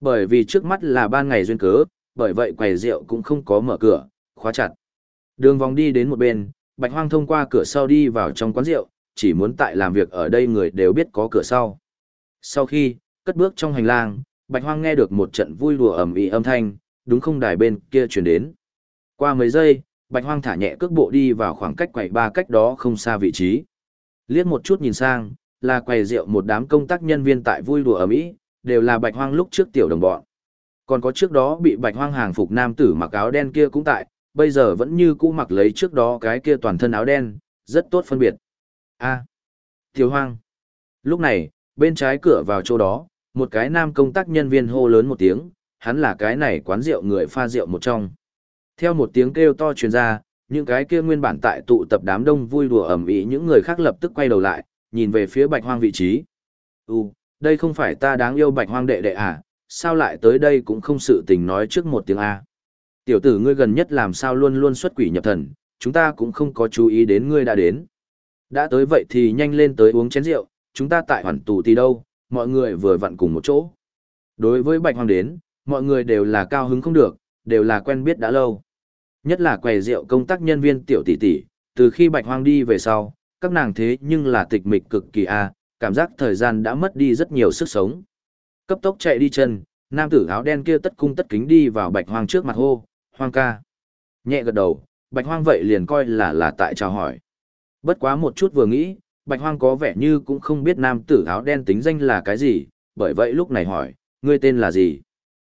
Bởi vì trước mắt là ban ngày duyên cớ, bởi vậy quầy rượu cũng không có mở cửa, khóa chặt. Đường vòng đi đến một bên, Bạch Hoang thông qua cửa sau đi vào trong quán rượu, chỉ muốn tại làm việc ở đây người đều biết có cửa sau. Sau khi, cất bước trong hành lang, Bạch Hoang nghe được một trận vui đùa ầm ĩ âm thanh, đúng không đài bên kia truyền đến. Qua mấy giây, Bạch Hoang thả nhẹ cước bộ đi vào khoảng cách quầy ba cách đó không xa vị trí. Liếc một chút nhìn sang, là quầy rượu một đám công tác nhân viên tại vui đùa ầm ĩ, đều là Bạch Hoang lúc trước tiểu đồng bọn. Còn có trước đó bị Bạch Hoang hàng phục nam tử mặc áo đen kia cũng tại, bây giờ vẫn như cũ mặc lấy trước đó cái kia toàn thân áo đen, rất tốt phân biệt. A. Tiểu Hoang. Lúc này, bên trái cửa vào chỗ đó, một cái nam công tác nhân viên hô lớn một tiếng, hắn là cái này quán rượu người pha rượu một trong. Theo một tiếng kêu to truyền ra, những cái kia nguyên bản tại tụ tập đám đông vui đùa ầm ĩ những người khác lập tức quay đầu lại, nhìn về phía Bạch Hoang vị trí. "U, đây không phải ta đáng yêu Bạch Hoang đệ đệ à, sao lại tới đây cũng không sự tình nói trước một tiếng a." "Tiểu tử ngươi gần nhất làm sao luôn luôn xuất quỷ nhập thần, chúng ta cũng không có chú ý đến ngươi đã đến." "Đã tới vậy thì nhanh lên tới uống chén rượu, chúng ta tại hoàn tù thì đâu, mọi người vừa vặn cùng một chỗ." Đối với Bạch Hoang đến, mọi người đều là cao hứng không được, đều là quen biết đã lâu. Nhất là quầy rượu công tác nhân viên tiểu tỷ tỷ, từ khi Bạch Hoang đi về sau, các nàng thế nhưng là tịch mịch cực kỳ a, cảm giác thời gian đã mất đi rất nhiều sức sống. Cấp tốc chạy đi chân, nam tử áo đen kia tất cung tất kính đi vào Bạch Hoang trước mặt hô, "Hoang ca." Nhẹ gật đầu, Bạch Hoang vậy liền coi là là tại chào hỏi. Bất quá một chút vừa nghĩ, Bạch Hoang có vẻ như cũng không biết nam tử áo đen tính danh là cái gì, bởi vậy lúc này hỏi, "Ngươi tên là gì?"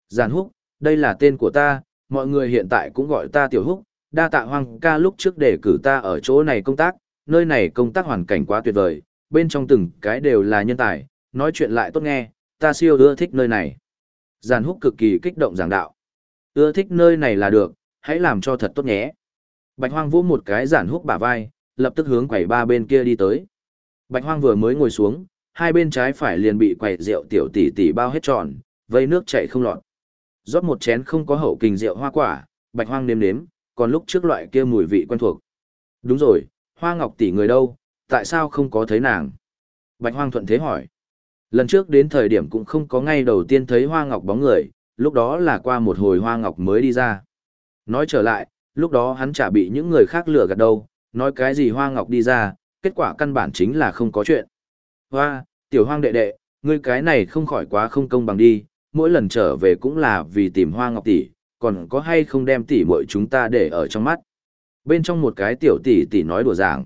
Giàn Húc, đây là tên của ta, mọi người hiện tại cũng gọi ta Tiểu Húc, đa tạ Hoang ca lúc trước để cử ta ở chỗ này công tác, nơi này công tác hoàn cảnh quá tuyệt vời, bên trong từng cái đều là nhân tài, nói chuyện lại tốt nghe, ta siêu ưa thích nơi này. Giàn Húc cực kỳ kích động giảng đạo. Ưa thích nơi này là được, hãy làm cho thật tốt nhé. Bạch Hoang vỗ một cái Giản Húc bả vai, lập tức hướng quầy ba bên kia đi tới. Bạch Hoang vừa mới ngồi xuống, hai bên trái phải liền bị quầy rượu tiểu tỷ tỷ bao hết tròn, vây nước chảy không lọt rót một chén không có hậu kình rượu hoa quả, bạch hoang nếm nếm, còn lúc trước loại kia mùi vị quen thuộc. Đúng rồi, hoa ngọc tỷ người đâu, tại sao không có thấy nàng? Bạch hoang thuận thế hỏi. Lần trước đến thời điểm cũng không có ngay đầu tiên thấy hoa ngọc bóng người, lúc đó là qua một hồi hoa ngọc mới đi ra. Nói trở lại, lúc đó hắn chả bị những người khác lừa gạt đâu, nói cái gì hoa ngọc đi ra, kết quả căn bản chính là không có chuyện. Hoa, tiểu hoang đệ đệ, ngươi cái này không khỏi quá không công bằng đi, mỗi lần trở về cũng là vì tìm hoa ngọc tỷ, còn có hay không đem tỷ muội chúng ta để ở trong mắt. Bên trong một cái tiểu tỷ tỷ nói đùa giảng.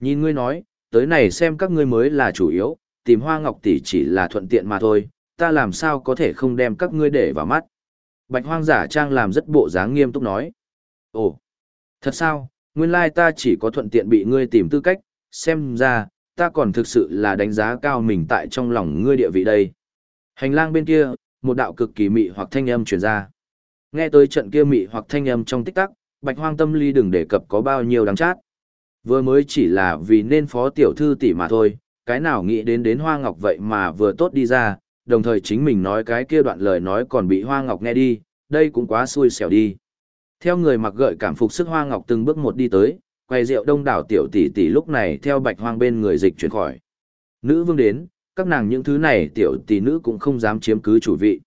Nhìn ngươi nói, tới này xem các ngươi mới là chủ yếu, tìm hoa ngọc tỷ chỉ là thuận tiện mà thôi, ta làm sao có thể không đem các ngươi để vào mắt. Bạch hoang giả trang làm rất bộ dáng nghiêm túc nói. Ồ, thật sao, nguyên lai ta chỉ có thuận tiện bị ngươi tìm tư cách, xem ra, ta còn thực sự là đánh giá cao mình tại trong lòng ngươi địa vị đây. Hành lang bên kia, một đạo cực kỳ mị hoặc thanh âm truyền ra. Nghe tới trận kia mị hoặc thanh âm trong tích tắc, Bạch Hoang tâm lý đừng đề cập có bao nhiêu đáng chát. Vừa mới chỉ là vì nên phó tiểu thư tỷ mà thôi, cái nào nghĩ đến đến Hoa Ngọc vậy mà vừa tốt đi ra, đồng thời chính mình nói cái kia đoạn lời nói còn bị Hoa Ngọc nghe đi, đây cũng quá xui xẻo đi. Theo người mặc gợi cảm phục sức Hoa Ngọc từng bước một đi tới, quay rượu đông đảo tiểu tỷ tỷ lúc này theo Bạch Hoang bên người dịch chuyển khỏi. Nữ vương đến, các nàng những thứ này tiểu tỷ nữ cũng không dám chiếm cứ chủ vị.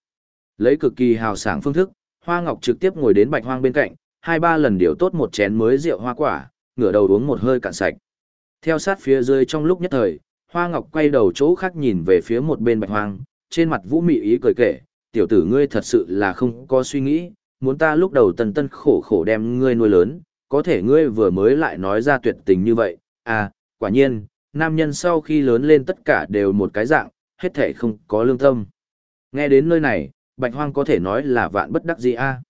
Lấy cực kỳ hào sảng phương thức, Hoa Ngọc trực tiếp ngồi đến Bạch Hoang bên cạnh, hai ba lần điều tốt một chén mới rượu hoa quả, ngửa đầu uống một hơi cạn sạch. Theo sát phía dưới trong lúc nhất thời, Hoa Ngọc quay đầu chỗ khác nhìn về phía một bên Bạch Hoang, trên mặt Vũ Mị ý cười kể, tiểu tử ngươi thật sự là không có suy nghĩ, muốn ta lúc đầu tần tân khổ khổ đem ngươi nuôi lớn, có thể ngươi vừa mới lại nói ra tuyệt tình như vậy, à, quả nhiên, nam nhân sau khi lớn lên tất cả đều một cái dạng, hết thể không có lương tâm. Nghe đến nơi này, Bạch Hoang có thể nói là vạn bất đắc dĩ a.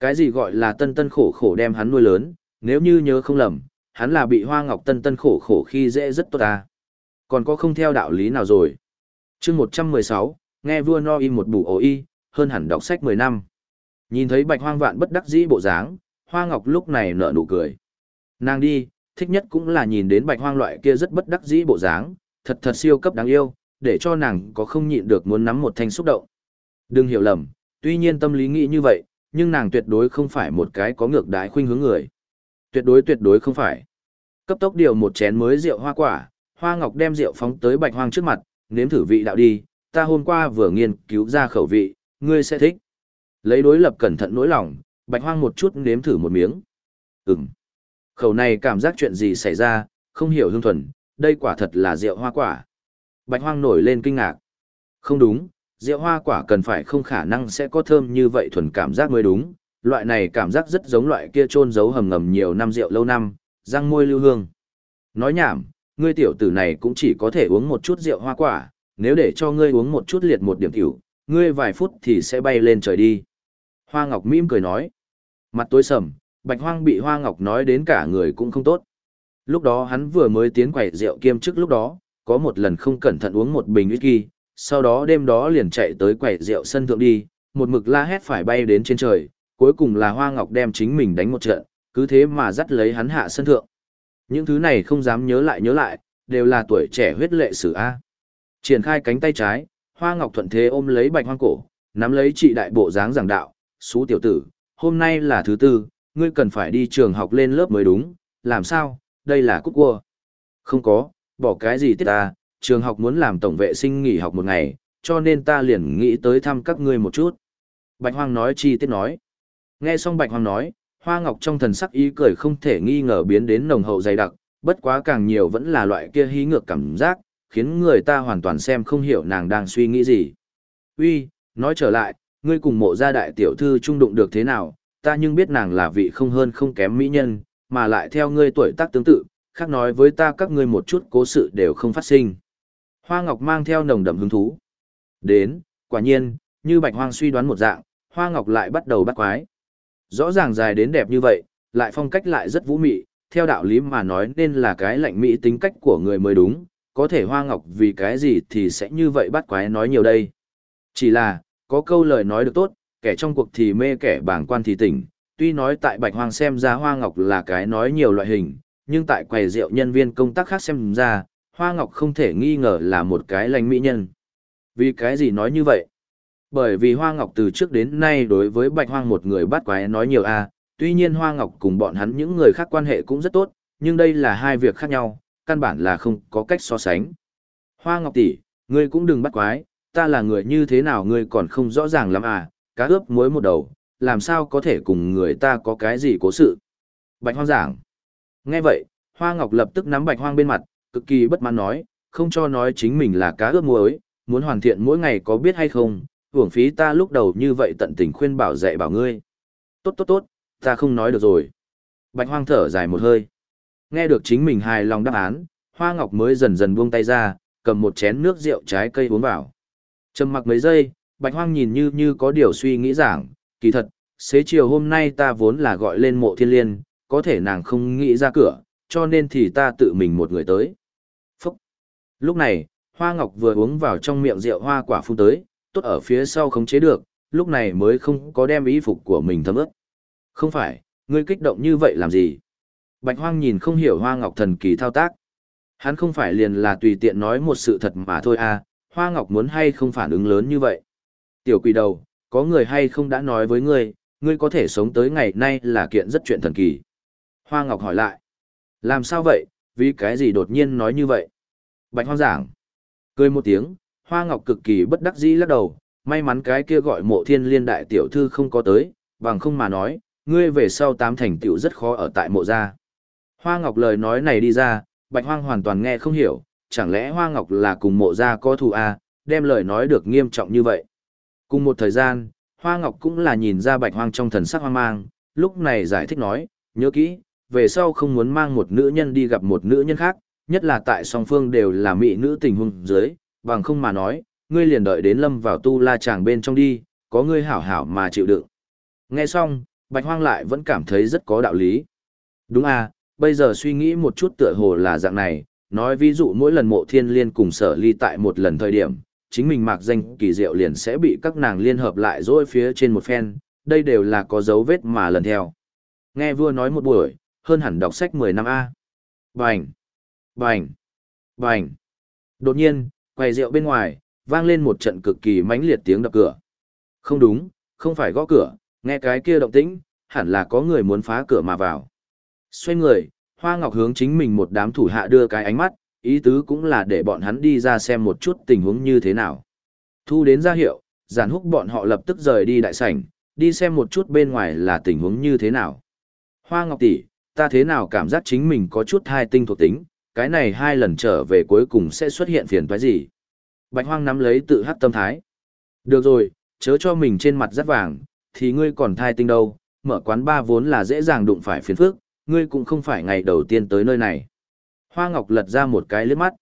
Cái gì gọi là tân tân khổ khổ đem hắn nuôi lớn, nếu như nhớ không lầm, hắn là bị Hoa Ngọc tân tân khổ khổ khi dễ rất tốt ta. Còn có không theo đạo lý nào rồi. Chương 116, nghe vua no im một bù ổ y, hơn hẳn đọc sách 10 năm. Nhìn thấy Bạch Hoang vạn bất đắc dĩ bộ dáng, Hoa Ngọc lúc này nở nụ cười. Nàng đi, thích nhất cũng là nhìn đến bạch hoang loại kia rất bất đắc dĩ bộ dáng, thật thật siêu cấp đáng yêu, để cho nàng có không nhịn được muốn nắm một thanh xúc động. Đừng hiểu lầm, tuy nhiên tâm lý nghĩ như vậy, nhưng nàng tuyệt đối không phải một cái có ngược đái khuynh hướng người. Tuyệt đối tuyệt đối không phải. Cấp tốc điều một chén mới rượu hoa quả, hoa ngọc đem rượu phóng tới bạch hoang trước mặt, nếm thử vị đạo đi, ta hôm qua vừa nghiên cứu ra khẩu vị, ngươi sẽ thích. Lấy đối lập cẩn thận nỗi lòng, bạch hoang một chút nếm thử một miếng. Ừm. Khẩu này cảm giác chuyện gì xảy ra, không hiểu hương thuần, đây quả thật là rượu hoa quả. Bạch hoang nổi lên kinh ngạc. Không đúng, rượu hoa quả cần phải không khả năng sẽ có thơm như vậy thuần cảm giác mới đúng. Loại này cảm giác rất giống loại kia trôn giấu hầm ngầm nhiều năm rượu lâu năm, răng môi lưu hương. Nói nhảm, ngươi tiểu tử này cũng chỉ có thể uống một chút rượu hoa quả, nếu để cho ngươi uống một chút liệt một điểm tiểu, ngươi vài phút thì sẽ bay lên trời đi. Hoa Ngọc mỉm cười nói. Mặt tối sầm, Bạch Hoang bị Hoa Ngọc nói đến cả người cũng không tốt. Lúc đó hắn vừa mới tiến quầy rượu kiêm trước lúc đó, có một lần không cẩn thận uống một bình whisky, sau đó đêm đó liền chạy tới quầy rượu sân thượng đi, một mực la hét phải bay đến trên trời, cuối cùng là Hoa Ngọc đem chính mình đánh một trận, cứ thế mà dắt lấy hắn hạ sân thượng. Những thứ này không dám nhớ lại nhớ lại, đều là tuổi trẻ huyết lệ sử A. Triển khai cánh tay trái, Hoa Ngọc thuận thế ôm lấy bạch hoang cổ, nắm lấy trị đại bộ dáng giảng đạo, xú tiểu tử, hôm nay là thứ tư, ngươi cần phải đi trường học lên lớp mới đúng, làm sao, đây là cúc cua. Không có, bỏ cái gì tiết ta, trường học muốn làm tổng vệ sinh nghỉ học một ngày, cho nên ta liền nghĩ tới thăm các ngươi một chút. Bạch Hoang nói chi tiết nói. Nghe xong Bạch Hoang nói, Hoa Ngọc trong thần sắc ý cười không thể nghi ngờ biến đến nồng hậu dày đặc, bất quá càng nhiều vẫn là loại kia hí ngược cảm giác, khiến người ta hoàn toàn xem không hiểu nàng đang suy nghĩ gì. Uy, nói trở lại, ngươi cùng mộ gia đại tiểu thư trung đụng được thế nào, ta nhưng biết nàng là vị không hơn không kém mỹ nhân, mà lại theo ngươi tuổi tác tương tự, khác nói với ta các ngươi một chút cố sự đều không phát sinh. Hoa Ngọc mang theo nồng đậm hứng thú. Đến, quả nhiên, như Bạch Hoang suy đoán một dạng, Hoa Ngọc lại bắt đầu bắt quái. Rõ ràng dài đến đẹp như vậy, lại phong cách lại rất vũ mị, theo đạo lý mà nói nên là cái lạnh mỹ tính cách của người mới đúng, có thể Hoa Ngọc vì cái gì thì sẽ như vậy bắt quái nói nhiều đây. Chỉ là, có câu lời nói được tốt, kẻ trong cuộc thì mê kẻ bảng quan thì tỉnh, tuy nói tại Bạch Hoang xem ra Hoa Ngọc là cái nói nhiều loại hình, nhưng tại quầy rượu nhân viên công tác khác xem ra, Hoa Ngọc không thể nghi ngờ là một cái lành mỹ nhân. Vì cái gì nói như vậy? Bởi vì Hoa Ngọc từ trước đến nay đối với Bạch Hoang một người bắt quái nói nhiều a, tuy nhiên Hoa Ngọc cùng bọn hắn những người khác quan hệ cũng rất tốt, nhưng đây là hai việc khác nhau, căn bản là không có cách so sánh. Hoa Ngọc tỷ, ngươi cũng đừng bắt quái, ta là người như thế nào ngươi còn không rõ ràng lắm à, cá ướp muối một đầu, làm sao có thể cùng người ta có cái gì cố sự. Bạch Hoang giảng. Nghe vậy, Hoa Ngọc lập tức nắm Bạch Hoang bên mặt, cực kỳ bất mãn nói, không cho nói chính mình là cá ướp muối, muốn hoàn thiện mỗi ngày có biết hay không, uổng phí ta lúc đầu như vậy tận tình khuyên bảo dạy bảo ngươi. Tốt tốt tốt, ta không nói được rồi. Bạch Hoang thở dài một hơi. Nghe được chính mình hài lòng đáp án, Hoa Ngọc mới dần dần buông tay ra, cầm một chén nước rượu trái cây uống vào. Trầm mặc mấy giây, Bạch Hoang nhìn như như có điều suy nghĩ giảng, kỳ thật, xế chiều hôm nay ta vốn là gọi lên mộ thiên liên, có thể nàng không nghĩ ra cửa, cho nên thì ta tự mình một người tới. Phúc! Lúc này, Hoa Ngọc vừa uống vào trong miệng rượu hoa quả phun tới, tốt ở phía sau không chế được, lúc này mới không có đem ý phục của mình thấm ướt. Không phải, ngươi kích động như vậy làm gì? Bạch Hoang nhìn không hiểu Hoa Ngọc thần kỳ thao tác. Hắn không phải liền là tùy tiện nói một sự thật mà thôi à, Hoa Ngọc muốn hay không phản ứng lớn như vậy. Tiểu quỷ đầu, có người hay không đã nói với ngươi, ngươi có thể sống tới ngày nay là kiện rất chuyện thần kỳ. Hoa Ngọc hỏi lại. Làm sao vậy, vì cái gì đột nhiên nói như vậy? Bạch Hoang giảng. Cười một tiếng, Hoa Ngọc cực kỳ bất đắc dĩ lắc đầu, may mắn cái kia gọi mộ thiên liên đại tiểu thư không có tới, bằng không mà nói, ngươi về sau tám thành tiểu rất khó ở tại mộ gia. Hoa Ngọc lời nói này đi ra, Bạch Hoang hoàn toàn nghe không hiểu, chẳng lẽ Hoa Ngọc là cùng mộ gia có thù à, đem lời nói được nghiêm trọng như vậy. Cùng một thời gian, Hoa Ngọc cũng là nhìn ra Bạch Hoang trong thần sắc hoang mang, lúc này giải thích nói, nhớ kỹ, về sau không muốn mang một nữ nhân đi gặp một nữ nhân khác, nhất là tại song phương đều là mỹ nữ tình huống dưới, bằng không mà nói, ngươi liền đợi đến lâm vào tu la chàng bên trong đi, có ngươi hảo hảo mà chịu đựng. Nghe xong, Bạch Hoang lại vẫn cảm thấy rất có đạo lý. Đúng à, bây giờ suy nghĩ một chút tựa hồ là dạng này, nói ví dụ mỗi lần mộ thiên liên cùng sở ly tại một lần thời điểm, chính mình mặc danh kỳ diệu liền sẽ bị các nàng liên hợp lại dối phía trên một phen, đây đều là có dấu vết mà lần theo. Nghe vua nói một buổi, hơn hẳn đọc sách 10 năm A. Bành! Bành! Bành! Đột nhiên, quầy rượu bên ngoài, vang lên một trận cực kỳ mãnh liệt tiếng đập cửa. Không đúng, không phải gõ cửa, nghe cái kia động tĩnh, hẳn là có người muốn phá cửa mà vào. Xoay người, Hoa Ngọc hướng chính mình một đám thủ hạ đưa cái ánh mắt, ý tứ cũng là để bọn hắn đi ra xem một chút tình huống như thế nào. Thu đến ra hiệu, giản húc bọn họ lập tức rời đi đại sảnh, đi xem một chút bên ngoài là tình huống như thế nào. Hoa Ngọc tỷ, ta thế nào cảm giác chính mình có chút hai tinh thuộc tính, cái này hai lần trở về cuối cùng sẽ xuất hiện phiền toái gì. Bạch Hoang nắm lấy tự hát tâm thái. Được rồi, chớ cho mình trên mặt rất vàng, thì ngươi còn thai tinh đâu, mở quán ba vốn là dễ dàng đụng phải phiền phức, ngươi cũng không phải ngày đầu tiên tới nơi này. Hoa Ngọc lật ra một cái liếc mắt.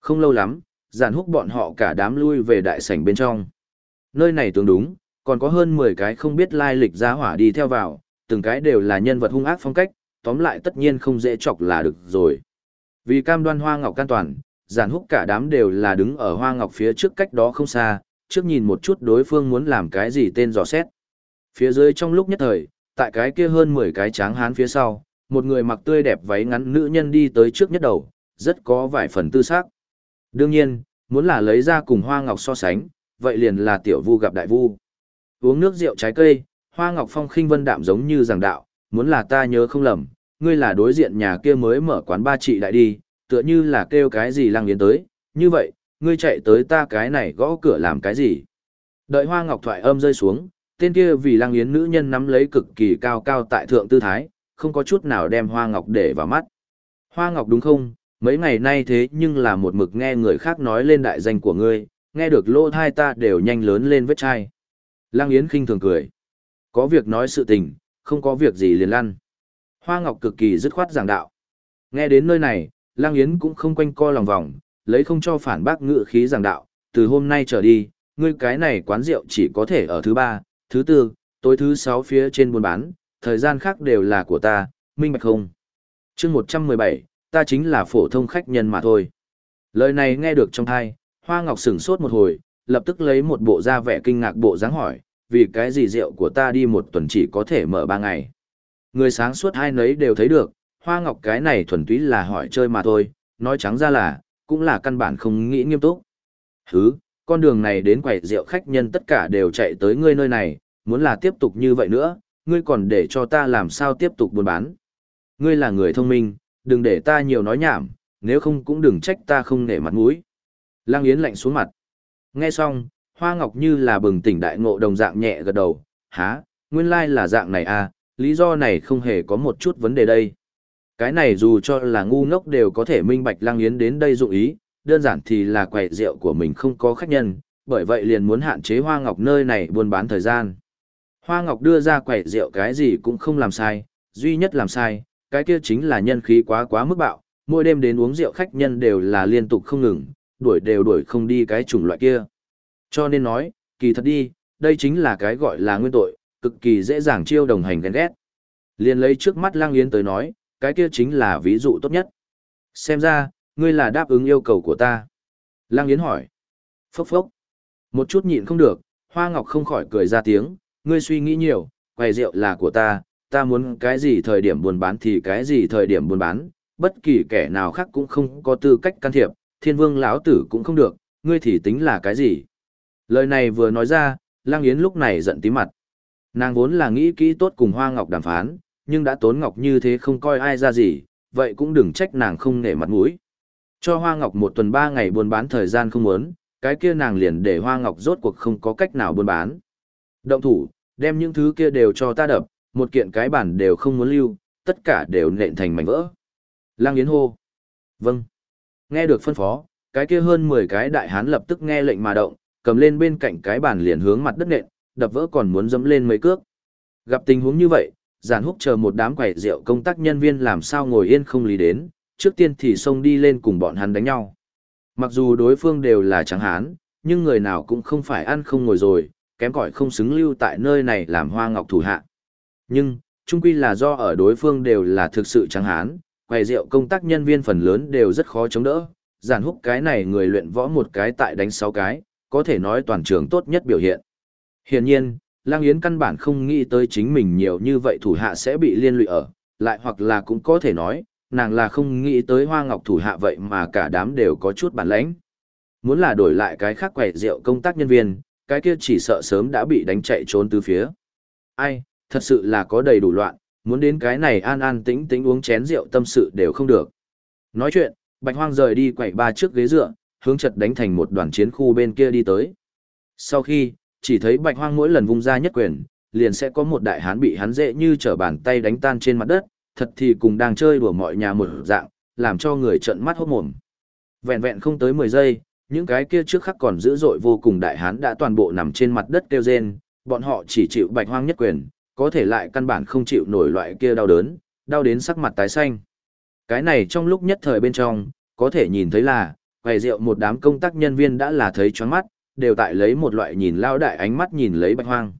Không lâu lắm, giản húc bọn họ cả đám lui về đại sảnh bên trong. Nơi này tương đúng, còn có hơn 10 cái không biết lai lịch giá hỏa đi theo vào, từng cái đều là nhân vật hung ác phong cách, tóm lại tất nhiên không dễ chọc là được rồi. Vì cam đoan Hoa Ngọc an toàn, giản húc cả đám đều là đứng ở Hoa Ngọc phía trước cách đó không xa, trước nhìn một chút đối phương muốn làm cái gì tên dò xét. Phía dưới trong lúc nhất thời, tại cái kia hơn 10 cái tráng hán phía sau, một người mặc tươi đẹp váy ngắn nữ nhân đi tới trước nhất đầu, rất có vài phần tư sắc. Đương nhiên, muốn là lấy ra cùng Hoa Ngọc so sánh, vậy liền là tiểu vu gặp đại vu. Uống nước rượu trái cây, Hoa Ngọc Phong khinh vân đạm giống như giảng đạo, muốn là ta nhớ không lầm, ngươi là đối diện nhà kia mới mở quán ba trị đại đi, tựa như là kêu cái gì lăng yến tới, như vậy, ngươi chạy tới ta cái này gõ cửa làm cái gì. Đợi Hoa Ngọc thoại âm rơi xuống, tên kia vì lăng yến nữ nhân nắm lấy cực kỳ cao cao tại thượng tư thái, không có chút nào đem Hoa Ngọc để vào mắt. Hoa Ngọc đúng không, mấy ngày nay thế nhưng là một mực nghe người khác nói lên đại danh của ngươi, nghe được lô thai ta đều nhanh lớn lên vết chai. Lăng Yến khinh thường cười. Có việc nói sự tình, không có việc gì liền lăn. Hoa Ngọc cực kỳ dứt khoát giảng đạo. Nghe đến nơi này, Lăng Yến cũng không quanh co lòng vòng, lấy không cho phản bác ngự khí giảng đạo, từ hôm nay trở đi, ngươi cái này quán rượu chỉ có thể ở thứ ba, thứ tư, tối thứ sáu phía trên buôn bán, thời gian khác đều là của ta, minh bạch không? chương 117, ta chính là phổ thông khách nhân mà thôi. Lời này nghe được trong thai, Hoa Ngọc sửng sốt một hồi, lập tức lấy một bộ da vẻ kinh ngạc bộ dáng hỏi, vì cái gì rượu của ta đi một tuần chỉ có thể mở ba ngày. Người sáng suốt hai nấy đều thấy được, Hoa Ngọc cái này thuần túy là hỏi chơi mà thôi, nói trắng ra là, cũng là căn bản không nghĩ nghiêm túc. Hứ, con đường này đến quầy rượu khách nhân tất cả đều chạy tới ngươi nơi này, muốn là tiếp tục như vậy nữa, ngươi còn để cho ta làm sao tiếp tục buôn bán. Ngươi là người thông minh, đừng để ta nhiều nói nhảm, nếu không cũng đừng trách ta không nể mặt mũi. Lăng Yến lạnh xuống mặt. Nghe xong, Hoa Ngọc như là bừng tỉnh đại ngộ đồng dạng nhẹ gật đầu, há, nguyên lai là dạng này à, lý do này không hề có một chút vấn đề đây. Cái này dù cho là ngu ngốc đều có thể minh bạch Lăng Yến đến đây dụng ý, đơn giản thì là quầy rượu của mình không có khách nhân, bởi vậy liền muốn hạn chế Hoa Ngọc nơi này buôn bán thời gian. Hoa Ngọc đưa ra quầy rượu cái gì cũng không làm sai, duy nhất làm sai, cái kia chính là nhân khí quá quá mức bạo, mỗi đêm đến uống rượu khách nhân đều là liên tục không ngừng, đuổi đều đuổi không đi cái chủng loại kia. Cho nên nói, kỳ thật đi, đây chính là cái gọi là nguyên tội, cực kỳ dễ dàng chiêu đồng hành ghen ghét. Liên lấy trước mắt Lang Yến tới nói, cái kia chính là ví dụ tốt nhất. Xem ra, ngươi là đáp ứng yêu cầu của ta. Lang Yến hỏi. Phốc phốc. Một chút nhịn không được, Hoa Ngọc không khỏi cười ra tiếng, ngươi suy nghĩ nhiều, quầy rượu là của ta, ta muốn cái gì thời điểm buôn bán thì cái gì thời điểm buôn bán, bất kỳ kẻ nào khác cũng không có tư cách can thiệp, thiên vương lão tử cũng không được, ngươi thì tính là cái gì. Lời này vừa nói ra, Lang Yến lúc này giận tí mặt. Nàng vốn là nghĩ kỹ tốt cùng Hoa Ngọc đàm phán, nhưng đã tốn Ngọc như thế không coi ai ra gì, vậy cũng đừng trách nàng không nể mặt mũi. Cho Hoa Ngọc một tuần ba ngày buôn bán thời gian không muốn, cái kia nàng liền để Hoa Ngọc rốt cuộc không có cách nào buôn bán. Động thủ, đem những thứ kia đều cho ta đập, một kiện cái bản đều không muốn lưu, tất cả đều nện thành mảnh vỡ. Lang Yến hô. Vâng. Nghe được phân phó, cái kia hơn 10 cái đại hán lập tức nghe lệnh mà động, cầm lên bên cạnh cái bản liền hướng mặt đất nện, đập vỡ còn muốn dẫm lên mấy cước. Gặp tình huống như vậy, giản húc chờ một đám quẩy rượu công tác nhân viên làm sao ngồi yên không lý đến, trước tiên thì xông đi lên cùng bọn hắn đánh nhau. Mặc dù đối phương đều là trắng hán, nhưng người nào cũng không phải ăn không ngồi rồi, kém cỏi không xứng lưu tại nơi này làm hoa ngọc thủ hạ. Nhưng, chung quy là do ở đối phương đều là thực sự trắng hán, quầy rượu công tác nhân viên phần lớn đều rất khó chống đỡ, giản húc cái này người luyện võ một cái tại đánh sáu cái, có thể nói toàn trường tốt nhất biểu hiện. Hiển nhiên, Lang Yến căn bản không nghĩ tới chính mình nhiều như vậy thủ hạ sẽ bị liên lụy ở, lại hoặc là cũng có thể nói, nàng là không nghĩ tới hoa ngọc thủ hạ vậy mà cả đám đều có chút bản lãnh. Muốn là đổi lại cái khác quẻ rượu công tác nhân viên, cái kia chỉ sợ sớm đã bị đánh chạy trốn từ phía. Ai, thật sự là có đầy đủ loạn, muốn đến cái này an an tĩnh tĩnh uống chén rượu tâm sự đều không được. Nói chuyện, Bạch Hoang rời đi quậy ba trước ghế dựa, hướng chật đánh thành một đoàn chiến khu bên kia đi tới. Sau khi, chỉ thấy bạch hoang mỗi lần vung ra nhất quyền, liền sẽ có một đại hán bị hắn dễ như trở bàn tay đánh tan trên mặt đất, thật thì cùng đang chơi đùa mọi nhà một dạng, làm cho người trợn mắt hốt mồm. Vẹn vẹn không tới 10 giây, những cái kia trước khắc còn dữ dội vô cùng đại hán đã toàn bộ nằm trên mặt đất kêu rên, bọn họ chỉ chịu bạch hoang nhất quyền, có thể lại căn bản không chịu nổi loại kia đau đớn, đau đến sắc mặt tái xanh. Cái này trong lúc nhất thời bên trong, có thể nhìn thấy là, quầy rượu một đám công tác nhân viên đã là thấy choáng mắt, đều tại lấy một loại nhìn lao đại ánh mắt nhìn lấy bạch hoang.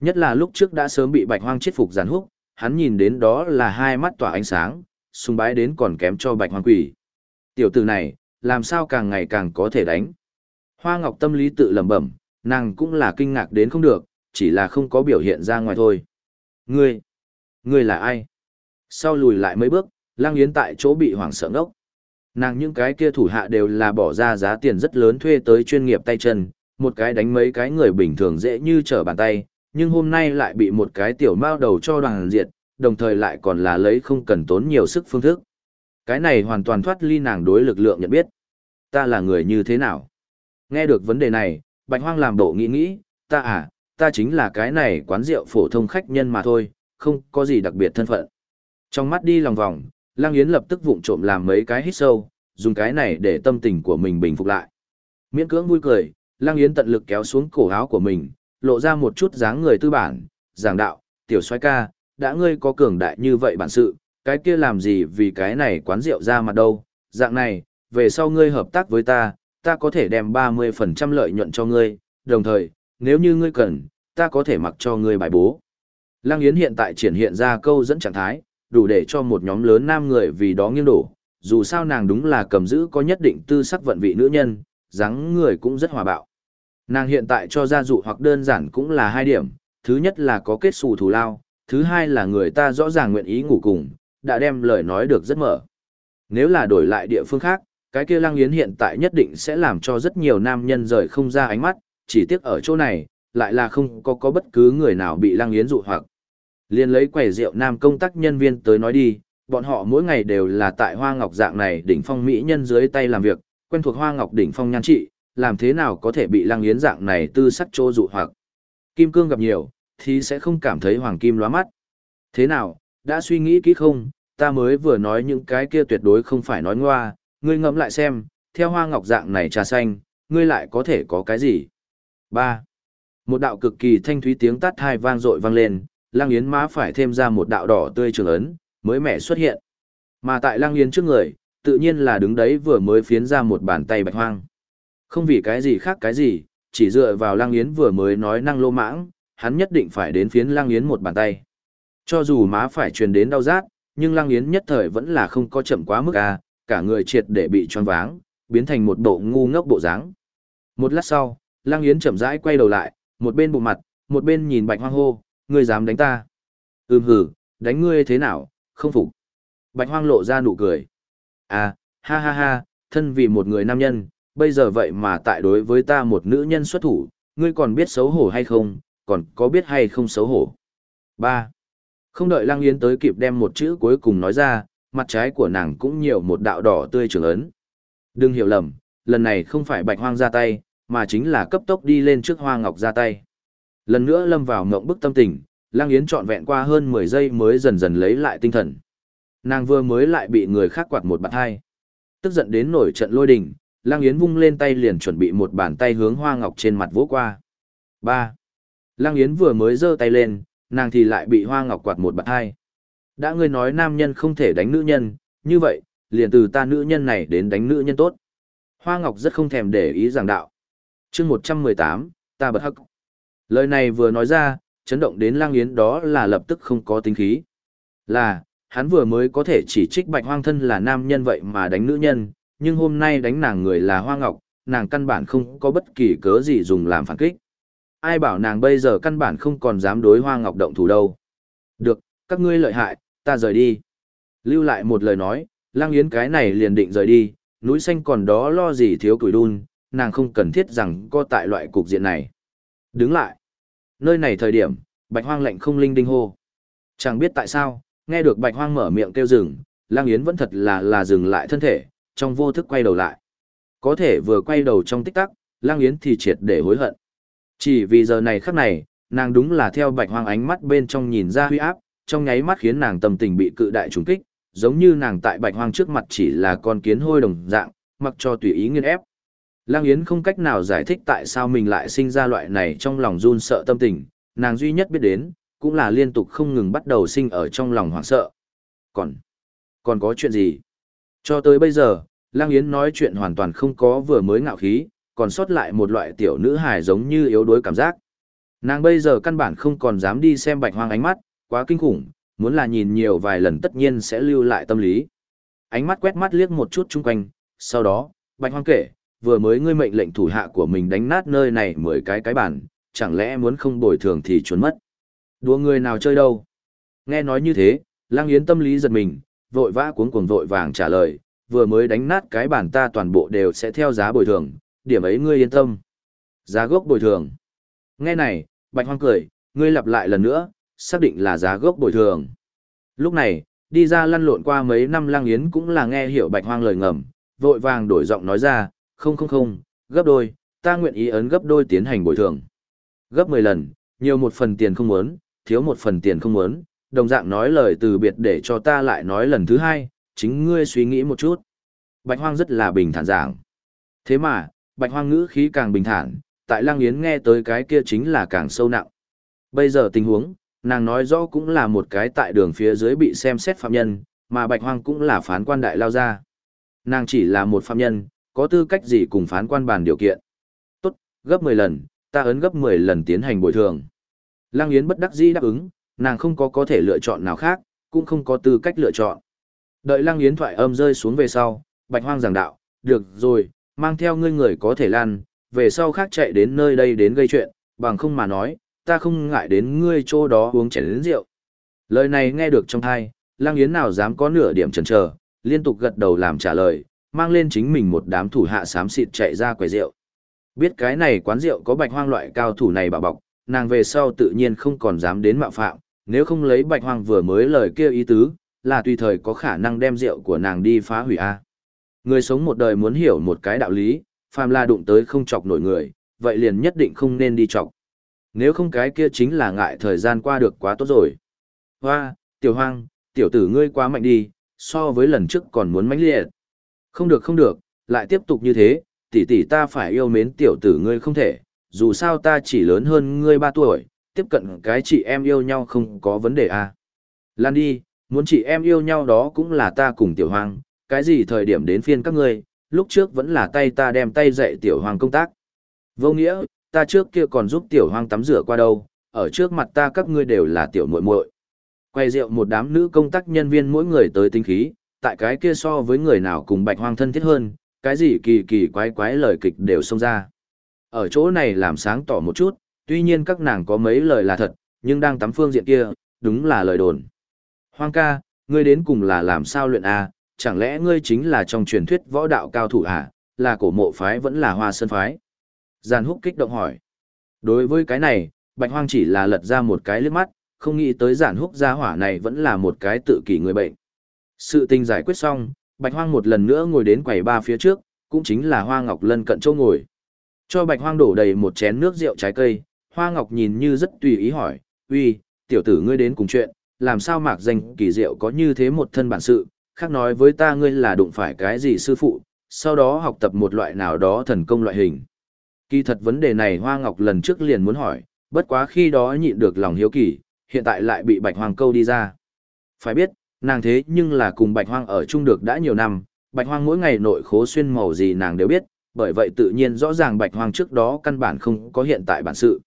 Nhất là lúc trước đã sớm bị bạch hoang chết phục giàn húc, hắn nhìn đến đó là hai mắt tỏa ánh sáng, sung bái đến còn kém cho bạch hoang quỷ. Tiểu tử này, làm sao càng ngày càng có thể đánh. Hoa Ngọc tâm lý tự lẩm bẩm, nàng cũng là kinh ngạc đến không được, chỉ là không có biểu hiện ra ngoài thôi. Ngươi, ngươi là ai? Sau lùi lại mấy bước, Lăng Yến tại chỗ bị hoảng sợ ngốc. Nàng những cái kia thủ hạ đều là bỏ ra giá tiền rất lớn thuê tới chuyên nghiệp tay chân, một cái đánh mấy cái người bình thường dễ như trở bàn tay, nhưng hôm nay lại bị một cái tiểu mao đầu cho đoàn diệt, đồng thời lại còn là lấy không cần tốn nhiều sức phương thức. Cái này hoàn toàn thoát ly nàng đối lực lượng nhận biết. Ta là người như thế nào? Nghe được vấn đề này, Bạch Hoang làm bộ nghĩ nghĩ, ta à, ta chính là cái này quán rượu phổ thông khách nhân mà thôi, không có gì đặc biệt thân phận. Trong mắt đi lòng vòng, Lăng Yến lập tức vụng trộm làm mấy cái hít sâu, dùng cái này để tâm tình của mình bình phục lại. Miễn cưỡng vui cười, Lăng Yến tận lực kéo xuống cổ áo của mình, lộ ra một chút dáng người tư bản, giảng đạo, tiểu soái ca, đã ngươi có cường đại như vậy bản sự, cái kia làm gì vì cái này quán rượu ra mặt đâu, dạng này, về sau ngươi hợp tác với ta, ta có thể đem 30% lợi nhuận cho ngươi, đồng thời, nếu như ngươi cần, ta có thể mặc cho ngươi bài bố. Lăng Yến hiện tại triển hiện ra câu dẫn trạng thái, đủ để cho một nhóm lớn nam người vì đó nghiêng đổ, dù sao nàng đúng là cầm giữ có nhất định tư sắc vận vị nữ nhân, dáng người cũng rất hòa bạo. Nàng hiện tại cho gia dụ hoặc đơn giản cũng là hai điểm, thứ nhất là có kết xù thù lao, thứ hai là người ta rõ ràng nguyện ý ngủ cùng, đã đem lời nói được rất mở. Nếu là đổi lại địa phương khác, cái kia Lăng Yến hiện tại nhất định sẽ làm cho rất nhiều nam nhân rời không ra ánh mắt, chỉ tiếc ở chỗ này, lại là không có có bất cứ người nào bị Lăng Yến dụ hoặc. Liên lấy quầy rượu nam công tác nhân viên tới nói đi, bọn họ mỗi ngày đều là tại Hoa Ngọc dạng này đỉnh phong mỹ nhân dưới tay làm việc, quen thuộc Hoa Ngọc đỉnh phong nhan trị, làm thế nào có thể bị Lăng Yến dạng này tư sắc chỗ dụ hoặc. Kim cương gặp nhiều, thì sẽ không cảm thấy hoàng kim lóa mắt. Thế nào, đã suy nghĩ kỹ không, ta mới vừa nói những cái kia tuyệt đối không phải nói ngoa, ngươi ngẫm lại xem, theo hoa ngọc dạng này trà xanh, ngươi lại có thể có cái gì? 3. Một đạo cực kỳ thanh thúy tiếng tát thai vang dội vang lên, Lăng Yến má phải thêm ra một đạo đỏ tươi trường ấn, mới mẻ xuất hiện. Mà tại Lăng Yến trước người, tự nhiên là đứng đấy vừa mới phiến ra một bàn tay bạch hoang. Không vì cái gì khác cái gì, chỉ dựa vào Lăng Yến vừa mới nói năng lô mãng, hắn nhất định phải đến phiến Lăng Yến một bàn tay. Cho dù má phải truyền đến đau rát, nhưng Lăng Yến nhất thời vẫn là không có chậm quá mức a, cả người triệt để bị choáng váng, biến thành một bộ ngu ngốc bộ dáng. Một lát sau, Lăng Yến chậm rãi quay đầu lại, một bên bụng mặt, một bên nhìn Bạch Hoang hô, ngươi dám đánh ta? Ừm hử, đánh ngươi thế nào, không phục. Bạch Hoang lộ ra nụ cười. À, ha ha ha, thân vì một người nam nhân, bây giờ vậy mà tại đối với ta một nữ nhân xuất thủ, ngươi còn biết xấu hổ hay không, còn có biết hay không xấu hổ. Ba. Không đợi Lăng Yến tới kịp đem một chữ cuối cùng nói ra, mặt trái của nàng cũng nhiều một đạo đỏ tươi trường ấn. Đừng hiểu lầm, lần này không phải bạch hoang ra tay, mà chính là cấp tốc đi lên trước hoa ngọc ra tay. Lần nữa lâm vào ngộng bức tâm tình, lang Yến trọn vẹn qua hơn 10 giây mới dần dần lấy lại tinh thần. Nàng vừa mới lại bị người khác quạt một bạt hai. Tức giận đến nổi trận lôi đình, lang Yến vung lên tay liền chuẩn bị một bàn tay hướng hoa ngọc trên mặt vỗ qua. 3. lang Yến vừa mới giơ tay lên, nàng thì lại bị hoa ngọc quạt một bạt hai. Đã ngươi nói nam nhân không thể đánh nữ nhân, như vậy, liền từ ta nữ nhân này đến đánh nữ nhân tốt. Hoa Ngọc rất không thèm để ý giảng đạo. chương 118, ta bật hắc. Lời này vừa nói ra, chấn động đến lang yến đó là lập tức không có tính khí. Là, hắn vừa mới có thể chỉ trích bạch hoang thân là nam nhân vậy mà đánh nữ nhân, nhưng hôm nay đánh nàng người là Hoa Ngọc, nàng căn bản không có bất kỳ cớ gì dùng làm phản kích. Ai bảo nàng bây giờ căn bản không còn dám đối Hoa Ngọc động thủ đâu. Được, các ngươi lợi hại, ta rời đi. Lưu lại một lời nói, lang yến cái này liền định rời đi, núi xanh còn đó lo gì thiếu củi đun, nàng không cần thiết rằng có tại loại cục diện này. Đứng lại. Nơi này thời điểm, bạch hoang lạnh không linh đinh hô. Chẳng biết tại sao, nghe được bạch hoang mở miệng kêu dừng, lang yến vẫn thật là là dừng lại thân thể, trong vô thức quay đầu lại. Có thể vừa quay đầu trong tích tắc, lang yến thì triệt để hối hận. Chỉ vì giờ này khắc này, nàng đúng là theo bạch hoang ánh mắt bên trong nhìn ra huy áp, trong nháy mắt khiến nàng tâm tình bị cự đại trùng kích, giống như nàng tại bạch hoang trước mặt chỉ là con kiến hôi đồng dạng, mặc cho tùy ý nghiên ép. Lang Yến không cách nào giải thích tại sao mình lại sinh ra loại này trong lòng run sợ tâm tình, nàng duy nhất biết đến, cũng là liên tục không ngừng bắt đầu sinh ở trong lòng hoảng sợ. Còn, còn có chuyện gì? Cho tới bây giờ, Lang Yến nói chuyện hoàn toàn không có vừa mới ngạo khí, còn sót lại một loại tiểu nữ hài giống như yếu đuối cảm giác. Nàng bây giờ căn bản không còn dám đi xem bạch hoang ánh mắt, quá kinh khủng, muốn là nhìn nhiều vài lần tất nhiên sẽ lưu lại tâm lý. Ánh mắt quét mắt liếc một chút chung quanh, sau đó, bạch hoang kể, vừa mới ngươi mệnh lệnh thủ hạ của mình đánh nát nơi này mười cái cái bản, chẳng lẽ muốn không bồi thường thì trốn mất. Đùa người nào chơi đâu. Nghe nói như thế, lang yến tâm lý giật mình, vội vã cuống cuồng vội vàng trả lời, vừa mới đánh nát cái bản ta toàn bộ đều sẽ theo giá bồi thường, điểm ấy ngươi yên tâm. Giá gốc bồi thường. Nghe này, bạch hoang cười, ngươi lặp lại lần nữa, xác định là giá gốc bồi thường. Lúc này, đi ra lăn lộn qua mấy năm lang yến cũng là nghe hiểu bạch hoang lời ngầm, vội vàng đổi giọng nói ra, không không không, gấp đôi, ta nguyện ý ấn gấp đôi tiến hành bồi thường. Gấp 10 lần, nhiều một phần tiền không muốn, thiếu một phần tiền không muốn, đồng dạng nói lời từ biệt để cho ta lại nói lần thứ hai, chính ngươi suy nghĩ một chút. Bạch hoang rất là bình thản giảng. Thế mà, bạch hoang ngữ khí càng bình thản, tại lang yến nghe tới cái kia chính là càng sâu nặng. Bây giờ tình huống, nàng nói rõ cũng là một cái tại đường phía dưới bị xem xét phạm nhân, mà bạch hoang cũng là phán quan đại lao ra. Nàng chỉ là một phạm nhân, có tư cách gì cùng phán quan bàn điều kiện. Tốt, gấp 10 lần, ta ấn gấp 10 lần tiến hành bồi thường. Lăng Yến bất đắc dĩ đáp ứng, nàng không có có thể lựa chọn nào khác, cũng không có tư cách lựa chọn. Đợi Lăng Yến thoại âm rơi xuống về sau, Bạch Hoang giảng đạo, được rồi, mang theo ngươi người có thể lan, về sau khác chạy đến nơi đây đến gây chuyện, bằng không mà nói, ta không ngại đến ngươi chỗ đó uống chén đến rượu. Lời này nghe được trong thai, Lăng Yến nào dám có nửa điểm chần chờ, liên tục gật đầu làm trả lời, mang lên chính mình một đám thủ hạ xám xịt chạy ra quầy rượu. Biết cái này quán rượu có bạch hoang loại cao thủ này bảo bọc, nàng về sau tự nhiên không còn dám đến mạo phạm, nếu không lấy bạch hoang vừa mới lời kia ý tứ, là tùy thời có khả năng đem rượu của nàng đi phá hủy a. Người sống một đời muốn hiểu một cái đạo lý, phàm là đụng tới không chọc nổi người, vậy liền nhất định không nên đi chọc. Nếu không cái kia chính là ngại thời gian qua được quá tốt rồi. Hoa, tiểu hoang, tiểu tử ngươi quá mạnh đi, so với lần trước còn muốn mãnh liệt. Không được không được, lại tiếp tục như thế, tỷ tỷ ta phải yêu mến tiểu tử ngươi không thể, dù sao ta chỉ lớn hơn ngươi 3 tuổi, tiếp cận cái chị em yêu nhau không có vấn đề à. Lan đi, muốn chị em yêu nhau đó cũng là ta cùng tiểu hoàng, cái gì thời điểm đến phiên các ngươi, lúc trước vẫn là tay ta đem tay dạy tiểu hoàng công tác. Vô nghĩa, ta trước kia còn giúp tiểu hoàng tắm rửa qua đâu, ở trước mặt ta các ngươi đều là tiểu muội muội. Quay rượu một đám nữ công tác nhân viên mỗi người tới tinh khí, tại cái kia so với người nào cùng bạch hoang thân thiết hơn, cái gì kỳ kỳ quái quái lời kịch đều xông ra. Ở chỗ này làm sáng tỏ một chút, tuy nhiên các nàng có mấy lời là thật, nhưng đang tắm phương diện kia, đúng là lời đồn. Hoang ca, ngươi đến cùng là làm sao luyện A, chẳng lẽ ngươi chính là trong truyền thuyết võ đạo cao thủ à, là cổ mộ phái vẫn là hoa sơn phái? Giàn húc kích động hỏi. Đối với cái này, bạch hoang chỉ là lật ra một cái lướt mắt, không nghĩ tới giản húc gia hỏa này vẫn là một cái tự kỷ người bệnh. Sự tình giải quyết xong, Bạch Hoang một lần nữa ngồi đến quầy ba phía trước, cũng chính là Hoa Ngọc lân cận chỗ ngồi. Cho Bạch Hoang đổ đầy một chén nước rượu trái cây, Hoa Ngọc nhìn như rất tùy ý hỏi, uy, tiểu tử ngươi đến cùng chuyện, làm sao mạc danh kỳ diệu có như thế một thân bản sự, khác nói với ta ngươi là đụng phải cái gì sư phụ, sau đó học tập một loại nào đó thần công loại hình. Kỳ thật vấn đề này Hoa Ngọc lần trước liền muốn hỏi, bất quá khi đó nhịn được lòng hiếu kỳ, hiện tại lại bị Bạch Hoang câu đi ra. Phải biết, nàng thế nhưng là cùng bạch hoang ở chung được đã nhiều năm, bạch hoang mỗi ngày nội khố xuyên màu gì nàng đều biết, bởi vậy tự nhiên rõ ràng bạch hoang trước đó căn bản không có hiện tại bản sự.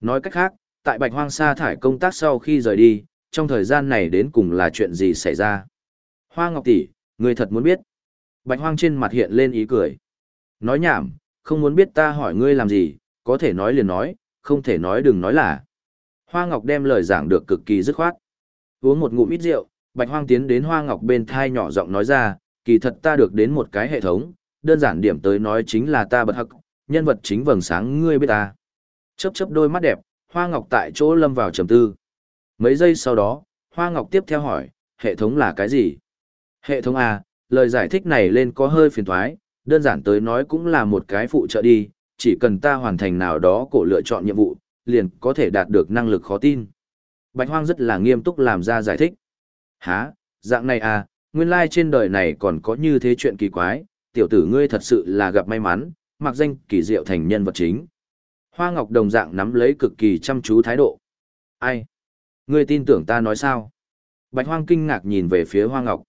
Nói cách khác, tại bạch hoang sa thải công tác sau khi rời đi, trong thời gian này đến cùng là chuyện gì xảy ra. Hoa Ngọc tỷ, người thật muốn biết. Bạch hoang trên mặt hiện lên ý cười. Nói nhảm, không muốn biết ta hỏi ngươi làm gì, có thể nói liền nói, không thể nói đừng nói là. Hoa Ngọc đem lời giảng được cực kỳ dứt khoát. Uống một ngụm ít rượu, Bạch Hoang tiến đến Hoa Ngọc bên thai nhỏ giọng nói ra, kỳ thật ta được đến một cái hệ thống, đơn giản điểm tới nói chính là ta bật hắc, nhân vật chính vầng sáng ngươi biết ta. Chớp chớp đôi mắt đẹp, Hoa Ngọc tại chỗ lâm vào trầm tư. Mấy giây sau đó, Hoa Ngọc tiếp theo hỏi, hệ thống là cái gì? Hệ thống à, lời giải thích này lên có hơi phiền toái, đơn giản tới nói cũng là một cái phụ trợ đi, chỉ cần ta hoàn thành nào đó cổ lựa chọn nhiệm vụ, liền có thể đạt được năng lực khó tin. Bạch Hoang rất là nghiêm túc làm ra giải thích. Hả, dạng này à, nguyên lai trên đời này còn có như thế chuyện kỳ quái, tiểu tử ngươi thật sự là gặp may mắn, mặc danh kỳ diệu thành nhân vật chính. Hoa Ngọc đồng dạng nắm lấy cực kỳ chăm chú thái độ. Ai? Ngươi tin tưởng ta nói sao? Bạch Hoang kinh ngạc nhìn về phía Hoa Ngọc.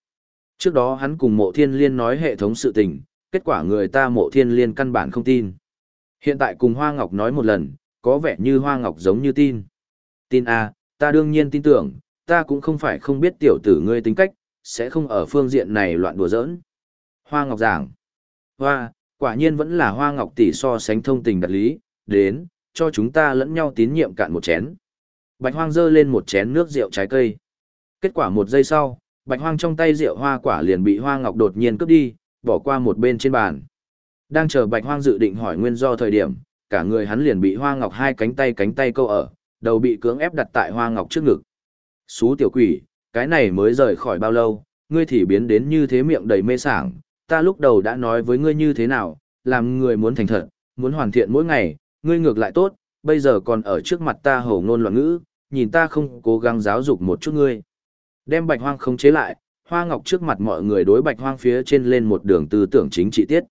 Trước đó hắn cùng mộ thiên liên nói hệ thống sự tình, kết quả người ta mộ thiên liên căn bản không tin. Hiện tại cùng Hoa Ngọc nói một lần, có vẻ như Hoa Ngọc giống như tin. Tin à, ta đương nhiên tin tưởng, ta cũng không phải không biết tiểu tử ngươi tính cách, sẽ không ở phương diện này loạn đùa giỡn. Hoa Ngọc giảng. Hoa, quả nhiên vẫn là Hoa Ngọc tỷ so sánh thông tình đặt lý, đến, cho chúng ta lẫn nhau tín nhiệm cạn một chén. Bạch Hoang dơ lên một chén nước rượu trái cây. Kết quả một giây sau, Bạch Hoang trong tay rượu hoa quả liền bị Hoa Ngọc đột nhiên cướp đi, bỏ qua một bên trên bàn. Đang chờ Bạch Hoang dự định hỏi nguyên do thời điểm, cả người hắn liền bị Hoa Ngọc hai cánh tay cánh tay câu ở, đầu bị cưỡng ép đặt tại Hoa Ngọc trước ngực. Xú tiểu quỷ, cái này mới rời khỏi bao lâu, ngươi thì biến đến như thế miệng đầy mê sảng, ta lúc đầu đã nói với ngươi như thế nào, làm người muốn thành thật, muốn hoàn thiện mỗi ngày, ngươi ngược lại tốt, bây giờ còn ở trước mặt ta hổ ngôn loạn ngữ, nhìn ta không cố gắng giáo dục một chút ngươi. Đem bạch hoang không chế lại, hoa ngọc trước mặt mọi người đối bạch hoang phía trên lên một đường tư tưởng chính trị tiết.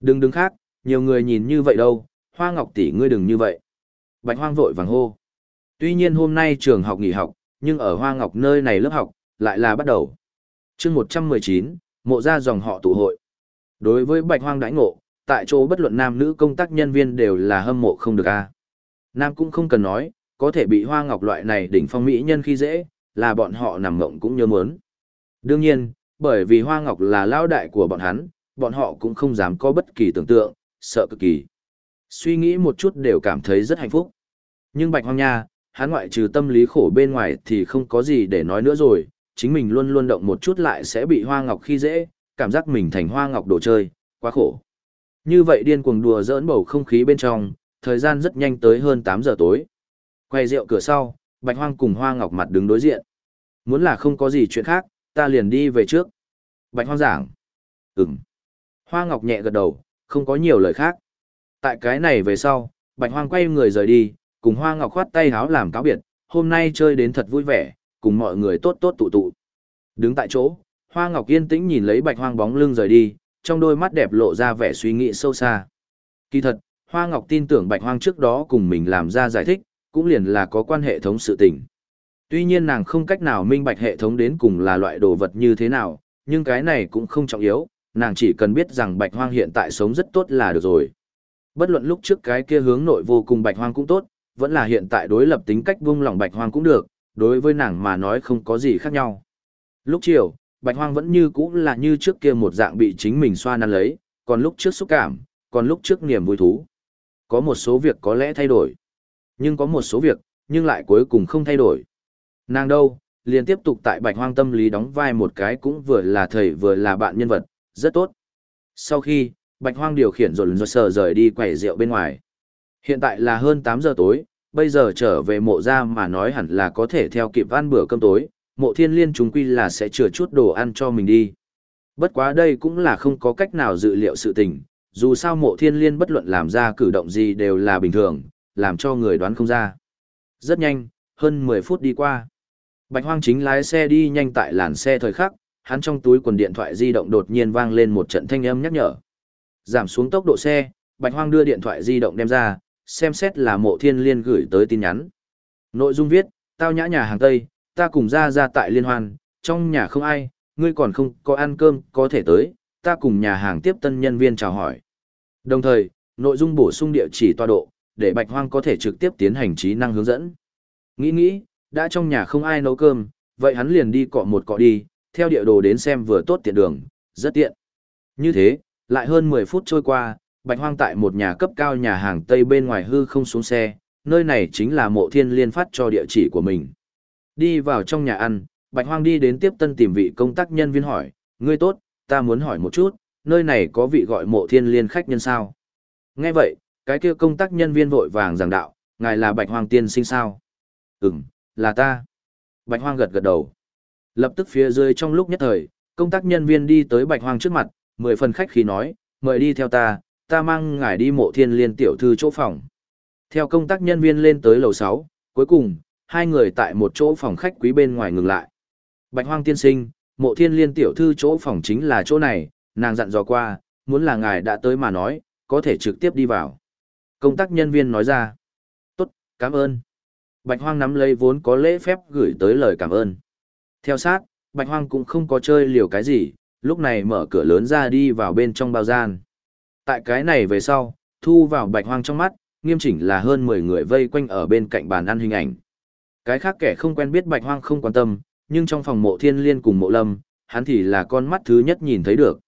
Đừng đứng khác, nhiều người nhìn như vậy đâu, hoa ngọc tỷ ngươi đừng như vậy. Bạch hoang vội vàng hô. Tuy nhiên hôm nay trường học nghỉ học, nhưng ở hoa ngọc nơi này lớp học, lại là bắt đầu. chương 119, mộ ra dòng họ tụ hội. Đối với bạch hoang đãi ngộ, tại chỗ bất luận nam nữ công tác nhân viên đều là hâm mộ không được a. Nam cũng không cần nói, có thể bị hoa ngọc loại này đỉnh phong mỹ nhân khi dễ, là bọn họ nằm mộng cũng nhớ muốn. Đương nhiên, bởi vì hoa ngọc là lao đại của bọn hắn, bọn họ cũng không dám có bất kỳ tưởng tượng, sợ cực kỳ. Suy nghĩ một chút đều cảm thấy rất hạnh phúc. Nhưng bạch hoang nha, hắn ngoại trừ tâm lý khổ bên ngoài thì không có gì để nói nữa rồi, chính mình luôn luôn động một chút lại sẽ bị hoa ngọc khi dễ, cảm giác mình thành hoa ngọc đồ chơi, quá khổ. Như vậy điên cuồng đùa giỡn bầu không khí bên trong, thời gian rất nhanh tới hơn 8 giờ tối. Quay rượu cửa sau, Bạch Hoang cùng Hoa Ngọc mặt đứng đối diện. Muốn là không có gì chuyện khác, ta liền đi về trước. Bạch Hoang giảng. Ừm. Hoa Ngọc nhẹ gật đầu, không có nhiều lời khác. Tại cái này về sau, Bạch Hoang quay người rời đi, cùng Hoa Ngọc khoát tay háo làm cáo biệt, hôm nay chơi đến thật vui vẻ, cùng mọi người tốt tốt tụ tụ. Đứng tại chỗ, Hoa Ngọc yên tĩnh nhìn lấy Bạch Hoang bóng lưng rời đi, trong đôi mắt đẹp lộ ra vẻ suy nghĩ sâu xa. Kỳ thật, Hoa Ngọc tin tưởng Bạch Hoang trước đó cùng mình làm ra giải thích, cũng liền là có quan hệ thống sự tình. Tuy nhiên nàng không cách nào minh bạch hệ thống đến cùng là loại đồ vật như thế nào, nhưng cái này cũng không trọng yếu, nàng chỉ cần biết rằng Bạch Hoang hiện tại sống rất tốt là được rồi. Bất luận lúc trước cái kia hướng nội vô cùng Bạch Hoang cũng tốt, vẫn là hiện tại đối lập tính cách buông lòng Bạch Hoang cũng được, đối với nàng mà nói không có gì khác nhau. Lúc chiều, Bạch Hoang vẫn như cũ là như trước kia một dạng bị chính mình xoa năn lấy, còn lúc trước xúc cảm, còn lúc trước niềm vui thú. Có một số việc có lẽ thay đổi, nhưng có một số việc, nhưng lại cuối cùng không thay đổi. Nàng đâu, liền tiếp tục tại Bạch Hoang tâm lý đóng vai một cái cũng vừa là thầy vừa là bạn nhân vật, rất tốt. Sau khi, Bạch Hoang điều khiển rộn rộn sờ rời đi quẩy rượu bên ngoài. Hiện tại là hơn 8 giờ tối, bây giờ trở về mộ ra mà nói hẳn là có thể theo kịp ăn bữa cơm tối, mộ thiên liên chúng quy là sẽ chừa chút đồ ăn cho mình đi. Bất quá đây cũng là không có cách nào dự liệu sự tình, dù sao mộ thiên liên bất luận làm ra cử động gì đều là bình thường, làm cho người đoán không ra. Rất nhanh, hơn 10 phút đi qua. Bạch Hoang chính lái xe đi nhanh tại làn xe thời khắc, hắn trong túi quần điện thoại di động đột nhiên vang lên một trận thanh âm nhắc nhở. Giảm xuống tốc độ xe, Bạch Hoang đưa điện thoại di động đem ra, xem xét là mộ thiên liên gửi tới tin nhắn. Nội dung viết, tao nhã nhà hàng Tây, ta cùng ra ra tại liên hoan, trong nhà không ai, ngươi còn không có ăn cơm, có thể tới, ta cùng nhà hàng tiếp tân nhân viên chào hỏi. Đồng thời, nội dung bổ sung địa chỉ tọa độ, để Bạch Hoang có thể trực tiếp tiến hành trí năng hướng dẫn. Nghĩ nghĩ, đã trong nhà không ai nấu cơm, vậy hắn liền đi cọ một cọ đi, theo địa đồ đến xem vừa tốt tiện đường, rất tiện. Như thế, lại hơn 10 phút trôi qua, Bạch Hoang tại một nhà cấp cao nhà hàng Tây bên ngoài hư không xuống xe, nơi này chính là mộ thiên liên phát cho địa chỉ của mình. Đi vào trong nhà ăn, Bạch Hoang đi đến tiếp tân tìm vị công tác nhân viên hỏi, ngươi tốt, ta muốn hỏi một chút, nơi này có vị gọi mộ thiên liên khách nhân sao? Nghe vậy, cái kia công tác nhân viên vội vàng giảng đạo, ngài là Bạch Hoang tiên sinh sao? Ừm, là ta. Bạch Hoang gật gật đầu. Lập tức phía dưới trong lúc nhất thời, công tác nhân viên đi tới Bạch Hoang trước mặt, mười phần khách khí nói, mời đi theo ta, ta mang ngài đi mộ thiên liên tiểu thư chỗ phòng. Theo công tác nhân viên lên tới lầu 6, cuối cùng, hai người tại một chỗ phòng khách quý bên ngoài ngừng lại. Bạch hoang tiên sinh, mộ thiên liên tiểu thư chỗ phòng chính là chỗ này, nàng dặn dò qua, muốn là ngài đã tới mà nói, có thể trực tiếp đi vào. Công tác nhân viên nói ra. Tốt, cảm ơn. Bạch hoang nắm lấy vốn có lễ phép gửi tới lời cảm ơn. Theo sát, Bạch hoang cũng không có chơi liều cái gì, lúc này mở cửa lớn ra đi vào bên trong bao gian. Tại cái này về sau, thu vào Bạch hoang trong mắt, nghiêm chỉnh là hơn 10 người vây quanh ở bên cạnh bàn ăn hình ảnh. Cái khác kẻ không quen biết Bạch hoang không quan tâm, nhưng trong phòng mộ thiên liên cùng mộ lâm, hắn thì là con mắt thứ nhất nhìn thấy được.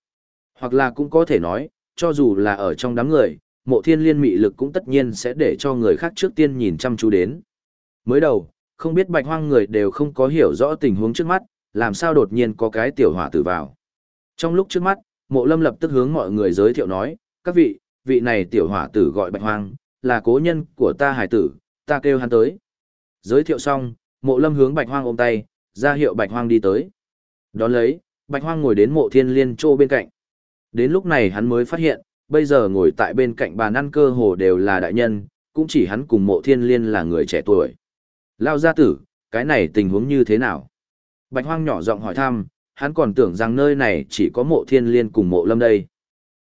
Hoặc là cũng có thể nói, cho dù là ở trong đám người, mộ thiên liên mị lực cũng tất nhiên sẽ để cho người khác trước tiên nhìn chăm chú đến. Mới đầu, không biết bạch hoang người đều không có hiểu rõ tình huống trước mắt, làm sao đột nhiên có cái tiểu hỏa tử vào. Trong lúc trước mắt, mộ lâm lập tức hướng mọi người giới thiệu nói, các vị, vị này tiểu hỏa tử gọi bạch hoang, là cố nhân của ta hải tử, ta kêu hắn tới. Giới thiệu xong, mộ lâm hướng bạch hoang ôm tay, ra hiệu bạch hoang đi tới. Đón lấy, bạch hoang ngồi đến mộ thiên liên trô bên cạnh. Đến lúc này hắn mới phát hiện, bây giờ ngồi tại bên cạnh bàn ăn cơ hồ đều là đại nhân, cũng chỉ hắn cùng mộ thiên liên là người trẻ tuổi. Lao gia tử, cái này tình huống như thế nào? Bạch hoang nhỏ giọng hỏi thăm, hắn còn tưởng rằng nơi này chỉ có mộ thiên liên cùng mộ lâm đây.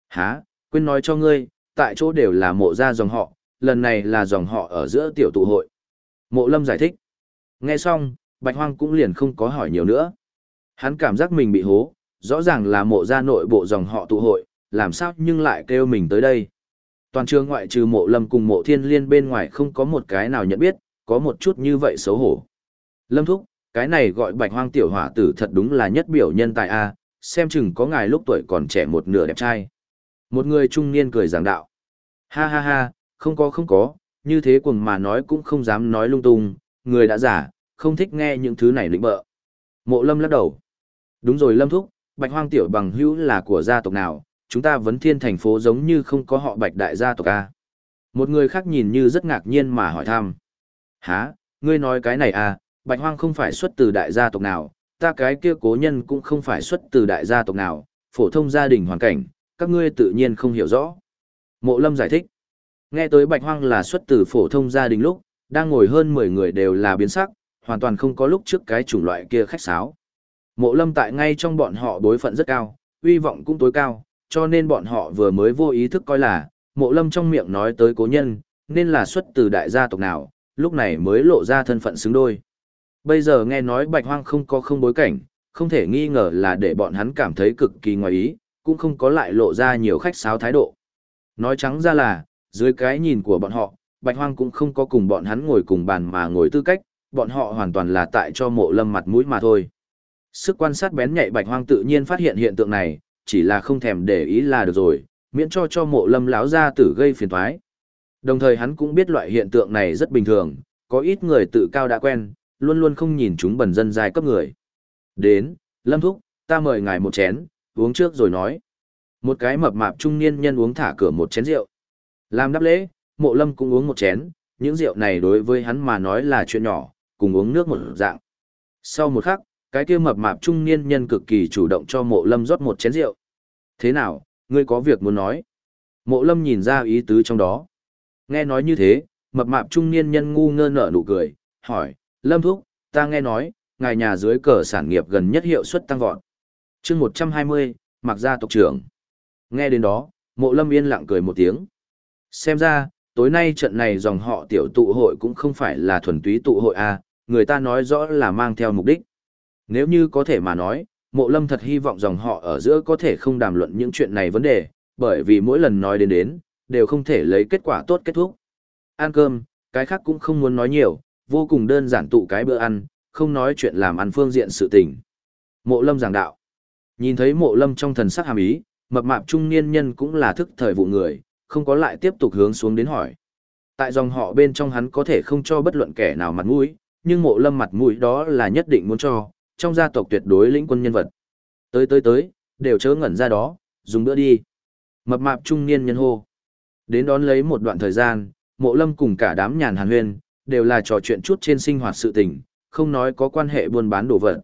Hả, quên nói cho ngươi, tại chỗ đều là mộ gia dòng họ, lần này là dòng họ ở giữa tiểu tụ hội. Mộ lâm giải thích. Nghe xong, bạch hoang cũng liền không có hỏi nhiều nữa. Hắn cảm giác mình bị hố, rõ ràng là mộ gia nội bộ dòng họ tụ hội, làm sao nhưng lại kêu mình tới đây. Toàn trường ngoại trừ mộ lâm cùng mộ thiên liên bên ngoài không có một cái nào nhận biết, có một chút như vậy xấu hổ. Lâm thúc, cái này gọi bạch hoang tiểu hỏa tử thật đúng là nhất biểu nhân tài A, xem chừng có ngài lúc tuổi còn trẻ một nửa đẹp trai. Một người trung niên cười giảng đạo. Ha ha ha, không có không có, như thế cùng mà nói cũng không dám nói lung tung, người đã giả, không thích nghe những thứ này lĩnh bợ. Mộ lâm lắc đầu. Đúng rồi lâm thúc, bạch hoang tiểu bằng hữu là của gia tộc nào, chúng ta vấn thiên thành phố giống như không có họ bạch đại gia tộc A. Một người khác nhìn như rất ngạc nhiên mà hỏi thăm. Hả, ngươi nói cái này à, bạch hoang không phải xuất từ đại gia tộc nào, ta cái kia cố nhân cũng không phải xuất từ đại gia tộc nào, phổ thông gia đình hoàn cảnh, các ngươi tự nhiên không hiểu rõ. Mộ lâm giải thích. Nghe tới bạch hoang là xuất từ phổ thông gia đình lúc, đang ngồi hơn 10 người đều là biến sắc, hoàn toàn không có lúc trước cái chủng loại kia khách sáo. Mộ lâm tại ngay trong bọn họ đối phận rất cao, uy vọng cũng tối cao, cho nên bọn họ vừa mới vô ý thức coi là, mộ lâm trong miệng nói tới cố nhân, nên là xuất từ đại gia tộc nào, lúc này mới lộ ra thân phận xứng đôi. Bây giờ nghe nói bạch hoang không có không bối cảnh, không thể nghi ngờ là để bọn hắn cảm thấy cực kỳ ngoài ý, cũng không có lại lộ ra nhiều khách sáo thái độ. Nói trắng ra là, dưới cái nhìn của bọn họ, bạch hoang cũng không có cùng bọn hắn ngồi cùng bàn mà ngồi tư cách, bọn họ hoàn toàn là tại cho mộ lâm mặt mũi mà thôi. Sức quan sát bén nhạy bạch hoang tự nhiên phát hiện hiện tượng này, chỉ là không thèm để ý là được rồi, miễn cho cho mộ lâm láo ra tử gây phiền toái. Đồng thời hắn cũng biết loại hiện tượng này rất bình thường, có ít người tự cao đã quen, luôn luôn không nhìn chúng bẩn dân dài cấp người. Đến, Lâm Thúc, ta mời ngài một chén, uống trước rồi nói. Một cái mập mạp trung niên nhân uống thả cửa một chén rượu. Làm đáp lễ, mộ lâm cũng uống một chén, những rượu này đối với hắn mà nói là chuyện nhỏ, cùng uống nước một dạng. Sau một khắc, cái kia mập mạp trung niên nhân cực kỳ chủ động cho mộ lâm rót một chén rượu. Thế nào, ngươi có việc muốn nói? Mộ lâm nhìn ra ý tứ trong đó. Nghe nói như thế, mập mạp trung niên nhân ngu ngơ nở nụ cười, hỏi, Lâm Thúc, ta nghe nói, ngài nhà dưới cờ sản nghiệp gần nhất hiệu suất tăng vọt chương 120, mặc ra tộc trưởng. Nghe đến đó, mộ lâm yên lặng cười một tiếng. Xem ra, tối nay trận này dòng họ tiểu tụ hội cũng không phải là thuần túy tụ hội A, người ta nói rõ là mang theo mục đích. Nếu như có thể mà nói, mộ lâm thật hy vọng dòng họ ở giữa có thể không đàm luận những chuyện này vấn đề, bởi vì mỗi lần nói đến đến, đều không thể lấy kết quả tốt kết thúc. Ăn cơm, cái khác cũng không muốn nói nhiều, vô cùng đơn giản tụ cái bữa ăn, không nói chuyện làm ăn phương diện sự tình. Mộ lâm giảng đạo. Nhìn thấy mộ lâm trong thần sắc hàm ý, mập mạp trung niên nhân cũng là thức thời vụ người, không có lại tiếp tục hướng xuống đến hỏi. Tại dòng họ bên trong hắn có thể không cho bất luận kẻ nào mặt mũi, nhưng mộ lâm mặt mũi đó là nhất định muốn cho, trong gia tộc tuyệt đối lĩnh quân nhân vật. Tới tới tới, đều chớ ngẩn ra đó, dùng bữa đi. Mập mạp trung niên nhân hô. Đến đón lấy một đoạn thời gian, mộ lâm cùng cả đám nhàn hàn huyên, đều là trò chuyện chút trên sinh hoạt sự tình, không nói có quan hệ buôn bán đồ vật.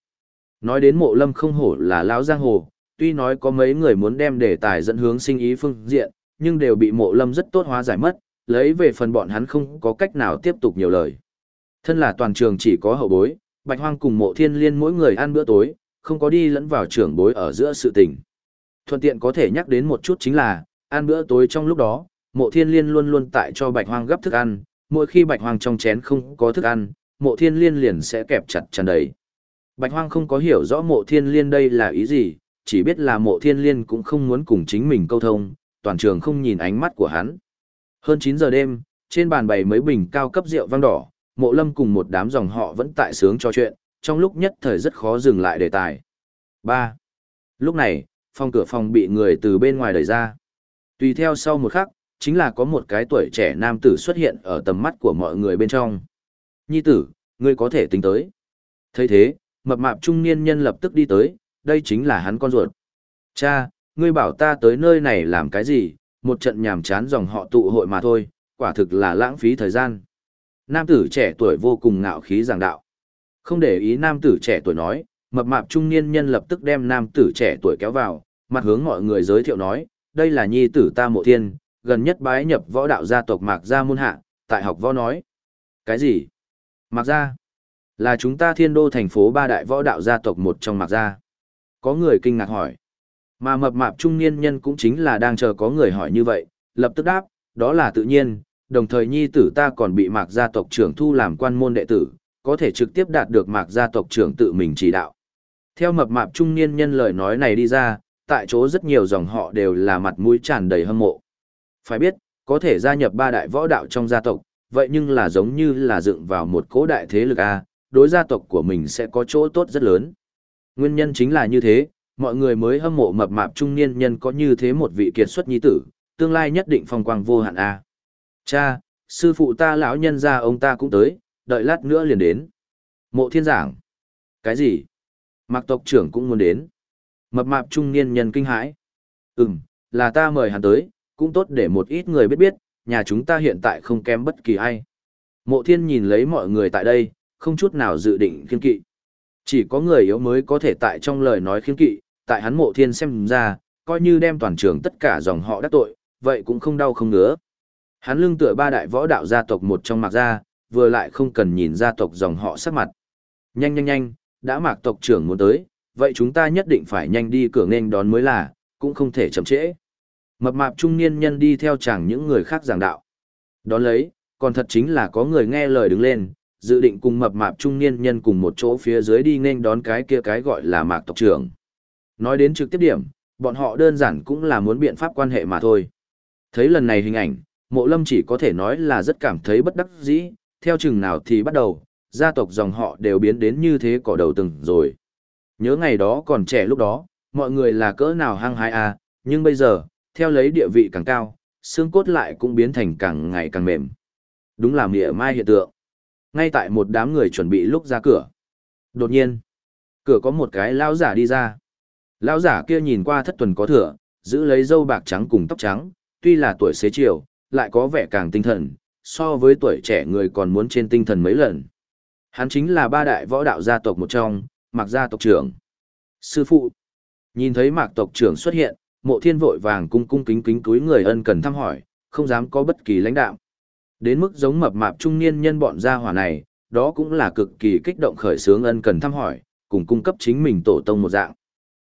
Nói đến mộ lâm không hổ là lão giang hồ, tuy nói có mấy người muốn đem đề tài dẫn hướng sinh ý phương diện, nhưng đều bị mộ lâm rất tốt hóa giải mất, lấy về phần bọn hắn không có cách nào tiếp tục nhiều lời. Thân là toàn trường chỉ có hậu bối, Bạch Hoang cùng mộ thiên liên mỗi người ăn bữa tối, không có đi lẫn vào trưởng bối ở giữa sự tình. Thuận tiện có thể nhắc đến một chút chính là, ăn bữa tối trong lúc đó, mộ thiên liên luôn luôn tại cho Bạch Hoang gấp thức ăn, mỗi khi Bạch Hoang trong chén không có thức ăn, mộ thiên liên liền sẽ kẹp chặt tràn đầy. Bạch Hoang không có hiểu rõ mộ thiên liên đây là ý gì, chỉ biết là mộ thiên liên cũng không muốn cùng chính mình câu thông, toàn trường không nhìn ánh mắt của hắn. Hơn 9 giờ đêm, trên bàn bày mấy bình cao cấp rượu vang đỏ, mộ lâm cùng một đám dòng họ vẫn tại sướng trò chuyện, trong lúc nhất thời rất khó dừng lại đề tài. 3. Lúc này, phòng cửa phòng bị người từ bên ngoài đẩy ra. Tùy theo sau một khắc, chính là có một cái tuổi trẻ nam tử xuất hiện ở tầm mắt của mọi người bên trong. Nhi tử, ngươi có thể tính tới. thấy thế, mập mạp trung niên nhân lập tức đi tới, đây chính là hắn con ruột. Cha, ngươi bảo ta tới nơi này làm cái gì, một trận nhàm chán dòng họ tụ hội mà thôi, quả thực là lãng phí thời gian. Nam tử trẻ tuổi vô cùng ngạo khí giảng đạo. Không để ý nam tử trẻ tuổi nói, mập mạp trung niên nhân lập tức đem nam tử trẻ tuổi kéo vào, mặt hướng mọi người giới thiệu nói, đây là nhi tử ta mộ thiên, gần nhất bái nhập võ đạo gia tộc Mạc Gia môn hạ, tại học võ nói. Cái gì? Mạc Gia? Là chúng ta thiên đô thành phố ba đại võ đạo gia tộc một trong Mạc Gia. Có người kinh ngạc hỏi. Mà mập mạp trung niên nhân cũng chính là đang chờ có người hỏi như vậy, lập tức đáp, đó là tự nhiên, đồng thời nhi tử ta còn bị mạc gia tộc trưởng thu làm quan môn đệ tử, có thể trực tiếp đạt được mạc gia tộc trưởng tự mình chỉ đạo. Theo mập mạp trung niên nhân lời nói này đi ra, tại chỗ rất nhiều dòng họ đều là mặt mũi tràn đầy hâm mộ. Phải biết, có thể gia nhập ba đại võ đạo trong gia tộc, vậy nhưng là giống như là dựng vào một cố đại thế lực A, đối gia tộc của mình sẽ có chỗ tốt rất lớn. Nguyên nhân chính là như thế, mọi người mới hâm mộ mập mạp trung niên nhân có như thế một vị kiệt xuất nhi tử, tương lai nhất định phong quang vô hạn A. Cha, sư phụ ta lão nhân gia ông ta cũng tới, đợi lát nữa liền đến. Mộ thiên giảng. Cái gì? Mạc tộc trưởng cũng muốn đến. Mập mạp trung niên nhân kinh hãi. Ừm, là ta mời hắn tới, cũng tốt để một ít người biết biết, nhà chúng ta hiện tại không kém bất kỳ ai. Mộ thiên nhìn lấy mọi người tại đây, không chút nào dự định khiên kỵ. Chỉ có người yếu mới có thể tại trong lời nói khiên kỵ, tại hắn mộ thiên xem ra, coi như đem toàn trường tất cả dòng họ đắc tội, vậy cũng không đau không ngứa. Hắn lưng tựa ba đại võ đạo gia tộc một trong mạc gia, vừa lại không cần nhìn gia tộc dòng họ sắc mặt. Nhanh nhanh nhanh, đã mạc tộc trưởng muốn tới, vậy chúng ta nhất định phải nhanh đi cửa nghênh đón mới là, cũng không thể chậm trễ. Mập mạp trung niên nhân đi theo chẳng những người khác giảng đạo. Đón lấy, còn thật chính là có người nghe lời đứng lên, dự định cùng mập mạp trung niên nhân cùng một chỗ phía dưới đi nên đón cái kia cái gọi là mạc tộc trưởng. Nói đến trực tiếp điểm, bọn họ đơn giản cũng là muốn biện pháp quan hệ mà thôi. Thấy lần này hình ảnh, mộ lâm chỉ có thể nói là rất cảm thấy bất đắc dĩ, theo chừng nào thì bắt đầu, gia tộc dòng họ đều biến đến như thế cỏ đầu từng rồi. Nhớ ngày đó còn trẻ lúc đó, mọi người là cỡ nào hăng hái à, nhưng bây giờ, theo lấy địa vị càng cao, xương cốt lại cũng biến thành càng ngày càng mềm. Đúng là mỉa mai hiện tượng. Ngay tại một đám người chuẩn bị lúc ra cửa. Đột nhiên, cửa có một cái lão giả đi ra. Lão giả kia nhìn qua thất tuần có thừa, giữ lấy dâu bạc trắng cùng tóc trắng, tuy là tuổi xế chiều, lại có vẻ càng tinh thần, so với tuổi trẻ người còn muốn trên tinh thần mấy lần. Hắn chính là ba đại võ đạo gia tộc một trong, Mạc gia tộc trưởng. Sư phụ, nhìn thấy Mạc tộc trưởng xuất hiện, mộ thiên vội vàng cung cung kính kính túi người ân cần thăm hỏi, không dám có bất kỳ lãnh đạo. Đến mức giống mập mạp trung niên nhân bọn gia hỏa này, đó cũng là cực kỳ kích động khởi sướng ân cần thăm hỏi, cùng cung cấp chính mình tổ tông một dạng.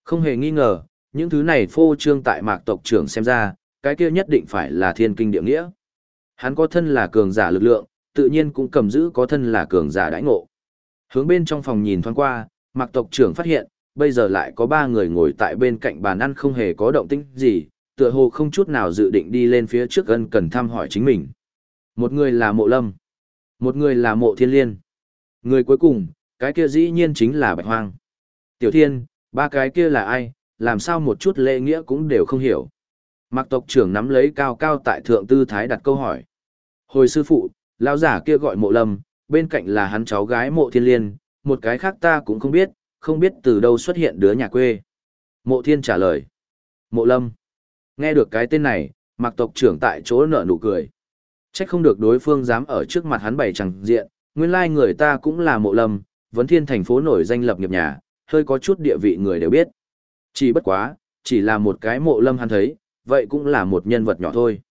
Không hề nghi ngờ, những thứ này phô trương tại mạc tộc trưởng xem ra, cái kia nhất định phải là thiên kinh địa nghĩa. Hắn có thân là cường giả lực lượng, tự nhiên cũng cầm giữ có thân là cường giả đãi ngộ. Hướng bên trong phòng nhìn thoáng qua, mạc tộc trưởng phát hiện, bây giờ lại có ba người ngồi tại bên cạnh bàn ăn không hề có động tĩnh gì, tựa hồ không chút nào dự định đi lên phía trước ân cần thăm hỏi chính mình. Một người là mộ lâm, một người là mộ thiên liên. Người cuối cùng, cái kia dĩ nhiên chính là bạch hoang. Tiểu thiên, ba cái kia là ai, làm sao một chút lễ nghĩa cũng đều không hiểu. Mạc tộc trưởng nắm lấy cao cao tại thượng tư thái đặt câu hỏi. Hồi sư phụ, lão giả kia gọi mộ lâm, bên cạnh là hắn cháu gái mộ thiên liên, một cái khác ta cũng không biết, không biết từ đâu xuất hiện đứa nhà quê. Mộ thiên trả lời. Mộ lâm. Nghe được cái tên này, mạc tộc trưởng tại chỗ nở nụ cười. Trách không được đối phương dám ở trước mặt hắn bày chẳng diện, nguyên lai người ta cũng là mộ lâm, vấn thiên thành phố nổi danh lập nghiệp nhà, hơi có chút địa vị người đều biết. Chỉ bất quá, chỉ là một cái mộ lâm hắn thấy, vậy cũng là một nhân vật nhỏ thôi.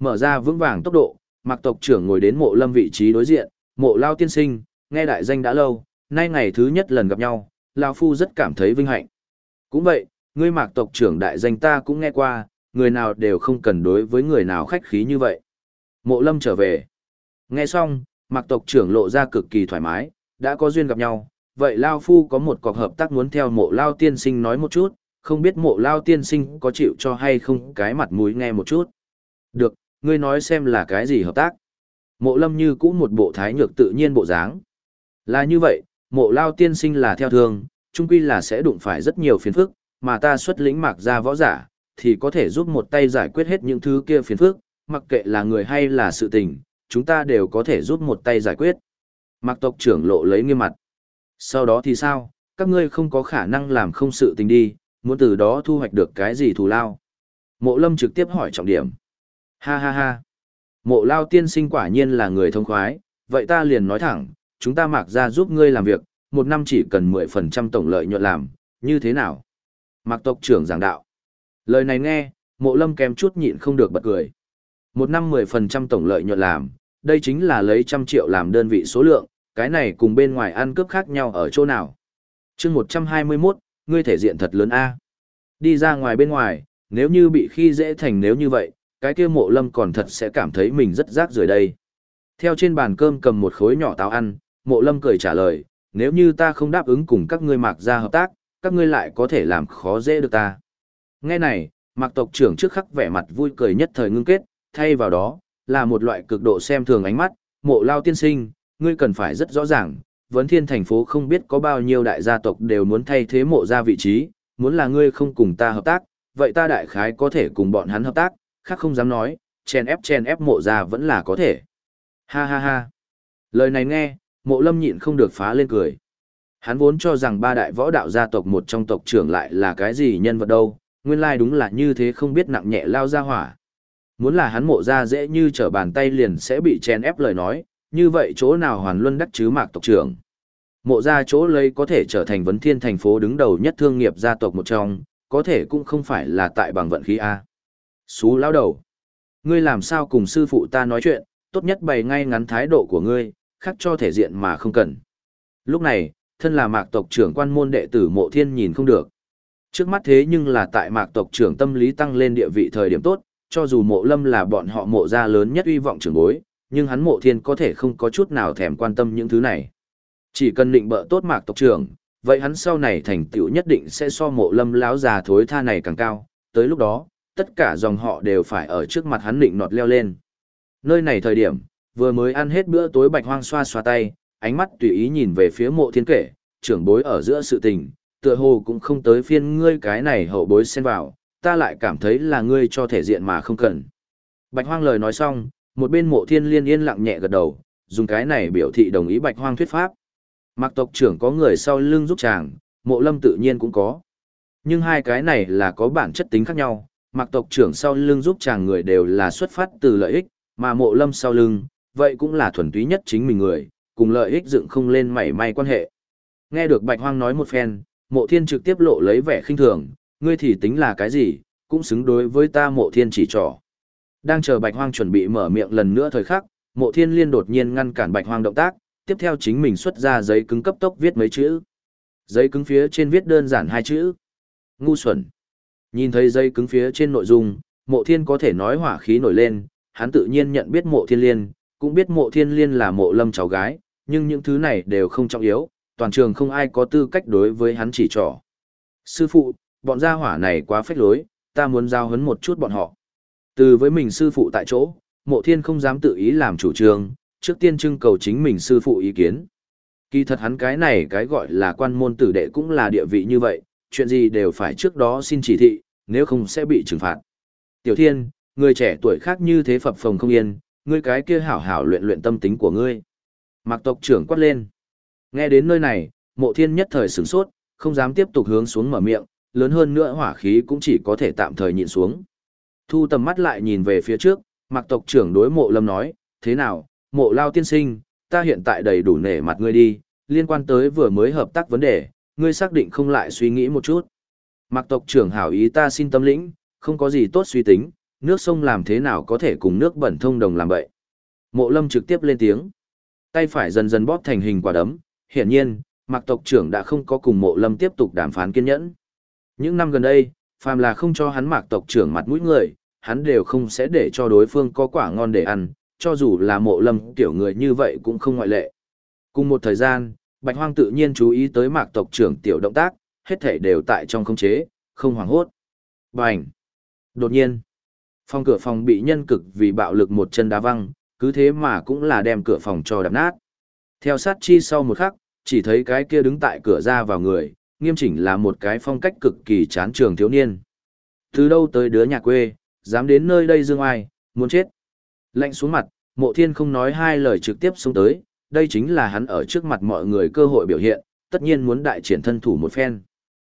Mở ra vững vàng tốc độ, mặc tộc trưởng ngồi đến mộ lâm vị trí đối diện, mộ lao tiên sinh, nghe đại danh đã lâu, nay ngày thứ nhất lần gặp nhau, Lao Phu rất cảm thấy vinh hạnh. Cũng vậy, ngươi mạc tộc trưởng đại danh ta cũng nghe qua, người nào đều không cần đối với người nào khách khí như vậy. Mộ lâm trở về. Nghe xong, Mặc tộc trưởng lộ ra cực kỳ thoải mái, đã có duyên gặp nhau. Vậy Lao Phu có một cuộc hợp tác muốn theo mộ Lao tiên sinh nói một chút, không biết mộ Lao tiên sinh có chịu cho hay không cái mặt mũi nghe một chút. Được, ngươi nói xem là cái gì hợp tác. Mộ lâm như cũ một bộ thái nhược tự nhiên bộ dáng. Là như vậy, mộ lao tiên sinh là theo thường, chung quy là sẽ đụng phải rất nhiều phiền phức, mà ta xuất lĩnh mạc ra võ giả, thì có thể giúp một tay giải quyết hết những thứ kia phiền phức, mặc kệ là người hay là sự tình, chúng ta đều có thể giúp một tay giải quyết. Mạc tộc trưởng lộ lấy nghiêm mặt. Sau đó thì sao, các ngươi không có khả năng làm không sự tình đi, muốn từ đó thu hoạch được cái gì thù lao. Mộ lâm trực tiếp hỏi trọng điểm. Ha ha ha. Mộ lao tiên sinh quả nhiên là người thông khoái, vậy ta liền nói thẳng, chúng ta mặc ra giúp ngươi làm việc, một năm chỉ cần 10% tổng lợi nhuận làm, như thế nào? Mạc tộc trưởng giảng đạo. Lời này nghe, mộ lâm kém chút nhịn không được bật cười. Một năm 10% tổng lợi nhuận làm, đây chính là lấy trăm triệu làm đơn vị số lượng, cái này cùng bên ngoài ăn cướp khác nhau ở chỗ nào. chương 121, ngươi thể diện thật lớn A. Đi ra ngoài bên ngoài, nếu như bị khi dễ thành nếu như vậy, cái kia mộ lâm còn thật sẽ cảm thấy mình rất rác rưởi đây. Theo trên bàn cơm cầm một khối nhỏ táo ăn, mộ lâm cười trả lời, nếu như ta không đáp ứng cùng các ngươi mạc ra hợp tác, các ngươi lại có thể làm khó dễ được ta. Nghe này, mạc tộc trưởng trước khắc vẻ mặt vui cười nhất thời ngưng kết, thay vào đó, là một loại cực độ xem thường ánh mắt, mộ lao tiên sinh, ngươi cần phải rất rõ ràng, vấn thiên thành phố không biết có bao nhiêu đại gia tộc đều muốn thay thế mộ ra vị trí, muốn là ngươi không cùng ta hợp tác, vậy ta đại khái có thể cùng bọn hắn hợp tác, khác không dám nói, chen ép chen ép mộ ra vẫn là có thể. Ha ha ha. Lời này nghe, mộ lâm nhịn không được phá lên cười. Hắn vốn cho rằng ba đại võ đạo gia tộc một trong tộc trưởng lại là cái gì nhân vật đâu, nguyên lai đúng là như thế không biết nặng nhẹ lao ra hỏa. Muốn là hắn mộ ra dễ như trở bàn tay liền sẽ bị chen ép lời nói, như vậy chỗ nào hoàn luân đắc chứ mạc tộc trưởng. Mộ ra chỗ lấy có thể trở thành vấn thiên thành phố đứng đầu nhất thương nghiệp gia tộc một trong, có thể cũng không phải là tại bằng vận khí A. Xú lao đầu. Ngươi làm sao cùng sư phụ ta nói chuyện, tốt nhất bày ngay ngắn thái độ của ngươi, khác cho thể diện mà không cần. Lúc này, thân là mạc tộc trưởng quan môn đệ tử mộ thiên nhìn không được. Trước mắt thế nhưng là tại mạc tộc trưởng tâm lý tăng lên địa vị thời điểm tốt, cho dù mộ lâm là bọn họ mộ gia lớn nhất uy vọng trưởng bối, nhưng hắn mộ thiên có thể không có chút nào thèm quan tâm những thứ này. Chỉ cần định bợ tốt mạc tộc trưởng, vậy hắn sau này thành tựu nhất định sẽ so mộ lâm láo già thối tha này càng cao, tới lúc đó, tất cả dòng họ đều phải ở trước mặt hắn định nọt leo lên. Nơi này thời điểm, vừa mới ăn hết bữa tối bạch hoang xoa xoa tay, ánh mắt tùy ý nhìn về phía mộ thiên kể, trưởng bối ở giữa sự tình, tựa hồ cũng không tới phiên ngươi cái này hậu bối xen vào, ta lại cảm thấy là ngươi cho thể diện mà không cần. Bạch hoang lời nói xong, một bên mộ thiên liên yên lặng nhẹ gật đầu, dùng cái này biểu thị đồng ý bạch hoang thuyết pháp. Mặc tộc trưởng có người sau lưng giúp chàng, mộ lâm tự nhiên cũng có. Nhưng hai cái này là có bản chất tính khác nhau, mặc tộc trưởng sau lưng giúp chàng người đều là xuất phát từ lợi ích, mà mộ lâm sau lưng, vậy cũng là thuần túy nhất chính mình người, cùng lợi ích dựng không lên mảy may quan hệ. Nghe được Bạch Hoang nói một phen, mộ thiên trực tiếp lộ lấy vẻ khinh thường, ngươi thì tính là cái gì, cũng xứng đối với ta mộ thiên chỉ trỏ. Đang chờ Bạch Hoang chuẩn bị mở miệng lần nữa thời khắc, mộ thiên liên đột nhiên ngăn cản Bạch Hoang động tác, tiếp theo chính mình xuất ra giấy cứng cấp tốc viết mấy chữ. Giấy cứng phía trên viết đơn giản hai chữ. Ngu xuẩn. Nhìn thấy giấy cứng phía trên nội dung, mộ thiên có thể nói hỏa khí nổi lên, hắn tự nhiên nhận biết mộ thiên liên, cũng biết mộ thiên liên là mộ lâm cháu gái, nhưng những thứ này đều không trọng yếu, toàn trường không ai có tư cách đối với hắn chỉ trỏ. Sư phụ, bọn gia hỏa này quá phách lối, ta muốn giao hấn một chút bọn họ. Từ với mình sư phụ tại chỗ, mộ thiên không dám tự ý làm chủ trương, trước tiên trưng cầu chính mình sư phụ ý kiến. Kỳ thật hắn cái này cái gọi là quan môn tử đệ cũng là địa vị như vậy, chuyện gì đều phải trước đó xin chỉ thị, nếu không sẽ bị trừng phạt. Tiểu thiên, người trẻ tuổi khác như thế phập phồng không yên, ngươi cái kia hảo hảo luyện luyện tâm tính của ngươi. Mạc tộc trưởng quát lên. Nghe đến nơi này, mộ thiên nhất thời sửng sốt, không dám tiếp tục hướng xuống mở miệng, lớn hơn nữa hỏa khí cũng chỉ có thể tạm thời nhịn xuống. Thu tầm mắt lại nhìn về phía trước, mặc tộc trưởng đối mộ lâm nói, thế nào, mộ lao tiên sinh, ta hiện tại đầy đủ nể mặt ngươi đi, liên quan tới vừa mới hợp tác vấn đề, ngươi xác định không lại suy nghĩ một chút. mặc tộc trưởng hảo ý ta xin tâm lĩnh, Không có gì tốt suy tính, nước sông làm thế nào có thể cùng nước bẩn thông đồng làm vậy. Mộ lâm trực tiếp lên tiếng. Tay phải dần dần bóp thành hình quả đấm, hiển nhiên, mặc tộc trưởng đã không có cùng mộ lâm tiếp tục đàm phán kiên nhẫn. Những năm gần đây, phàm là không cho hắn mạc tộc trưởng mặt mũi người, hắn đều không sẽ để cho đối phương có quả ngon để ăn, cho dù là mộ lâm kiểu người như vậy cũng không ngoại lệ. Cùng một thời gian, Bạch Hoang tự nhiên chú ý tới mạc tộc trưởng tiểu động tác, hết thể đều tại trong khống chế, không hoảng hốt. Bành! Đột nhiên, phòng cửa phòng bị nhân cực vì bạo lực một chân đá văng, cứ thế mà cũng là đem cửa phòng cho đập nát. Theo sát chi sau một khắc, chỉ thấy cái kia đứng tại cửa ra vào người, nghiêm chỉnh là một cái phong cách cực kỳ chán trường thiếu niên. Từ đâu tới đứa nhà quê, dám đến nơi đây dương ai, muốn chết. Lạnh xuống mặt, mộ thiên không nói hai lời trực tiếp xuống tới, đây chính là hắn ở trước mặt mọi người cơ hội biểu hiện, tất nhiên muốn đại triển thân thủ một phen.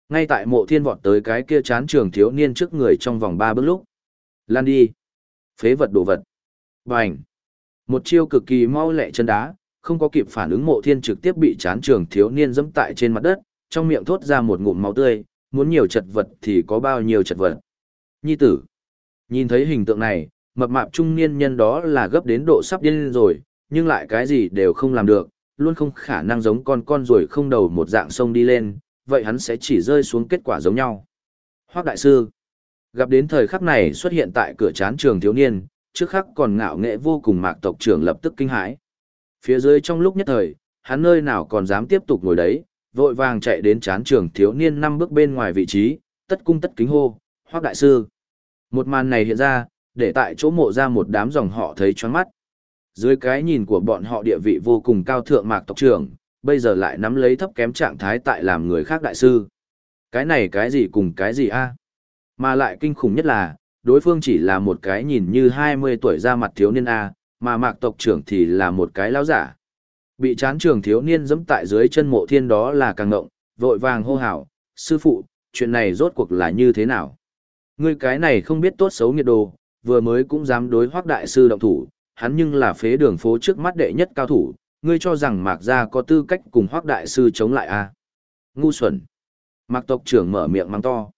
Ngay tại mộ thiên vọt tới cái kia chán trường thiếu niên trước người trong vòng ba bước lúc. Lan đi. Phế vật đồ vật. Bành. Một chiêu cực kỳ mau lẹ chân đá, không có kịp phản ứng mộ thiên trực tiếp bị chán trường thiếu niên dẫm tại trên mặt đất, trong miệng thốt ra một ngụm máu tươi, muốn nhiều chật vật thì có bao nhiêu chật vật. Nhi tử. Nhìn thấy hình tượng này, mập mạp trung niên nhân đó là gấp đến độ sắp điên rồi, nhưng lại cái gì đều không làm được, luôn không khả năng giống con con rồi không đầu một dạng sông đi lên, vậy hắn sẽ chỉ rơi xuống kết quả giống nhau. Hoác đại sư, gặp đến thời khắc này xuất hiện tại cửa chán trường thiếu niên, trước khắc còn ngạo nghệ vô cùng mạc tộc trưởng lập tức kinh hãi. Phía dưới trong lúc nhất thời, hắn nơi nào còn dám tiếp tục ngồi đấy, vội vàng chạy đến chán trường thiếu niên năm bước bên ngoài vị trí, tất cung tất kính hô, hoác đại sư. Một màn này hiện ra, để tại chỗ mộ ra một đám dòng họ thấy choáng mắt. Dưới cái nhìn của bọn họ địa vị vô cùng cao thượng mạc tộc trưởng, bây giờ lại nắm lấy thấp kém trạng thái tại làm người khác đại sư. Cái này cái gì cùng cái gì a? Mà lại kinh khủng nhất là, đối phương chỉ là một cái nhìn như 20 tuổi ra mặt thiếu niên a, mà mạc tộc trưởng thì là một cái lão giả. Bị chán trường thiếu niên dẫm tại dưới chân mộ thiên đó là càng ngộng, vội vàng hô hào, sư phụ, chuyện này rốt cuộc là như thế nào? Ngươi cái này không biết tốt xấu nghiệt đồ, vừa mới cũng dám đối hoác đại sư động thủ, hắn nhưng là phế đường phố trước mắt đệ nhất cao thủ, ngươi cho rằng Mạc Gia có tư cách cùng Hoác Đại Sư chống lại à? Ngu xuẩn. Mạc tộc trưởng mở miệng mắng to.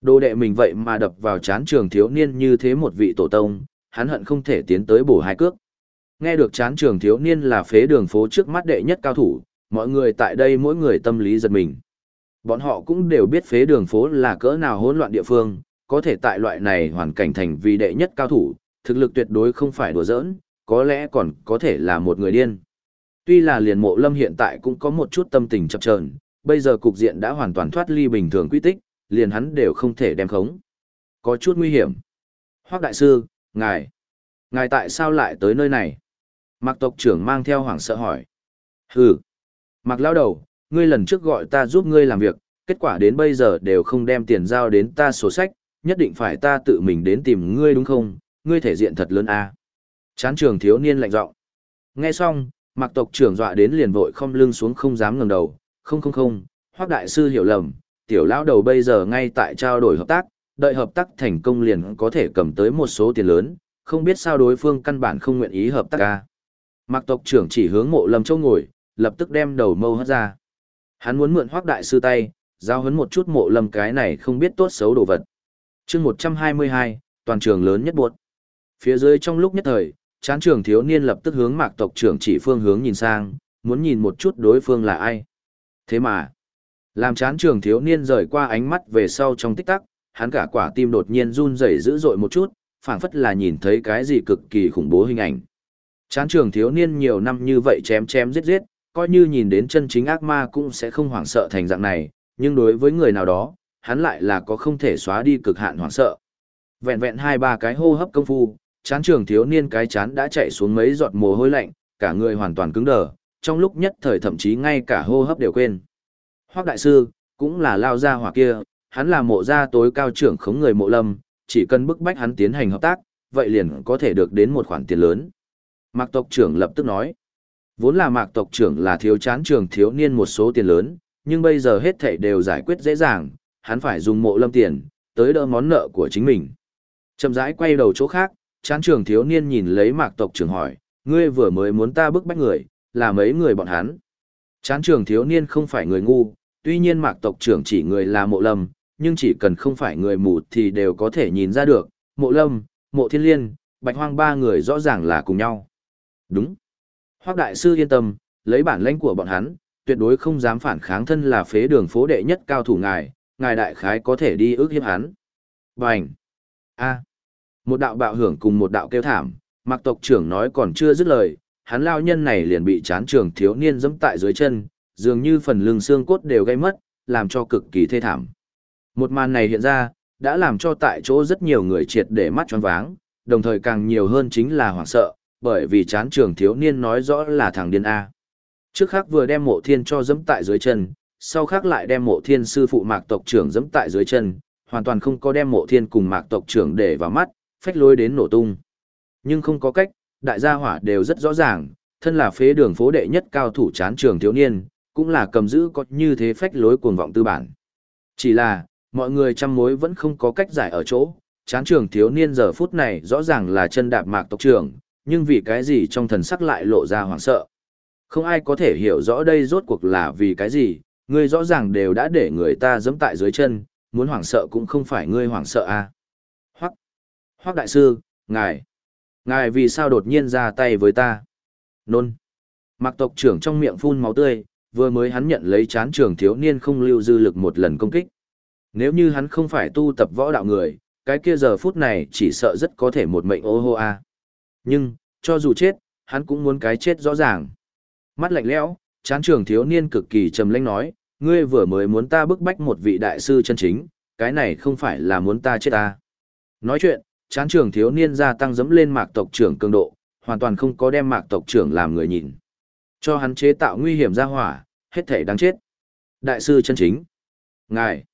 Đồ đệ mình vậy mà đập vào chán trường thiếu niên như thế một vị tổ tông, hắn hận không thể tiến tới bổ hai cước. Nghe được chán trường thiếu niên là phế đường phố trước mắt đệ nhất cao thủ, mọi người tại đây mỗi người tâm lý giật mình. Bọn họ cũng đều biết phế đường phố là cỡ nào hỗn loạn địa phương, có thể tại loại này hoàn cảnh thành vì đệ nhất cao thủ, thực lực tuyệt đối không phải đùa giỡn, có lẽ còn có thể là một người điên. Tuy là liền mộ lâm hiện tại cũng có một chút tâm tình chập chờn, bây giờ cục diện đã hoàn toàn thoát ly bình thường quy tích, liền hắn đều không thể đem khống. Có chút nguy hiểm. Hoác đại sư, ngài, ngài tại sao lại tới nơi này? Mạc tộc trưởng mang theo hoảng sợ hỏi. Hừ, Mạc lao đầu, ngươi lần trước gọi ta giúp ngươi làm việc, kết quả đến bây giờ đều không đem tiền giao đến ta sổ sách, nhất định phải ta tự mình đến tìm ngươi đúng không? Ngươi thể diện thật lớn à? Chán trường thiếu niên lạnh giọng. Nghe xong, Mạc tộc trưởng dọa đến liền vội không lưng xuống không dám ngẩng đầu, không không không, hoác đại sư hiểu lầm, tiểu lão đầu bây giờ ngay tại trao đổi hợp tác, đợi hợp tác thành công liền có thể cầm tới một số tiền lớn, không biết sao đối phương căn bản không nguyện ý hợp tác ca. Mạc tộc trưởng chỉ hướng mộ lâm châu ngồi, lập tức đem đầu mâu hất ra. Hắn muốn mượn hoác đại sư tay, giao hấn một chút mộ lâm cái này không biết tốt xấu đồ vật. chương 122, toàn trường lớn nhất buộc. Phía dưới trong lúc nhất thời, chán trường thiếu niên lập tức hướng mạc tộc trưởng chỉ phương hướng nhìn sang, muốn nhìn một chút đối phương là ai. Thế mà, làm chán trường thiếu niên rời qua ánh mắt về sau trong tích tắc, hắn cả quả tim đột nhiên run rẩy dữ dội một chút, phảng phất là nhìn thấy cái gì cực kỳ khủng bố hình ảnh. Chán trường thiếu niên nhiều năm như vậy chém chém giết giết, coi như nhìn đến chân chính ác ma cũng sẽ không hoảng sợ thành dạng này, nhưng đối với người nào đó, hắn lại là có không thể xóa đi cực hạn hoảng sợ. Vẹn vẹn hai ba cái hô hấp công phu, chán trường thiếu niên cái chán đã chạy xuống mấy giọt mồ hôi lạnh, cả người hoàn toàn cứng đờ, trong lúc nhất thời thậm chí ngay cả hô hấp đều quên. Hoác đại sư, cũng là lao ra hỏa kia, hắn là mộ gia tối cao trưởng khống người mộ lâm, chỉ cần bức bách hắn tiến hành hợp tác, vậy liền có thể được đến một khoản tiền lớn. Mạc tộc trưởng lập tức nói, vốn là mạc tộc trưởng là thiếu chán trường thiếu niên một số tiền lớn, nhưng bây giờ hết thảy đều giải quyết dễ dàng, hắn phải dùng mộ lâm tiền, tới đỡ món nợ của chính mình. Chậm rãi quay đầu chỗ khác, chán trường thiếu niên nhìn lấy mạc tộc trưởng hỏi, ngươi vừa mới muốn ta bức bách người, là mấy người bọn hắn. Chán trường thiếu niên không phải người ngu, tuy nhiên mạc tộc trưởng chỉ người là mộ lâm, nhưng chỉ cần không phải người mù thì đều có thể nhìn ra được, mộ lâm, mộ thiên liên, bạch hoang ba người rõ ràng là cùng nhau. Đúng. Hoác đại sư yên tâm, lấy bản lãnh của bọn hắn, tuyệt đối không dám phản kháng thân là phế đường phố đệ nhất cao thủ ngài, ngài đại khái có thể đi ước hiếp hắn. Bành! a Một đạo bạo hưởng cùng một đạo kêu thảm, mặc tộc trưởng nói còn chưa dứt lời, hắn lao nhân này liền bị chán trường thiếu niên dẫm tại dưới chân, dường như phần lưng xương cốt đều gây mất, làm cho cực kỳ thê thảm. Một màn này hiện ra, đã làm cho tại chỗ rất nhiều người triệt để mắt choáng váng, đồng thời càng nhiều hơn chính là hoảng sợ, bởi vì chán trường thiếu niên nói rõ là thằng điên A. Trước khác vừa đem mộ thiên cho dẫm tại dưới chân, sau khác lại đem mộ thiên sư phụ mạc tộc trưởng dẫm tại dưới chân, hoàn toàn không có đem mộ thiên cùng mạc tộc trưởng để vào mắt, phách lối đến nổ tung. Nhưng không có cách, đại gia hỏa đều rất rõ ràng, thân là phế đường phố đệ nhất cao thủ chán trường thiếu niên, cũng là cầm giữ có như thế phách lối cuồng vọng tư bản. Chỉ là, mọi người chăm mối vẫn không có cách giải ở chỗ, chán trường thiếu niên giờ phút này rõ ràng là chân đạp mạc tộc trưởng, nhưng vì cái gì trong thần sắc lại lộ ra hoảng sợ. Không ai có thể hiểu rõ đây rốt cuộc là vì cái gì, ngươi rõ ràng đều đã để người ta giẫm tại dưới chân, muốn hoảng sợ cũng không phải ngươi hoảng sợ à. Hoắc, Hoắc đại sư, ngài, ngài vì sao đột nhiên ra tay với ta? Nôn. Mạc tộc trưởng trong miệng phun máu tươi, vừa mới hắn nhận lấy chán trường thiếu niên không lưu dư lực một lần công kích. Nếu như hắn không phải tu tập võ đạo người, cái kia giờ phút này chỉ sợ rất có thể một mệnh ô hô a. Nhưng, cho dù chết, hắn cũng muốn cái chết rõ ràng. Mắt lạnh lẽo, chán trường thiếu niên cực kỳ trầm lãnh nói, ngươi vừa mới muốn ta bức bách một vị đại sư chân chính, cái này không phải là muốn ta chết ta. Nói chuyện, chán trường thiếu niên gia tăng dẫm lên mạc tộc trưởng cường độ, hoàn toàn không có đem mạc tộc trưởng làm người nhìn. Cho hắn chế tạo nguy hiểm ra hỏa, hết thể đáng chết. Đại sư chân chính. Ngài.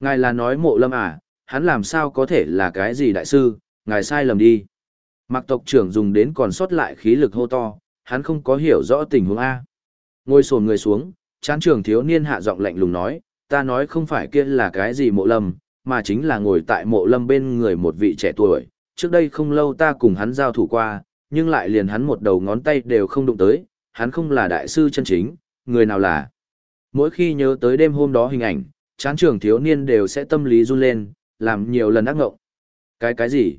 Ngài là nói mộ lâm à, hắn làm sao có thể là cái gì đại sư, ngài sai lầm đi. Mạc tộc trưởng dùng đến còn sót lại khí lực hô to, hắn không có hiểu rõ tình huống A. Ngồi sồn người xuống, chán trường thiếu niên hạ giọng lạnh lùng nói, ta nói không phải kia là cái gì mộ lâm, mà chính là ngồi tại mộ lâm bên người một vị trẻ tuổi. Trước đây không lâu ta cùng hắn giao thủ qua, nhưng lại liền hắn một đầu ngón tay đều không đụng tới, hắn không là đại sư chân chính, người nào là. Mỗi khi nhớ tới đêm hôm đó hình ảnh, chán trường thiếu niên đều sẽ tâm lý run lên, làm nhiều lần ác ngộng. Cái cái gì?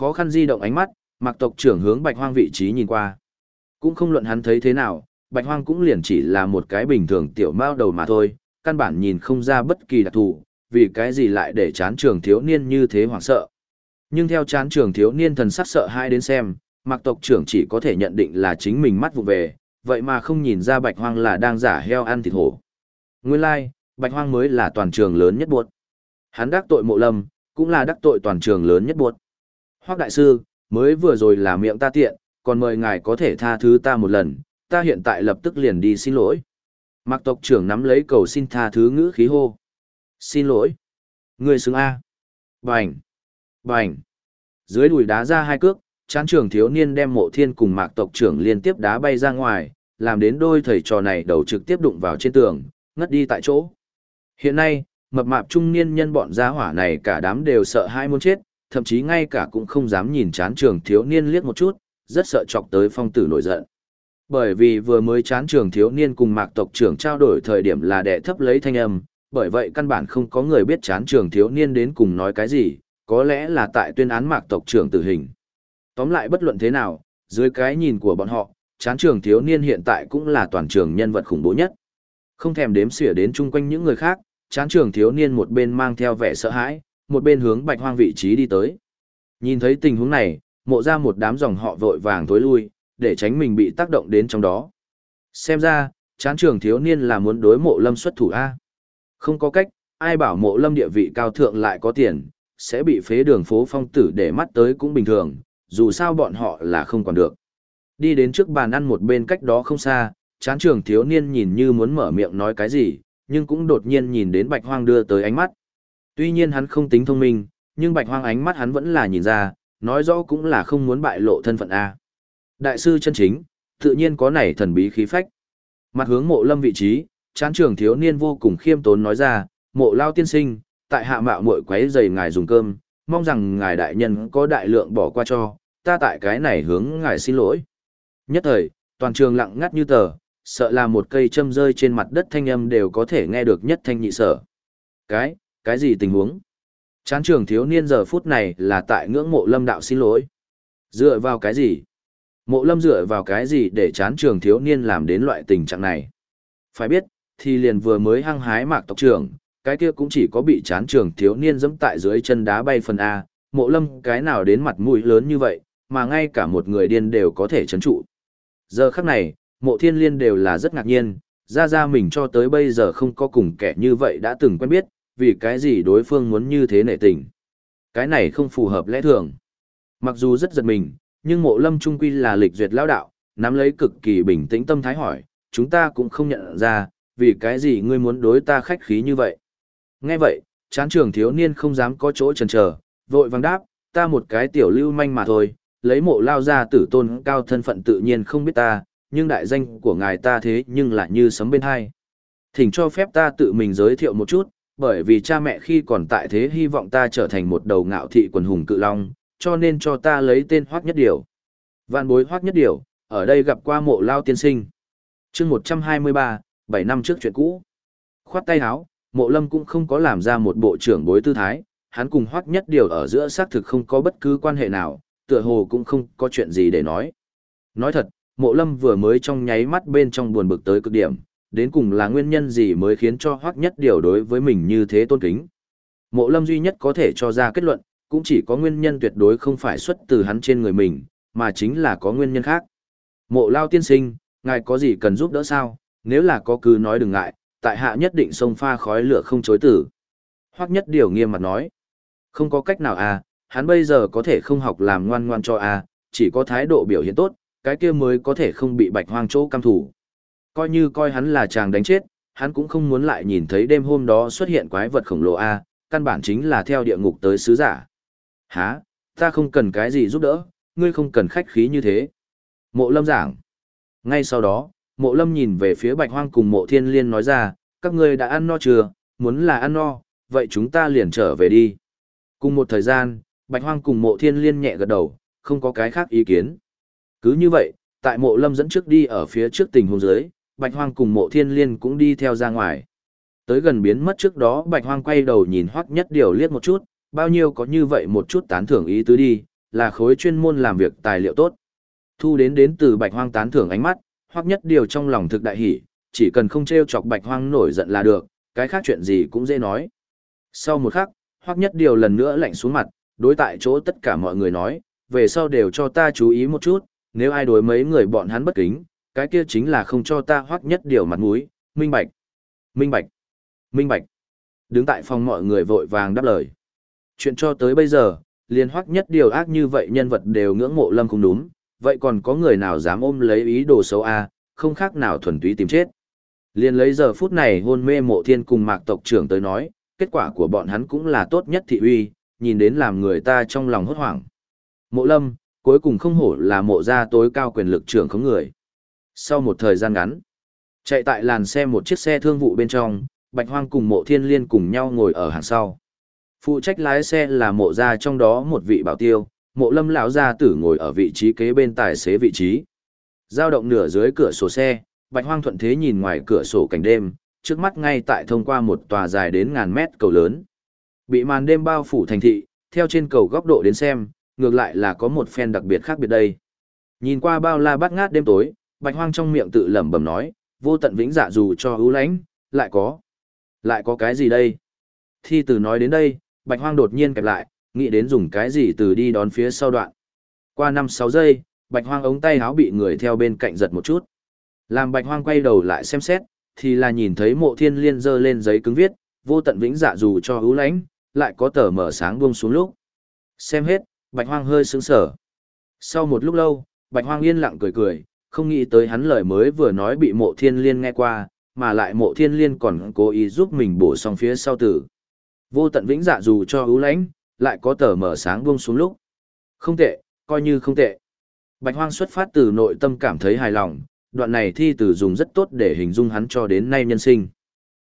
Khó khăn di động ánh mắt, mặc tộc trưởng hướng bạch hoang vị trí nhìn qua. Cũng không luận hắn thấy thế nào, bạch hoang cũng liền chỉ là một cái bình thường tiểu mao đầu mà thôi, căn bản nhìn không ra bất kỳ đặc thù, vì cái gì lại để chán trường thiếu niên như thế hoảng sợ. Nhưng theo chán trường thiếu niên thần sắc sợ hai đến xem, mặc tộc trưởng chỉ có thể nhận định là chính mình mắt vụ về, vậy mà không nhìn ra bạch hoang là đang giả heo ăn thịt hổ. Nguyên lai, like, bạch hoang mới là toàn trường lớn nhất buộc. Hắn đắc tội mộ lâm, cũng là đắc tội toàn trường lớn nhất buộc. Hoác đại sư, mới vừa rồi là miệng ta tiện, còn mời ngài có thể tha thứ ta một lần, ta hiện tại lập tức liền đi xin lỗi. Mạc tộc trưởng nắm lấy cầu xin tha thứ ngữ khí hô. Xin lỗi. Người xứng A. Bành. Bành. Dưới đùi đá ra hai cước, chán trưởng thiếu niên đem mộ thiên cùng mạc tộc trưởng liên tiếp đá bay ra ngoài, làm đến đôi thầy trò này đầu trực tiếp đụng vào trên tường, ngất đi tại chỗ. Hiện nay, mập mạp trung niên nhân bọn gia hỏa này cả đám đều sợ hai muốn chết, thậm chí ngay cả cũng không dám nhìn chán trường thiếu niên liếc một chút, rất sợ chọc tới phong tử nổi giận. Bởi vì vừa mới chán trường thiếu niên cùng mạc tộc trưởng trao đổi thời điểm là đệ thấp lấy thanh âm, bởi vậy căn bản không có người biết chán trường thiếu niên đến cùng nói cái gì, có lẽ là tại tuyên án mạc tộc trưởng tử hình. Tóm lại bất luận thế nào, dưới cái nhìn của bọn họ, chán trường thiếu niên hiện tại cũng là toàn trường nhân vật khủng bố nhất. Không thèm đếm xỉa đến chung quanh những người khác, chán trường thiếu niên một bên mang theo vẻ sợ hãi, một bên hướng bạch hoang vị trí đi tới. Nhìn thấy tình huống này, mộ ra một đám dòng họ vội vàng tối lui, để tránh mình bị tác động đến trong đó. Xem ra, chán trường thiếu niên là muốn đối mộ lâm xuất thủ A. Không có cách, ai bảo mộ lâm địa vị cao thượng lại có tiền, sẽ bị phế đường phố phong tử để mắt tới cũng bình thường, dù sao bọn họ là không còn được. Đi đến trước bàn ăn một bên cách đó không xa, chán trường thiếu niên nhìn như muốn mở miệng nói cái gì, nhưng cũng đột nhiên nhìn đến bạch hoang đưa tới ánh mắt. Tuy nhiên hắn không tính thông minh, nhưng bạch hoang ánh mắt hắn vẫn là nhìn ra, nói rõ cũng là không muốn bại lộ thân phận A. Đại sư chân chính, tự nhiên có nảy thần bí khí phách. Mặt hướng mộ lâm vị trí, chán trường thiếu niên vô cùng khiêm tốn nói ra, mộ lao tiên sinh, tại hạ mạo muội quấy giày ngài dùng cơm, mong rằng ngài đại nhân có đại lượng bỏ qua cho, ta tại cái này hướng ngài xin lỗi. Nhất thời, toàn trường lặng ngắt như tờ, sợ là một cây châm rơi trên mặt đất thanh âm đều có thể nghe được nhất thanh nhị sở. Cái, cái gì tình huống? Chán trường thiếu niên giờ phút này là tại ngưỡng mộ lâm đạo xin lỗi. Dựa vào cái gì? Mộ lâm dựa vào cái gì để chán trường thiếu niên làm đến loại tình trạng này? Phải biết, thì liền vừa mới hăng hái mạc tộc trưởng, cái kia cũng chỉ có bị chán trường thiếu niên dẫm tại dưới chân đá bay phần A, mộ lâm cái nào đến mặt mũi lớn như vậy, mà ngay cả một người điên đều có thể chấn trụ. Giờ khắc này, mộ thiên liên đều là rất ngạc nhiên, ra ra mình cho tới bây giờ không có cùng kẻ như vậy đã từng quen biết, vì cái gì đối phương muốn như thế nệ tình. Cái này không phù hợp lẽ thường. Mặc dù rất giật mình, nhưng mộ lâm trung quy là lịch duyệt lão đạo, nắm lấy cực kỳ bình tĩnh tâm thái hỏi, chúng ta cũng không nhận ra, vì cái gì ngươi muốn đối ta khách khí như vậy. Nghe vậy, chán trường thiếu niên không dám có chỗ chần chờ, vội vàng đáp, ta một cái tiểu lưu manh mà thôi, lấy mộ lao ra tử tôn cao thân phận tự nhiên không biết ta, nhưng đại danh của ngài ta thế nhưng lại như sấm bên hai. Thỉnh cho phép ta tự mình giới thiệu một chút, bởi vì cha mẹ khi còn tại thế hy vọng ta trở thành một đầu ngạo thị quần hùng cự long, cho nên cho ta lấy tên Hoắc Nhất Điều. Vạn bối Hoắc Nhất Điều, ở đây gặp qua mộ lao tiên sinh. chương 123, 7 năm trước chuyện cũ. Khoát tay háo, mộ lâm cũng không có làm ra một bộ trưởng bối tư thái, hắn cùng Hoắc Nhất Điều ở giữa xác thực không có bất cứ quan hệ nào, tựa hồ cũng không có chuyện gì để nói. Nói thật, mộ lâm vừa mới trong nháy mắt bên trong buồn bực tới cực điểm, đến cùng là nguyên nhân gì mới khiến cho Hoắc Nhất Điều đối với mình như thế tôn kính. Mộ lâm duy nhất có thể cho ra kết luận, cũng chỉ có nguyên nhân tuyệt đối không phải xuất từ hắn trên người mình, mà chính là có nguyên nhân khác. Mộ lao tiên sinh, ngài có gì cần giúp đỡ sao, nếu là có cứ nói đừng ngại, tại hạ nhất định sông pha khói lửa không chối tử. Hoắc nhất điều nghiêm mặt nói, không có cách nào à, hắn bây giờ có thể không học làm ngoan ngoan cho à, chỉ có thái độ biểu hiện tốt, cái kia mới có thể không bị bạch hoang chỗ cam thủ. Coi như coi hắn là chàng đánh chết, hắn cũng không muốn lại nhìn thấy đêm hôm đó xuất hiện quái vật khổng lồ a, căn bản chính là theo địa ngục tới sứ giả. Hả, ta không cần cái gì giúp đỡ, ngươi không cần khách khí như thế. Mộ lâm giảng. Ngay sau đó, mộ lâm nhìn về phía bạch hoang cùng mộ thiên liên nói ra, các ngươi đã ăn no chưa, muốn là ăn no, vậy chúng ta liền trở về đi. Cùng một thời gian, bạch hoang cùng mộ thiên liên nhẹ gật đầu, không có cái khác ý kiến. Cứ như vậy, tại mộ lâm dẫn trước đi ở phía trước tình huống dưới, bạch hoang cùng mộ thiên liên cũng đi theo ra ngoài. Tới gần biến mất trước đó bạch hoang quay đầu nhìn hoắc nhất điều liếc một chút, bao nhiêu có như vậy một chút tán thưởng ý tứ đi, là khối chuyên môn làm việc tài liệu tốt. Thu đến đến từ bạch hoang tán thưởng ánh mắt, Hoắc nhất điều trong lòng thực đại hỉ, chỉ cần không treo chọc bạch hoang nổi giận là được, cái khác chuyện gì cũng dễ nói. Sau một khắc, Hoắc nhất điều lần nữa lạnh xuống mặt, đối tại chỗ tất cả mọi người nói, về sau đều cho ta chú ý một chút, nếu ai đối mấy người bọn hắn bất kính, cái kia chính là không cho ta hoắc nhất điều mặt mũi, minh bạch, minh bạch, minh bạch. Đứng tại phòng mọi người vội vàng đáp lời chuyện cho tới bây giờ, liên hoắc nhất điều ác như vậy nhân vật đều ngưỡng mộ lâm không đúng, vậy còn có người nào dám ôm lấy ý đồ xấu a, không khác nào thuần túy tìm chết. Liên lấy giờ phút này hôn mê mộ thiên cùng mạc tộc trưởng tới nói, kết quả của bọn hắn cũng là tốt nhất thị uy, nhìn đến làm người ta trong lòng hốt hoảng. Mộ lâm, cuối cùng không hổ là mộ gia tối cao quyền lực trưởng không người. Sau một thời gian ngắn, chạy tại làn xe một chiếc xe thương vụ bên trong, Bạch Hoang cùng mộ thiên liên cùng nhau ngồi ở hàng sau. Phụ trách lái xe là mộ gia trong đó một vị bảo tiêu, mộ lâm lão gia tử ngồi ở vị trí kế bên tài xế vị trí. Giao động nửa dưới cửa sổ xe, bạch hoang thuận thế nhìn ngoài cửa sổ cảnh đêm, trước mắt ngay tại thông qua một tòa dài đến ngàn mét cầu lớn. Bị màn đêm bao phủ thành thị, theo trên cầu góc độ đến xem, ngược lại là có một phen đặc biệt khác biệt đây. Nhìn qua bao la bát ngát đêm tối, bạch hoang trong miệng tự lẩm bẩm nói, vô tận vĩnh dạ dù cho ưu lãnh, lại có. Lại có cái gì đây? Thi từ nói đến đây, Bạch Hoang đột nhiên kẹp lại, nghĩ đến dùng cái gì từ đi đón phía sau đoạn. Qua 5-6 giây, Bạch Hoang ống tay áo bị người theo bên cạnh giật một chút. Làm Bạch Hoang quay đầu lại xem xét, thì là nhìn thấy mộ thiên liên dơ lên giấy cứng viết, vô tận vĩnh dạ dù cho ưu lãnh, lại có tờ mở sáng buông xuống lúc. Xem hết, Bạch Hoang hơi sững sờ. Sau một lúc lâu, Bạch Hoang yên lặng cười cười, không nghĩ tới hắn lời mới vừa nói bị mộ thiên liên nghe qua, mà lại mộ thiên liên còn cố ý giúp mình bổ sung phía sau tử. Vô tận vĩnh dạ dù cho ưu lãnh, lại có tờ mở sáng buông xuống lúc. Không tệ, coi như không tệ. Bạch Hoang xuất phát từ nội tâm cảm thấy hài lòng, đoạn này thi tử dùng rất tốt để hình dung hắn cho đến nay nhân sinh.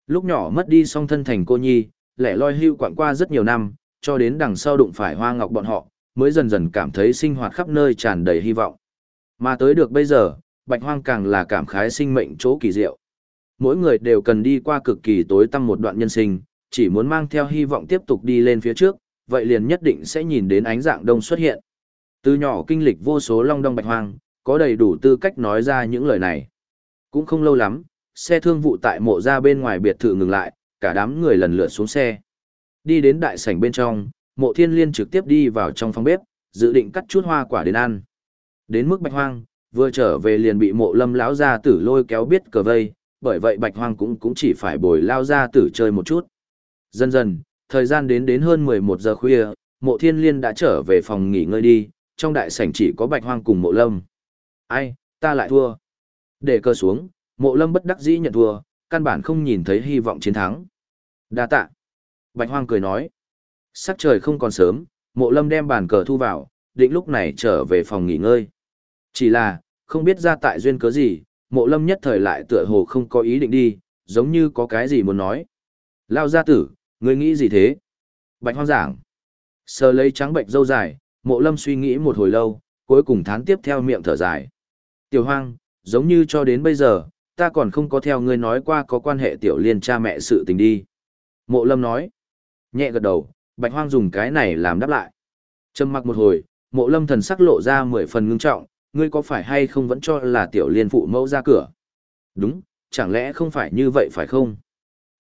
Lúc nhỏ mất đi song thân thành cô nhi, lẻ loi hưu quảng qua rất nhiều năm, cho đến đằng sau đụng phải hoa ngọc bọn họ, mới dần dần cảm thấy sinh hoạt khắp nơi tràn đầy hy vọng. Mà tới được bây giờ, Bạch Hoang càng là cảm khái sinh mệnh chỗ kỳ diệu. Mỗi người đều cần đi qua cực kỳ tối tăm một đoạn nhân sinh, chỉ muốn mang theo hy vọng tiếp tục đi lên phía trước, vậy liền nhất định sẽ nhìn đến ánh dạng đông xuất hiện. Từ nhỏ kinh lịch vô số long đong bạch hoang, có đầy đủ tư cách nói ra những lời này. Cũng không lâu lắm, xe thương vụ tại mộ ra bên ngoài biệt thự ngừng lại, cả đám người lần lượt xuống xe. Đi đến đại sảnh bên trong, mộ thiên liên trực tiếp đi vào trong phòng bếp, dự định cắt chút hoa quả đến ăn. Đến mức bạch hoang, vừa trở về liền bị mộ lâm lão gia tử lôi kéo biết cờ vây, bởi vậy bạch hoang cũng cũng chỉ phải bồi lao gia tử chơi một chút. Dần dần, thời gian đến đến hơn 11 giờ khuya, mộ thiên liên đã trở về phòng nghỉ ngơi đi, trong đại sảnh chỉ có bạch hoang cùng mộ lâm. Ai, ta lại thua. Để cơ xuống, mộ lâm bất đắc dĩ nhận thua, căn bản không nhìn thấy hy vọng chiến thắng. Đa tạ. Bạch hoang cười nói. Sắc trời không còn sớm, mộ lâm đem bàn cờ thu vào, định lúc này trở về phòng nghỉ ngơi. Chỉ là, không biết ra tại duyên cớ gì, mộ lâm nhất thời lại tựa hồ không có ý định đi, giống như có cái gì muốn nói. Lao gia tử, ngươi nghĩ gì thế? Bạch hoang giảng. Sờ lấy trắng bệnh dâu dài, mộ lâm suy nghĩ một hồi lâu, cuối cùng thán tiếp theo miệng thở dài. Tiểu hoang, giống như cho đến bây giờ, ta còn không có theo ngươi nói qua có quan hệ tiểu liên cha mẹ sự tình đi. Mộ lâm nói. Nhẹ gật đầu, bạch hoang dùng cái này làm đáp lại. Trầm mặc một hồi, mộ lâm thần sắc lộ ra mười phần ngưng trọng, ngươi có phải hay không vẫn cho là tiểu liên phụ mẫu ra cửa? Đúng, chẳng lẽ không phải như vậy phải không?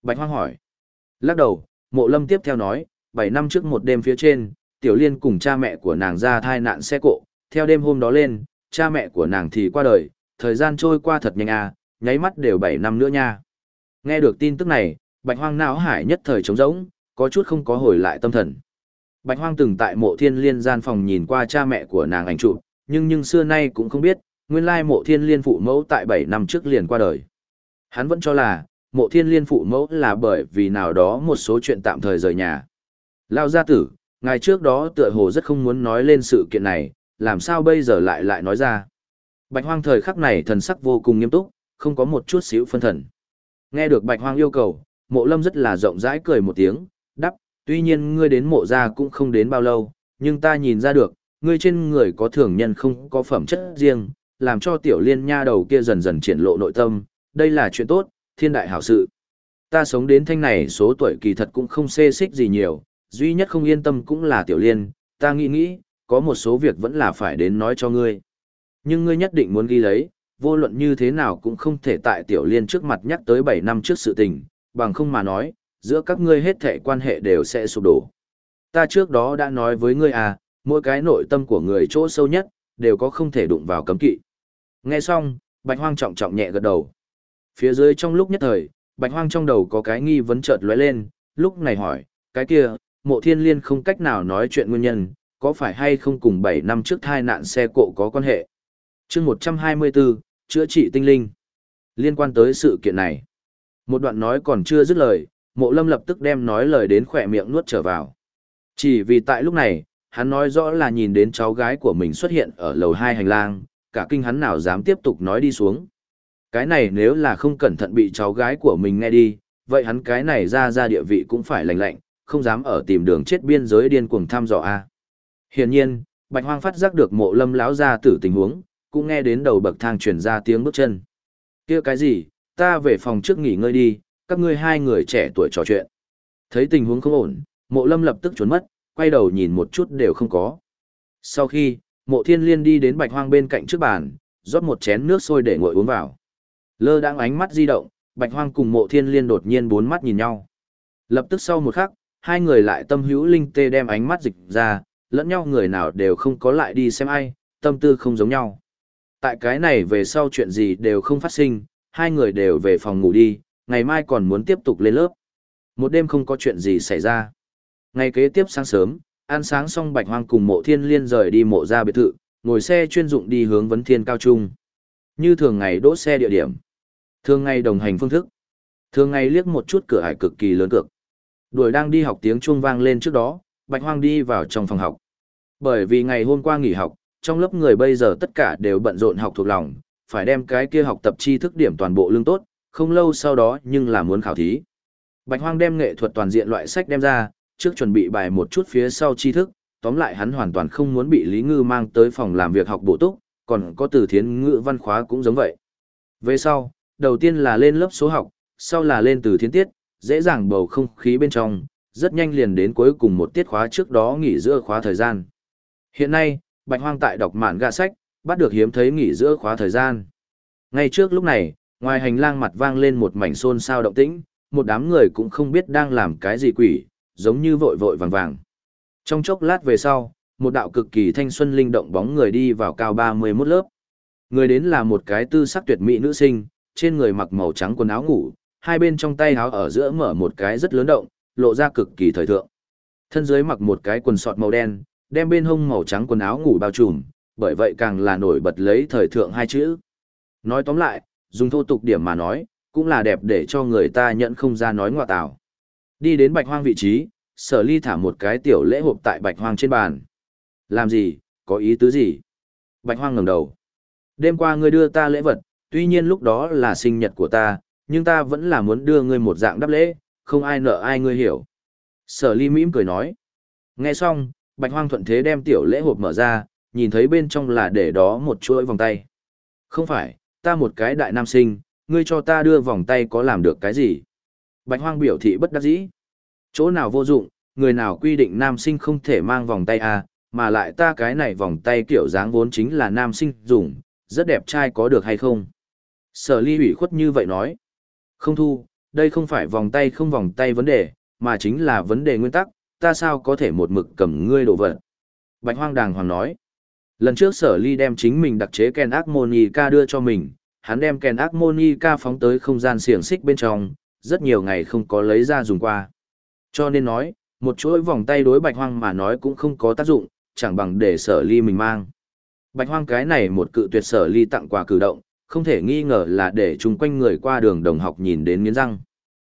Bạch hoang hỏi. Lắc đầu, mộ lâm tiếp theo nói, bảy năm trước một đêm phía trên, tiểu liên cùng cha mẹ của nàng ra thai nạn xe cộ, theo đêm hôm đó lên, cha mẹ của nàng thì qua đời, thời gian trôi qua thật nhanh à, nháy mắt đều bảy năm nữa nha. Nghe được tin tức này, bạch hoang não hải nhất thời trống rỗng, có chút không có hồi lại tâm thần. Bạch hoang từng tại mộ thiên liên gian phòng nhìn qua cha mẹ của nàng ảnh chụp, nhưng nhưng xưa nay cũng không biết, nguyên lai mộ thiên liên phụ mẫu tại 7 năm trước liền qua đời. Hắn vẫn cho là, mộ thiên liên phụ mẫu là bởi vì nào đó một số chuyện tạm thời rời nhà. Lao gia tử, ngày trước đó tựa hồ rất không muốn nói lên sự kiện này, làm sao bây giờ lại lại nói ra. Bạch hoang thời khắc này thần sắc vô cùng nghiêm túc, không có một chút xíu phân thần. Nghe được bạch hoang yêu cầu, mộ lâm rất là rộng rãi cười một tiếng, tuy nhiên ngươi đến mộ gia cũng không đến bao lâu, nhưng ta nhìn ra được, ngươi trên người có thường nhân không có phẩm chất riêng, làm cho tiểu liên nha đầu kia dần dần triển lộ nội tâm, đây là chuyện tốt, thiên đại hảo sự. Ta sống đến thanh này số tuổi kỳ thật cũng không xê xích gì nhiều, duy nhất không yên tâm cũng là tiểu liên, ta nghĩ nghĩ, có một số việc vẫn là phải đến nói cho ngươi. Nhưng ngươi nhất định muốn ghi lấy, vô luận như thế nào cũng không thể tại tiểu liên trước mặt nhắc tới 7 năm trước sự tình, bằng không mà nói, giữa các ngươi hết thảy quan hệ đều sẽ sụp đổ. Ta trước đó đã nói với ngươi à, mỗi cái nội tâm của người chỗ sâu nhất, đều có không thể đụng vào cấm kỵ. Nghe xong, bạch hoang trọng trọng nhẹ gật đầu. Phía dưới trong lúc nhất thời, bạch hoang trong đầu có cái nghi vấn chợt lóe lên, lúc này hỏi, cái kia, mộ thiên liên không cách nào nói chuyện nguyên nhân, có phải hay không cùng 7 năm trước tai nạn xe cộ có quan hệ? chương 124, chữa trị tinh linh. Liên quan tới sự kiện này, một đoạn nói còn chưa dứt lời, mộ lâm lập tức đem nói lời đến khỏe miệng nuốt trở vào. Chỉ vì tại lúc này, hắn nói rõ là nhìn đến cháu gái của mình xuất hiện ở lầu hai hành lang, cả kinh hắn nào dám tiếp tục nói đi xuống. Cái này nếu là không cẩn thận bị cháu gái của mình nghe đi, vậy hắn cái này ra ra địa vị cũng phải lành lạnh, không dám ở tìm đường chết biên giới điên cuồng thăm dò a. Hiển nhiên, Bạch Hoang phát giác được Mộ Lâm lão gia tử tình huống, cũng nghe đến đầu bậc thang truyền ra tiếng bước chân. Kia cái gì, ta về phòng trước nghỉ ngơi đi, các ngươi hai người trẻ tuổi trò chuyện. Thấy tình huống không ổn, Mộ Lâm lập tức trốn mất, quay đầu nhìn một chút đều không có. Sau khi, Mộ Thiên Liên đi đến Bạch Hoang bên cạnh trước bàn, rót một chén nước sôi để nguội uống vào. Lơ đang ánh mắt di động, Bạch Hoang cùng Mộ Thiên Liên đột nhiên bốn mắt nhìn nhau. Lập tức sau một khắc, hai người lại tâm hữu linh tê đem ánh mắt dịch ra, lẫn nhau người nào đều không có lại đi xem ai, tâm tư không giống nhau. Tại cái này về sau chuyện gì đều không phát sinh, hai người đều về phòng ngủ đi, ngày mai còn muốn tiếp tục lên lớp. Một đêm không có chuyện gì xảy ra. Ngày kế tiếp sáng sớm, ăn sáng xong Bạch Hoang cùng Mộ Thiên Liên rời đi mộ ra biệt thự, ngồi xe chuyên dụng đi hướng vấn thiên cao trung. Như thường ngày đỗ xe địa điểm, thường ngày đồng hành phương thức, thường ngày liếc một chút cửa hải cực kỳ lớn cực. Đuổi đang đi học tiếng chuông vang lên trước đó, Bạch Hoang đi vào trong phòng học. Bởi vì ngày hôm qua nghỉ học, trong lớp người bây giờ tất cả đều bận rộn học thuộc lòng, phải đem cái kia học tập tri thức điểm toàn bộ lương tốt, không lâu sau đó nhưng là muốn khảo thí. Bạch Hoang đem nghệ thuật toàn diện loại sách đem ra, trước chuẩn bị bài một chút phía sau tri thức, tóm lại hắn hoàn toàn không muốn bị Lý Ngư mang tới phòng làm việc học bổ túc, còn có từ thiến ngữ văn khóa cũng giống vậy. Về sau, đầu tiên là lên lớp số học, sau là lên từ thiến tiết, dễ dàng bầu không khí bên trong, rất nhanh liền đến cuối cùng một tiết khóa trước đó nghỉ giữa khóa thời gian. Hiện nay, Bạch Hoang tại đọc mạn gạ sách, bắt được hiếm thấy nghỉ giữa khóa thời gian. Ngay trước lúc này, ngoài hành lang mặt vang lên một mảnh xôn xao động tĩnh, một đám người cũng không biết đang làm cái gì quỷ, giống như vội vội vàng vàng. Trong chốc lát về sau, một đạo cực kỳ thanh xuân linh động bóng người đi vào cao 31 lớp. Người đến là một cái tư sắc tuyệt mỹ nữ sinh, trên người mặc màu trắng quần áo ngủ, hai bên trong tay áo ở giữa mở một cái rất lớn động, lộ ra cực kỳ thời thượng. Thân dưới mặc một cái quần sọt màu đen, đem bên hông màu trắng quần áo ngủ bao trùm, bởi vậy càng là nổi bật lấy thời thượng hai chữ. Nói tóm lại, dùng thô tục điểm mà nói, cũng là đẹp để cho người ta nhận không ra nói ngoại tảo. Đi đến bạch hoang vị trí, sở ly thả một cái tiểu lễ hộp tại bạch hoang trên bàn. Làm gì, có ý tứ gì? Bạch hoang ngẩng đầu. Đêm qua ngươi đưa ta lễ vật, tuy nhiên lúc đó là sinh nhật của ta, nhưng ta vẫn là muốn đưa ngươi một dạng đáp lễ, không ai nợ ai ngươi hiểu. Sở ly mỉm cười nói. Nghe xong, bạch hoang thuận thế đem tiểu lễ hộp mở ra, nhìn thấy bên trong là để đó một chuỗi vòng tay. Không phải, ta một cái đại nam sinh, ngươi cho ta đưa vòng tay có làm được cái gì? Bạch hoang biểu thị bất đắc dĩ. Chỗ nào vô dụng, người nào quy định nam sinh không thể mang vòng tay à, mà lại ta cái này vòng tay kiểu dáng vốn chính là nam sinh dùng, rất đẹp trai có được hay không? Sở ly ủy khuất như vậy nói. Không thu, đây không phải vòng tay không vòng tay vấn đề, mà chính là vấn đề nguyên tắc, ta sao có thể một mực cầm ngươi đồ vật. Bạch hoang đàng hoàng nói. Lần trước sở ly đem chính mình đặc chế kèn ác monica đưa cho mình, hắn đem kèn ác monica phóng tới không gian xiềng xích bên trong, rất nhiều ngày không có lấy ra dùng qua. Cho nên nói, một chuỗi vòng tay đối bạch hoang mà nói cũng không có tác dụng, chẳng bằng để sở ly mình mang. Bạch hoang cái này một cự tuyệt sở ly tặng quà cử động, không thể nghi ngờ là để chung quanh người qua đường đồng học nhìn đến nghiến răng.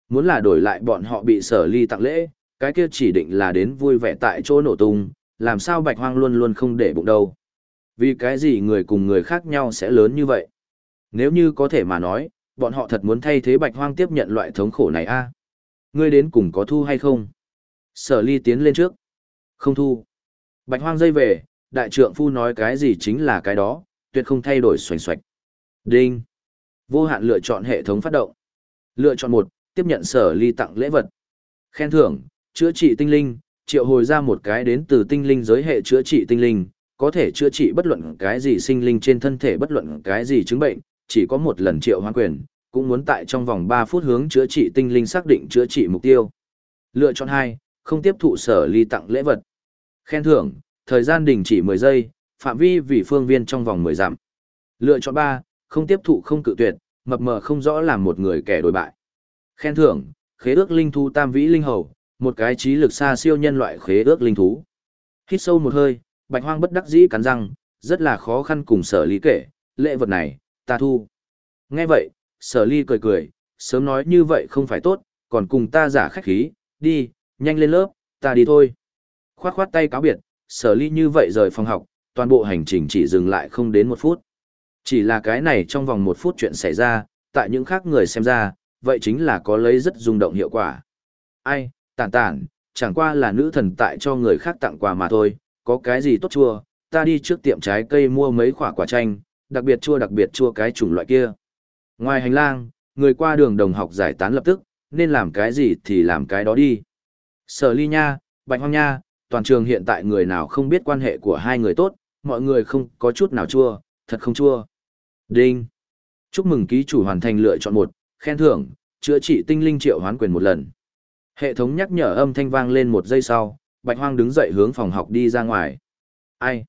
Muốn là đổi lại bọn họ bị sở ly tặng lễ, cái kia chỉ định là đến vui vẻ tại chỗ nổ tung, làm sao bạch hoang luôn luôn không để bụng đâu. Vì cái gì người cùng người khác nhau sẽ lớn như vậy? Nếu như có thể mà nói, bọn họ thật muốn thay thế bạch hoang tiếp nhận loại thống khổ này a Ngươi đến cùng có thu hay không? Sở ly tiến lên trước. Không thu. Bạch hoang dây về, đại trượng phu nói cái gì chính là cái đó, tuyệt không thay đổi xoành xoạch. Đinh. Vô hạn lựa chọn hệ thống phát động. Lựa chọn một, tiếp nhận sở ly tặng lễ vật. Khen thưởng, chữa trị tinh linh, triệu hồi ra một cái đến từ tinh linh giới hệ chữa trị tinh linh, có thể chữa trị bất luận cái gì sinh linh trên thân thể bất luận cái gì chứng bệnh, chỉ có một lần triệu hoán quyền, cũng muốn tại trong vòng 3 phút hướng chữa trị tinh linh xác định chữa trị mục tiêu. Lựa chọn 2, không tiếp thụ sở ly tặng lễ vật. Khen thưởng, thời gian đình chỉ 10 giây, phạm vi vì phương viên trong vòng 10 dặm. Lựa chọn 3, không tiếp thụ không cự tuyệt, mập mờ không rõ làm một người kẻ đổi bại. Khen thưởng, khế ước linh thú tam vĩ linh hầu, một cái trí lực xa siêu nhân loại khế ước linh thú. Hít sâu một hơi, bạch hoang bất đắc dĩ cắn răng, rất là khó khăn cùng sở ly kể, lễ vật này, ta thu. Nghe vậy, sở ly cười cười, sớm nói như vậy không phải tốt, còn cùng ta giả khách khí, đi, nhanh lên lớp, ta đi thôi. Khoát khoát tay cáo biệt, sở ly như vậy rời phòng học, toàn bộ hành trình chỉ dừng lại không đến một phút. Chỉ là cái này trong vòng một phút chuyện xảy ra, tại những khác người xem ra, vậy chính là có lấy rất rung động hiệu quả. Ai, tản tản, chẳng qua là nữ thần tại cho người khác tặng quà mà thôi, có cái gì tốt chua, ta đi trước tiệm trái cây mua mấy quả quả chanh, đặc biệt chua đặc biệt chua cái chủng loại kia. Ngoài hành lang, người qua đường đồng học giải tán lập tức, nên làm cái gì thì làm cái đó đi. Sở ly nha, bạch hoang nha, toàn trường hiện tại người nào không biết quan hệ của hai người tốt, mọi người không có chút nào chua, thật không chua. Đinh. Chúc mừng ký chủ hoàn thành lựa chọn một, khen thưởng, chữa trị tinh linh triệu hoán quyền một lần. Hệ thống nhắc nhở âm thanh vang lên một giây sau, Bạch Hoang đứng dậy hướng phòng học đi ra ngoài. Ai?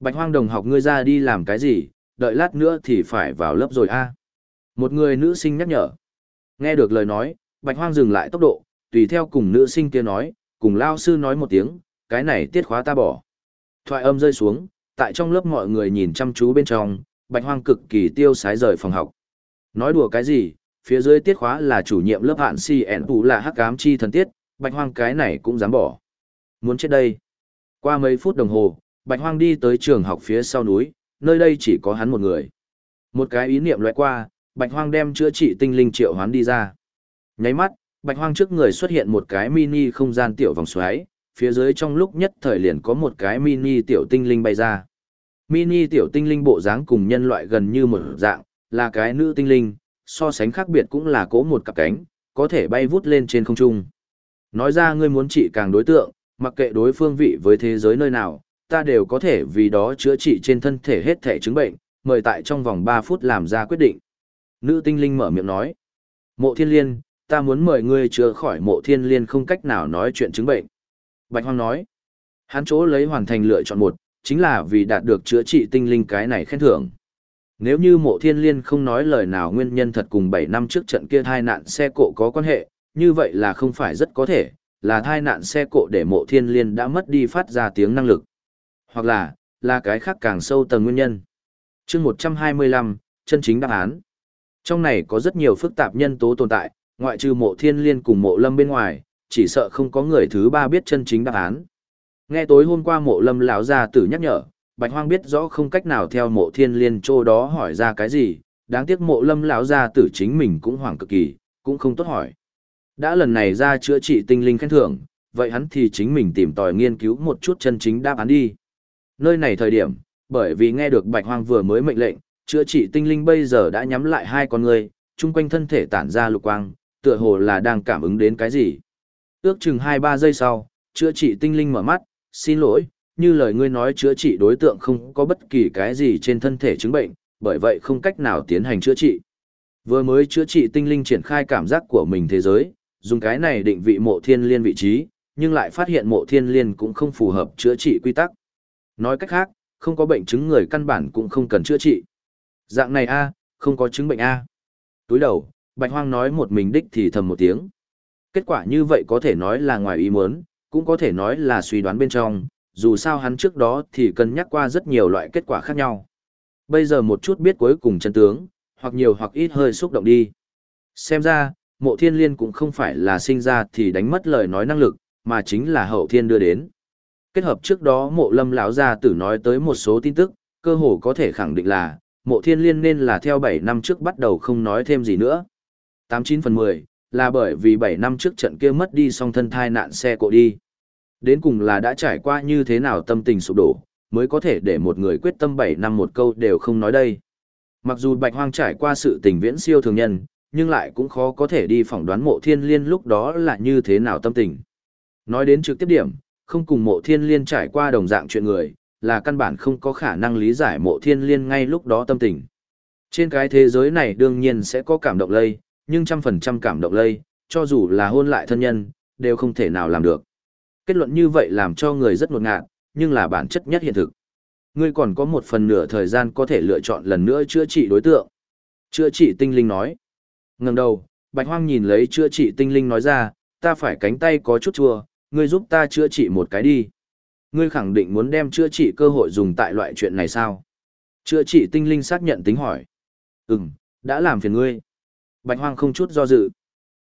Bạch Hoang đồng học ngươi ra đi làm cái gì, đợi lát nữa thì phải vào lớp rồi a. Một người nữ sinh nhắc nhở. Nghe được lời nói, Bạch Hoang dừng lại tốc độ, tùy theo cùng nữ sinh kia nói, cùng lao sư nói một tiếng, cái này tiết khóa ta bỏ. Thoại âm rơi xuống, tại trong lớp mọi người nhìn chăm chú bên trong, Bạch Hoang cực kỳ tiêu sái rời phòng học. Nói đùa cái gì, phía dưới tiết khóa là chủ nhiệm lớp hạn CN Tú là hắc ám chi thần tiết, Bạch Hoang cái này cũng dám bỏ. Muốn chết đây. Qua mấy phút đồng hồ, Bạch Hoang đi tới trường học phía sau núi, nơi đây chỉ có hắn một người. Một cái ý niệm lóe qua, Bạch Hoang đem chữa trị tinh linh triệu hoán đi ra. Nháy mắt, Bạch Hoang trước người xuất hiện một cái mini không gian tiểu vòng xoáy, phía dưới trong lúc nhất thời liền có một cái mini tiểu tinh linh bay ra. Mini tiểu tinh linh bộ dáng cùng nhân loại gần như một dạng, là cái nữ tinh linh, so sánh khác biệt cũng là cố một cặp cánh, có thể bay vút lên trên không trung. Nói ra ngươi muốn trị càng đối tượng, mặc kệ đối phương vị với thế giới nơi nào, ta đều có thể vì đó chữa trị trên thân thể hết thể chứng bệnh, mời tại trong vòng 3 phút làm ra quyết định. Nữ tinh linh mở miệng nói, mộ thiên liên, ta muốn mời ngươi chữa khỏi mộ thiên liên không cách nào nói chuyện chứng bệnh. Bạch Hoang nói, hắn chỗ lấy hoàn thành lựa chọn một, chính là vì đạt được chữa trị tinh linh cái này khen thưởng. Nếu như mộ thiên liên không nói lời nào nguyên nhân thật cùng 7 năm trước trận kia tai nạn xe cộ có quan hệ, như vậy là không phải rất có thể, là thai nạn xe cộ để mộ thiên liên đã mất đi phát ra tiếng năng lực. Hoặc là, là cái khác càng sâu tầng nguyên nhân. chương 125, chân chính đáp án. Trong này có rất nhiều phức tạp nhân tố tồn tại, ngoại trừ mộ thiên liên cùng mộ lâm bên ngoài, chỉ sợ không có người thứ ba biết chân chính đáp án. Nghe tối hôm qua mộ lâm lão gia tử nhắc nhở, bạch hoang biết rõ không cách nào theo mộ thiên liên chỗ đó hỏi ra cái gì, đáng tiếc mộ lâm lão gia tử chính mình cũng hoảng cực kỳ, cũng không tốt hỏi. Đã lần này ra chữa trị tinh linh khen thưởng, vậy hắn thì chính mình tìm tòi nghiên cứu một chút chân chính đáp án đi. Nơi này thời điểm, bởi vì nghe được bạch hoang vừa mới mệnh lệnh, chữa trị tinh linh bây giờ đã nhắm lại hai con người, chung quanh thân thể tản ra lục quang, tựa hồ là đang cảm ứng đến cái gì. Ước chừng 2-3 giây sau, chữa trị tinh linh mở mắt, xin lỗi, như lời ngươi nói chữa trị đối tượng không có bất kỳ cái gì trên thân thể chứng bệnh, bởi vậy không cách nào tiến hành chữa trị. Vừa mới chữa trị tinh linh triển khai cảm giác của mình thế giới, dùng cái này định vị mộ thiên liên vị trí, nhưng lại phát hiện mộ thiên liên cũng không phù hợp chữa trị quy tắc. Nói cách khác, không có bệnh chứng người căn bản cũng không cần chữa trị. Dạng này a, không có chứng bệnh a. Túi đầu, Bạch Hoang nói một mình đích thì thầm một tiếng. Kết quả như vậy có thể nói là ngoài ý muốn, cũng có thể nói là suy đoán bên trong, dù sao hắn trước đó thì cân nhắc qua rất nhiều loại kết quả khác nhau. Bây giờ một chút biết cuối cùng chân tướng, hoặc nhiều hoặc ít hơi xúc động đi. Xem ra, mộ thiên liên cũng không phải là sinh ra thì đánh mất lời nói năng lực, mà chính là hậu thiên đưa đến. Kết hợp trước đó mộ lâm lão gia tử nói tới một số tin tức, cơ hồ có thể khẳng định là, mộ thiên liên nên là theo 7 năm trước bắt đầu không nói thêm gì nữa. 89 phần 10, là bởi vì 7 năm trước trận kia mất đi song thân thai nạn xe cộ đi. Đến cùng là đã trải qua như thế nào tâm tình sụp đổ, mới có thể để một người quyết tâm 7 năm một câu đều không nói đây. Mặc dù Bạch Hoang trải qua sự tình viễn siêu thường nhân, nhưng lại cũng khó có thể đi phỏng đoán mộ thiên liên lúc đó là như thế nào tâm tình. Nói đến trực tiếp điểm, không cùng mộ thiên liên trải qua đồng dạng chuyện người, là căn bản không có khả năng lý giải mộ thiên liên ngay lúc đó tâm tình. Trên cái thế giới này đương nhiên sẽ có cảm động lây, nhưng trăm phần trăm cảm động lây, cho dù là hôn lại thân nhân, đều không thể nào làm được. Kết luận như vậy làm cho người rất ngột ngạt, nhưng là bản chất nhất hiện thực. Ngươi còn có một phần nửa thời gian có thể lựa chọn lần nữa chữa trị đối tượng. Chữa trị tinh linh nói. Ngừng đầu, Bạch Hoang nhìn lấy chữa trị tinh linh nói ra, ta phải cánh tay có chút chua, ngươi giúp ta chữa trị một cái đi. Ngươi khẳng định muốn đem chữa trị cơ hội dùng tại loại chuyện này sao? Chữa trị tinh linh xác nhận tính hỏi. Ừm, đã làm phiền ngươi. Bạch Hoang không chút do dự.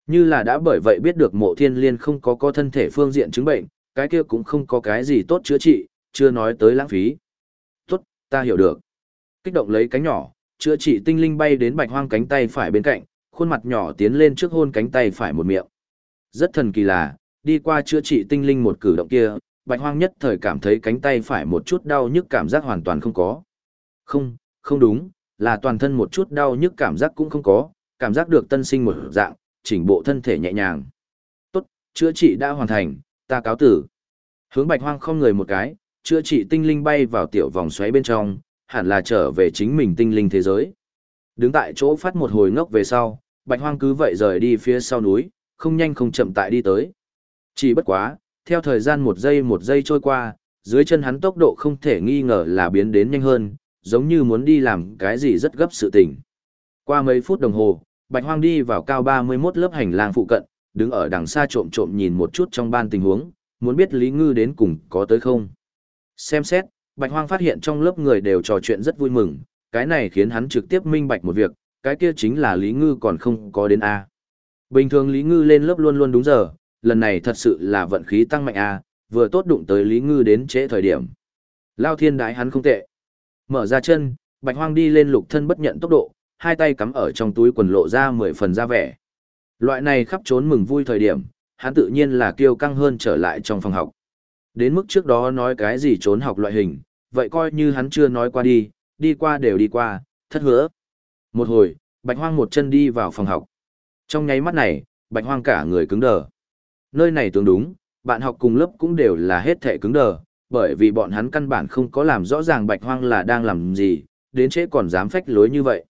Như là đã bởi vậy biết được mộ thiên liên không có có thân thể phương diện chứng bệnh, cái kia cũng không có cái gì tốt chữa trị, chưa nói tới lãng phí. Tốt, ta hiểu được. Kích động lấy cánh nhỏ, chữa trị tinh linh bay đến bạch hoang cánh tay phải bên cạnh, khuôn mặt nhỏ tiến lên trước hôn cánh tay phải một miệng. Rất thần kỳ là, đi qua chữa trị tinh linh một cử động kia, bạch hoang nhất thời cảm thấy cánh tay phải một chút đau nhức cảm giác hoàn toàn không có. Không, không đúng, là toàn thân một chút đau nhức cảm giác cũng không có, cảm giác được tân sinh một dạng, chỉnh bộ thân thể nhẹ nhàng. Tốt, chữa trị đã hoàn thành, ta cáo tử. Hướng bạch hoang không người một cái, chữa trị tinh linh bay vào tiểu vòng xoáy bên trong, hẳn là trở về chính mình tinh linh thế giới. Đứng tại chỗ phát một hồi ngốc về sau, bạch hoang cứ vậy rời đi phía sau núi, không nhanh không chậm tại đi tới. Chỉ bất quá, theo thời gian một giây một giây trôi qua, dưới chân hắn tốc độ không thể nghi ngờ là biến đến nhanh hơn, giống như muốn đi làm cái gì rất gấp sự tình. Qua mấy phút đồng hồ, Bạch Hoang đi vào cao 31 lớp hành lang phụ cận, đứng ở đằng xa trộm trộm nhìn một chút trong ban tình huống, muốn biết Lý Ngư đến cùng có tới không. Xem xét, Bạch Hoang phát hiện trong lớp người đều trò chuyện rất vui mừng, cái này khiến hắn trực tiếp minh bạch một việc, cái kia chính là Lý Ngư còn không có đến A. Bình thường Lý Ngư lên lớp luôn luôn đúng giờ, lần này thật sự là vận khí tăng mạnh A, vừa tốt đụng tới Lý Ngư đến trễ thời điểm. Lao thiên đái hắn không tệ. Mở ra chân, Bạch Hoang đi lên lục thân bất nhận tốc độ, hai tay cắm ở trong túi quần lộ ra mười phần ra vẻ. Loại này khắp trốn mừng vui thời điểm, hắn tự nhiên là kiêu căng hơn trở lại trong phòng học. Đến mức trước đó nói cái gì trốn học loại hình, vậy coi như hắn chưa nói qua đi, đi qua đều đi qua, thất hứa. Một hồi, bạch hoang một chân đi vào phòng học. Trong nháy mắt này, bạch hoang cả người cứng đờ. Nơi này tương đúng, bạn học cùng lớp cũng đều là hết thệ cứng đờ, bởi vì bọn hắn căn bản không có làm rõ ràng bạch hoang là đang làm gì, đến trễ còn dám phách lối như vậy.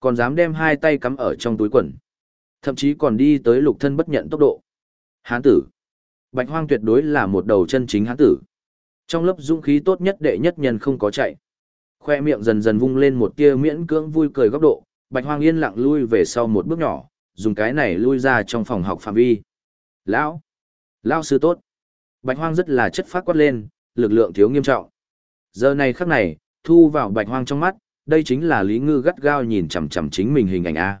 Còn dám đem hai tay cắm ở trong túi quần. Thậm chí còn đi tới lục thân bất nhận tốc độ. Hán tử. Bạch hoang tuyệt đối là một đầu chân chính hán tử. Trong lớp dũng khí tốt nhất đệ nhất nhân không có chạy. Khoe miệng dần dần vung lên một tia miễn cưỡng vui cười góc độ, Bạch Hoang yên lặng lui về sau một bước nhỏ, dùng cái này lui ra trong phòng học phạm vi. Lão! Lão sư tốt! Bạch Hoang rất là chất phát quát lên, lực lượng thiếu nghiêm trọng. Giờ này khắc này, thu vào Bạch Hoang trong mắt, đây chính là Lý Ngư gắt gao nhìn chằm chằm chính mình hình ảnh A.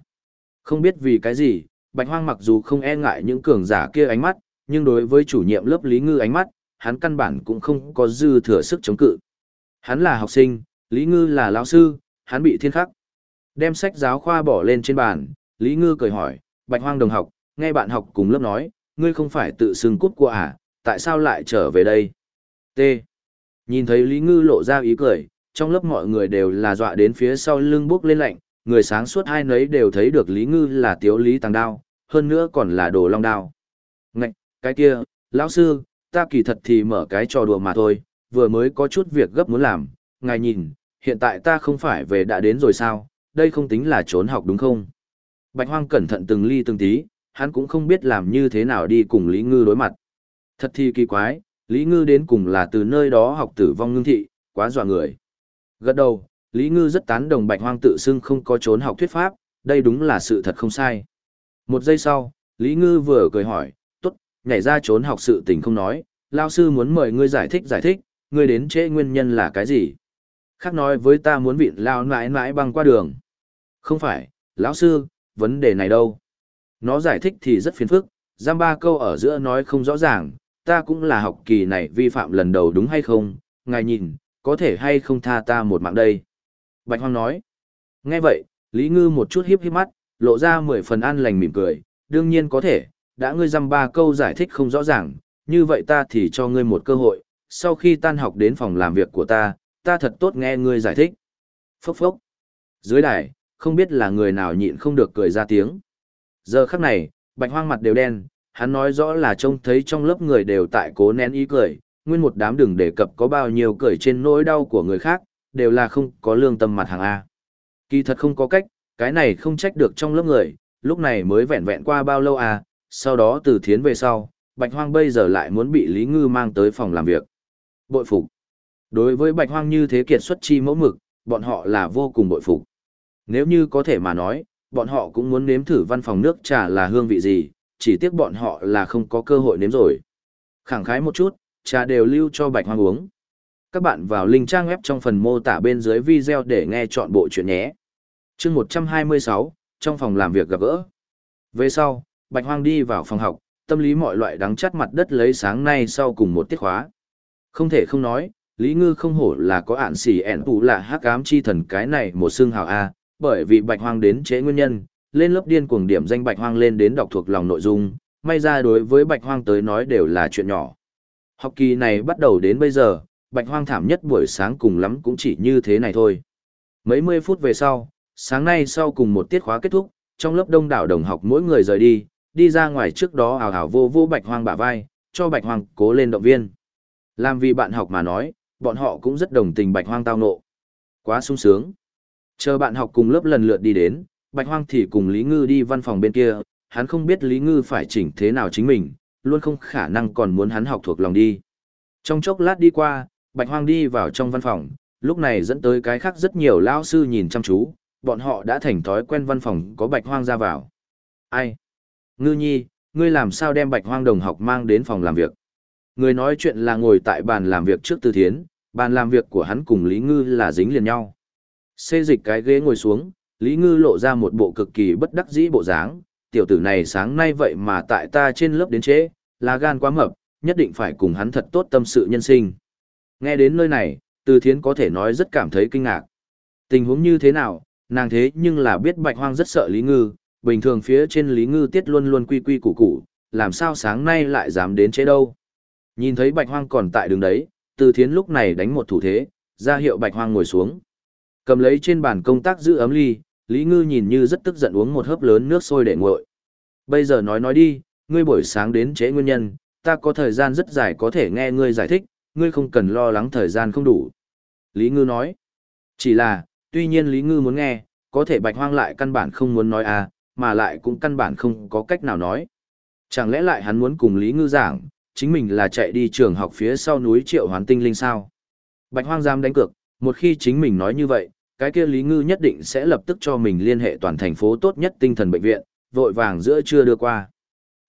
Không biết vì cái gì, Bạch Hoang mặc dù không e ngại những cường giả kia ánh mắt, nhưng đối với chủ nhiệm lớp Lý Ngư ánh mắt, hắn căn bản cũng không có dư thừa sức chống cự. Hắn là học sinh, Lý Ngư là lão sư, hắn bị thiên khắc. Đem sách giáo khoa bỏ lên trên bàn, Lý Ngư cười hỏi, Bạch Hoang đồng học, nghe bạn học cùng lớp nói, ngươi không phải tự xưng cút của à, tại sao lại trở về đây? T. Nhìn thấy Lý Ngư lộ ra ý cười, trong lớp mọi người đều là dọa đến phía sau lưng bước lên lạnh, người sáng suốt hai nấy đều thấy được Lý Ngư là tiếu Lý Tăng Đao, hơn nữa còn là đồ long đao. Ngạch, cái kia, lão sư, ta kỳ thật thì mở cái trò đùa mà thôi, vừa mới có chút việc gấp muốn làm, ngài nhìn, hiện tại ta không phải về đã đến rồi sao, đây không tính là trốn học đúng không? Bạch Hoang cẩn thận từng ly từng tí, hắn cũng không biết làm như thế nào đi cùng Lý Ngư đối mặt. Thật thì kỳ quái, Lý Ngư đến cùng là từ nơi đó học tử vong ngưng thị, quá dọa người. Gật đầu, Lý Ngư rất tán đồng Bạch Hoang tự xưng không có trốn học thuyết pháp, đây đúng là sự thật không sai. Một giây sau, Lý Ngư vừa cười hỏi, tốt, nhảy ra trốn học sự tình không nói, lao sư muốn mời ngươi giải thích giải thích, ngươi đến trễ nguyên nhân là cái gì? Khác nói với ta muốn vịn lao mãi mãi băng qua đường. Không phải, lão sư, vấn đề này đâu. Nó giải thích thì rất phiền phức, giam ba câu ở giữa nói không rõ ràng, ta cũng là học kỳ này vi phạm lần đầu đúng hay không, ngài nhìn, có thể hay không tha ta một mạng đây. Bạch Hoang nói. Nghe vậy, Lý Ngư một chút hiếp hiếp mắt, lộ ra mười phần an lành mỉm cười, đương nhiên có thể, đã ngươi dăm ba câu giải thích không rõ ràng, như vậy ta thì cho ngươi một cơ hội, sau khi tan học đến phòng làm việc của ta, ta thật tốt nghe ngươi giải thích. Phốc phốc. Dưới đài, không biết là người nào nhịn không được cười ra tiếng. Giờ khắc này, bạch hoang mặt đều đen, hắn nói rõ là trông thấy trong lớp người đều tại cố nén ý cười, nguyên một đám đừng đề cập có bao nhiêu cười trên nỗi đau của người khác, đều là không có lương tâm mặt hàng A. Kỳ thật không có cách, cái này không trách được trong lớp người, lúc này mới vẹn vẹn qua bao lâu à, sau đó từ thiến về sau, Bạch Hoang bây giờ lại muốn bị Lý Ngư mang tới phòng làm việc. Bội phục. Đối với Bạch Hoang như thế kiệt xuất chi mẫu mực, bọn họ là vô cùng bội phục. Nếu như có thể mà nói, bọn họ cũng muốn nếm thử văn phòng nước trà là hương vị gì, chỉ tiếc bọn họ là không có cơ hội nếm rồi. Khẳng khái một chút, trà đều lưu cho Bạch Hoang uống. Các bạn vào link trang web trong phần mô tả bên dưới video để nghe chọn bộ chuyện nhé. Chương 126, trong phòng làm việc gặp gỡ. Về sau, Bạch Hoang đi vào phòng học, tâm lý mọi loại đắng chắt mặt đất lấy sáng nay sau cùng một tiết khóa. Không thể không nói, Lý Ngư không hổ là có ạn xỉ ẻn tụ là hắc ám chi thần cái này một xương hào A, bởi vì Bạch Hoang đến chế nguyên nhân, lên lớp điên cuồng điểm danh Bạch Hoang lên đến đọc thuộc lòng nội dung, may ra đối với Bạch Hoang tới nói đều là chuyện nhỏ. Học kỳ này bắt đầu đến bây giờ, Bạch Hoang thảm nhất buổi sáng cùng lắm cũng chỉ như thế này thôi. Mấy mươi phút về sau, sáng nay sau cùng một tiết khóa kết thúc, trong lớp đông đảo đồng học mỗi người rời đi, đi ra ngoài trước đó hào hào vô vô Bạch Hoang bả vai, cho Bạch Hoang cố lên động viên. Làm vì bạn học mà nói, bọn họ cũng rất đồng tình Bạch Hoang tao nộ. Quá sung sướng. Chờ bạn học cùng lớp lần lượt đi đến, Bạch Hoang thì cùng Lý Ngư đi văn phòng bên kia, hắn không biết Lý Ngư phải chỉnh thế nào chính mình, luôn không khả năng còn muốn hắn học thuộc lòng đi. Trong chốc lát đi qua, Bạch Hoang đi vào trong văn phòng, lúc này dẫn tới cái khác rất nhiều lao sư nhìn chăm chú, bọn họ đã thành thói quen văn phòng có Bạch Hoang ra vào. Ai? Ngư nhi, ngươi làm sao đem Bạch Hoang đồng học mang đến phòng làm việc? Người nói chuyện là ngồi tại bàn làm việc trước Tư Thiến, bàn làm việc của hắn cùng Lý Ngư là dính liền nhau. Xê dịch cái ghế ngồi xuống, Lý Ngư lộ ra một bộ cực kỳ bất đắc dĩ bộ dáng, tiểu tử này sáng nay vậy mà tại ta trên lớp đến chế, là gan quá mập, nhất định phải cùng hắn thật tốt tâm sự nhân sinh. Nghe đến nơi này, Từ Thiến có thể nói rất cảm thấy kinh ngạc. Tình huống như thế nào, nàng thế nhưng là biết Bạch Hoang rất sợ Lý Ngư, bình thường phía trên Lý Ngư tiết luôn luôn quy quy củ củ, làm sao sáng nay lại dám đến chế đâu. Nhìn thấy Bạch Hoang còn tại đường đấy, từ Thiến lúc này đánh một thủ thế, ra hiệu Bạch Hoang ngồi xuống. Cầm lấy trên bàn công tác giữ ấm ly, Lý Ngư nhìn như rất tức giận uống một hớp lớn nước sôi để nguội. Bây giờ nói nói đi, ngươi buổi sáng đến trễ nguyên nhân, ta có thời gian rất dài có thể nghe ngươi giải thích, ngươi không cần lo lắng thời gian không đủ. Lý Ngư nói, chỉ là, tuy nhiên Lý Ngư muốn nghe, có thể bạch hoang lại căn bản không muốn nói à, mà lại cũng căn bản không có cách nào nói. Chẳng lẽ lại hắn muốn cùng Lý Ngư giảng, chính mình là chạy đi trường học phía sau núi triệu hoán tinh linh sao? Bạch hoang dám đánh cược, một khi chính mình nói như vậy, cái kia Lý Ngư nhất định sẽ lập tức cho mình liên hệ toàn thành phố tốt nhất tinh thần bệnh viện, vội vàng giữa trưa đưa qua.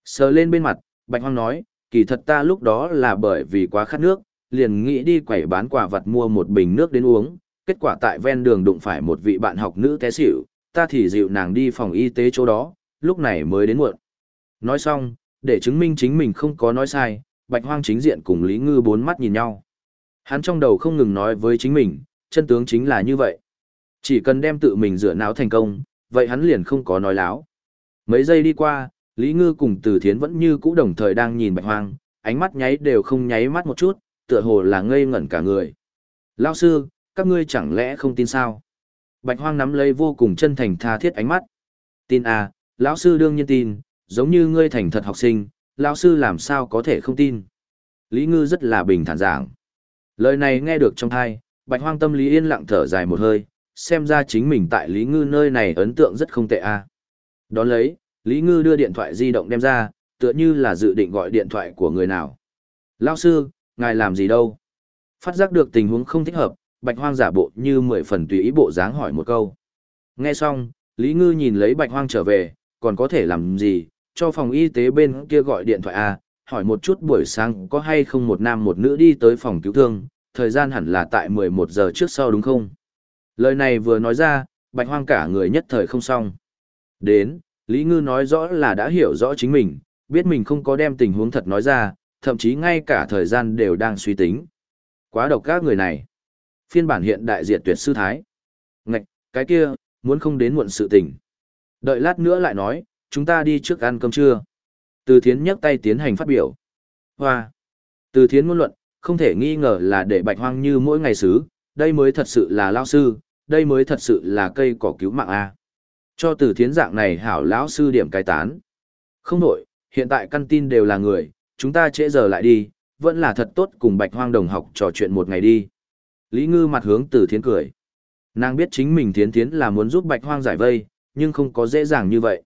Sờ lên bên mặt, Bạch Hoang nói, kỳ thật ta lúc đó là bởi vì quá khát nước, liền nghĩ đi quẩy bán quả vật mua một bình nước đến uống, kết quả tại ven đường đụng phải một vị bạn học nữ té xỉu, ta thì dịu nàng đi phòng y tế chỗ đó, lúc này mới đến muộn. Nói xong, để chứng minh chính mình không có nói sai, Bạch Hoang chính diện cùng Lý Ngư bốn mắt nhìn nhau. Hắn trong đầu không ngừng nói với chính mình, chân tướng chính là như vậy. Chỉ cần đem tự mình rửa não thành công, vậy hắn liền không có nói láo. Mấy giây đi qua, Lý Ngư cùng Từ Thiến vẫn như cũ đồng thời đang nhìn Bạch Hoang, ánh mắt nháy đều không nháy mắt một chút, tựa hồ là ngây ngẩn cả người. Lão sư, các ngươi chẳng lẽ không tin sao? Bạch Hoang nắm lấy vô cùng chân thành tha thiết ánh mắt. Tin à, lão sư đương nhiên tin, giống như ngươi thành thật học sinh, lão sư làm sao có thể không tin? Lý Ngư rất là bình thản giảng. Lời này nghe được trong tai, Bạch Hoang tâm lý yên lặng thở dài một hơi, xem ra chính mình tại Lý Ngư nơi này ấn tượng rất không tệ a. À. Đón lấy, Lý Ngư đưa điện thoại di động đem ra, tựa như là dự định gọi điện thoại của người nào. Lão sư, ngài làm gì đâu? Phát giác được tình huống không thích hợp, Bạch Hoang giả bộ như mười phần tùy ý bộ dáng hỏi một câu. Nghe xong, Lý Ngư nhìn lấy Bạch Hoang trở về, còn có thể làm gì, cho phòng y tế bên kia gọi điện thoại à, hỏi một chút buổi sáng có hay không một nam một nữ đi tới phòng cứu thương, thời gian hẳn là tại 11 giờ trước sau đúng không? Lời này vừa nói ra, Bạch Hoang cả người nhất thời không xong. Đến, Lý Ngư nói rõ là đã hiểu rõ chính mình, biết mình không có đem tình huống thật nói ra, thậm chí ngay cả thời gian đều đang suy tính. Quá độc các người này. Phiên bản hiện đại diệt tuyệt sư thái. Ngạch, cái kia, muốn không đến muộn sự tình. Đợi lát nữa lại nói, chúng ta đi trước ăn cơm trưa. Từ thiến nhấc tay tiến hành phát biểu. Hoa. Từ thiến ngôn luận, không thể nghi ngờ là để bạch hoang như mỗi ngày xứ, đây mới thật sự là lao sư, đây mới thật sự là cây cỏ cứu mạng A. Cho từ thiến dạng này hảo lão sư điểm cai tán. Không nổi, hiện tại căn tin đều là người, chúng ta trễ giờ lại đi, vẫn là thật tốt cùng bạch hoang đồng học trò chuyện một ngày đi. Lý Ngư mặt hướng từ thiến cười. Nàng biết chính mình thiến thiến là muốn giúp bạch hoang giải vây, nhưng không có dễ dàng như vậy.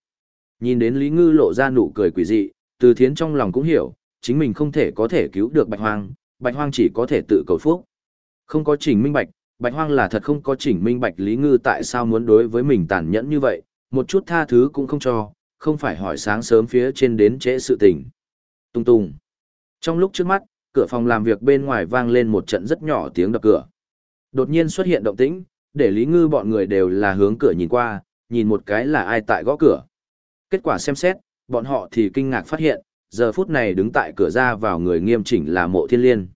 Nhìn đến Lý Ngư lộ ra nụ cười quỷ dị, từ thiến trong lòng cũng hiểu, chính mình không thể có thể cứu được bạch hoang, bạch hoang chỉ có thể tự cầu phúc. Không có chỉnh minh bạch, bạch hoang là thật không có chỉnh minh bạch Lý Ngư tại sao muốn đối với mình tàn nhẫn như vậy, một chút tha thứ cũng không cho, không phải hỏi sáng sớm phía trên đến trễ sự tình. Tung tung. Trong lúc trước mắt, cửa phòng làm việc bên ngoài vang lên một trận rất nhỏ tiếng đập cửa. Đột nhiên xuất hiện động tĩnh, để Lý Ngư bọn người đều là hướng cửa nhìn qua, nhìn một cái là ai tại gõ cửa. Kết quả xem xét, bọn họ thì kinh ngạc phát hiện, giờ phút này đứng tại cửa ra vào người nghiêm chỉnh là mộ thiên liên.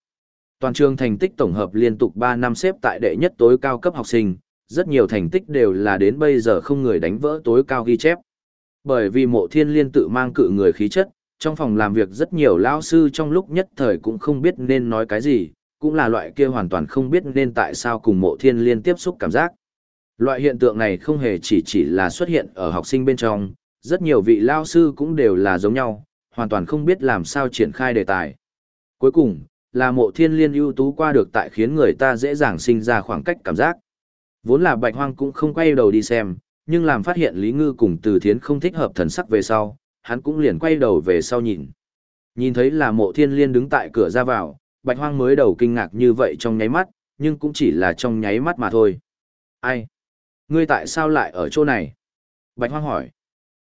Toàn trường thành tích tổng hợp liên tục 3 năm xếp tại đệ nhất tối cao cấp học sinh, rất nhiều thành tích đều là đến bây giờ không người đánh vỡ tối cao ghi chép. Bởi vì mộ thiên liên tự mang cự người khí chất, trong phòng làm việc rất nhiều lao sư trong lúc nhất thời cũng không biết nên nói cái gì, cũng là loại kia hoàn toàn không biết nên tại sao cùng mộ thiên liên tiếp xúc cảm giác. Loại hiện tượng này không hề chỉ chỉ là xuất hiện ở học sinh bên trong, rất nhiều vị lao sư cũng đều là giống nhau, hoàn toàn không biết làm sao triển khai đề tài. Cuối cùng, là mộ thiên liên ưu tú qua được tại khiến người ta dễ dàng sinh ra khoảng cách cảm giác. Vốn là bạch hoang cũng không quay đầu đi xem, nhưng làm phát hiện Lý Ngư cùng Từ Thiến không thích hợp thần sắc về sau, hắn cũng liền quay đầu về sau nhìn. Nhìn thấy là mộ thiên liên đứng tại cửa ra vào, bạch hoang mới đầu kinh ngạc như vậy trong nháy mắt, nhưng cũng chỉ là trong nháy mắt mà thôi. Ai? Ngươi tại sao lại ở chỗ này? Bạch hoang hỏi.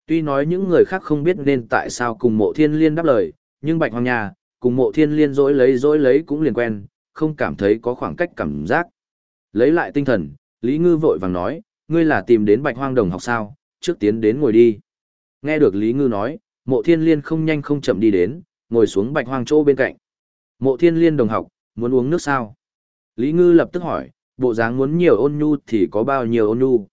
Tuy nói những người khác không biết nên tại sao cùng mộ thiên liên đáp lời, nhưng bạch hoang nhà, cùng mộ thiên liên dối lấy dối lấy cũng liền quen, không cảm thấy có khoảng cách cảm giác. Lấy lại tinh thần, Lý Ngư vội vàng nói, ngươi là tìm đến bạch hoang đồng học sao, trước tiến đến ngồi đi. Nghe được Lý Ngư nói, mộ thiên liên không nhanh không chậm đi đến, ngồi xuống bạch hoang chỗ bên cạnh. Mộ thiên liên đồng học, muốn uống nước sao? Lý Ngư lập tức hỏi, bộ dáng muốn nhiều ôn nhu thì có bao nhiêu ôn nhu?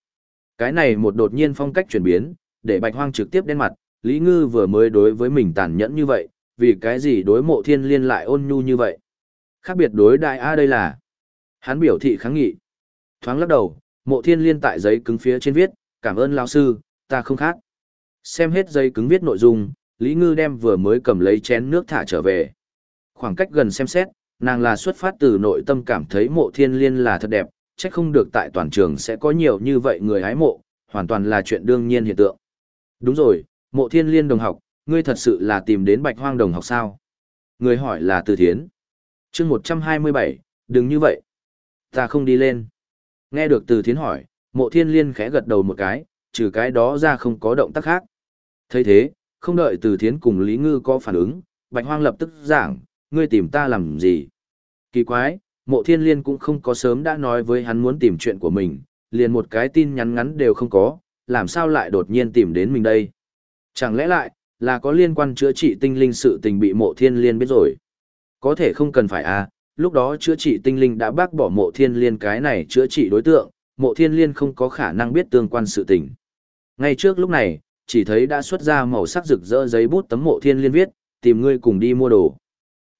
Cái này một đột nhiên phong cách chuyển biến, để bạch hoang trực tiếp đen mặt, Lý Ngư vừa mới đối với mình tàn nhẫn như vậy, vì cái gì đối mộ thiên liên lại ôn nhu như vậy? Khác biệt đối đại A đây là. Hắn biểu thị kháng nghị. Thoáng lắc đầu, mộ thiên liên tại giấy cứng phía trên viết, cảm ơn lão sư, ta không khác. Xem hết giấy cứng viết nội dung, Lý Ngư đem vừa mới cầm lấy chén nước thả trở về. Khoảng cách gần xem xét, nàng là xuất phát từ nội tâm cảm thấy mộ thiên liên là thật đẹp, chắc không được tại toàn trường sẽ có nhiều như vậy người hái mộ, hoàn toàn là chuyện đương nhiên hiện tượng. Đúng rồi, mộ thiên liên đồng học, ngươi thật sự là tìm đến bạch hoang đồng học sao? Người hỏi là từ thiến. chương 127, đừng như vậy. Ta không đi lên. Nghe được từ thiến hỏi, mộ thiên liên khẽ gật đầu một cái, trừ cái đó ra không có động tác khác. thấy thế, không đợi từ thiến cùng Lý Ngư có phản ứng, bạch hoang lập tức giảng, ngươi tìm ta làm gì? Kỳ quái, mộ thiên liên cũng không có sớm đã nói với hắn muốn tìm chuyện của mình, liền một cái tin nhắn ngắn đều không có, làm sao lại đột nhiên tìm đến mình đây? Chẳng lẽ lại, là có liên quan chữa trị tinh linh sự tình bị mộ thiên liên biết rồi? Có thể không cần phải à, lúc đó chữa trị tinh linh đã bác bỏ mộ thiên liên cái này chữa trị đối tượng, mộ thiên liên không có khả năng biết tương quan sự tình. Ngay trước lúc này, chỉ thấy đã xuất ra màu sắc rực rỡ giấy bút tấm mộ thiên liên viết, tìm ngươi cùng đi mua đồ.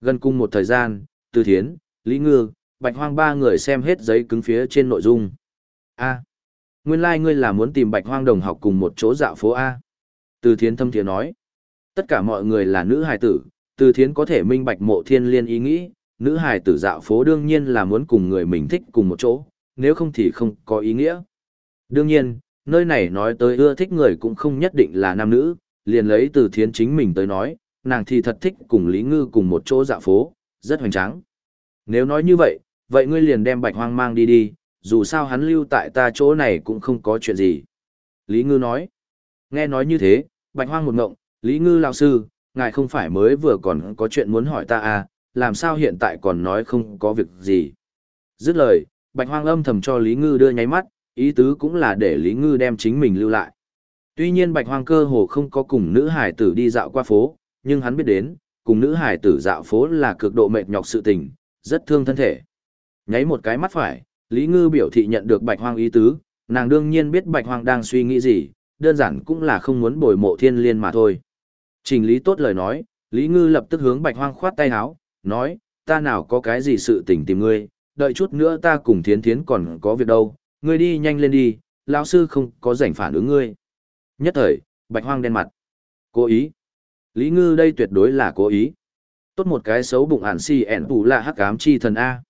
Gần cùng một thời gian, Từ Thiến, Lý Ngư, Bạch Hoang ba người xem hết giấy cứng phía trên nội dung. A. Nguyên lai like ngươi là muốn tìm Bạch Hoang đồng học cùng một chỗ dạo phố A. Từ Thiến thâm thiện nói. Tất cả mọi người là nữ hài tử, Từ Thiến có thể minh bạch mộ thiên liên ý nghĩ, nữ hài tử dạo phố đương nhiên là muốn cùng người mình thích cùng một chỗ, nếu không thì không có ý nghĩa. Đương nhiên, nơi này nói tới ưa thích người cũng không nhất định là nam nữ, liền lấy từ thiến chính mình tới nói, nàng thì thật thích cùng Lý Ngư cùng một chỗ dạo phố, rất hoành tráng. Nếu nói như vậy, vậy ngươi liền đem bạch hoang mang đi đi, dù sao hắn lưu tại ta chỗ này cũng không có chuyện gì. Lý Ngư nói, nghe nói như thế, bạch hoang một ngộng, Lý Ngư lão sư, ngài không phải mới vừa còn có chuyện muốn hỏi ta à, làm sao hiện tại còn nói không có việc gì. Dứt lời, bạch hoang âm thầm cho Lý Ngư đưa nháy mắt, ý tứ cũng là để Lý Ngư đem chính mình lưu lại. Tuy nhiên bạch hoang cơ hồ không có cùng nữ hải tử đi dạo qua phố, nhưng hắn biết đến, cùng nữ hải tử dạo phố là cực độ mệt nhọc sự tình, rất thương thân thể. Nháy một cái mắt phải, Lý Ngư biểu thị nhận được bạch hoang ý tứ, nàng đương nhiên biết bạch hoang đang suy nghĩ gì, đơn giản cũng là không muốn bồi mộ thiên liên mà thôi. Trình lý tốt lời nói, Lý Ngư lập tức hướng bạch hoang khoát tay áo, nói, ta nào có cái gì sự tình tìm ngươi, đợi chút nữa ta cùng thiến thiến còn có việc đâu, ngươi đi nhanh lên đi, lão sư không có rảnh phản ứng ngươi. Nhất thời, bạch hoang đen mặt. Cố ý. Lý Ngư đây tuyệt đối là cố ý. Tốt một cái xấu bụng ản si ẻn tù là hắc ám chi thần A.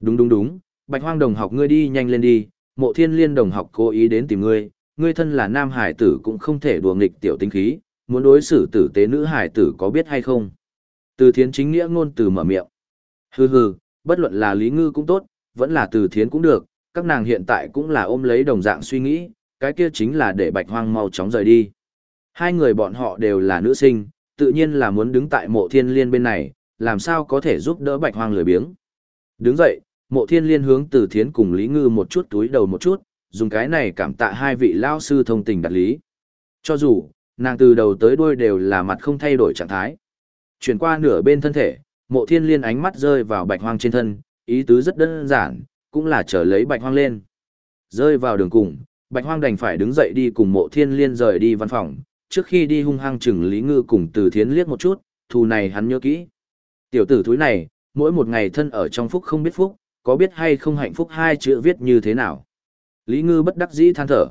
Đúng đúng đúng, bạch hoang đồng học ngươi đi nhanh lên đi, mộ thiên liên đồng học cố ý đến tìm ngươi, ngươi thân là nam hải tử cũng không thể đùa nghịch tiểu tinh khí, muốn đối xử tử tế nữ hải tử có biết hay không. Từ thiến chính nghĩa ngôn từ mở miệng. Hừ hừ, bất luận là Lý Ngư cũng tốt, vẫn là từ thiến cũng được, các nàng hiện tại cũng là ôm lấy đồng dạng suy nghĩ, cái kia chính là để bạch hoang mau chóng rời đi. Hai người bọn họ đều là nữ sinh, tự nhiên là muốn đứng tại mộ thiên liên bên này, làm sao có thể giúp đỡ bạch hoang lười biếng. Đứng dậy, mộ thiên liên hướng từ thiến cùng Lý Ngư một chút túi đầu một chút, dùng cái này cảm tạ hai vị lao sư thông tình đặt lý. Cho dù, nàng từ đầu tới đuôi đều là mặt không thay đổi trạng thái. Chuyển qua nửa bên thân thể, mộ thiên liên ánh mắt rơi vào bạch hoang trên thân, ý tứ rất đơn giản, cũng là trở lấy bạch hoang lên. Rơi vào đường cùng, bạch hoang đành phải đứng dậy đi cùng mộ thiên liên rời đi văn phòng, trước khi đi hung hăng chừng Lý Ngư cùng từ thiến liếc một chút, thù này hắn nhớ kỹ. Tiểu tử thúi này, mỗi một ngày thân ở trong phúc không biết phúc, có biết hay không hạnh phúc hai chữ viết như thế nào. Lý Ngư bất đắc dĩ than thở.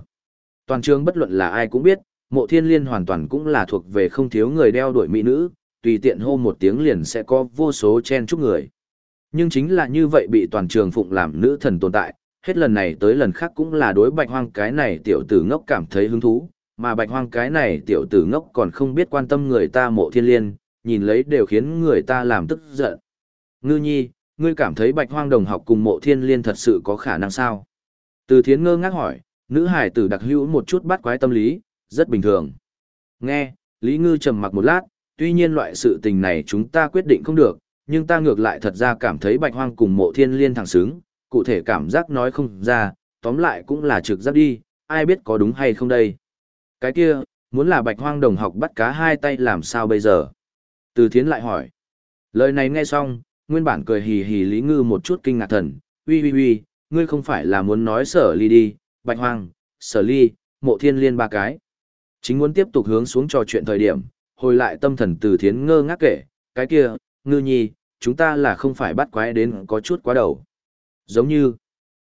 Toàn trường bất luận là ai cũng biết, mộ thiên liên hoàn toàn cũng là thuộc về không thiếu người đeo đuổi mỹ nữ, tùy tiện hô một tiếng liền sẽ có vô số chen chúc người. Nhưng chính là như vậy bị toàn trường phụng làm nữ thần tồn tại, hết lần này tới lần khác cũng là đối bạch hoang cái này tiểu tử ngốc cảm thấy hứng thú, mà bạch hoang cái này tiểu tử ngốc còn không biết quan tâm người ta mộ thiên liên, nhìn lấy đều khiến người ta làm tức giận. Ngư nhi, ngươi cảm thấy bạch hoang đồng học cùng mộ thiên liên thật sự có khả năng sao? Từ thiến ngơ ngác hỏi, nữ hải tử đặc hữu một chút bắt quái tâm lý, rất bình thường. Nghe, Lý Ngư trầm mặc một lát, tuy nhiên loại sự tình này chúng ta quyết định không được, nhưng ta ngược lại thật ra cảm thấy bạch hoang cùng mộ thiên liên thẳng xứng, cụ thể cảm giác nói không ra, tóm lại cũng là trực giác đi, ai biết có đúng hay không đây. Cái kia, muốn là bạch hoang đồng học bắt cá hai tay làm sao bây giờ? Từ thiến lại hỏi. Lời này nghe xong, nguyên bản cười hì hì Lý Ngư một chút kinh ngạc thần, uy uy uy, ngươi không phải là muốn nói sở ly đi, bạch hoang, sở ly, mộ thiên liên ba cái. Chính muốn tiếp tục hướng xuống trò chuyện thời điểm, hồi lại tâm thần từ thiến ngơ ngác kể, cái kia, ngư nhi, chúng ta là không phải bắt quái đến có chút quá đầu. Giống như,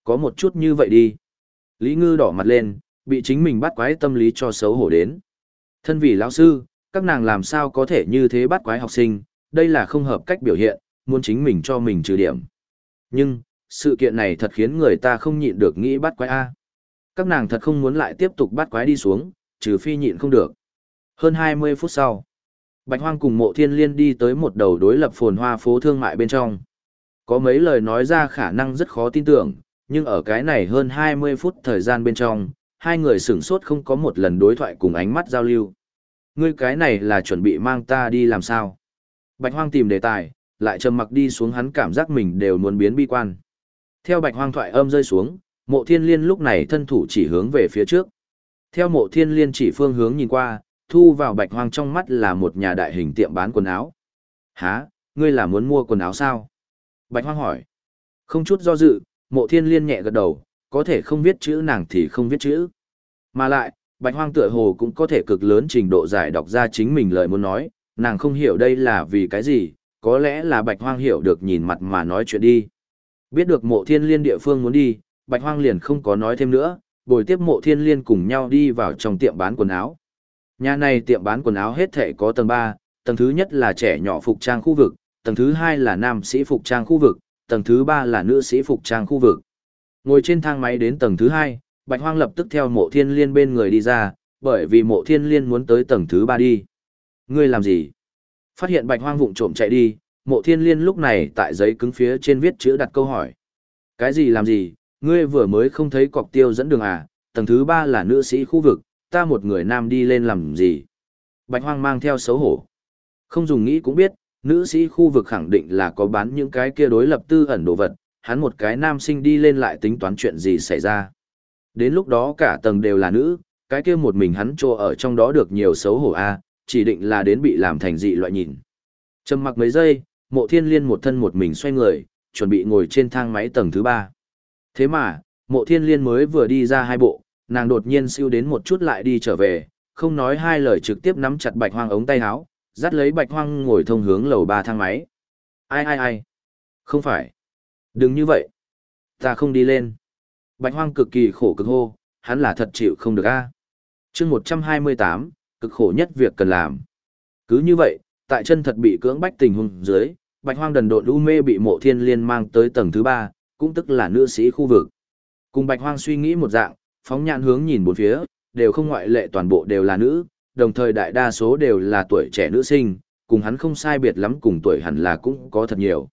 có một chút như vậy đi. Lý ngư đỏ mặt lên, bị chính mình bắt quái tâm lý cho xấu hổ đến. Thân vị lão sư, các nàng làm sao có thể như thế bắt quái học sinh, đây là không hợp cách biểu hiện, muốn chính mình cho mình trừ điểm. Nhưng, sự kiện này thật khiến người ta không nhịn được nghĩ bắt quái A. Các nàng thật không muốn lại tiếp tục bắt quái đi xuống, trừ phi nhịn không được. Hơn 20 phút sau, Bạch Hoang cùng mộ thiên liên đi tới một đầu đối lập phồn hoa phố thương mại bên trong. Có mấy lời nói ra khả năng rất khó tin tưởng, nhưng ở cái này hơn 20 phút thời gian bên trong, hai người sửng sốt không có một lần đối thoại cùng ánh mắt giao lưu. Ngươi cái này là chuẩn bị mang ta đi làm sao? Bạch Hoang tìm đề tài, lại trầm mặc đi xuống hắn cảm giác mình đều muốn biến bi quan. Theo Bạch Hoang thoại âm rơi xuống, mộ thiên liên lúc này thân thủ chỉ hướng về phía trước. Theo mộ thiên liên chỉ phương hướng nhìn qua, thu vào Bạch Hoang trong mắt là một nhà đại hình tiệm bán quần áo. Hả, ngươi là muốn mua quần áo sao? Bạch Hoang hỏi. Không chút do dự, mộ thiên liên nhẹ gật đầu, có thể không viết chữ nàng thì không viết chữ. Mà lại, Bạch Hoang tựa hồ cũng có thể cực lớn trình độ giải đọc ra chính mình lời muốn nói, nàng không hiểu đây là vì cái gì, có lẽ là Bạch Hoang hiểu được nhìn mặt mà nói chuyện đi. Biết được mộ thiên liên địa phương muốn đi, Bạch Hoang liền không có nói thêm nữa, bồi tiếp mộ thiên liên cùng nhau đi vào trong tiệm bán quần áo. Nhà này tiệm bán quần áo hết thể có tầng 3, tầng thứ nhất là trẻ nhỏ phục trang khu vực, tầng thứ hai là nam sĩ phục trang khu vực, tầng thứ ba là nữ sĩ phục trang khu vực. Ngồi trên thang máy đến tầng thứ hai, Bạch Hoang lập tức theo mộ thiên liên bên người đi ra, bởi vì mộ thiên liên muốn tới tầng thứ ba đi. Ngươi làm gì? Phát hiện Bạch Hoang vụng trộm chạy đi, mộ thiên liên lúc này tại giấy cứng phía trên viết chữ đặt câu hỏi. Cái gì làm gì? Ngươi vừa mới không thấy cọc tiêu dẫn đường à? Tầng thứ ba là nữ sĩ khu vực, ta một người nam đi lên làm gì? Bạch Hoang mang theo xấu hổ. Không dùng nghĩ cũng biết, nữ sĩ khu vực khẳng định là có bán những cái kia đối lập tư ẩn đồ vật, hắn một cái nam sinh đi lên lại tính toán chuyện gì xảy ra. Đến lúc đó cả tầng đều là nữ, cái kia một mình hắn trô ở trong đó được nhiều xấu hổ a, chỉ định là đến bị làm thành dị loại nhìn. Trầm mặc mấy giây, mộ thiên liên một thân một mình xoay người, chuẩn bị ngồi trên thang máy tầng thứ ba. Thế mà, mộ thiên liên mới vừa đi ra hai bộ, nàng đột nhiên siêu đến một chút lại đi trở về, không nói hai lời trực tiếp nắm chặt bạch hoang ống tay áo, dắt lấy bạch hoang ngồi thông hướng lầu ba thang máy. Ai ai ai? Không phải. Đừng như vậy. Ta không đi lên. Bạch hoang cực kỳ khổ cực hô, hắn là thật chịu không được a. À? Chương 128, cực khổ nhất việc cần làm. Cứ như vậy, tại chân thật bị cưỡng bách tình huống dưới, Bạch hoang đần độn u mê bị mộ thiên liên mang tới tầng thứ ba, cũng tức là nữ sĩ khu vực. Cùng Bạch hoang suy nghĩ một dạng, phóng nhãn hướng nhìn bốn phía, đều không ngoại lệ toàn bộ đều là nữ, đồng thời đại đa số đều là tuổi trẻ nữ sinh, cùng hắn không sai biệt lắm cùng tuổi hẳn là cũng có thật nhiều.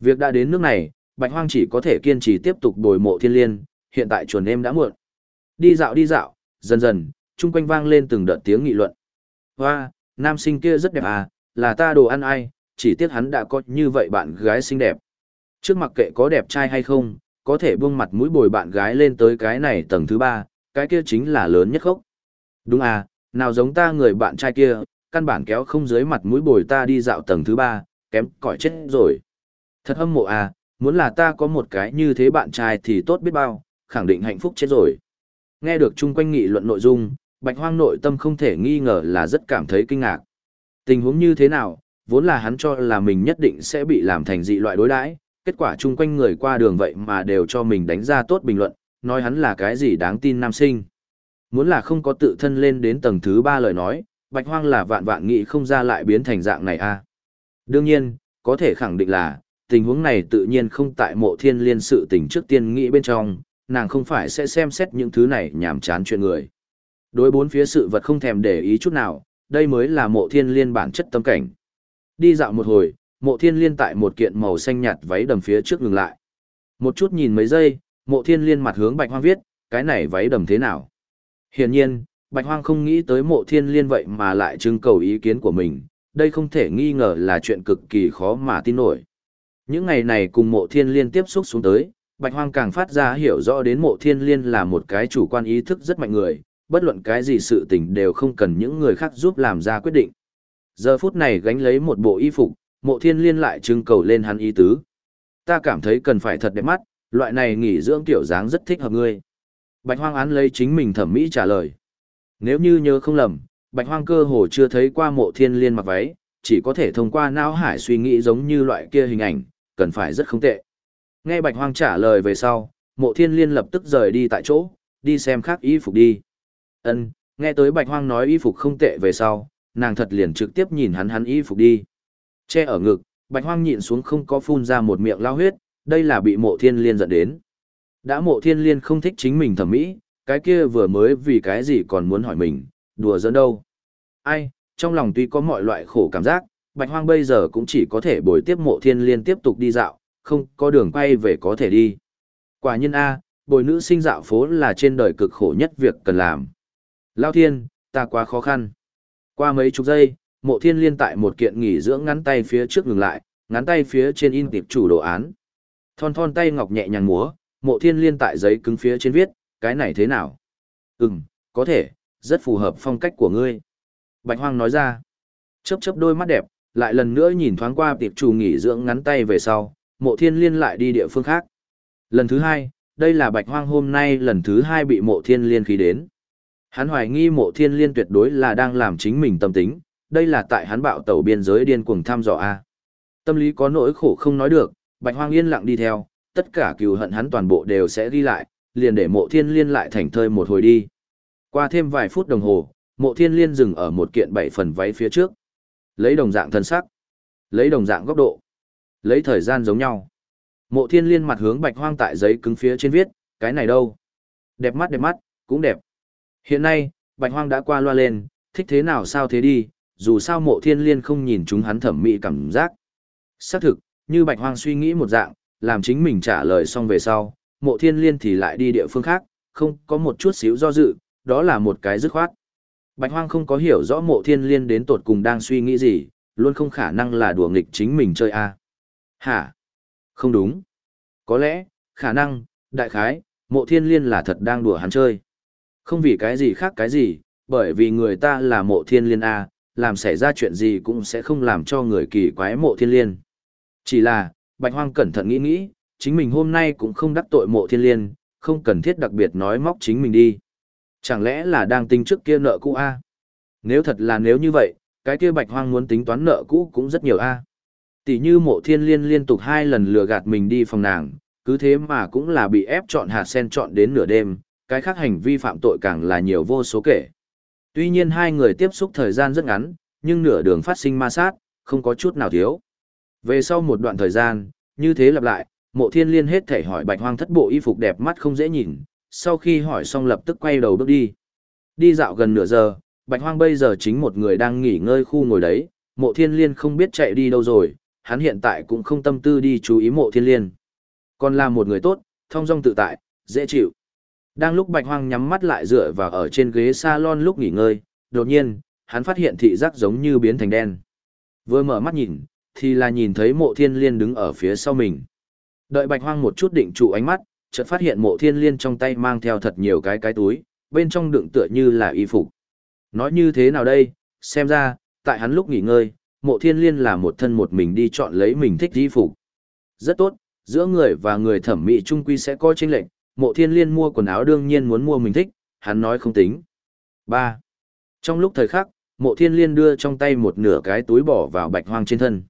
Việc đã đến nước này, Bạch Hoang chỉ có thể kiên trì tiếp tục bồi mộ thiên liên, hiện tại chuồn em đã muộn. Đi dạo đi dạo, dần dần, chung quanh vang lên từng đợt tiếng nghị luận. Hoa, nam sinh kia rất đẹp à, là ta đồ ăn ai, chỉ tiếc hắn đã có như vậy bạn gái xinh đẹp. Trước mặc kệ có đẹp trai hay không, có thể buông mặt mũi bồi bạn gái lên tới cái này tầng thứ ba, cái kia chính là lớn nhất khốc. Đúng à, nào giống ta người bạn trai kia, căn bản kéo không dưới mặt mũi bồi ta đi dạo tầng thứ ba, kém cỏi chết rồi. Thật hâm mộ à, muốn là ta có một cái như thế bạn trai thì tốt biết bao, khẳng định hạnh phúc chết rồi. Nghe được chung quanh nghị luận nội dung, Bạch Hoang nội tâm không thể nghi ngờ là rất cảm thấy kinh ngạc. Tình huống như thế nào, vốn là hắn cho là mình nhất định sẽ bị làm thành dị loại đối đãi, kết quả chung quanh người qua đường vậy mà đều cho mình đánh ra tốt bình luận, nói hắn là cái gì đáng tin nam sinh. Muốn là không có tự thân lên đến tầng thứ ba lời nói, Bạch Hoang là vạn vạn nghĩ không ra lại biến thành dạng này a. Đương nhiên, có thể khẳng định là, tình huống này tự nhiên không tại mộ thiên liên sự tình trước tiên nghĩ bên trong, nàng không phải sẽ xem xét những thứ này nhảm chán chuyện người. Đối bốn phía sự vật không thèm để ý chút nào, đây mới là mộ thiên liên bản chất tâm cảnh. Đi dạo một hồi, mộ thiên liên tại một kiện màu xanh nhạt váy đầm phía trước ngừng lại. Một chút nhìn mấy giây, mộ thiên liên mặt hướng bạch hoang viết, cái này váy đầm thế nào? Hiển nhiên, bạch hoang không nghĩ tới mộ thiên liên vậy mà lại trưng cầu ý kiến của mình, đây không thể nghi ngờ là chuyện cực kỳ khó mà tin nổi. Những ngày này cùng mộ thiên liên tiếp xúc xuống tới, Bạch Hoang càng phát ra hiểu rõ đến mộ thiên liên là một cái chủ quan ý thức rất mạnh người, bất luận cái gì sự tình đều không cần những người khác giúp làm ra quyết định. Giờ phút này gánh lấy một bộ y phục, mộ thiên liên lại trưng cầu lên hắn ý tứ. Ta cảm thấy cần phải thật đẹp mắt, loại này nghỉ dưỡng tiểu dáng rất thích hợp ngươi. Bạch Hoang án lấy chính mình thẩm mỹ trả lời. Nếu như nhớ không lầm, Bạch Hoang cơ hồ chưa thấy qua mộ thiên liên mặc váy, chỉ có thể thông qua não hải suy nghĩ giống như loại kia hình ảnh, cần phải rất không tệ. Nghe Bạch Hoang trả lời về sau, mộ thiên liên lập tức rời đi tại chỗ, đi xem khác y phục đi. Ân, Nghe tới bạch hoang nói y phục không tệ về sau, nàng thật liền trực tiếp nhìn hắn hắn y phục đi. Che ở ngực, bạch hoang nhịn xuống không có phun ra một miệng lao huyết, đây là bị mộ thiên liên giận đến. Đã mộ thiên liên không thích chính mình thẩm mỹ, cái kia vừa mới vì cái gì còn muốn hỏi mình, đùa giỡn đâu. Ai, trong lòng tuy có mọi loại khổ cảm giác, bạch hoang bây giờ cũng chỉ có thể bồi tiếp mộ thiên liên tiếp tục đi dạo, không có đường quay về có thể đi. Quả nhiên A, bồi nữ sinh dạo phố là trên đời cực khổ nhất việc cần làm. Lao thiên, ta quá khó khăn. Qua mấy chục giây, mộ thiên liên tại một kiện nghỉ dưỡng ngắn tay phía trước ngừng lại, ngắn tay phía trên in tiệp chủ đồ án. Thon thon tay ngọc nhẹ nhàng múa, mộ thiên liên tại giấy cứng phía trên viết, cái này thế nào? Ừm, có thể, rất phù hợp phong cách của ngươi. Bạch hoang nói ra, chớp chớp đôi mắt đẹp, lại lần nữa nhìn thoáng qua tiệp chủ nghỉ dưỡng ngắn tay về sau, mộ thiên liên lại đi địa phương khác. Lần thứ hai, đây là bạch hoang hôm nay lần thứ hai bị mộ thiên liên khí đến. Hắn hoài nghi mộ thiên liên tuyệt đối là đang làm chính mình tâm tính, đây là tại hắn bạo tẩu biên giới điên cuồng thăm dò A. Tâm lý có nỗi khổ không nói được, bạch hoang yên lặng đi theo, tất cả cừu hận hắn toàn bộ đều sẽ ghi lại, liền để mộ thiên liên lại thành thơi một hồi đi. Qua thêm vài phút đồng hồ, mộ thiên liên dừng ở một kiện bảy phần váy phía trước. Lấy đồng dạng thân sắc, lấy đồng dạng góc độ, lấy thời gian giống nhau. Mộ thiên liên mặt hướng bạch hoang tại giấy cứng phía trên viết, cái này đâu? Đẹp mắt đẹp mắt, cũng đẹp. Hiện nay, bạch hoang đã qua loa lên, thích thế nào sao thế đi, dù sao mộ thiên liên không nhìn chúng hắn thẩm mỹ cảm giác. Xác thực, như bạch hoang suy nghĩ một dạng, làm chính mình trả lời xong về sau, mộ thiên liên thì lại đi địa phương khác, không có một chút xíu do dự, đó là một cái dứt khoát. Bạch hoang không có hiểu rõ mộ thiên liên đến tột cùng đang suy nghĩ gì, luôn không khả năng là đùa nghịch chính mình chơi a. À. Hả? Không đúng. Có lẽ, khả năng, đại khái, mộ thiên liên là thật đang đùa hắn chơi. Không vì cái gì khác cái gì, bởi vì người ta là mộ thiên liên A, làm xảy ra chuyện gì cũng sẽ không làm cho người kỳ quái mộ thiên liên. Chỉ là, bạch hoang cẩn thận nghĩ nghĩ, chính mình hôm nay cũng không đắc tội mộ thiên liên, không cần thiết đặc biệt nói móc chính mình đi. Chẳng lẽ là đang tính trước kia nợ cũ A? Nếu thật là nếu như vậy, cái kia bạch hoang muốn tính toán nợ cũ cũng rất nhiều A. Tỷ như mộ thiên liên liên tục hai lần lừa gạt mình đi phòng nàng, cứ thế mà cũng là bị ép chọn hạt sen chọn đến nửa đêm, cái khác hành vi phạm tội càng là nhiều vô số kể. Tuy nhiên hai người tiếp xúc thời gian rất ngắn, nhưng nửa đường phát sinh ma sát, không có chút nào thiếu. Về sau một đoạn thời gian, như thế lặp lại, mộ thiên liên hết thể hỏi bạch hoang thất bộ y phục đẹp mắt không dễ nhìn, sau khi hỏi xong lập tức quay đầu bước đi. Đi dạo gần nửa giờ, bạch hoang bây giờ chính một người đang nghỉ ngơi khu ngồi đấy, mộ thiên liên không biết chạy đi đâu rồi, hắn hiện tại cũng không tâm tư đi chú ý mộ thiên liên. Còn là một người tốt, thông dong tự tại, dễ chịu. Đang lúc Bạch Hoang nhắm mắt lại dựa vào ở trên ghế salon lúc nghỉ ngơi, đột nhiên, hắn phát hiện thị giác giống như biến thành đen. Vừa mở mắt nhìn, thì là nhìn thấy mộ thiên liên đứng ở phía sau mình. Đợi Bạch Hoang một chút định trụ ánh mắt, chợt phát hiện mộ thiên liên trong tay mang theo thật nhiều cái cái túi, bên trong đựng tựa như là y phục. Nói như thế nào đây, xem ra, tại hắn lúc nghỉ ngơi, mộ thiên liên là một thân một mình đi chọn lấy mình thích y phục. Rất tốt, giữa người và người thẩm mỹ trung quy sẽ có chênh lệnh, mộ thiên liên mua quần áo đương nhiên muốn mua mình thích, hắn nói không tính. Ba. Trong lúc thời khắc, mộ thiên liên đưa trong tay một nửa cái túi bỏ vào bạch hoang trên thân.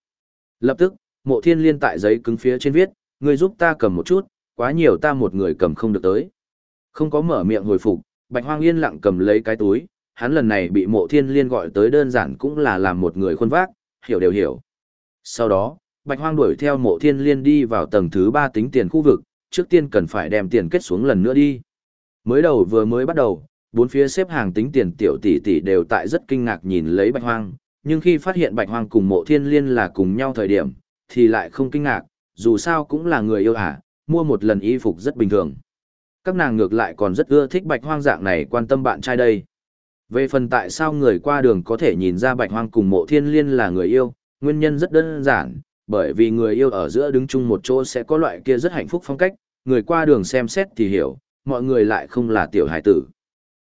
Lập tức, mộ thiên liên tại giấy cứng phía trên viết, người giúp ta cầm một chút, quá nhiều ta một người cầm không được tới. Không có mở miệng hồi phục, bạch hoang yên lặng cầm lấy cái túi, hắn lần này bị mộ thiên liên gọi tới đơn giản cũng là làm một người khuôn vác, hiểu đều hiểu. Sau đó, bạch hoang đuổi theo mộ thiên liên đi vào tầng thứ ba tính tiền khu vực, trước tiên cần phải đem tiền kết xuống lần nữa đi. Mới đầu vừa mới bắt đầu, bốn phía xếp hàng tính tiền tiểu tỷ tỷ đều tại rất kinh ngạc nhìn lấy bạch hoang, nhưng khi phát hiện bạch hoang cùng mộ thiên liên là cùng nhau thời điểm, thì lại không kinh ngạc, dù sao cũng là người yêu à, mua một lần y phục rất bình thường. Các nàng ngược lại còn rất ưa thích bạch hoang dạng này quan tâm bạn trai đây. Về phần tại sao người qua đường có thể nhìn ra bạch hoang cùng mộ thiên liên là người yêu, nguyên nhân rất đơn giản, bởi vì người yêu ở giữa đứng chung một chỗ sẽ có loại kia rất hạnh phúc phong cách, người qua đường xem xét thì hiểu, mọi người lại không là tiểu hải tử.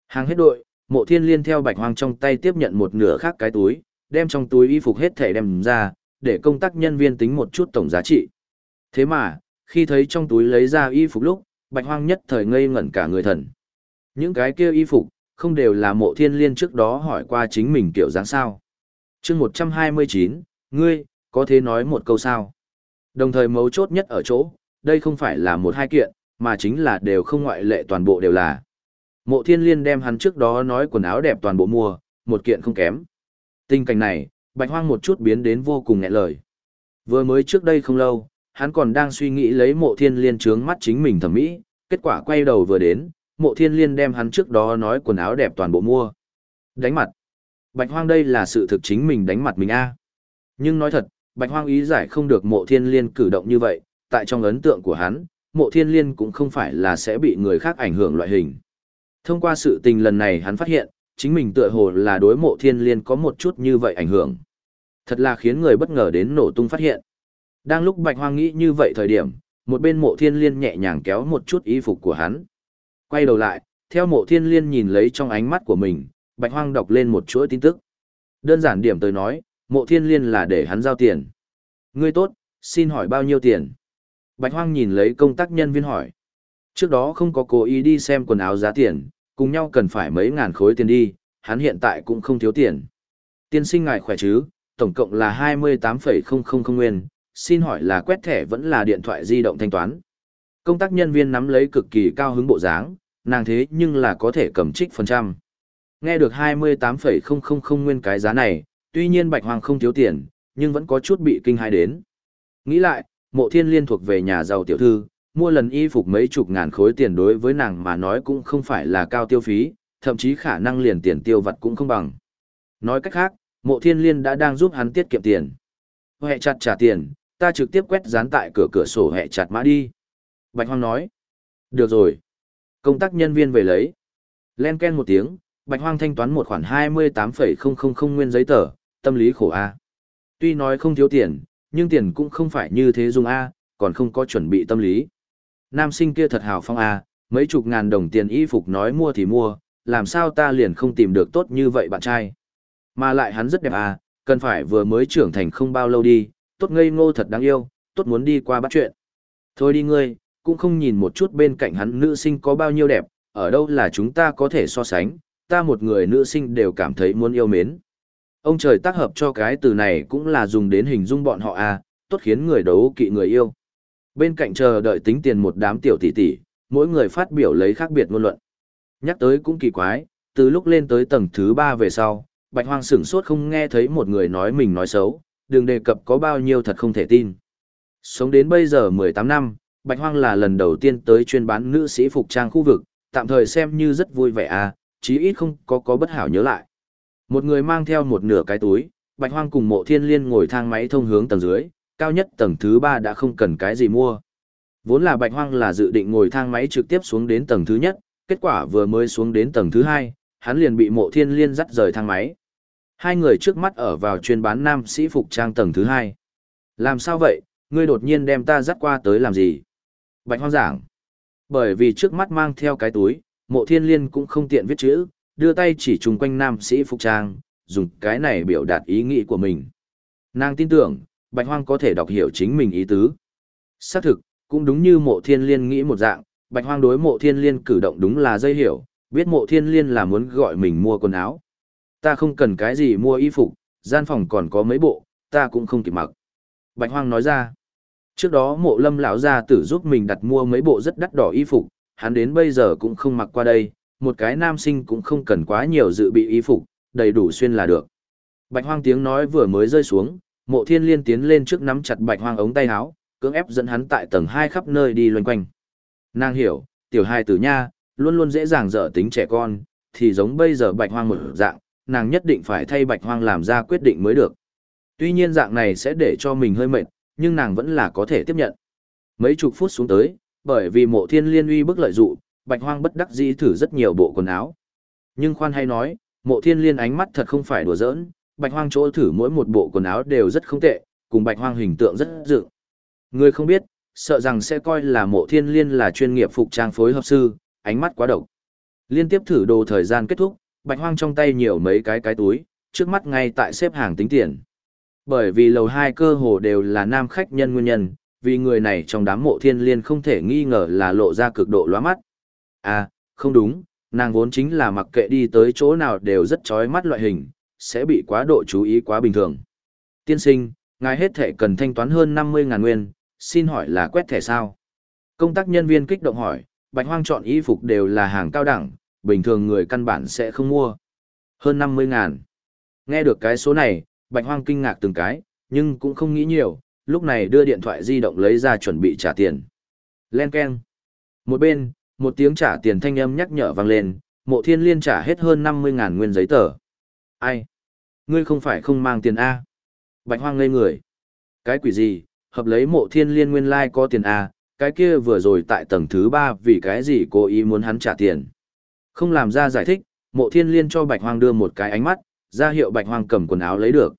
Hàng hết đội, mộ thiên liên theo bạch hoang trong tay tiếp nhận một nửa khác cái túi, đem trong túi y phục hết thể đem ra, để công tác nhân viên tính một chút tổng giá trị. Thế mà, khi thấy trong túi lấy ra y phục lúc, bạch hoang nhất thời ngây ngẩn cả người thần. Những cái kia y phục, không đều là mộ thiên liên trước đó hỏi qua chính mình kiểu dáng sao. chương 129, ngươi, có thể nói một câu sao. Đồng thời mấu chốt nhất ở chỗ, đây không phải là một hai kiện, mà chính là đều không ngoại lệ toàn bộ đều là. Mộ thiên liên đem hắn trước đó nói quần áo đẹp toàn bộ mua, một kiện không kém. Tình cảnh này, bạch hoang một chút biến đến vô cùng nghẹn lời. Vừa mới trước đây không lâu, hắn còn đang suy nghĩ lấy mộ thiên liên trướng mắt chính mình thẩm mỹ, kết quả quay đầu vừa đến, mộ thiên liên đem hắn trước đó nói quần áo đẹp toàn bộ mua. Đánh mặt. Bạch hoang đây là sự thực chính mình đánh mặt mình a. Nhưng nói thật, bạch hoang ý giải không được mộ thiên liên cử động như vậy, tại trong ấn tượng của hắn, mộ thiên liên cũng không phải là sẽ bị người khác ảnh hưởng loại hình. Thông qua sự tình lần này hắn phát hiện, chính mình tựa hồ là đối mộ thiên liên có một chút như vậy ảnh hưởng. Thật là khiến người bất ngờ đến nổ tung phát hiện. Đang lúc bạch hoang nghĩ như vậy thời điểm, một bên mộ thiên liên nhẹ nhàng kéo một chút y phục của hắn. Quay đầu lại, theo mộ thiên liên nhìn lấy trong ánh mắt của mình, bạch hoang đọc lên một chuỗi tin tức. Đơn giản điểm tới nói, mộ thiên liên là để hắn giao tiền. Ngươi tốt, xin hỏi bao nhiêu tiền? Bạch hoang nhìn lấy công tác nhân viên hỏi. Trước đó không có cố ý đi xem quần áo giá tiền, cùng nhau cần phải mấy ngàn khối tiền đi, hắn hiện tại cũng không thiếu tiền. Tiên sinh ngài khỏe chứ, tổng cộng là 28,000 nguyên, xin hỏi là quét thẻ vẫn là điện thoại di động thanh toán. Công tác nhân viên nắm lấy cực kỳ cao hứng bộ dáng, nàng thế nhưng là có thể cầm trích phần trăm. Nghe được 28,000 nguyên cái giá này, tuy nhiên bạch hoàng không thiếu tiền, nhưng vẫn có chút bị kinh hãi đến. Nghĩ lại, mộ thiên liên thuộc về nhà giàu tiểu thư, mua lần y phục mấy chục ngàn khối tiền đối với nàng mà nói cũng không phải là cao tiêu phí, thậm chí khả năng liền tiền tiêu vặt cũng không bằng. Nói cách khác, mộ thiên liên đã đang giúp hắn tiết kiệm tiền. Hệ chặt trả tiền, ta trực tiếp quét dán tại cửa cửa sổ hệ chặt mã đi. Bạch Hoang nói. Được rồi. Công tác nhân viên về lấy. Len ken một tiếng, Bạch Hoang thanh toán một khoản 28,000 nguyên giấy tờ, tâm lý khổ A. Tuy nói không thiếu tiền, nhưng tiền cũng không phải như thế dùng A, còn không có chuẩn bị tâm lý. Nam sinh kia thật hào phong A, mấy chục ngàn đồng tiền y phục nói mua thì mua, làm sao ta liền không tìm được tốt như vậy bạn trai. Mà lại hắn rất đẹp A, cần phải vừa mới trưởng thành không bao lâu đi, tốt ngây ngô thật đáng yêu, tốt muốn đi qua bắt chuyện. Thôi đi ngươi, cũng không nhìn một chút bên cạnh hắn nữ sinh có bao nhiêu đẹp, ở đâu là chúng ta có thể so sánh, ta một người nữ sinh đều cảm thấy muốn yêu mến. Ông trời tác hợp cho cái từ này cũng là dùng đến hình dung bọn họ à, tốt khiến người đấu kỵ người yêu. Bên cạnh chờ đợi tính tiền một đám tiểu tỷ tỷ, mỗi người phát biểu lấy khác biệt ngôn luận. Nhắc tới cũng kỳ quái, từ lúc lên tới tầng thứ ba về sau, Bạch Hoang sửng sốt không nghe thấy một người nói mình nói xấu, đừng đề cập có bao nhiêu thật không thể tin. Sống đến bây giờ 18 năm, Bạch Hoang là lần đầu tiên tới chuyên bán nữ sĩ phục trang khu vực, tạm thời xem như rất vui vẻ à, chí ít không có có bất hảo nhớ lại. Một người mang theo một nửa cái túi, Bạch Hoang cùng mộ thiên liên ngồi thang máy thông hướng tầng dưới, cao nhất tầng thứ 3 đã không cần cái gì mua. Vốn là Bạch Hoang là dự định ngồi thang máy trực tiếp xuống đến tầng thứ nhất, kết quả vừa mới xuống đến tầng thứ 2, hắn liền bị mộ thiên liên dắt rời thang máy. Hai người trước mắt ở vào chuyên bán nam sĩ phục trang tầng thứ 2. Làm sao vậy, ngươi đột nhiên đem ta dắt qua tới làm gì? Bạch Hoang giảng. Bởi vì trước mắt mang theo cái túi, mộ thiên liên cũng không tiện viết chữ, đưa tay chỉ chung quanh nam sĩ phục trang, dùng cái này biểu đạt ý nghĩ của mình. Nàng tin tưởng, Bạch Hoang có thể đọc hiểu chính mình ý tứ. Xác thực, cũng đúng như mộ thiên liên nghĩ một dạng, Bạch Hoang đối mộ thiên liên cử động đúng là dây hiểu, biết mộ thiên liên là muốn gọi mình mua quần áo. Ta không cần cái gì mua y phục, gian phòng còn có mấy bộ, ta cũng không kịp mặc. Bạch Hoang nói ra, trước đó mộ lâm lão gia tử giúp mình đặt mua mấy bộ rất đắt đỏ y phục, hắn đến bây giờ cũng không mặc qua đây, một cái nam sinh cũng không cần quá nhiều dự bị y phục, đầy đủ xuyên là được. Bạch Hoang tiếng nói vừa mới rơi xuống, Mộ Thiên Liên tiến lên trước nắm chặt Bạch Hoang ống tay áo, cưỡng ép dẫn hắn tại tầng 2 khắp nơi đi loanh quanh. Nàng hiểu, tiểu hai tử nha, luôn luôn dễ dàng dở tính trẻ con, thì giống bây giờ Bạch Hoang một dạng, nàng nhất định phải thay Bạch Hoang làm ra quyết định mới được. Tuy nhiên dạng này sẽ để cho mình hơi mệt, nhưng nàng vẫn là có thể tiếp nhận. Mấy chục phút xuống tới, bởi vì mộ thiên liên uy bức lợi dụ, bạch hoang bất đắc dĩ thử rất nhiều bộ quần áo. Nhưng khoan hay nói, mộ thiên liên ánh mắt thật không phải đùa giỡn, bạch hoang chỗ thử mỗi một bộ quần áo đều rất không tệ, cùng bạch hoang hình tượng rất dự. Người không biết, sợ rằng sẽ coi là mộ thiên liên là chuyên nghiệp phục trang phối hợp sư, ánh mắt quá độc. Liên tiếp thử đồ thời gian kết thúc, bạch hoang trong tay nhiều mấy cái cái túi, trước mắt ngay tại xếp hàng tính tiền. Bởi vì lầu hai cơ hồ đều là nam khách nhân nguyên nhân, vì người này trong đám mộ thiên liên không thể nghi ngờ là lộ ra cực độ lóa mắt. À, không đúng, nàng vốn chính là mặc kệ đi tới chỗ nào đều rất chói mắt loại hình, sẽ bị quá độ chú ý quá bình thường. Tiên sinh, ngài hết thể cần thanh toán hơn 50 ngàn nguyên, xin hỏi là quét thẻ sao? Công tác nhân viên kích động hỏi, bạch hoang chọn y phục đều là hàng cao đẳng, bình thường người căn bản sẽ không mua. Hơn 50 ngàn. Nghe được cái số này, Bạch Hoang kinh ngạc từng cái, nhưng cũng không nghĩ nhiều, lúc này đưa điện thoại di động lấy ra chuẩn bị trả tiền. Len keng. Một bên, một tiếng trả tiền thanh âm nhắc nhở vang lên, mộ thiên liên trả hết hơn 50 ngàn nguyên giấy tờ. Ai? Ngươi không phải không mang tiền A. Bạch hoang ngây người. Cái quỷ gì, hợp lấy mộ thiên liên nguyên lai like có tiền A, cái kia vừa rồi tại tầng thứ 3 vì cái gì cố ý muốn hắn trả tiền. Không làm ra giải thích, mộ thiên liên cho bạch hoang đưa một cái ánh mắt, ra hiệu bạch hoang cầm quần áo lấy được.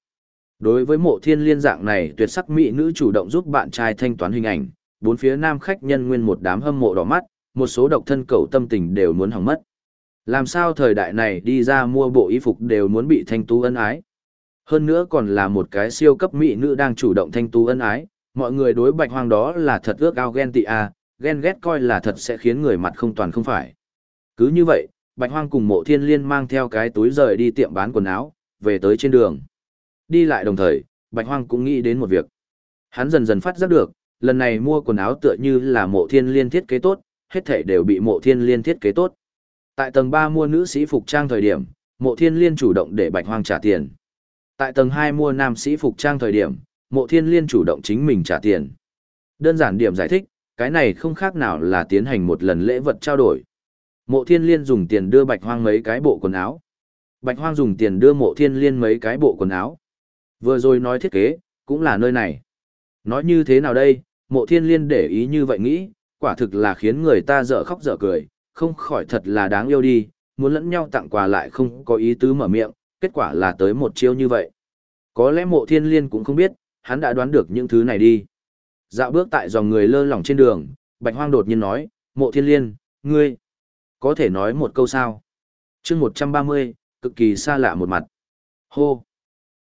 Đối với mộ thiên liên dạng này tuyệt sắc mỹ nữ chủ động giúp bạn trai thanh toán hình ảnh, bốn phía nam khách nhân nguyên một đám hâm mộ đỏ mắt, một số độc thân cầu tâm tình đều muốn hỏng mất. Làm sao thời đại này đi ra mua bộ y phục đều muốn bị thanh tú ân ái. Hơn nữa còn là một cái siêu cấp mỹ nữ đang chủ động thanh tú ân ái, mọi người đối bạch hoang đó là thật ước ao ghen tị à, ghen ghét coi là thật sẽ khiến người mặt không toàn không phải. Cứ như vậy, bạch hoang cùng mộ thiên liên mang theo cái túi rời đi tiệm bán quần áo, về tới trên đường. Đi lại đồng thời, bạch hoang cũng nghĩ đến một việc. Hắn dần dần phát giác được, lần này mua quần áo tựa như là mộ thiên liên thiết kế tốt, hết thảy đều bị mộ thiên liên thiết kế tốt. Tại tầng 3 mua nữ sĩ phục trang thời điểm, mộ thiên liên chủ động để bạch hoang trả tiền. Tại tầng 2 mua nam sĩ phục trang thời điểm, mộ thiên liên chủ động chính mình trả tiền. Đơn giản điểm giải thích, cái này không khác nào là tiến hành một lần lễ vật trao đổi. Mộ thiên liên dùng tiền đưa bạch hoang mấy cái bộ quần áo. Bạch hoang dùng tiền đưa mộ thiên liên mấy cái bộ quần áo. Vừa rồi nói thiết kế, cũng là nơi này. Nói như thế nào đây, mộ thiên liên để ý như vậy nghĩ, quả thực là khiến người ta dở khóc dở cười, không khỏi thật là đáng yêu đi, muốn lẫn nhau tặng quà lại không có ý tứ mở miệng, kết quả là tới một chiêu như vậy. Có lẽ mộ thiên liên cũng không biết, hắn đã đoán được những thứ này đi. Dạo bước tại dòng người lơ lỏng trên đường, bạch hoang đột nhiên nói, mộ thiên liên, ngươi, có thể nói một câu sao? Trước 130, cực kỳ xa lạ một mặt. Hô!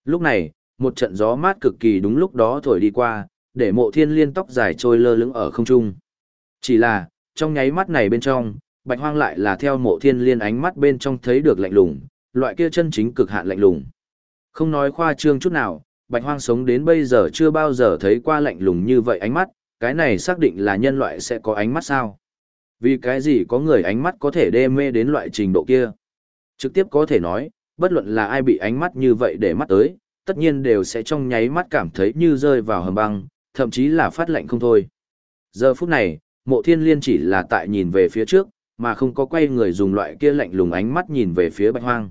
Lúc này, một trận gió mát cực kỳ đúng lúc đó thổi đi qua, để mộ thiên liên tóc dài trôi lơ lửng ở không trung. Chỉ là, trong nháy mắt này bên trong, bạch hoang lại là theo mộ thiên liên ánh mắt bên trong thấy được lạnh lùng, loại kia chân chính cực hạn lạnh lùng. Không nói khoa trương chút nào, bạch hoang sống đến bây giờ chưa bao giờ thấy qua lạnh lùng như vậy ánh mắt, cái này xác định là nhân loại sẽ có ánh mắt sao? Vì cái gì có người ánh mắt có thể đê mê đến loại trình độ kia? Trực tiếp có thể nói, bất luận là ai bị ánh mắt như vậy để mắt tới, tất nhiên đều sẽ trong nháy mắt cảm thấy như rơi vào hầm băng, thậm chí là phát lạnh không thôi. Giờ phút này, mộ thiên liên chỉ là tại nhìn về phía trước, mà không có quay người dùng loại kia lạnh lùng ánh mắt nhìn về phía bạch hoang.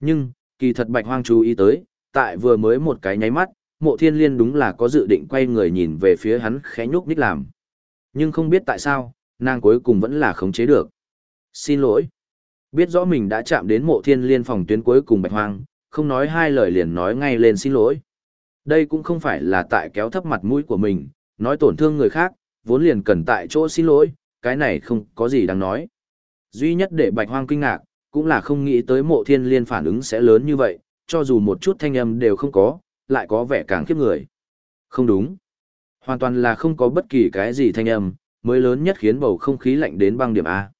Nhưng, kỳ thật bạch hoang chú ý tới, tại vừa mới một cái nháy mắt, mộ thiên liên đúng là có dự định quay người nhìn về phía hắn khẽ nhúc nhích làm. Nhưng không biết tại sao, nàng cuối cùng vẫn là khống chế được. Xin lỗi. Biết rõ mình đã chạm đến mộ thiên liên phòng tuyến cuối cùng bạch hoang, không nói hai lời liền nói ngay lên xin lỗi. Đây cũng không phải là tại kéo thấp mặt mũi của mình, nói tổn thương người khác, vốn liền cần tại chỗ xin lỗi, cái này không có gì đáng nói. Duy nhất để bạch hoang kinh ngạc, cũng là không nghĩ tới mộ thiên liên phản ứng sẽ lớn như vậy, cho dù một chút thanh âm đều không có, lại có vẻ càng khiếp người. Không đúng. Hoàn toàn là không có bất kỳ cái gì thanh âm, mới lớn nhất khiến bầu không khí lạnh đến băng điểm A.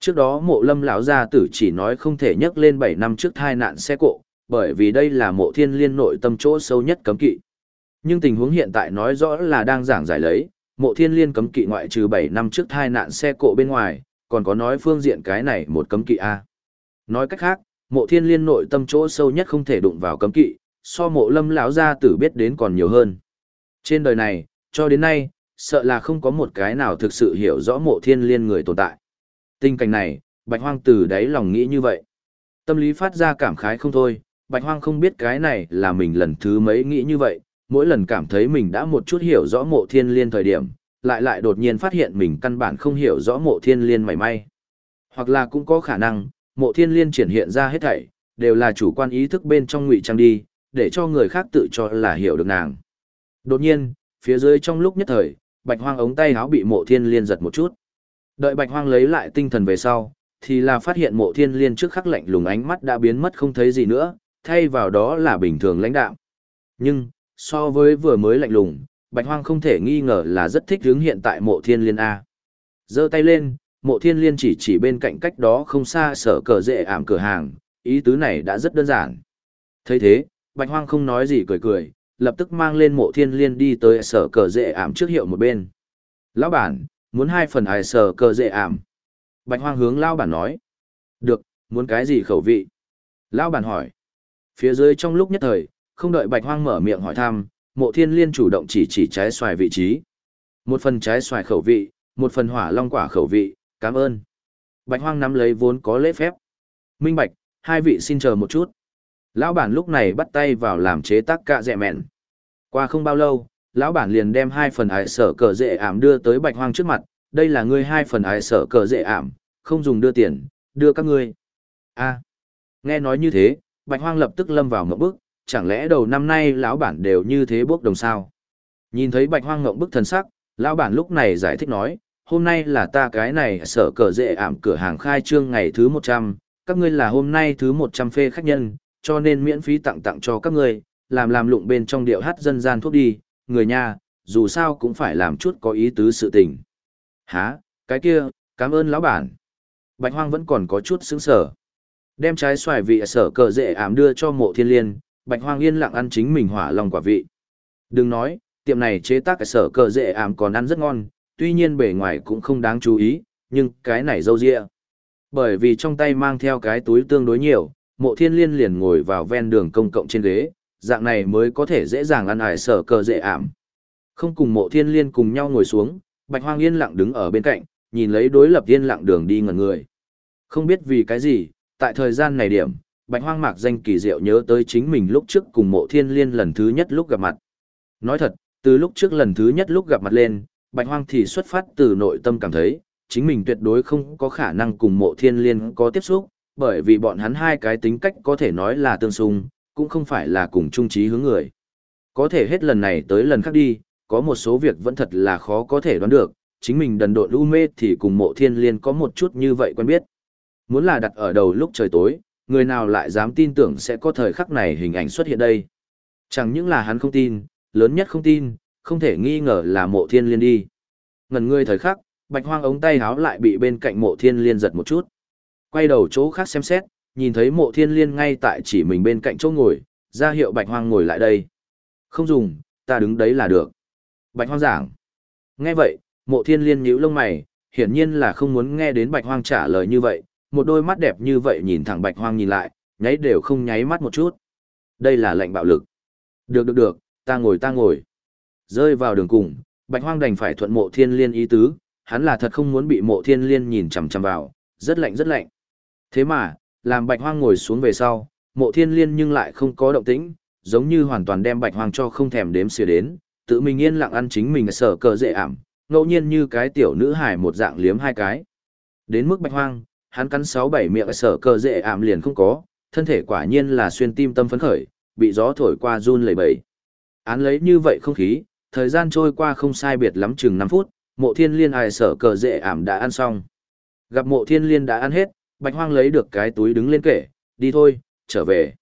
Trước đó mộ lâm lão gia tử chỉ nói không thể nhắc lên 7 năm trước tai nạn xe cộ, bởi vì đây là mộ thiên liên nội tâm chỗ sâu nhất cấm kỵ. Nhưng tình huống hiện tại nói rõ là đang giảng giải lấy, mộ thiên liên cấm kỵ ngoại trừ 7 năm trước thai nạn xe cộ bên ngoài, còn có nói phương diện cái này một cấm kỵ A. Nói cách khác, mộ thiên liên nội tâm chỗ sâu nhất không thể đụng vào cấm kỵ, so mộ lâm lão gia tử biết đến còn nhiều hơn. Trên đời này, cho đến nay, sợ là không có một cái nào thực sự hiểu rõ mộ thiên liên người tồn tại. Tình cảnh này, bạch hoang từ đáy lòng nghĩ như vậy. Tâm lý phát ra cảm khái không thôi, bạch hoang không biết cái này là mình lần thứ mấy nghĩ như vậy, mỗi lần cảm thấy mình đã một chút hiểu rõ mộ thiên liên thời điểm, lại lại đột nhiên phát hiện mình căn bản không hiểu rõ mộ thiên liên mảy may. Hoặc là cũng có khả năng, mộ thiên liên triển hiện ra hết thảy, đều là chủ quan ý thức bên trong ngụy trang đi, để cho người khác tự cho là hiểu được nàng. Đột nhiên, phía dưới trong lúc nhất thời, bạch hoang ống tay áo bị mộ thiên liên giật một chút. Đợi bạch hoang lấy lại tinh thần về sau, thì là phát hiện mộ thiên liên trước khắc lạnh lùng ánh mắt đã biến mất không thấy gì nữa, thay vào đó là bình thường lãnh đạm. Nhưng, so với vừa mới lạnh lùng, bạch hoang không thể nghi ngờ là rất thích hướng hiện tại mộ thiên liên A. giơ tay lên, mộ thiên liên chỉ chỉ bên cạnh cách đó không xa sở cờ dễ ảm cửa hàng, ý tứ này đã rất đơn giản. thấy thế, bạch hoang không nói gì cười cười, lập tức mang lên mộ thiên liên đi tới sở cờ dễ ảm trước hiệu một bên. Lão bản, muốn hai phần ải sở cờ dễ ảm. Bạch hoang hướng lão bản nói. Được, muốn cái gì khẩu vị? Lão bản hỏi. Phía dưới trong lúc nhất thời, không đợi bạch hoang mở miệng hỏi thăm, mộ thiên liên chủ động chỉ chỉ trái xoài vị trí. Một phần trái xoài khẩu vị, một phần hỏa long quả khẩu vị, cảm ơn. Bạch hoang nắm lấy vốn có lễ phép. Minh bạch, hai vị xin chờ một chút. Lão bản lúc này bắt tay vào làm chế tác cạ dẹ mẹn. Qua không bao lâu, lão bản liền đem hai phần ải sở cờ dễ ảm đưa tới bạch hoang trước mặt. Đây là ngươi hai phần ải sở cờ dễ ảm, không dùng đưa tiền, đưa các ngươi. A. Nghe nói như thế, bạch hoang lập tức lâm vào ngậm bước chẳng lẽ đầu năm nay lão bản đều như thế bốc đồng sao? Nhìn thấy bạch hoang ngộng bức thần sắc, lão bản lúc này giải thích nói, hôm nay là ta cái này sở cờ dễ ảm cửa hàng khai trương ngày thứ 100, các ngươi là hôm nay thứ 100 phê khách nhân, cho nên miễn phí tặng tặng cho các ngươi, làm làm lụng bên trong điệu hát dân gian thuốc đi, người nha, dù sao cũng phải làm chút có ý tứ sự tình. Hả, cái kia, cảm ơn lão bản. Bạch hoang vẫn còn có chút sững sờ. Đem trái xoài vị sở cờ dễ ảm đưa cho mộ thiên liên, bạch hoang yên lặng ăn chính mình hỏa lòng quả vị. Đừng nói, tiệm này chế tác sở cờ dễ ảm còn ăn rất ngon, tuy nhiên bề ngoài cũng không đáng chú ý, nhưng cái này dâu dịa. Bởi vì trong tay mang theo cái túi tương đối nhiều, mộ thiên liên liền ngồi vào ven đường công cộng trên ghế, dạng này mới có thể dễ dàng ăn ải sở cờ dễ ảm. Không cùng mộ thiên liên cùng nhau ngồi xuống, bạch hoang yên lặng đứng ở bên cạnh, nhìn lấy đối lập yên lặng đường đi ngẩn người. Không biết vì cái gì, tại thời gian này điểm, bạch hoang mạc danh kỳ diệu nhớ tới chính mình lúc trước cùng mộ thiên liên lần thứ nhất lúc gặp mặt. Nói thật, từ lúc trước lần thứ nhất lúc gặp mặt lên, bạch hoang thì xuất phát từ nội tâm cảm thấy, chính mình tuyệt đối không có khả năng cùng mộ thiên liên có tiếp xúc, bởi vì bọn hắn hai cái tính cách có thể nói là tương xung, cũng không phải là cùng chung trí hướng người. Có thể hết lần này tới lần khác đi, có một số việc vẫn thật là khó có thể đoán được, chính mình đần độn u mê thì cùng mộ thiên liên có một chút như vậy quen biết. Muốn là đặt ở đầu lúc trời tối, người nào lại dám tin tưởng sẽ có thời khắc này hình ảnh xuất hiện đây. Chẳng những là hắn không tin, lớn nhất không tin, không thể nghi ngờ là mộ thiên liên đi. Ngần ngươi thời khắc, bạch hoang ống tay háo lại bị bên cạnh mộ thiên liên giật một chút. Quay đầu chỗ khác xem xét, nhìn thấy mộ thiên liên ngay tại chỉ mình bên cạnh chỗ ngồi, ra hiệu bạch hoang ngồi lại đây. Không dùng, ta đứng đấy là được. Bạch hoang giảng. Nghe vậy, mộ thiên liên nhíu lông mày, hiển nhiên là không muốn nghe đến bạch hoang trả lời như vậy, một đôi mắt đẹp như vậy nhìn thẳng bạch hoang nhìn lại, nháy đều không nháy mắt một chút. Đây là lệnh bạo lực. Được được được, ta ngồi ta ngồi. Rơi vào đường cùng, bạch hoang đành phải thuận mộ thiên liên ý tứ, hắn là thật không muốn bị mộ thiên liên nhìn chằm chằm vào, rất lạnh rất lạnh. Thế mà, làm bạch hoang ngồi xuống về sau, mộ thiên liên nhưng lại không có động tĩnh, giống như hoàn toàn đem bạch hoang cho không thèm đếm xỉa đến, tự mình yên lặng ăn chính mình sở cờ dễ ảm, ngẫu nhiên như cái tiểu nữ hài một dạng liếm hai cái. Đến mức bạch hoang, hắn cắn sáu bảy miệng sở cơ dễ ảm liền không có, thân thể quả nhiên là xuyên tim tâm phấn khởi, bị gió thổi qua run lẩy bẩy. Án lấy như vậy không khí, thời gian trôi qua không sai biệt lắm chừng năm phút, mộ thiên liên ai sở cờ dễ ảm đã ăn xong. Gặp mộ thiên liên đã ăn hết, bạch hoang lấy được cái túi đứng lên kể, đi thôi, trở về.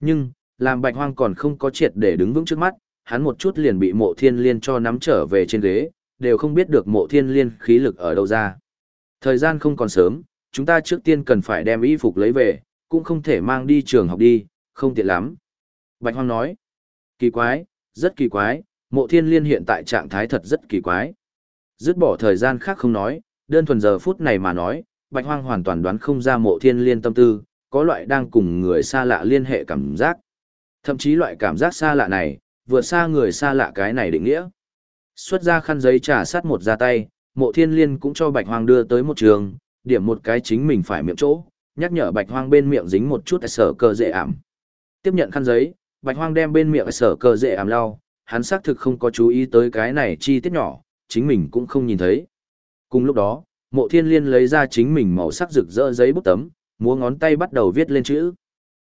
Nhưng, làm bạch hoang còn không có triệt để đứng vững trước mắt, hắn một chút liền bị mộ thiên liên cho nắm trở về trên ghế, đều không biết được mộ thiên liên khí lực ở đâu ra. Thời gian không còn sớm, chúng ta trước tiên cần phải đem y phục lấy về, cũng không thể mang đi trường học đi, không tiện lắm. Bạch Hoang nói, kỳ quái, rất kỳ quái, mộ thiên liên hiện tại trạng thái thật rất kỳ quái. Dứt bỏ thời gian khác không nói, đơn thuần giờ phút này mà nói, Bạch Hoang hoàn toàn đoán không ra mộ thiên liên tâm tư, có loại đang cùng người xa lạ liên hệ cảm giác. Thậm chí loại cảm giác xa lạ này, vượt xa người xa lạ cái này định nghĩa. Xuất ra khăn giấy trà sát một ra tay, mộ thiên liên cũng cho Bạch Hoang đưa tới một trường, điểm một cái chính mình phải miệng chỗ, nhắc nhở Bạch Hoang bên miệng dính một chút sở cơ dễ ảm. Tiếp nhận khăn giấy, Bạch Hoang đem bên miệng sở cơ dễ ảm lau, hắn xác thực không có chú ý tới cái này chi tiết nhỏ, chính mình cũng không nhìn thấy. Cùng lúc đó, Mộ Thiên Liên lấy ra chính mình màu sắc rực rỡ giấy bút tấm, múa ngón tay bắt đầu viết lên chữ.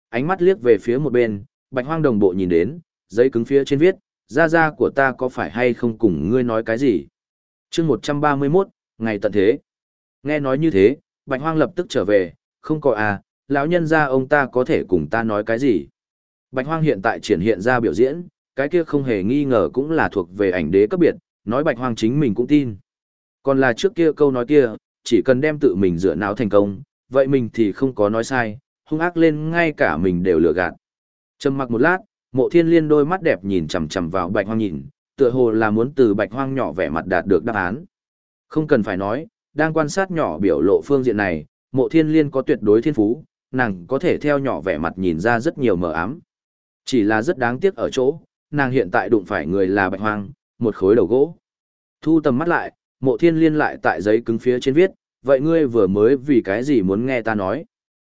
Ánh mắt liếc về phía một bên, Bạch Hoang đồng bộ nhìn đến, giấy cứng phía trên viết, gia gia của ta có phải hay không cùng ngươi nói cái gì? Chương 131, ngày tận thế. Nghe nói như thế, Bạch Hoang lập tức trở về, không có à, lão nhân gia ông ta có thể cùng ta nói cái gì? Bạch Hoang hiện tại triển hiện ra biểu diễn, cái kia không hề nghi ngờ cũng là thuộc về ảnh đế cấp biệt, nói Bạch Hoang chính mình cũng tin. Còn là trước kia câu nói kia, chỉ cần đem tự mình dựa não thành công, vậy mình thì không có nói sai, hung ác lên ngay cả mình đều lừa gạt. Trầm mặc một lát, mộ thiên liên đôi mắt đẹp nhìn chằm chằm vào Bạch Hoang nhìn, tựa hồ là muốn từ Bạch Hoang nhỏ vẻ mặt đạt được đáp án. Không cần phải nói, đang quan sát nhỏ biểu lộ phương diện này, mộ thiên liên có tuyệt đối thiên phú, nàng có thể theo nhỏ vẻ mặt nhìn ra rất nhiều mờ ám. Chỉ là rất đáng tiếc ở chỗ, nàng hiện tại đụng phải người là bạch hoang, một khối đầu gỗ. Thu tầm mắt lại, mộ thiên liên lại tại giấy cứng phía trên viết, vậy ngươi vừa mới vì cái gì muốn nghe ta nói.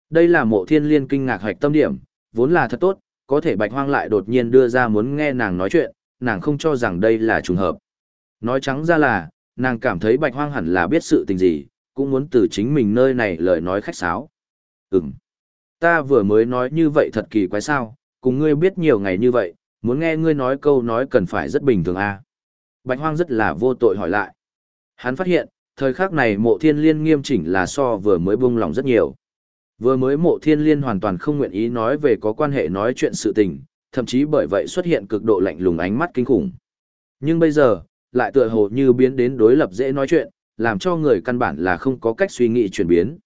Đây là mộ thiên liên kinh ngạc hoạch tâm điểm, vốn là thật tốt, có thể bạch hoang lại đột nhiên đưa ra muốn nghe nàng nói chuyện, nàng không cho rằng đây là trùng hợp. Nói trắng ra là, nàng cảm thấy bạch hoang hẳn là biết sự tình gì, cũng muốn từ chính mình nơi này lời nói khách sáo. Ừm. Ta vừa mới nói như vậy thật kỳ quái sao, cùng ngươi biết nhiều ngày như vậy, muốn nghe ngươi nói câu nói cần phải rất bình thường à. Bạch hoang rất là vô tội hỏi lại. Hắn phát hiện, thời khắc này mộ thiên liên nghiêm chỉnh là so vừa mới buông lòng rất nhiều. Vừa mới mộ thiên liên hoàn toàn không nguyện ý nói về có quan hệ nói chuyện sự tình, thậm chí bởi vậy xuất hiện cực độ lạnh lùng ánh mắt kinh khủng. Nhưng bây giờ, lại tựa hồ như biến đến đối lập dễ nói chuyện, làm cho người căn bản là không có cách suy nghĩ chuyển biến.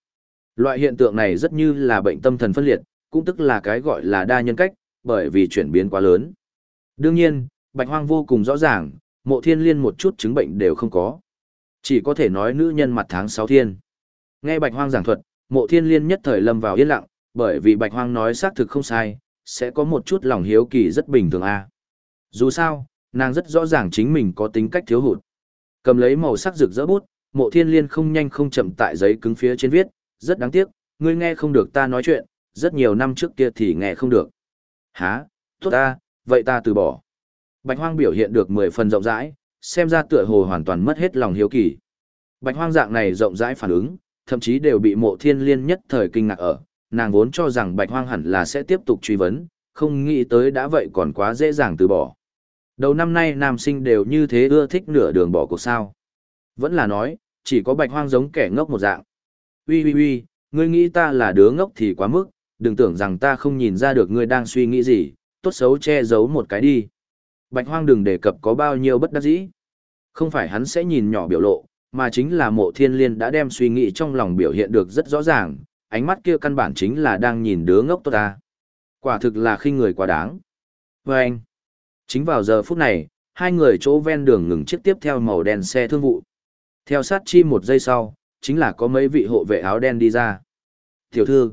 Loại hiện tượng này rất như là bệnh tâm thần phân liệt, cũng tức là cái gọi là đa nhân cách, bởi vì chuyển biến quá lớn. Đương nhiên, Bạch Hoang vô cùng rõ ràng, mộ thiên liên một chút chứng bệnh đều không có. Chỉ có thể nói nữ nhân mặt tháng 6 thiên. Nghe Bạch Hoang giảng thuật, mộ thiên liên nhất thời lâm vào yên lặng, bởi vì Bạch Hoang nói xác thực không sai, sẽ có một chút lòng hiếu kỳ rất bình thường a. Dù sao, nàng rất rõ ràng chính mình có tính cách thiếu hụt. Cầm lấy màu sắc rực rỡ bút, mộ thiên liên không nhanh không chậm tại giấy cứng phía trên viết, rất đáng tiếc, ngươi nghe không được ta nói chuyện, rất nhiều năm trước kia thì nghe không được. Hả, tốt ta, vậy ta từ bỏ. Bạch hoang biểu hiện được 10 phần rộng rãi, xem ra tựa hồ hoàn toàn mất hết lòng hiếu kỳ. Bạch hoang dạng này rộng rãi phản ứng, thậm chí đều bị mộ thiên liên nhất thời kinh ngạc ở, nàng vốn cho rằng bạch hoang hẳn là sẽ tiếp tục truy vấn, không nghĩ tới đã vậy còn quá dễ dàng từ bỏ. Đầu năm nay nam sinh đều như thế ưa thích nửa đường bỏ cuộc sao. Vẫn là nói, chỉ có bạch hoang giống kẻ ngốc một dạng. Ui ui ui, ngươi nghĩ ta là đứa ngốc thì quá mức, đừng tưởng rằng ta không nhìn ra được ngươi đang suy nghĩ gì, tốt xấu che giấu một cái đi. Bạch hoang đừng đề cập có bao nhiêu bất đắc dĩ. Không phải hắn sẽ nhìn nhỏ biểu lộ, mà chính là mộ thiên liên đã đem suy nghĩ trong lòng biểu hiện được rất rõ ràng, ánh mắt kia căn bản chính là đang nhìn đứa ngốc tốt ta. Quả thực là khi người quá đáng. Vâng! anh, chính vào giờ phút này, hai người chỗ ven đường ngừng chiếc tiếp theo màu đen xe thương vụ. Theo sát chi một giây sau, chính là có mấy vị hộ vệ áo đen đi ra. Tiểu thư,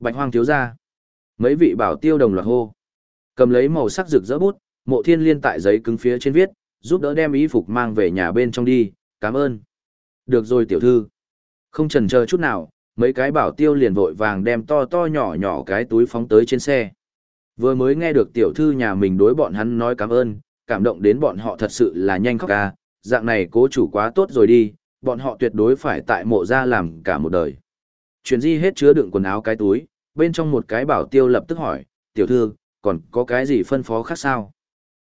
bạch hoang thiếu gia, mấy vị bảo tiêu đồng loạt hô. Cầm lấy màu sắc rực rỡ bút, mộ thiên liên tại giấy cứng phía trên viết, giúp đỡ đem y phục mang về nhà bên trong đi, cảm ơn. Được rồi tiểu thư. Không chần chờ chút nào, mấy cái bảo tiêu liền vội vàng đem to to nhỏ nhỏ cái túi phóng tới trên xe. Vừa mới nghe được tiểu thư nhà mình đối bọn hắn nói cảm ơn, cảm động đến bọn họ thật sự là nhanh khóc ca, dạng này cố chủ quá tốt rồi đi, bọn họ tuyệt đối phải tại mộ ra làm cả một đời. Chuyển di hết chứa đựng quần áo cái túi, bên trong một cái bảo tiêu lập tức hỏi, tiểu thư, còn có cái gì phân phó khác sao?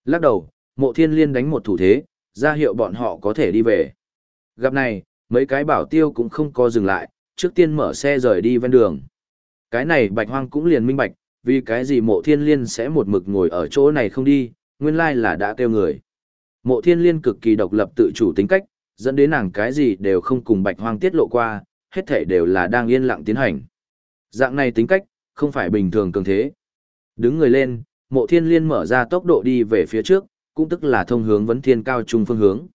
Lắc đầu, mộ thiên liên đánh một thủ thế, ra hiệu bọn họ có thể đi về. Gặp này, mấy cái bảo tiêu cũng không có dừng lại, trước tiên mở xe rời đi ven đường. Cái này bạch hoang cũng liền minh bạch, vì cái gì mộ thiên liên sẽ một mực ngồi ở chỗ này không đi, nguyên lai là đã kêu người. Mộ thiên liên cực kỳ độc lập tự chủ tính cách, dẫn đến nàng cái gì đều không cùng bạch hoang tiết lộ qua, hết thể đều là đang yên lặng tiến hành. Dạng này tính cách, không phải bình thường cường thế. Đứng người lên, mộ thiên liên mở ra tốc độ đi về phía trước, cũng tức là thông hướng vấn thiên cao trung phương hướng.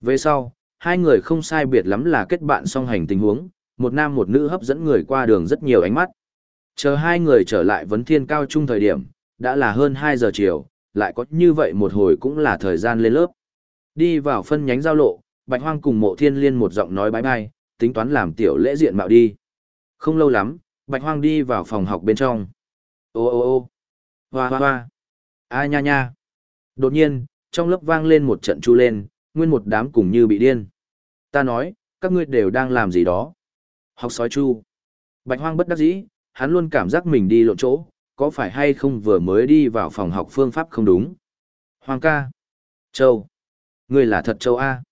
Về sau, hai người không sai biệt lắm là kết bạn song hành tình huống, một nam một nữ hấp dẫn người qua đường rất nhiều ánh mắt. Chờ hai người trở lại vấn thiên cao trung thời điểm, đã là hơn 2 giờ chiều, lại có như vậy một hồi cũng là thời gian lên lớp. Đi vào phân nhánh giao lộ, Bạch Hoang cùng mộ thiên liên một giọng nói bái bai, tính toán làm tiểu lễ diện mạo đi. Không lâu lắm, Bạch Hoang đi vào phòng học bên trong. Ô ô ô hoa hoa hoa a nha nha đột nhiên trong lớp vang lên một trận chu lên nguyên một đám cùng như bị điên ta nói các ngươi đều đang làm gì đó học sói chu bạch hoang bất đắc dĩ hắn luôn cảm giác mình đi lộn chỗ có phải hay không vừa mới đi vào phòng học phương pháp không đúng? Hoàng ca. Châu. Ngươi là thật châu a.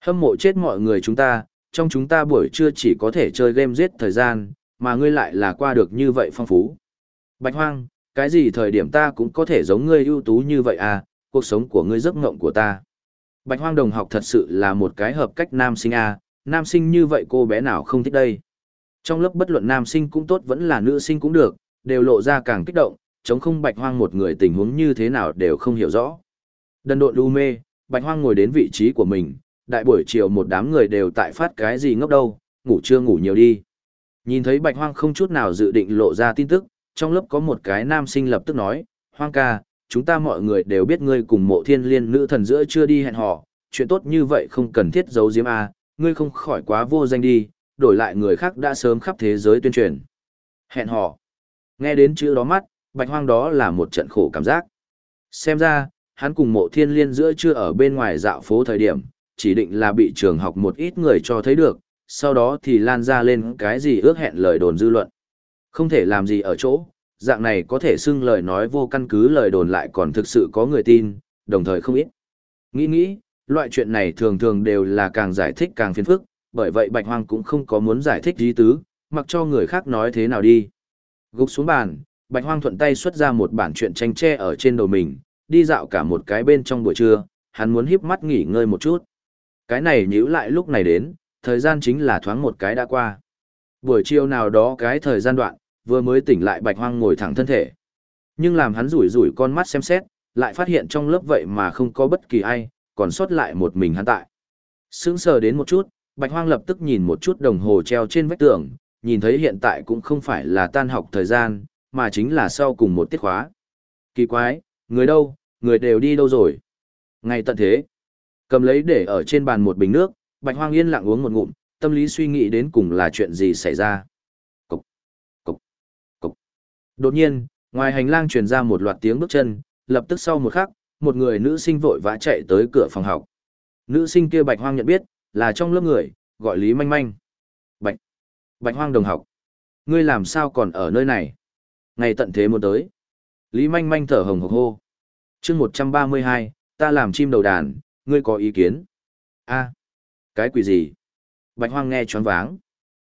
Hâm mộ chết mọi người chúng ta trong chúng ta buổi trưa chỉ có thể chơi game giết thời gian mà ngươi lại là qua được như vậy phong phú. Bạch hoang cái gì thời điểm ta cũng có thể giống ngươi ưu tú như vậy à, cuộc sống của ngươi giấc ngộng của ta. Bạch hoang đồng học thật sự là một cái hợp cách nam sinh à, nam sinh như vậy cô bé nào không thích đây. Trong lớp bất luận nam sinh cũng tốt vẫn là nữ sinh cũng được, đều lộ ra càng kích động, chống không bạch hoang một người tình huống như thế nào đều không hiểu rõ. Đần độn đu mê, bạch hoang ngồi đến vị trí của mình, đại buổi chiều một đám người đều tại phát cái gì ngốc đâu, ngủ chưa ngủ nhiều đi. Nhìn thấy Bạch Hoang không chút nào dự định lộ ra tin tức, trong lớp có một cái nam sinh lập tức nói, Hoang ca, chúng ta mọi người đều biết ngươi cùng mộ thiên liên nữ thần giữa chưa đi hẹn hò, chuyện tốt như vậy không cần thiết giấu giếm a, ngươi không khỏi quá vô danh đi, đổi lại người khác đã sớm khắp thế giới tuyên truyền. Hẹn hò. Nghe đến chữ đó mắt, Bạch Hoang đó là một trận khổ cảm giác. Xem ra, hắn cùng mộ thiên liên giữa chưa ở bên ngoài dạo phố thời điểm, chỉ định là bị trường học một ít người cho thấy được, sau đó thì lan ra lên cái gì ước hẹn lời đồn dư luận. Không thể làm gì ở chỗ, dạng này có thể xưng lời nói vô căn cứ lời đồn lại còn thực sự có người tin, đồng thời không ít. Nghĩ nghĩ, loại chuyện này thường thường đều là càng giải thích càng phiền phức, bởi vậy Bạch Hoang cũng không có muốn giải thích ý tứ, mặc cho người khác nói thế nào đi. Gục xuống bàn, Bạch Hoang thuận tay xuất ra một bản truyện tranh tre ở trên đầu mình, đi dạo cả một cái bên trong buổi trưa, hắn muốn híp mắt nghỉ ngơi một chút. Cái này nhíu lại lúc này đến, thời gian chính là thoáng một cái đã qua. Buổi chiều nào đó cái thời gian đoạn, vừa mới tỉnh lại Bạch Hoang ngồi thẳng thân thể. Nhưng làm hắn rủi rủi con mắt xem xét, lại phát hiện trong lớp vậy mà không có bất kỳ ai, còn sót lại một mình hắn tại. Sững sờ đến một chút, Bạch Hoang lập tức nhìn một chút đồng hồ treo trên vách tường, nhìn thấy hiện tại cũng không phải là tan học thời gian, mà chính là sau cùng một tiết khóa. Kỳ quái, người đâu, người đều đi đâu rồi? Ngay tận thế, cầm lấy để ở trên bàn một bình nước, Bạch Hoang yên lặng uống một ngụm, tâm lý suy nghĩ đến cùng là chuyện gì xảy ra. Cục, cục, cục. Đột nhiên, ngoài hành lang truyền ra một loạt tiếng bước chân, lập tức sau một khắc, một người nữ sinh vội vã chạy tới cửa phòng học. Nữ sinh kia Bạch Hoang nhận biết, là trong lớp người, gọi Lý Manh Manh. Bạch, Bạch Hoang đồng học. Ngươi làm sao còn ở nơi này? Ngày tận thế muốn tới. Lý Manh Manh thở hồng hộc hô. Chương 132, ta làm chim đầu đàn, ngươi có ý kiến? A, cái quỷ gì? Bạch Hoang nghe choáng váng.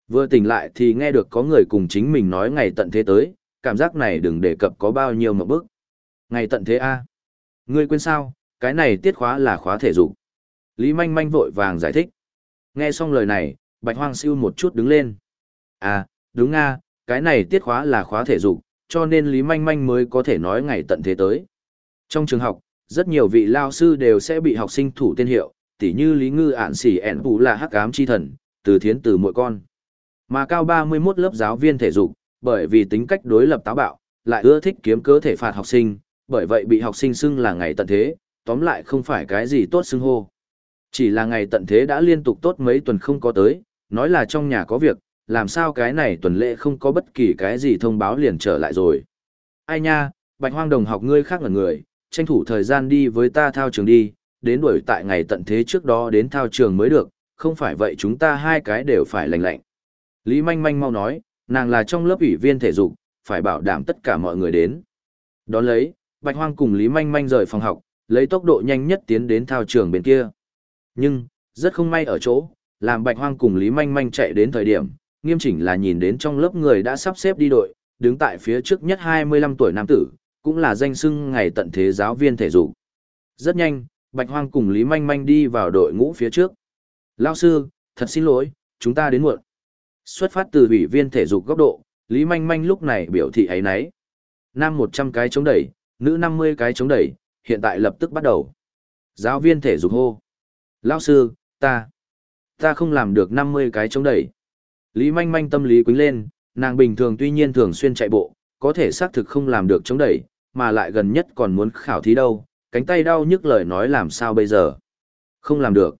Vừa tỉnh lại thì nghe được có người cùng chính mình nói ngày tận thế tới, cảm giác này đừng đề cập có bao nhiêu một bước. Ngày tận thế A. Ngươi quên sao, cái này tiết khóa là khóa thể dục. Lý Manh Manh vội vàng giải thích. Nghe xong lời này, Bạch Hoang siêu một chút đứng lên. À, đúng nga, cái này tiết khóa là khóa thể dục, cho nên Lý Manh Manh mới có thể nói ngày tận thế tới. Trong trường học, rất nhiều vị lao sư đều sẽ bị học sinh thủ tên hiệu, tỉ như Lý Ngư ản Sỉ Ản Vũ là hắc ám chi thần, từ thiến từ mỗi con. Mà cao 31 lớp giáo viên thể dục, bởi vì tính cách đối lập táo bạo, lại ưa thích kiếm cớ thể phạt học sinh, bởi vậy bị học sinh xưng là ngày tận thế, tóm lại không phải cái gì tốt xưng hô. Chỉ là ngày tận thế đã liên tục tốt mấy tuần không có tới, nói là trong nhà có việc, làm sao cái này tuần lễ không có bất kỳ cái gì thông báo liền trở lại rồi. Ai nha, bạch hoang đồng học ngươi khác là người, tranh thủ thời gian đi với ta thao trường đi, đến đuổi tại ngày tận thế trước đó đến thao trường mới được, không phải vậy chúng ta hai cái đều phải lành lạnh. Lý manh manh mau nói, nàng là trong lớp ủy viên thể dục, phải bảo đảm tất cả mọi người đến. Đón lấy, Bạch Hoang cùng Lý Manh Manh rời phòng học, lấy tốc độ nhanh nhất tiến đến thao trường bên kia. Nhưng, rất không may ở chỗ, làm Bạch Hoang cùng Lý Manh Manh chạy đến thời điểm, nghiêm chỉnh là nhìn đến trong lớp người đã sắp xếp đi đội, đứng tại phía trước nhất 25 tuổi nam tử, cũng là danh sưng ngày tận thế giáo viên thể dục. Rất nhanh, Bạch Hoang cùng Lý Manh Manh đi vào đội ngũ phía trước. Lão sư, thật xin lỗi, chúng ta đến muộn. Xuất phát từ ủy viên thể dục góc độ, Lý Manh Manh lúc này biểu thị ấy nấy. Nam 100 cái chống đẩy, nữ 50 cái chống đẩy, hiện tại lập tức bắt đầu. Giáo viên thể dục hô. Lão sư, ta, ta không làm được 50 cái chống đẩy. Lý manh manh tâm lý quính lên, nàng bình thường tuy nhiên thường xuyên chạy bộ, có thể xác thực không làm được chống đẩy, mà lại gần nhất còn muốn khảo thí đâu, cánh tay đau nhức lời nói làm sao bây giờ. Không làm được.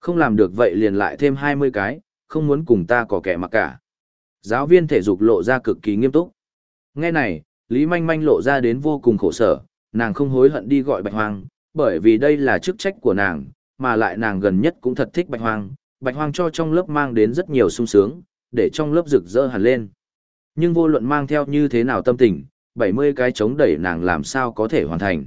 Không làm được vậy liền lại thêm 20 cái, không muốn cùng ta có kẻ mặc cả. Giáo viên thể dục lộ ra cực kỳ nghiêm túc. Nghe này, Lý Manh Manh lộ ra đến vô cùng khổ sở, nàng không hối hận đi gọi Bạch Hoang, bởi vì đây là chức trách của nàng, mà lại nàng gần nhất cũng thật thích Bạch Hoang, Bạch Hoang cho trong lớp mang đến rất nhiều sung sướng, để trong lớp rực rỡ hẳn lên. Nhưng vô luận mang theo như thế nào tâm tình, 70 cái chống đẩy nàng làm sao có thể hoàn thành.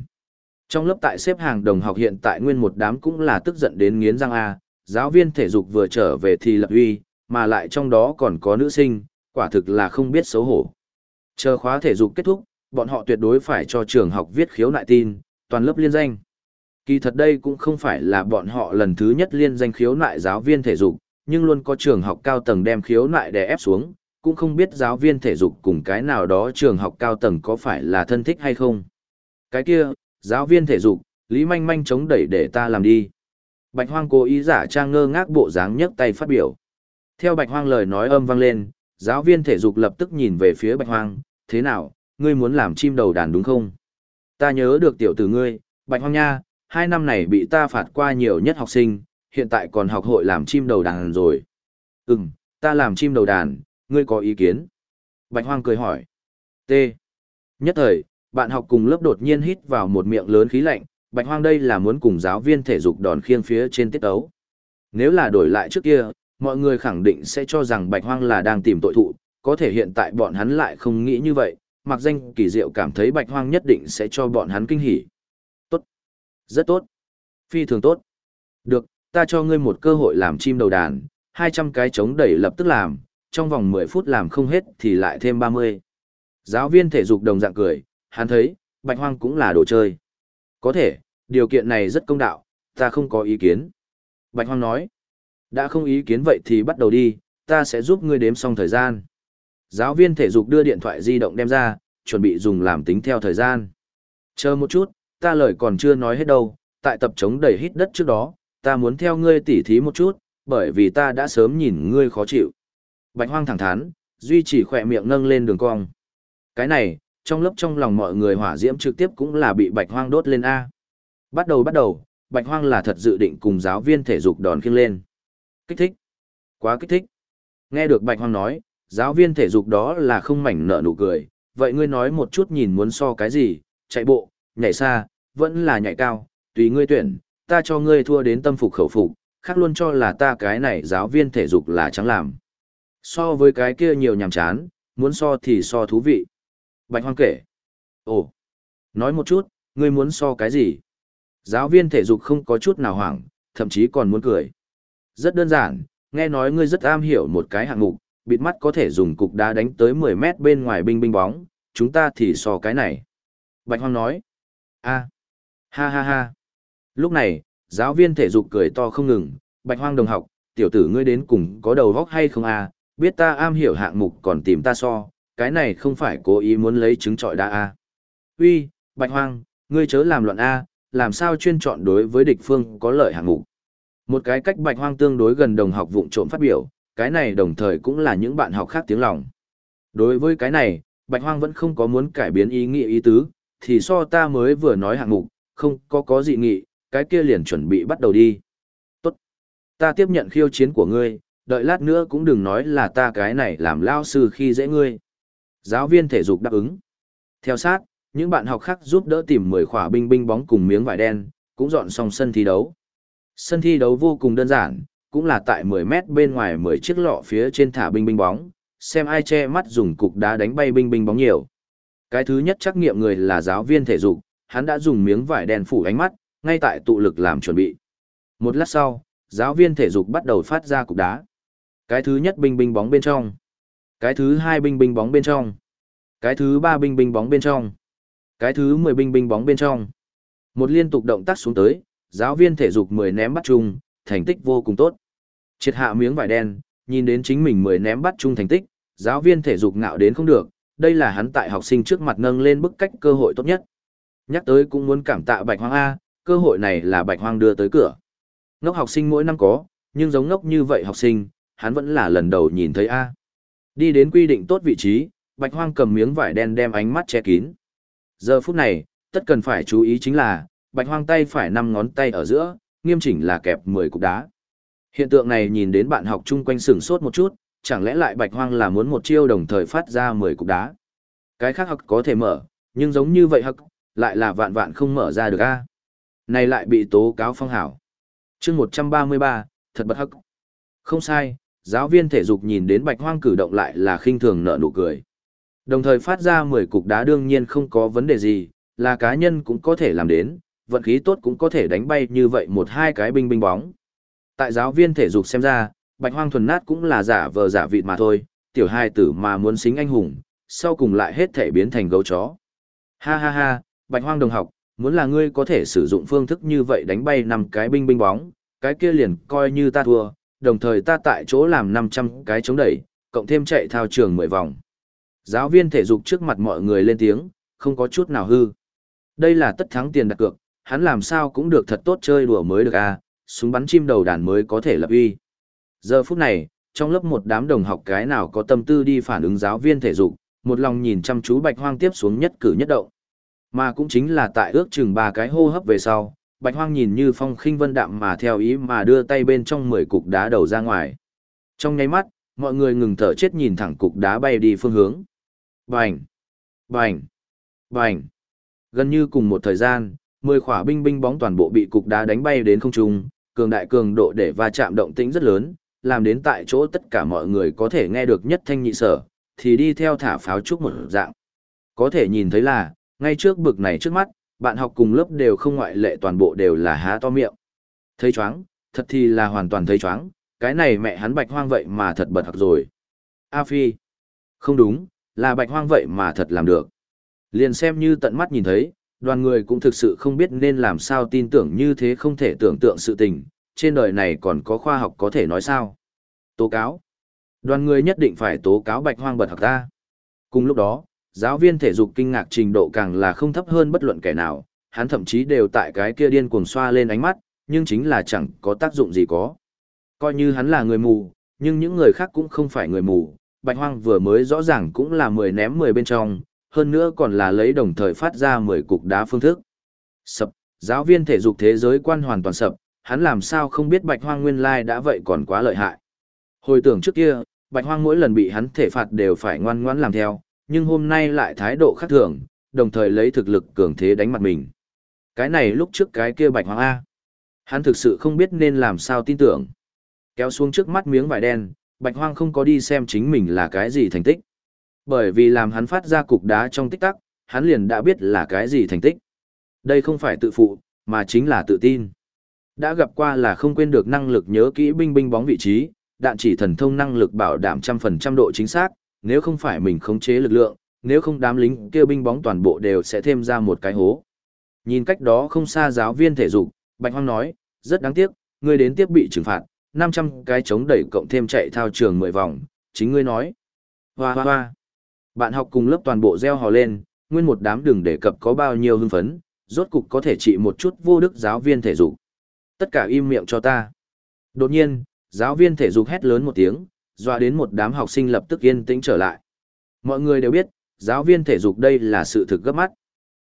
Trong lớp tại xếp hàng đồng học hiện tại nguyên một đám cũng là tức giận đến nghiến răng A, giáo viên thể dục vừa trở về thì lập uy, mà lại trong đó còn có nữ sinh, quả thực là không biết xấu hổ. Chờ khóa thể dục kết thúc, bọn họ tuyệt đối phải cho trường học viết khiếu nại tin, toàn lớp liên danh. Kỳ thật đây cũng không phải là bọn họ lần thứ nhất liên danh khiếu nại giáo viên thể dục, nhưng luôn có trường học cao tầng đem khiếu nại đè ép xuống, cũng không biết giáo viên thể dục cùng cái nào đó trường học cao tầng có phải là thân thích hay không. Cái kia, giáo viên thể dục, Lý Manh Manh chống đẩy để ta làm đi. Bạch Hoang cố ý giả trang ngơ ngác bộ dáng nhấc tay phát biểu. Theo Bạch Hoang lời nói âm vang lên, giáo viên thể dục lập tức nhìn về phía Bạch Hoang, thế nào, ngươi muốn làm chim đầu đàn đúng không? Ta nhớ được tiểu tử ngươi, Bạch Hoang nha, hai năm này bị ta phạt qua nhiều nhất học sinh, hiện tại còn học hội làm chim đầu đàn rồi. Ừm, ta làm chim đầu đàn, ngươi có ý kiến? Bạch Hoang cười hỏi. T. Nhất thời, bạn học cùng lớp đột nhiên hít vào một miệng lớn khí lạnh, Bạch Hoang đây là muốn cùng giáo viên thể dục đòn khiêng phía trên tiết ấu. Nếu là đổi lại trước kia, mọi người khẳng định sẽ cho rằng Bạch Hoang là đang tìm tội thụ, có thể hiện tại bọn hắn lại không nghĩ như vậy, mặc danh kỳ diệu cảm thấy Bạch Hoang nhất định sẽ cho bọn hắn kinh hỉ. Rất tốt. Phi thường tốt. Được, ta cho ngươi một cơ hội làm chim đầu đàn, 200 cái chống đẩy lập tức làm, trong vòng 10 phút làm không hết thì lại thêm 30. Giáo viên thể dục đồng dạng cười, hắn thấy, Bạch Hoang cũng là đồ chơi. Có thể, điều kiện này rất công đạo, ta không có ý kiến. Bạch Hoang nói, đã không ý kiến vậy thì bắt đầu đi, ta sẽ giúp ngươi đếm xong thời gian. Giáo viên thể dục đưa điện thoại di động đem ra, chuẩn bị dùng làm tính theo thời gian. Chờ một chút, ta lời còn chưa nói hết đâu, tại tập chống đẩy hít đất trước đó, ta muốn theo ngươi tỉ thí một chút, bởi vì ta đã sớm nhìn ngươi khó chịu. Bạch hoang thẳng thắn, duy trì khỏe miệng nâng lên đường cong. Cái này, trong lớp trong lòng mọi người hỏa diễm trực tiếp cũng là bị bạch hoang đốt lên A. Bắt đầu bắt đầu, bạch hoang là thật dự định cùng giáo viên thể dục đòn khiêng lên. Kích thích. Quá kích thích. Nghe được bạch hoang nói, giáo viên thể dục đó là không mảnh nợ nụ cười. Vậy ngươi nói một chút nhìn muốn so cái gì, chạy bộ, nhảy xa, vẫn là nhảy cao, tùy ngươi tuyển, ta cho ngươi thua đến tâm phục khẩu phục, khác luôn cho là ta cái này giáo viên thể dục là chẳng làm. So với cái kia nhiều nhàm chán, muốn so thì so thú vị. Bạch Hoang kể. Ồ, nói một chút, ngươi muốn so cái gì? Giáo viên thể dục không có chút nào hoảng, thậm chí còn muốn cười. Rất đơn giản, nghe nói ngươi rất am hiểu một cái hạng mục, bịt mắt có thể dùng cục đá đánh tới 10 mét bên ngoài binh binh bóng, chúng ta thì so cái này. Bạch Hoang nói a, ha ha ha. Lúc này, giáo viên thể dục cười to không ngừng, Bạch Hoang đồng học, tiểu tử ngươi đến cùng có đầu óc hay không a? biết ta am hiểu hạng mục còn tìm ta so, cái này không phải cố ý muốn lấy trứng trọi đa a. Uy, Bạch Hoang, ngươi chớ làm loạn a, làm sao chuyên chọn đối với địch phương có lợi hạng mục. Một cái cách Bạch Hoang tương đối gần đồng học vụng trộm phát biểu, cái này đồng thời cũng là những bạn học khác tiếng lòng. Đối với cái này, Bạch Hoang vẫn không có muốn cải biến ý nghĩa ý tứ, thì so ta mới vừa nói hạng mục, không có có dị nghị, cái kia liền chuẩn bị bắt đầu đi. Tốt. Ta tiếp nhận khiêu chiến của ngươi, đợi lát nữa cũng đừng nói là ta cái này làm lao sư khi dễ ngươi. Giáo viên thể dục đáp ứng. Theo sát, những bạn học khác giúp đỡ tìm 10 khỏa binh binh bóng cùng miếng vải đen, cũng dọn xong sân thi đấu. Sân thi đấu vô cùng đơn giản, cũng là tại 10 mét bên ngoài 10 chiếc lọ phía trên thả binh binh bóng, xem ai che mắt dùng cục đá đánh bay binh binh bóng nhiều. Cái thứ nhất trắc nghiệm người là giáo viên thể dục, hắn đã dùng miếng vải đen phủ ánh mắt, ngay tại tụ lực làm chuẩn bị. Một lát sau, giáo viên thể dục bắt đầu phát ra cục đá. Cái thứ nhất binh binh bóng bên trong. Cái thứ hai binh binh bóng bên trong. Cái thứ ba binh binh bóng bên trong. Cái thứ mười binh binh bóng bên trong. Một liên tục động tác xuống tới, giáo viên thể dục mười ném bắt chung, thành tích vô cùng tốt. Triệt hạ miếng vải đen, nhìn đến chính mình mười ném bắt chung thành tích, giáo viên thể dục ngạo đến không được, đây là hắn tại học sinh trước mặt nâng lên bức cách cơ hội tốt nhất. Nhắc tới cũng muốn cảm tạ Bạch Hoang A, cơ hội này là Bạch Hoang đưa tới cửa. Ngốc học sinh mỗi năm có, nhưng giống ngốc như vậy học sinh, hắn vẫn là lần đầu nhìn thấy A. Đi đến quy định tốt vị trí, Bạch Hoang cầm miếng vải đen đem ánh mắt che kín. Giờ phút này, tất cần phải chú ý chính là, Bạch Hoang tay phải năm ngón tay ở giữa, nghiêm chỉnh là kẹp 10 cục đá. Hiện tượng này nhìn đến bạn học chung quanh sửng sốt một chút, chẳng lẽ lại Bạch Hoang là muốn một chiêu đồng thời phát ra 10 cục đá. Cái khác hắc có thể mở, nhưng giống như vậy hắc lại là vạn vạn không mở ra được a. Này lại bị tố cáo phong hảo. Chương 133, thật bất hắc. Không sai, giáo viên thể dục nhìn đến bạch hoang cử động lại là khinh thường nở nụ cười. Đồng thời phát ra 10 cục đá đương nhiên không có vấn đề gì, là cá nhân cũng có thể làm đến, vận khí tốt cũng có thể đánh bay như vậy một hai cái binh binh bóng. Tại giáo viên thể dục xem ra, bạch hoang thuần nát cũng là giả vờ giả vịt mà thôi, tiểu hai tử mà muốn xính anh hùng, sau cùng lại hết thể biến thành gấu chó. Ha ha ha, bạch hoang đồng học, muốn là ngươi có thể sử dụng phương thức như vậy đánh bay năm cái binh binh bóng, cái kia liền coi như ta thua, đồng thời ta tại chỗ làm 500 cái chống đẩy, cộng thêm chạy thao trường 10 vòng. Giáo viên thể dục trước mặt mọi người lên tiếng, không có chút nào hư. Đây là tất thắng tiền đặt cược, hắn làm sao cũng được thật tốt chơi đùa mới được a, à, súng bắn chim đầu đàn mới có thể lập uy. Giờ phút này, trong lớp một đám đồng học cái nào có tâm tư đi phản ứng giáo viên thể dục, một lòng nhìn chăm chú Bạch Hoang tiếp xuống nhất cử nhất động. Mà cũng chính là tại ước chừng ba cái hô hấp về sau, Bạch Hoang nhìn như phong khinh vân đạm mà theo ý mà đưa tay bên trong mười cục đá đầu ra ngoài. Trong nháy mắt, mọi người ngừng thở chết nhìn thẳng cục đá bay đi phương hướng. Bành! Bành! Bành! Gần như cùng một thời gian, mười khỏa binh binh bóng toàn bộ bị cục đá đánh bay đến không trung, cường đại cường độ để va chạm động tĩnh rất lớn, làm đến tại chỗ tất cả mọi người có thể nghe được nhất thanh nhị sở, thì đi theo thả pháo trúc một dạng. Có thể nhìn thấy là, ngay trước bực này trước mắt, bạn học cùng lớp đều không ngoại lệ toàn bộ đều là há to miệng. Thấy chóng, thật thì là hoàn toàn thấy chóng, cái này mẹ hắn bạch hoang vậy mà thật bật học rồi. A Phi. Không đúng, là bạch hoang vậy mà thật làm được. Liền xem như tận mắt nhìn thấy, đoàn người cũng thực sự không biết nên làm sao tin tưởng như thế không thể tưởng tượng sự tình, trên đời này còn có khoa học có thể nói sao. Tố cáo. Đoàn người nhất định phải tố cáo bạch hoang bật học ta. Cùng lúc đó, giáo viên thể dục kinh ngạc trình độ càng là không thấp hơn bất luận kẻ nào, hắn thậm chí đều tại cái kia điên cuồng xoa lên ánh mắt, nhưng chính là chẳng có tác dụng gì có. Coi như hắn là người mù, nhưng những người khác cũng không phải người mù, bạch hoang vừa mới rõ ràng cũng là 10 ném 10 bên trong, hơn nữa còn là lấy đồng thời phát ra 10 cục đá phương thức. Sập, giáo viên thể dục thế giới quan hoàn toàn sập, hắn làm sao không biết bạch hoang nguyên lai đã vậy còn quá lợi hại. Hồi tưởng trước kia, bạch hoang mỗi lần bị hắn thể phạt đều phải ngoan ngoãn làm theo, nhưng hôm nay lại thái độ khác thường, đồng thời lấy thực lực cường thế đánh mặt mình. Cái này lúc trước cái kia bạch hoang A. Hắn thực sự không biết nên làm sao tin tưởng. Kéo xuống trước mắt miếng vải đen, bạch hoang không có đi xem chính mình là cái gì thành tích. Bởi vì làm hắn phát ra cục đá trong tích tắc, hắn liền đã biết là cái gì thành tích. Đây không phải tự phụ, mà chính là tự tin. Đã gặp qua là không quên được năng lực nhớ kỹ binh binh bóng vị trí, đạn chỉ thần thông năng lực bảo đảm trăm phần trăm độ chính xác, nếu không phải mình khống chế lực lượng, nếu không đám lính kêu binh bóng toàn bộ đều sẽ thêm ra một cái hố. Nhìn cách đó không xa giáo viên thể dục, Bạch Hoang nói, rất đáng tiếc, ngươi đến tiếp bị trừng phạt, 500 cái chống đẩy cộng thêm chạy thao trường 10 vòng, chính ngươi nói. Hoa hoa hoa. Bạn học cùng lớp toàn bộ reo hò lên, nguyên một đám đường đề cập có bao nhiêu hưng phấn, rốt cục có thể trị một chút vô đức giáo viên thể dục. Tất cả im miệng cho ta. Đột nhiên, giáo viên thể dục hét lớn một tiếng, dọa đến một đám học sinh lập tức yên tĩnh trở lại. Mọi người đều biết, giáo viên thể dục đây là sự thực gấp mắt.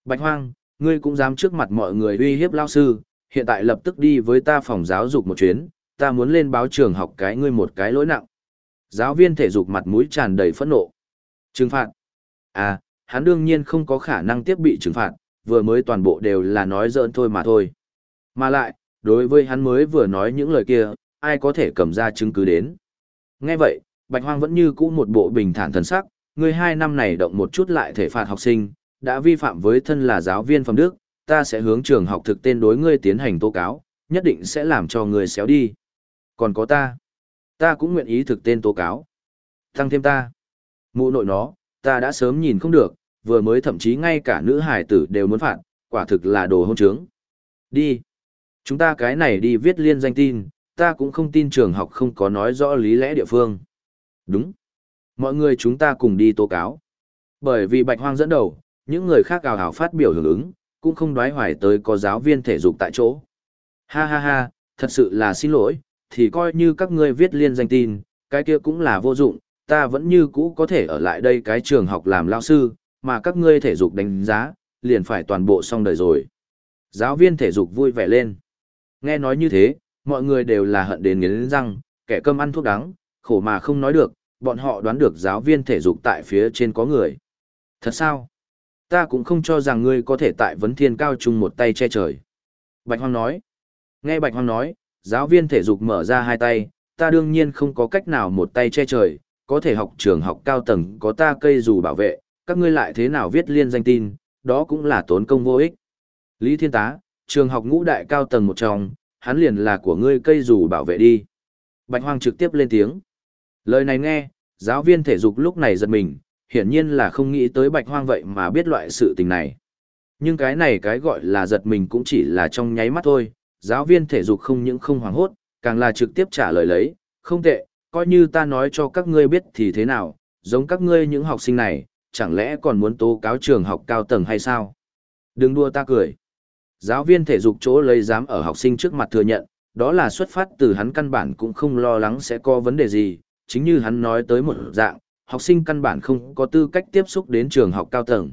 Bạch Hoang, ngươi cũng dám trước mặt mọi người uy hiếp lao sư, hiện tại lập tức đi với ta phòng giáo dục một chuyến, ta muốn lên báo trường học cái ngươi một cái lỗi nặng. Giáo viên thể dục mặt mũi tràn đầy phẫn nộ. Trừng phạt. À, hắn đương nhiên không có khả năng tiếp bị trừng phạt, vừa mới toàn bộ đều là nói giỡn thôi mà thôi. Mà lại, đối với hắn mới vừa nói những lời kia, ai có thể cầm ra chứng cứ đến. Nghe vậy, Bạch Hoang vẫn như cũ một bộ bình thản thần sắc, người hai năm này động một chút lại thể phạt học sinh, đã vi phạm với thân là giáo viên phẩm đức, ta sẽ hướng trường học thực tên đối ngươi tiến hành tố cáo, nhất định sẽ làm cho ngươi xéo đi. Còn có ta, ta cũng nguyện ý thực tên tố cáo. Tăng thêm ta, mụ nội nó, ta đã sớm nhìn không được, vừa mới thậm chí ngay cả nữ hải tử đều muốn phạt, quả thực là đồ hôn trướng. Đi. Chúng ta cái này đi viết liên danh tin, ta cũng không tin trường học không có nói rõ lý lẽ địa phương. Đúng. Mọi người chúng ta cùng đi tố cáo. Bởi vì bạch hoang dẫn đầu, những người khác ào ào phát biểu hưởng ứng, cũng không đoái hoài tới có giáo viên thể dục tại chỗ. Ha ha ha, thật sự là xin lỗi, thì coi như các ngươi viết liên danh tin, cái kia cũng là vô dụng, ta vẫn như cũ có thể ở lại đây cái trường học làm lao sư, mà các ngươi thể dục đánh giá, liền phải toàn bộ xong đời rồi. Giáo viên thể dục vui vẻ lên. Nghe nói như thế, mọi người đều là hận đến nghiến răng, kẻ cơm ăn thuốc đắng, khổ mà không nói được, bọn họ đoán được giáo viên thể dục tại phía trên có người. Thật sao? Ta cũng không cho rằng ngươi có thể tại vấn thiên cao chung một tay che trời. Bạch Hoang nói. Nghe Bạch Hoang nói, giáo viên thể dục mở ra hai tay, ta đương nhiên không có cách nào một tay che trời, có thể học trường học cao tầng có ta cây dù bảo vệ, các ngươi lại thế nào viết liên danh tin, đó cũng là tốn công vô ích. Lý Thiên Tá, trường học ngũ đại cao tầng một trong, hắn liền là của ngươi cây dù bảo vệ đi. Bạch Hoang trực tiếp lên tiếng. Lời này nghe, giáo viên thể dục lúc này giật mình, hiển nhiên là không nghĩ tới Bạch Hoang vậy mà biết loại sự tình này. Nhưng cái này cái gọi là giật mình cũng chỉ là trong nháy mắt thôi, giáo viên thể dục không những không hoảng hốt, càng là trực tiếp trả lời lấy, không tệ, coi như ta nói cho các ngươi biết thì thế nào, giống các ngươi những học sinh này, chẳng lẽ còn muốn tố cáo trường học cao tầng hay sao? Đừng đua ta cười. Giáo viên thể dục chỗ lấy dám ở học sinh trước mặt thừa nhận, đó là xuất phát từ hắn căn bản cũng không lo lắng sẽ có vấn đề gì, chính như hắn nói tới một dạng, học sinh căn bản không có tư cách tiếp xúc đến trường học cao tầng.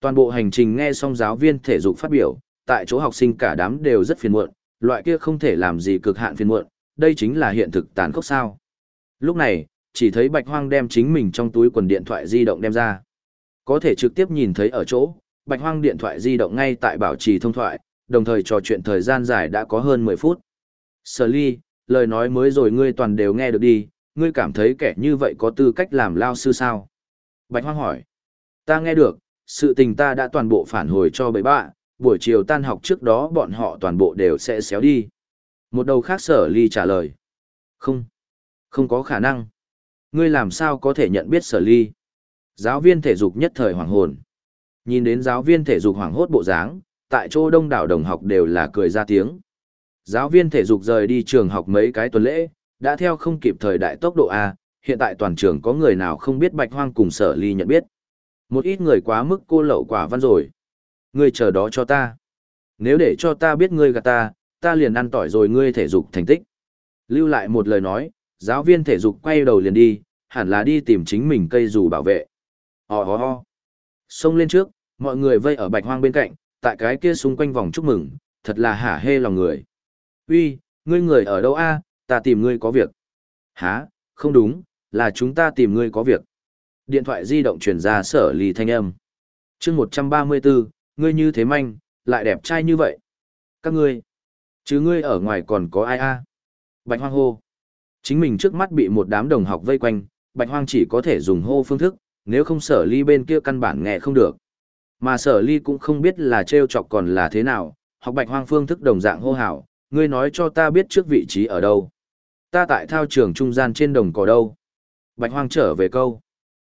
Toàn bộ hành trình nghe xong giáo viên thể dục phát biểu, tại chỗ học sinh cả đám đều rất phiền muộn, loại kia không thể làm gì cực hạn phiền muộn, đây chính là hiện thực tàn khốc sao. Lúc này, chỉ thấy Bạch Hoang đem chính mình trong túi quần điện thoại di động đem ra. Có thể trực tiếp nhìn thấy ở chỗ, Bạch Hoang điện thoại di động ngay tại bảo trì thông thoại, đồng thời trò chuyện thời gian dài đã có hơn 10 phút. Sở ly, lời nói mới rồi ngươi toàn đều nghe được đi, ngươi cảm thấy kẻ như vậy có tư cách làm lao sư sao? Bạch Hoang hỏi. Ta nghe được, sự tình ta đã toàn bộ phản hồi cho bầy bạ, buổi chiều tan học trước đó bọn họ toàn bộ đều sẽ xéo đi. Một đầu khác sở ly trả lời. Không, không có khả năng. Ngươi làm sao có thể nhận biết sở ly? Giáo viên thể dục nhất thời hoàng hồn. Nhìn đến giáo viên thể dục hoảng hốt bộ dáng, tại chỗ đông đảo đồng học đều là cười ra tiếng. Giáo viên thể dục rời đi trường học mấy cái tuần lễ, đã theo không kịp thời đại tốc độ A, hiện tại toàn trường có người nào không biết bạch hoang cùng sở ly nhận biết. Một ít người quá mức cô lậu quả văn rồi. Ngươi chờ đó cho ta. Nếu để cho ta biết ngươi gạt ta, ta liền ăn tỏi rồi ngươi thể dục thành tích. Lưu lại một lời nói, giáo viên thể dục quay đầu liền đi, hẳn là đi tìm chính mình cây dù bảo vệ. Ho ho ho. Xông lên trước, mọi người vây ở bạch hoang bên cạnh, tại cái kia xung quanh vòng chúc mừng, thật là hả hê lòng người. Uy, ngươi người ở đâu a? ta tìm ngươi có việc. Hả, không đúng, là chúng ta tìm ngươi có việc. Điện thoại di động truyền ra sở lì thanh âm. chương 134, ngươi như thế manh, lại đẹp trai như vậy. Các ngươi, chứ ngươi ở ngoài còn có ai a? Bạch hoang hô. Chính mình trước mắt bị một đám đồng học vây quanh, bạch hoang chỉ có thể dùng hô phương thức, nếu không sở ly bên kia căn bản nghe không được. Mà sở ly cũng không biết là treo chọc còn là thế nào, học bạch hoang phương thức đồng dạng hô hào, ngươi nói cho ta biết trước vị trí ở đâu. Ta tại thao trường trung gian trên đồng cỏ đâu. Bạch hoang trở về câu.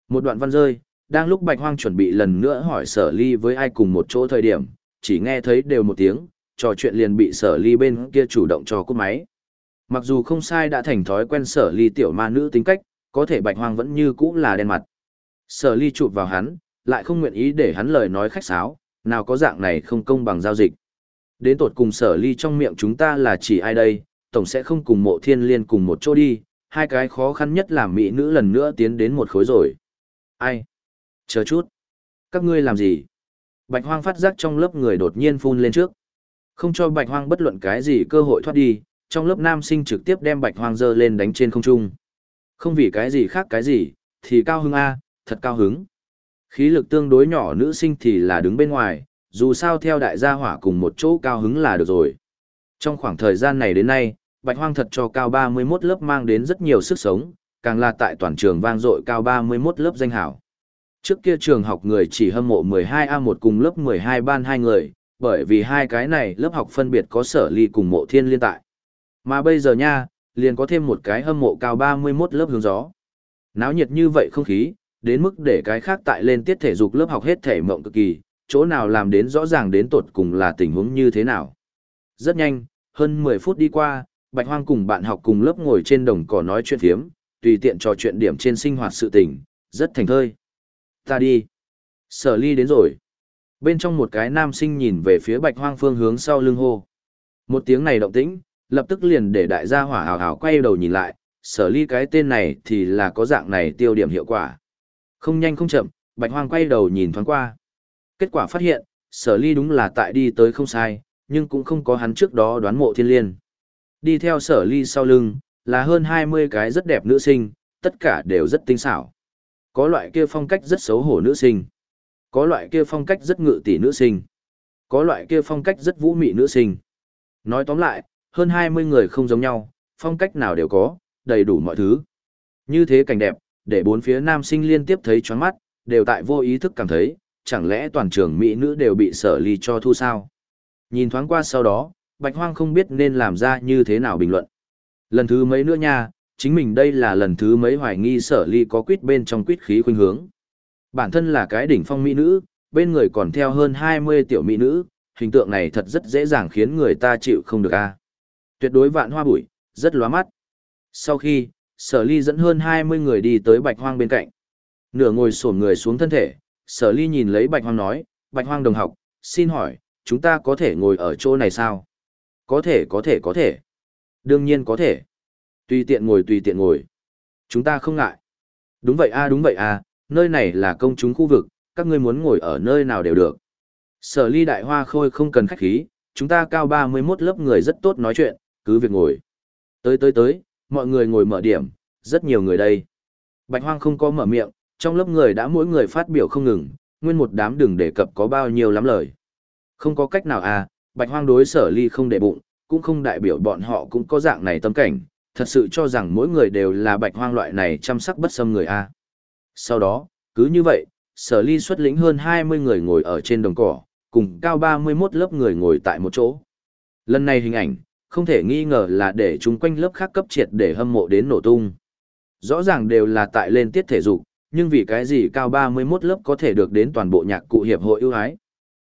Một đoạn văn rơi, đang lúc bạch hoang chuẩn bị lần nữa hỏi sở ly với ai cùng một chỗ thời điểm, chỉ nghe thấy đều một tiếng, trò chuyện liền bị sở ly bên kia chủ động cho cúp máy. Mặc dù không sai đã thành thói quen sở ly tiểu ma nữ tính cách, có thể bạch hoang vẫn như cũ là đen mặt. Sở ly chụp vào hắn, lại không nguyện ý để hắn lời nói khách sáo, nào có dạng này không công bằng giao dịch. Đến tột cùng sở ly trong miệng chúng ta là chỉ ai đây, tổng sẽ không cùng mộ thiên liên cùng một chỗ đi, hai cái khó khăn nhất là mỹ nữ lần nữa tiến đến một khối rồi. Ai? Chờ chút. Các ngươi làm gì? Bạch hoang phát giác trong lớp người đột nhiên phun lên trước. Không cho bạch hoang bất luận cái gì cơ hội thoát đi, trong lớp nam sinh trực tiếp đem bạch hoang dơ lên đánh trên không trung. Không vì cái gì khác cái gì, thì cao hứng A, thật cao hứng. Khí lực tương đối nhỏ nữ sinh thì là đứng bên ngoài, dù sao theo đại gia hỏa cùng một chỗ cao hứng là được rồi. Trong khoảng thời gian này đến nay, Bạch Hoang thật cho cao 31 lớp mang đến rất nhiều sức sống, càng là tại toàn trường vang dội cao 31 lớp danh hảo. Trước kia trường học người chỉ hâm mộ 12A1 cùng lớp 12 ban hai người, bởi vì hai cái này lớp học phân biệt có sở ly cùng mộ thiên liên tại. Mà bây giờ nha, liền có thêm một cái hâm mộ cao 31 lớp hướng gió. Náo nhiệt như vậy không khí, đến mức để cái khác tại lên tiết thể dục lớp học hết thể mộng cực kỳ, chỗ nào làm đến rõ ràng đến tột cùng là tình huống như thế nào. Rất nhanh, hơn 10 phút đi qua, Bạch Hoang cùng bạn học cùng lớp ngồi trên đồng cỏ nói chuyện thiếm, tùy tiện trò chuyện điểm trên sinh hoạt sự tình, rất thành thơi. Ta đi. Sở ly đến rồi. Bên trong một cái nam sinh nhìn về phía Bạch Hoang phương hướng sau lưng hô. Một tiếng này động tĩnh, lập tức liền để đại gia hỏa hào hào quay đầu nhìn lại, sở ly cái tên này thì là có dạng này tiêu điểm hiệu quả. Không nhanh không chậm, Bạch Hoang quay đầu nhìn thoáng qua. Kết quả phát hiện, sở ly đúng là tại đi tới không sai, nhưng cũng không có hắn trước đó đoán mộ thiên liên. Đi theo sở ly sau lưng, là hơn 20 cái rất đẹp nữ sinh, tất cả đều rất tinh xảo. Có loại kia phong cách rất xấu hổ nữ sinh. Có loại kia phong cách rất ngự tỷ nữ sinh. Có loại kia phong cách rất vũ mị nữ sinh. Nói tóm lại, hơn 20 người không giống nhau, phong cách nào đều có, đầy đủ mọi thứ. Như thế cảnh đẹp, để bốn phía nam sinh liên tiếp thấy choáng mắt, đều tại vô ý thức cảm thấy, chẳng lẽ toàn trường mỹ nữ đều bị sở ly cho thu sao? Nhìn thoáng qua sau đó, Bạch Hoang không biết nên làm ra như thế nào bình luận. Lần thứ mấy nữa nha, chính mình đây là lần thứ mấy hoài nghi sở ly có quýt bên trong quýt khí khuynh hướng. Bản thân là cái đỉnh phong mỹ nữ, bên người còn theo hơn 20 tiểu mỹ nữ, hình tượng này thật rất dễ dàng khiến người ta chịu không được a. Tuyệt đối vạn hoa bụi, rất lóa mắt. Sau khi, sở ly dẫn hơn 20 người đi tới bạch hoang bên cạnh. Nửa ngồi xổm người xuống thân thể, sở ly nhìn lấy bạch hoang nói, bạch hoang đồng học, xin hỏi, chúng ta có thể ngồi ở chỗ này sao? Có thể có thể có thể. Đương nhiên có thể. Tùy tiện ngồi tùy tiện ngồi. Chúng ta không ngại. Đúng vậy a đúng vậy a, nơi này là công chúng khu vực, các ngươi muốn ngồi ở nơi nào đều được. Sở ly đại hoa khôi không cần khách khí, chúng ta cao 31 lớp người rất tốt nói chuyện, cứ việc ngồi. Tới tới tới, mọi người ngồi mở điểm, rất nhiều người đây. Bạch hoang không có mở miệng, trong lớp người đã mỗi người phát biểu không ngừng, nguyên một đám đừng đề cập có bao nhiêu lắm lời. Không có cách nào à, bạch hoang đối sở ly không để bụng, cũng không đại biểu bọn họ cũng có dạng này tâm cảnh, thật sự cho rằng mỗi người đều là bạch hoang loại này chăm sắc bất xâm người a. Sau đó, cứ như vậy, sở ly xuất lĩnh hơn 20 người ngồi ở trên đồng cỏ, cùng cao 31 lớp người ngồi tại một chỗ. Lần này hình ảnh, không thể nghi ngờ là để chúng quanh lớp khác cấp triệt để hâm mộ đến nổ tung. Rõ ràng đều là tại lên tiết thể dục, nhưng vì cái gì cao 31 lớp có thể được đến toàn bộ nhạc cụ hiệp hội ưu ái.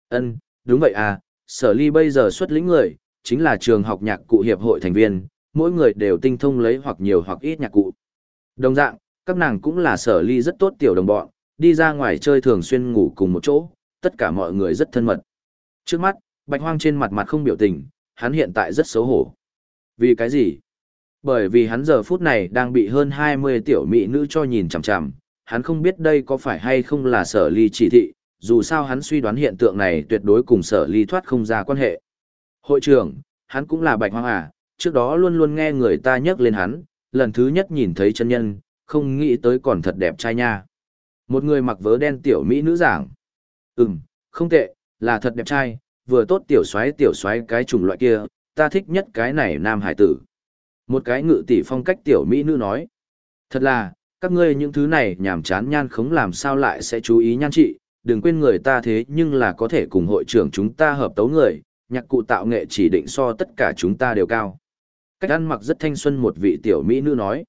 Ân, đúng vậy à, sở ly bây giờ xuất lĩnh người, chính là trường học nhạc cụ hiệp hội thành viên, mỗi người đều tinh thông lấy hoặc nhiều hoặc ít nhạc cụ. Đồng dạng, các nàng cũng là sở ly rất tốt tiểu đồng bọn, đi ra ngoài chơi thường xuyên ngủ cùng một chỗ, tất cả mọi người rất thân mật. Trước mắt, bạch hoang trên mặt mặt không biểu tình, hắn hiện tại rất xấu hổ. Vì cái gì? Bởi vì hắn giờ phút này đang bị hơn 20 tiểu mỹ nữ cho nhìn chằm chằm, hắn không biết đây có phải hay không là sở ly chỉ thị, dù sao hắn suy đoán hiện tượng này tuyệt đối cùng sở ly thoát không ra quan hệ. Hội trưởng, hắn cũng là bạch hoang à, trước đó luôn luôn nghe người ta nhắc lên hắn, lần thứ nhất nhìn thấy chân nhân, không nghĩ tới còn thật đẹp trai nha. Một người mặc vớ đen tiểu mỹ nữ giảng. Ừm, không tệ, là thật đẹp trai, vừa tốt tiểu xoáy tiểu xoáy cái chủng loại kia, ta thích nhất cái này nam hải tử. Một cái ngự tỷ phong cách tiểu mỹ nữ nói. Thật là, các ngươi những thứ này nhảm chán nhan không làm sao lại sẽ chú ý nhan trị, đừng quên người ta thế nhưng là có thể cùng hội trưởng chúng ta hợp tấu người, nhạc cụ tạo nghệ chỉ định so tất cả chúng ta đều cao. Cách ăn mặc rất thanh xuân một vị tiểu mỹ nữ nói.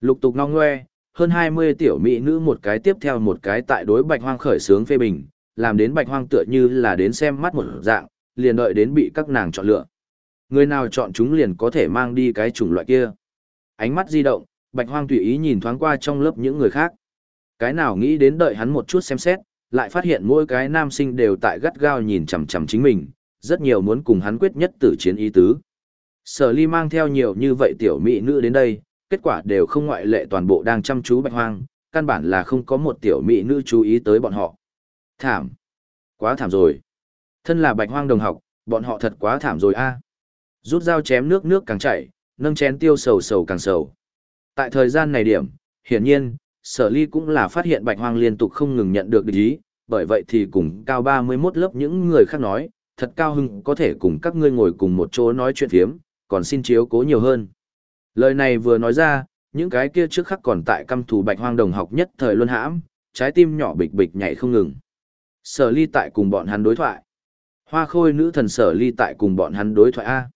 Lục tục ngong ngoe, hơn 20 tiểu mỹ nữ một cái tiếp theo một cái tại đối bạch hoang khởi sướng phê bình, làm đến bạch hoang tựa như là đến xem mắt một dạng, liền đợi đến bị các nàng chọn lựa. Người nào chọn chúng liền có thể mang đi cái chủng loại kia. Ánh mắt di động, bạch hoang tùy ý nhìn thoáng qua trong lớp những người khác. Cái nào nghĩ đến đợi hắn một chút xem xét, lại phát hiện mỗi cái nam sinh đều tại gắt gao nhìn chằm chằm chính mình, rất nhiều muốn cùng hắn quyết nhất tử chiến ý tứ. Sở ly mang theo nhiều như vậy tiểu mỹ nữ đến đây, kết quả đều không ngoại lệ toàn bộ đang chăm chú bạch hoang, căn bản là không có một tiểu mỹ nữ chú ý tới bọn họ. Thảm. Quá thảm rồi. Thân là bạch hoang đồng học, bọn họ thật quá thảm rồi a. Rút dao chém nước nước càng chảy, nâng chén tiêu sầu sầu càng sầu. Tại thời gian này điểm, hiển nhiên, sở ly cũng là phát hiện bạch hoang liên tục không ngừng nhận được địch ý, bởi vậy thì cùng cao 31 lớp những người khác nói, thật cao hưng có thể cùng các ngươi ngồi cùng một chỗ nói chuyện phiếm, còn xin chiếu cố nhiều hơn. Lời này vừa nói ra, những cái kia trước khắc còn tại căm thù bạch hoang đồng học nhất thời luân hãm, trái tim nhỏ bịch bịch nhảy không ngừng. Sở ly tại cùng bọn hắn đối thoại. Hoa khôi nữ thần sở ly tại cùng bọn hắn đối thoại A.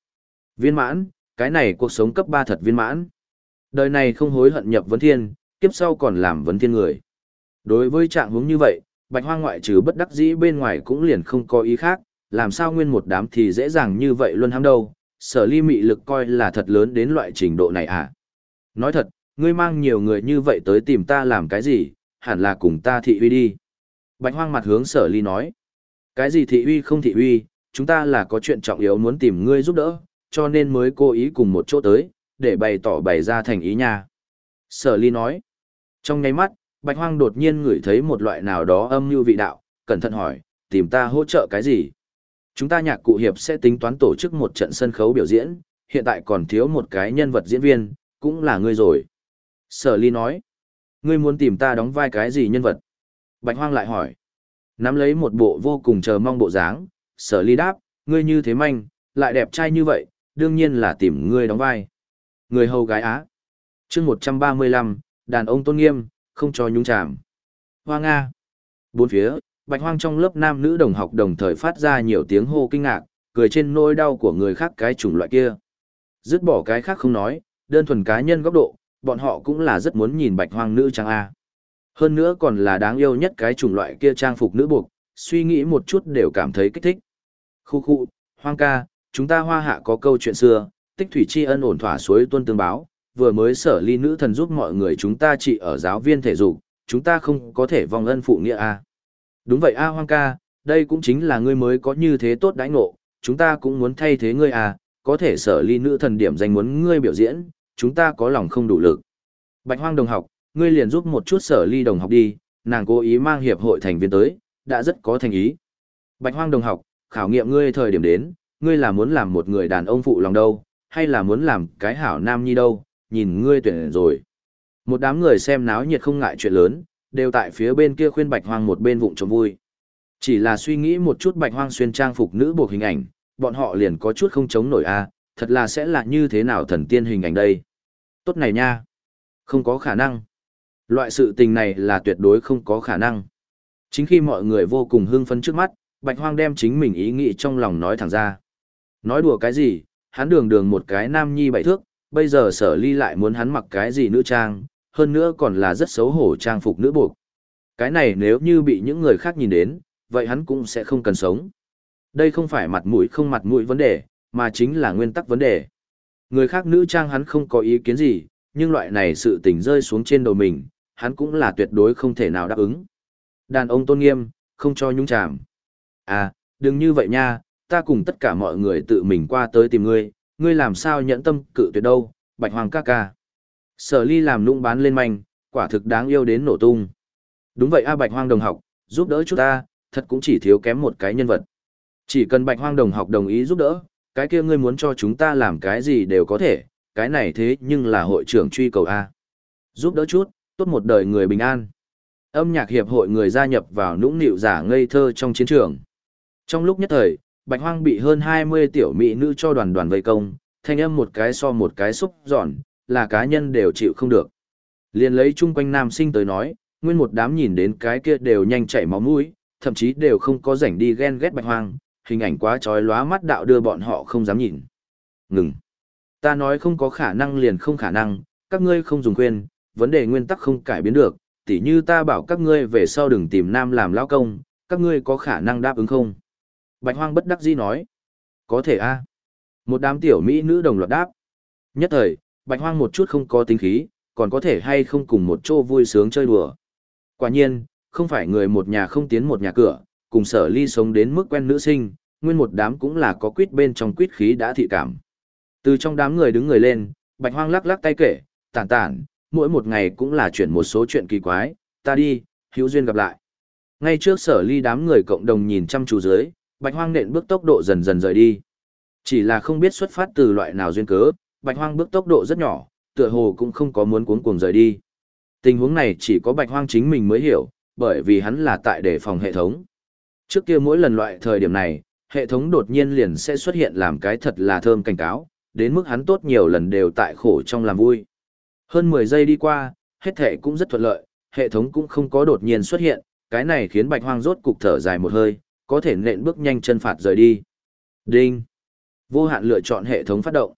Viên mãn, cái này cuộc sống cấp ba thật viên mãn. Đời này không hối hận nhập vấn thiên, kiếp sau còn làm vấn thiên người. Đối với trạng huống như vậy, bạch Hoa ngoại trừ bất đắc dĩ bên ngoài cũng liền không có ý khác, làm sao nguyên một đám thì dễ dàng như vậy luôn ham đâu, sở ly mị lực coi là thật lớn đến loại trình độ này à. Nói thật, ngươi mang nhiều người như vậy tới tìm ta làm cái gì, hẳn là cùng ta thị uy đi. Bạch hoang mặt hướng sở ly nói. Cái gì thị uy không thị uy, chúng ta là có chuyện trọng yếu muốn tìm ngươi giúp đỡ, cho nên mới cố ý cùng một chỗ tới, để bày tỏ bày ra thành ý nha. Sở ly nói. Trong nháy mắt, bạch hoang đột nhiên ngửi thấy một loại nào đó âm như vị đạo, cẩn thận hỏi, tìm ta hỗ trợ cái gì? Chúng ta nhạc cụ hiệp sẽ tính toán tổ chức một trận sân khấu biểu diễn, hiện tại còn thiếu một cái nhân vật diễn viên, cũng là ngươi rồi. Sở ly nói, ngươi muốn tìm ta đóng vai cái gì nhân vật? Bạch hoang lại hỏi, nắm lấy một bộ vô cùng chờ mong bộ dáng, sở ly đáp, ngươi như thế manh, lại đẹp trai như vậy, đương nhiên là tìm ngươi đóng vai. Người hầu gái Á. chương 135, đàn ông tôn nghiêm, không cho nhúng chàm. Hoa Nga. Bốn phía, bạch hoang trong lớp nam nữ đồng học đồng thời phát ra nhiều tiếng hô kinh ngạc, cười trên nỗi đau của người khác cái chủng loại kia. Dứt bỏ cái khác không nói, đơn thuần cá nhân góc độ, bọn họ cũng là rất muốn nhìn bạch hoang nữ trang A. Hơn nữa còn là đáng yêu nhất cái chủng loại kia trang phục nữ buộc, suy nghĩ một chút đều cảm thấy kích thích. Khu khu, hoang ca, chúng ta hoa hạ có câu chuyện xưa, tích thủy tri ân ổn thỏa suối tuân tương báo, vừa mới sở ly nữ thần giúp mọi người chúng ta trị ở giáo viên thể dục, chúng ta không có thể vong ân phụ nghĩa a. Đúng vậy a Hoang ca, đây cũng chính là ngươi mới có như thế tốt đãi ngộ, chúng ta cũng muốn thay thế ngươi à, có thể sở ly nữ thần điểm danh muốn ngươi biểu diễn, chúng ta có lòng không đủ lực. Bạch hoang đồng học, ngươi liền giúp một chút sở ly đồng học đi, nàng cố ý mang hiệp hội thành viên tới, đã rất có thành ý. Bạch hoang đồng học, khảo nghiệm ngươi thời điểm đến, ngươi là muốn làm một người đàn ông phụ lòng đâu, hay là muốn làm cái hảo nam nhi đâu, nhìn ngươi tuyển rồi. Một đám người xem náo nhiệt không ngại chuyện lớn, đều tại phía bên kia khuyên bạch hoang một bên vụng trộm vui. Chỉ là suy nghĩ một chút bạch hoang xuyên trang phục nữ buộc hình ảnh, bọn họ liền có chút không chống nổi a, thật là sẽ là như thế nào thần tiên hình ảnh đây. Tốt này nha. Không có khả năng. Loại sự tình này là tuyệt đối không có khả năng. Chính khi mọi người vô cùng hưng phấn trước mắt, Bạch Hoang đem chính mình ý nghĩ trong lòng nói thẳng ra. Nói đùa cái gì, hắn đường đường một cái nam nhi bảy thước, bây giờ sở ly lại muốn hắn mặc cái gì nữ trang, hơn nữa còn là rất xấu hổ trang phục nữ buộc. Cái này nếu như bị những người khác nhìn đến, vậy hắn cũng sẽ không cần sống. Đây không phải mặt mũi không mặt mũi vấn đề, mà chính là nguyên tắc vấn đề. Người khác nữ trang hắn không có ý kiến gì, nhưng loại này sự tình rơi xuống trên đầu mình, hắn cũng là tuyệt đối không thể nào đáp ứng. Đàn ông tôn nghiêm, không cho nhúng chàm. À, đừng như vậy nha, ta cùng tất cả mọi người tự mình qua tới tìm ngươi, ngươi làm sao nhẫn tâm cự tuyệt đâu, bạch hoàng ca ca. Sở ly làm nũng bán lên manh, quả thực đáng yêu đến nổ tung. Đúng vậy a bạch hoang đồng học, giúp đỡ chúng ta, thật cũng chỉ thiếu kém một cái nhân vật. Chỉ cần bạch hoang đồng học đồng ý giúp đỡ, cái kia ngươi muốn cho chúng ta làm cái gì đều có thể, cái này thế nhưng là hội trưởng truy cầu A. Giúp đỡ chút, tốt một đời người bình an. Âm nhạc hiệp hội người gia nhập vào nũng nịu giả ngây thơ trong chiến trường. Trong lúc nhất thời, Bạch Hoang bị hơn 20 tiểu mỹ nữ cho đoàn đoàn vây công, thanh âm một cái so một cái xúc giòn, là cá nhân đều chịu không được. Liên lấy chung quanh nam sinh tới nói, nguyên một đám nhìn đến cái kia đều nhanh chảy máu mũi, thậm chí đều không có rảnh đi ghen ghét Bạch Hoang, hình ảnh quá chói lóa mắt đạo đưa bọn họ không dám nhìn. Ngừng. Ta nói không có khả năng liền không khả năng, các ngươi không dùng quyền vấn đề nguyên tắc không cải biến được, tỉ như ta bảo các ngươi về sau đừng tìm nam làm lao công, các ngươi có khả năng đáp ứng không? Bạch hoang bất đắc dĩ nói. Có thể a. Một đám tiểu mỹ nữ đồng loạt đáp. Nhất thời, bạch hoang một chút không có tính khí, còn có thể hay không cùng một chỗ vui sướng chơi đùa. Quả nhiên, không phải người một nhà không tiến một nhà cửa, cùng sở ly sống đến mức quen nữ sinh, nguyên một đám cũng là có quýt bên trong quýt khí đã thị cảm. Từ trong đám người đứng người lên, bạch hoang lắc lắc tay kể, tản tản, mỗi một ngày cũng là chuyển một số chuyện kỳ quái, ta đi, hữu duyên gặp lại. Ngay trước sở ly đám người cộng đồng nhìn chăm chú dưới, bạch hoang nện bước tốc độ dần dần rời đi. Chỉ là không biết xuất phát từ loại nào duyên cớ, bạch hoang bước tốc độ rất nhỏ, tựa hồ cũng không có muốn cuốn cuồng rời đi. Tình huống này chỉ có bạch hoang chính mình mới hiểu, bởi vì hắn là tại đề phòng hệ thống. Trước kia mỗi lần loại thời điểm này, hệ thống đột nhiên liền sẽ xuất hiện làm cái thật là thơm cảnh cáo, đến mức hắn tốt nhiều lần đều tại khổ trong làm vui. Hơn 10 giây đi qua, hết thể cũng rất thuận lợi, hệ thống cũng không có đột nhiên xuất hiện, cái này khiến bạch hoang rốt cục thở dài một hơi, có thể nện bước nhanh chân phạt rời đi. Đinh. Vô hạn lựa chọn hệ thống phát động.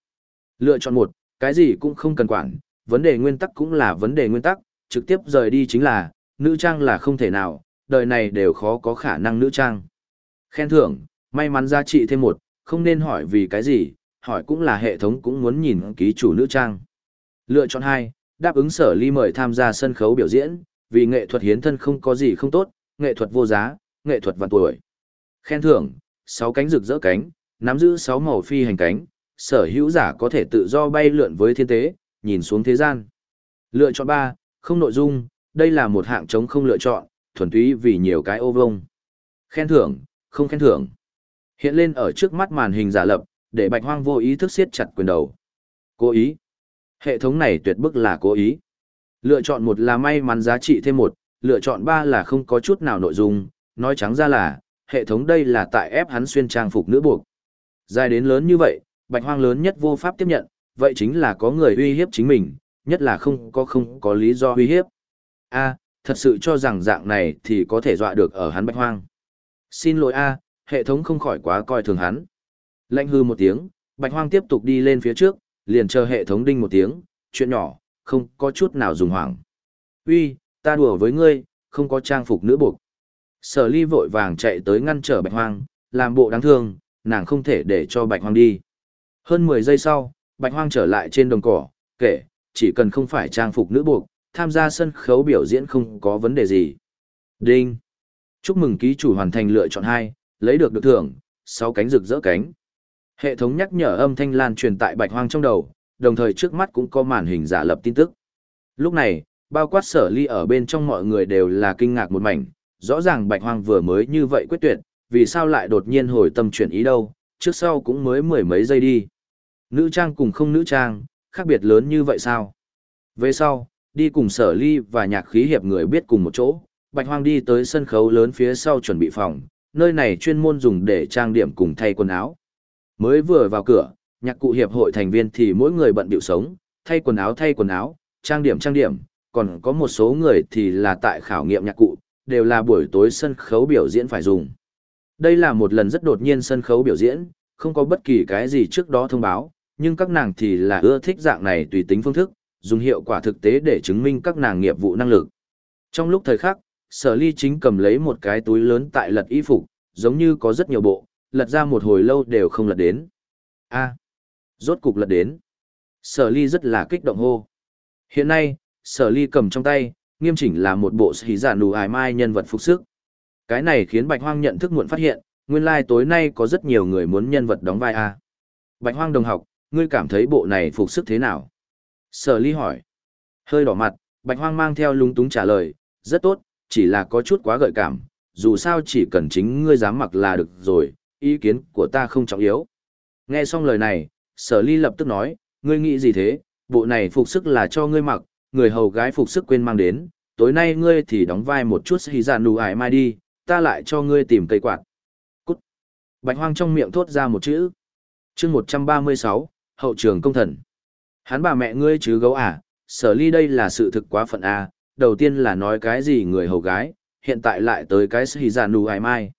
Lựa chọn một, cái gì cũng không cần quản, vấn đề nguyên tắc cũng là vấn đề nguyên tắc, trực tiếp rời đi chính là, nữ trang là không thể nào, đời này đều khó có khả năng nữ trang. Khen thưởng, may mắn giá trị thêm một, không nên hỏi vì cái gì, hỏi cũng là hệ thống cũng muốn nhìn ký chủ nữ trang. Lựa chọn hai, đáp ứng sở ly mời tham gia sân khấu biểu diễn, vì nghệ thuật hiến thân không có gì không tốt, nghệ thuật vô giá, nghệ thuật vạn tuổi. Khen thưởng, 6 cánh rực rỡ cánh, nắm giữ 6 màu phi hành cánh, sở hữu giả có thể tự do bay lượn với thiên tế, nhìn xuống thế gian. Lựa chọn 3, không nội dung, đây là một hạng chống không lựa chọn, thuần túy vì nhiều cái ô vông. Khen thưởng, không khen thưởng. Hiện lên ở trước mắt màn hình giả lập, để bạch hoang vô ý thức siết chặt quyền đầu. Cố ý. Hệ thống này tuyệt bức là cố ý. Lựa chọn một là may mắn giá trị thêm một, lựa chọn ba là không có chút nào nội dung, nói trắng ra là, hệ thống đây là tại ép hắn xuyên trang phục nữ buộc. Dài đến lớn như vậy, bạch hoang lớn nhất vô pháp tiếp nhận, vậy chính là có người uy hiếp chính mình, nhất là không có không có lý do uy hiếp. A, thật sự cho rằng dạng này thì có thể dọa được ở hắn bạch hoang. Xin lỗi A, hệ thống không khỏi quá coi thường hắn. Lạnh hư một tiếng, bạch hoang tiếp tục đi lên phía trước, liền chờ hệ thống đinh một tiếng, chuyện nhỏ, không có chút nào dùng hoảng. Uy, ta đùa với ngươi, không có trang phục nữ buộc. Sở ly vội vàng chạy tới ngăn trở bạch hoang, làm bộ đáng thương, nàng không thể để cho bạch hoang đi. Hơn 10 giây sau, bạch hoang trở lại trên đồng cỏ, kể, chỉ cần không phải trang phục nữ buộc, tham gia sân khấu biểu diễn không có vấn đề gì. Đinh! Chúc mừng ký chủ hoàn thành lựa chọn 2, lấy được được thưởng, 6 cánh rực rỡ cánh. Hệ thống nhắc nhở âm thanh lan truyền tại bạch hoang trong đầu, đồng thời trước mắt cũng có màn hình giả lập tin tức. Lúc này, bao quát sở ly ở bên trong mọi người đều là kinh ngạc một mảnh, rõ ràng bạch hoang vừa mới như vậy quyết tuyệt, vì sao lại đột nhiên hồi tâm chuyển ý đâu, trước sau cũng mới mười mấy giây đi. Nữ trang cùng không nữ trang, khác biệt lớn như vậy sao? Về sau, đi cùng sở ly và nhạc khí hiệp người biết cùng một chỗ, bạch hoang đi tới sân khấu lớn phía sau chuẩn bị phòng, nơi này chuyên môn dùng để trang điểm cùng thay quần áo. Mới vừa vào cửa, nhạc cụ hiệp hội thành viên thì mỗi người bận bịu sống, thay quần áo thay quần áo, trang điểm trang điểm, còn có một số người thì là tại khảo nghiệm nhạc cụ, đều là buổi tối sân khấu biểu diễn phải dùng. Đây là một lần rất đột nhiên sân khấu biểu diễn, không có bất kỳ cái gì trước đó thông báo, nhưng các nàng thì là ưa thích dạng này tùy tính phương thức, dùng hiệu quả thực tế để chứng minh các nàng nghiệp vụ năng lực. Trong lúc thời khắc, sở ly chính cầm lấy một cái túi lớn tại lật y phục, giống như có rất nhiều bộ, lật ra một hồi lâu đều không lật đến. a rốt cục lật đến. Sở ly rất là kích động hô. Hiện nay, sở ly cầm trong tay, nghiêm chỉnh là một bộ sĩ giả nù ải mai nhân vật phục sức. Cái này khiến Bạch Hoang nhận thức muộn phát hiện, nguyên lai like tối nay có rất nhiều người muốn nhân vật đóng vai a. Bạch Hoang đồng học, ngươi cảm thấy bộ này phục sức thế nào? Sở ly hỏi. Hơi đỏ mặt, Bạch Hoang mang theo lúng túng trả lời, rất tốt, chỉ là có chút quá gợi cảm, dù sao chỉ cần chính ngươi dám mặc là được rồi, ý kiến của ta không trọng yếu. Nghe xong lời này, sở ly lập tức nói, ngươi nghĩ gì thế, bộ này phục sức là cho ngươi mặc, người hầu gái phục sức quên mang đến, tối nay ngươi thì đóng vai một chút hì giả nụ ải mai đi, ta lại cho ngươi tìm cây quạt. Cút. Bạch hoang trong miệng thốt ra một chữ. chương 136, hậu trường công thần. Hắn bà mẹ ngươi chứ gấu à, sở ly đây là sự thực quá phận à, đầu tiên là nói cái gì người hầu gái, hiện tại lại tới cái hì giả nụ ải mai.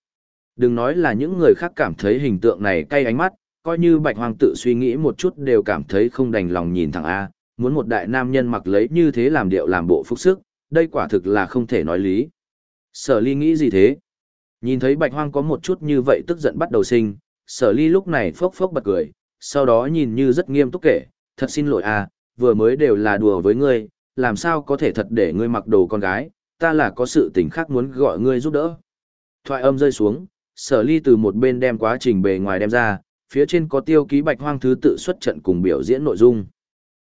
Đừng nói là những người khác cảm thấy hình tượng này cay ánh mắt, coi như bạch hoàng tự suy nghĩ một chút đều cảm thấy không đành lòng nhìn thẳng A, muốn một đại nam nhân mặc lấy như thế làm điệu làm bộ phúc sức, đây quả thực là không thể nói lý. Sở ly nghĩ gì thế? Nhìn thấy bạch hoang có một chút như vậy tức giận bắt đầu sinh, sở ly lúc này phốc phốc bật cười, sau đó nhìn như rất nghiêm túc kể, thật xin lỗi a, vừa mới đều là đùa với ngươi, làm sao có thể thật để ngươi mặc đồ con gái, ta là có sự tình khác muốn gọi ngươi giúp đỡ. Thoại âm rơi xuống, sở ly từ một bên đem quá trình bề ngoài đem ra, phía trên có tiêu ký bạch hoang thứ tự xuất trận cùng biểu diễn nội dung.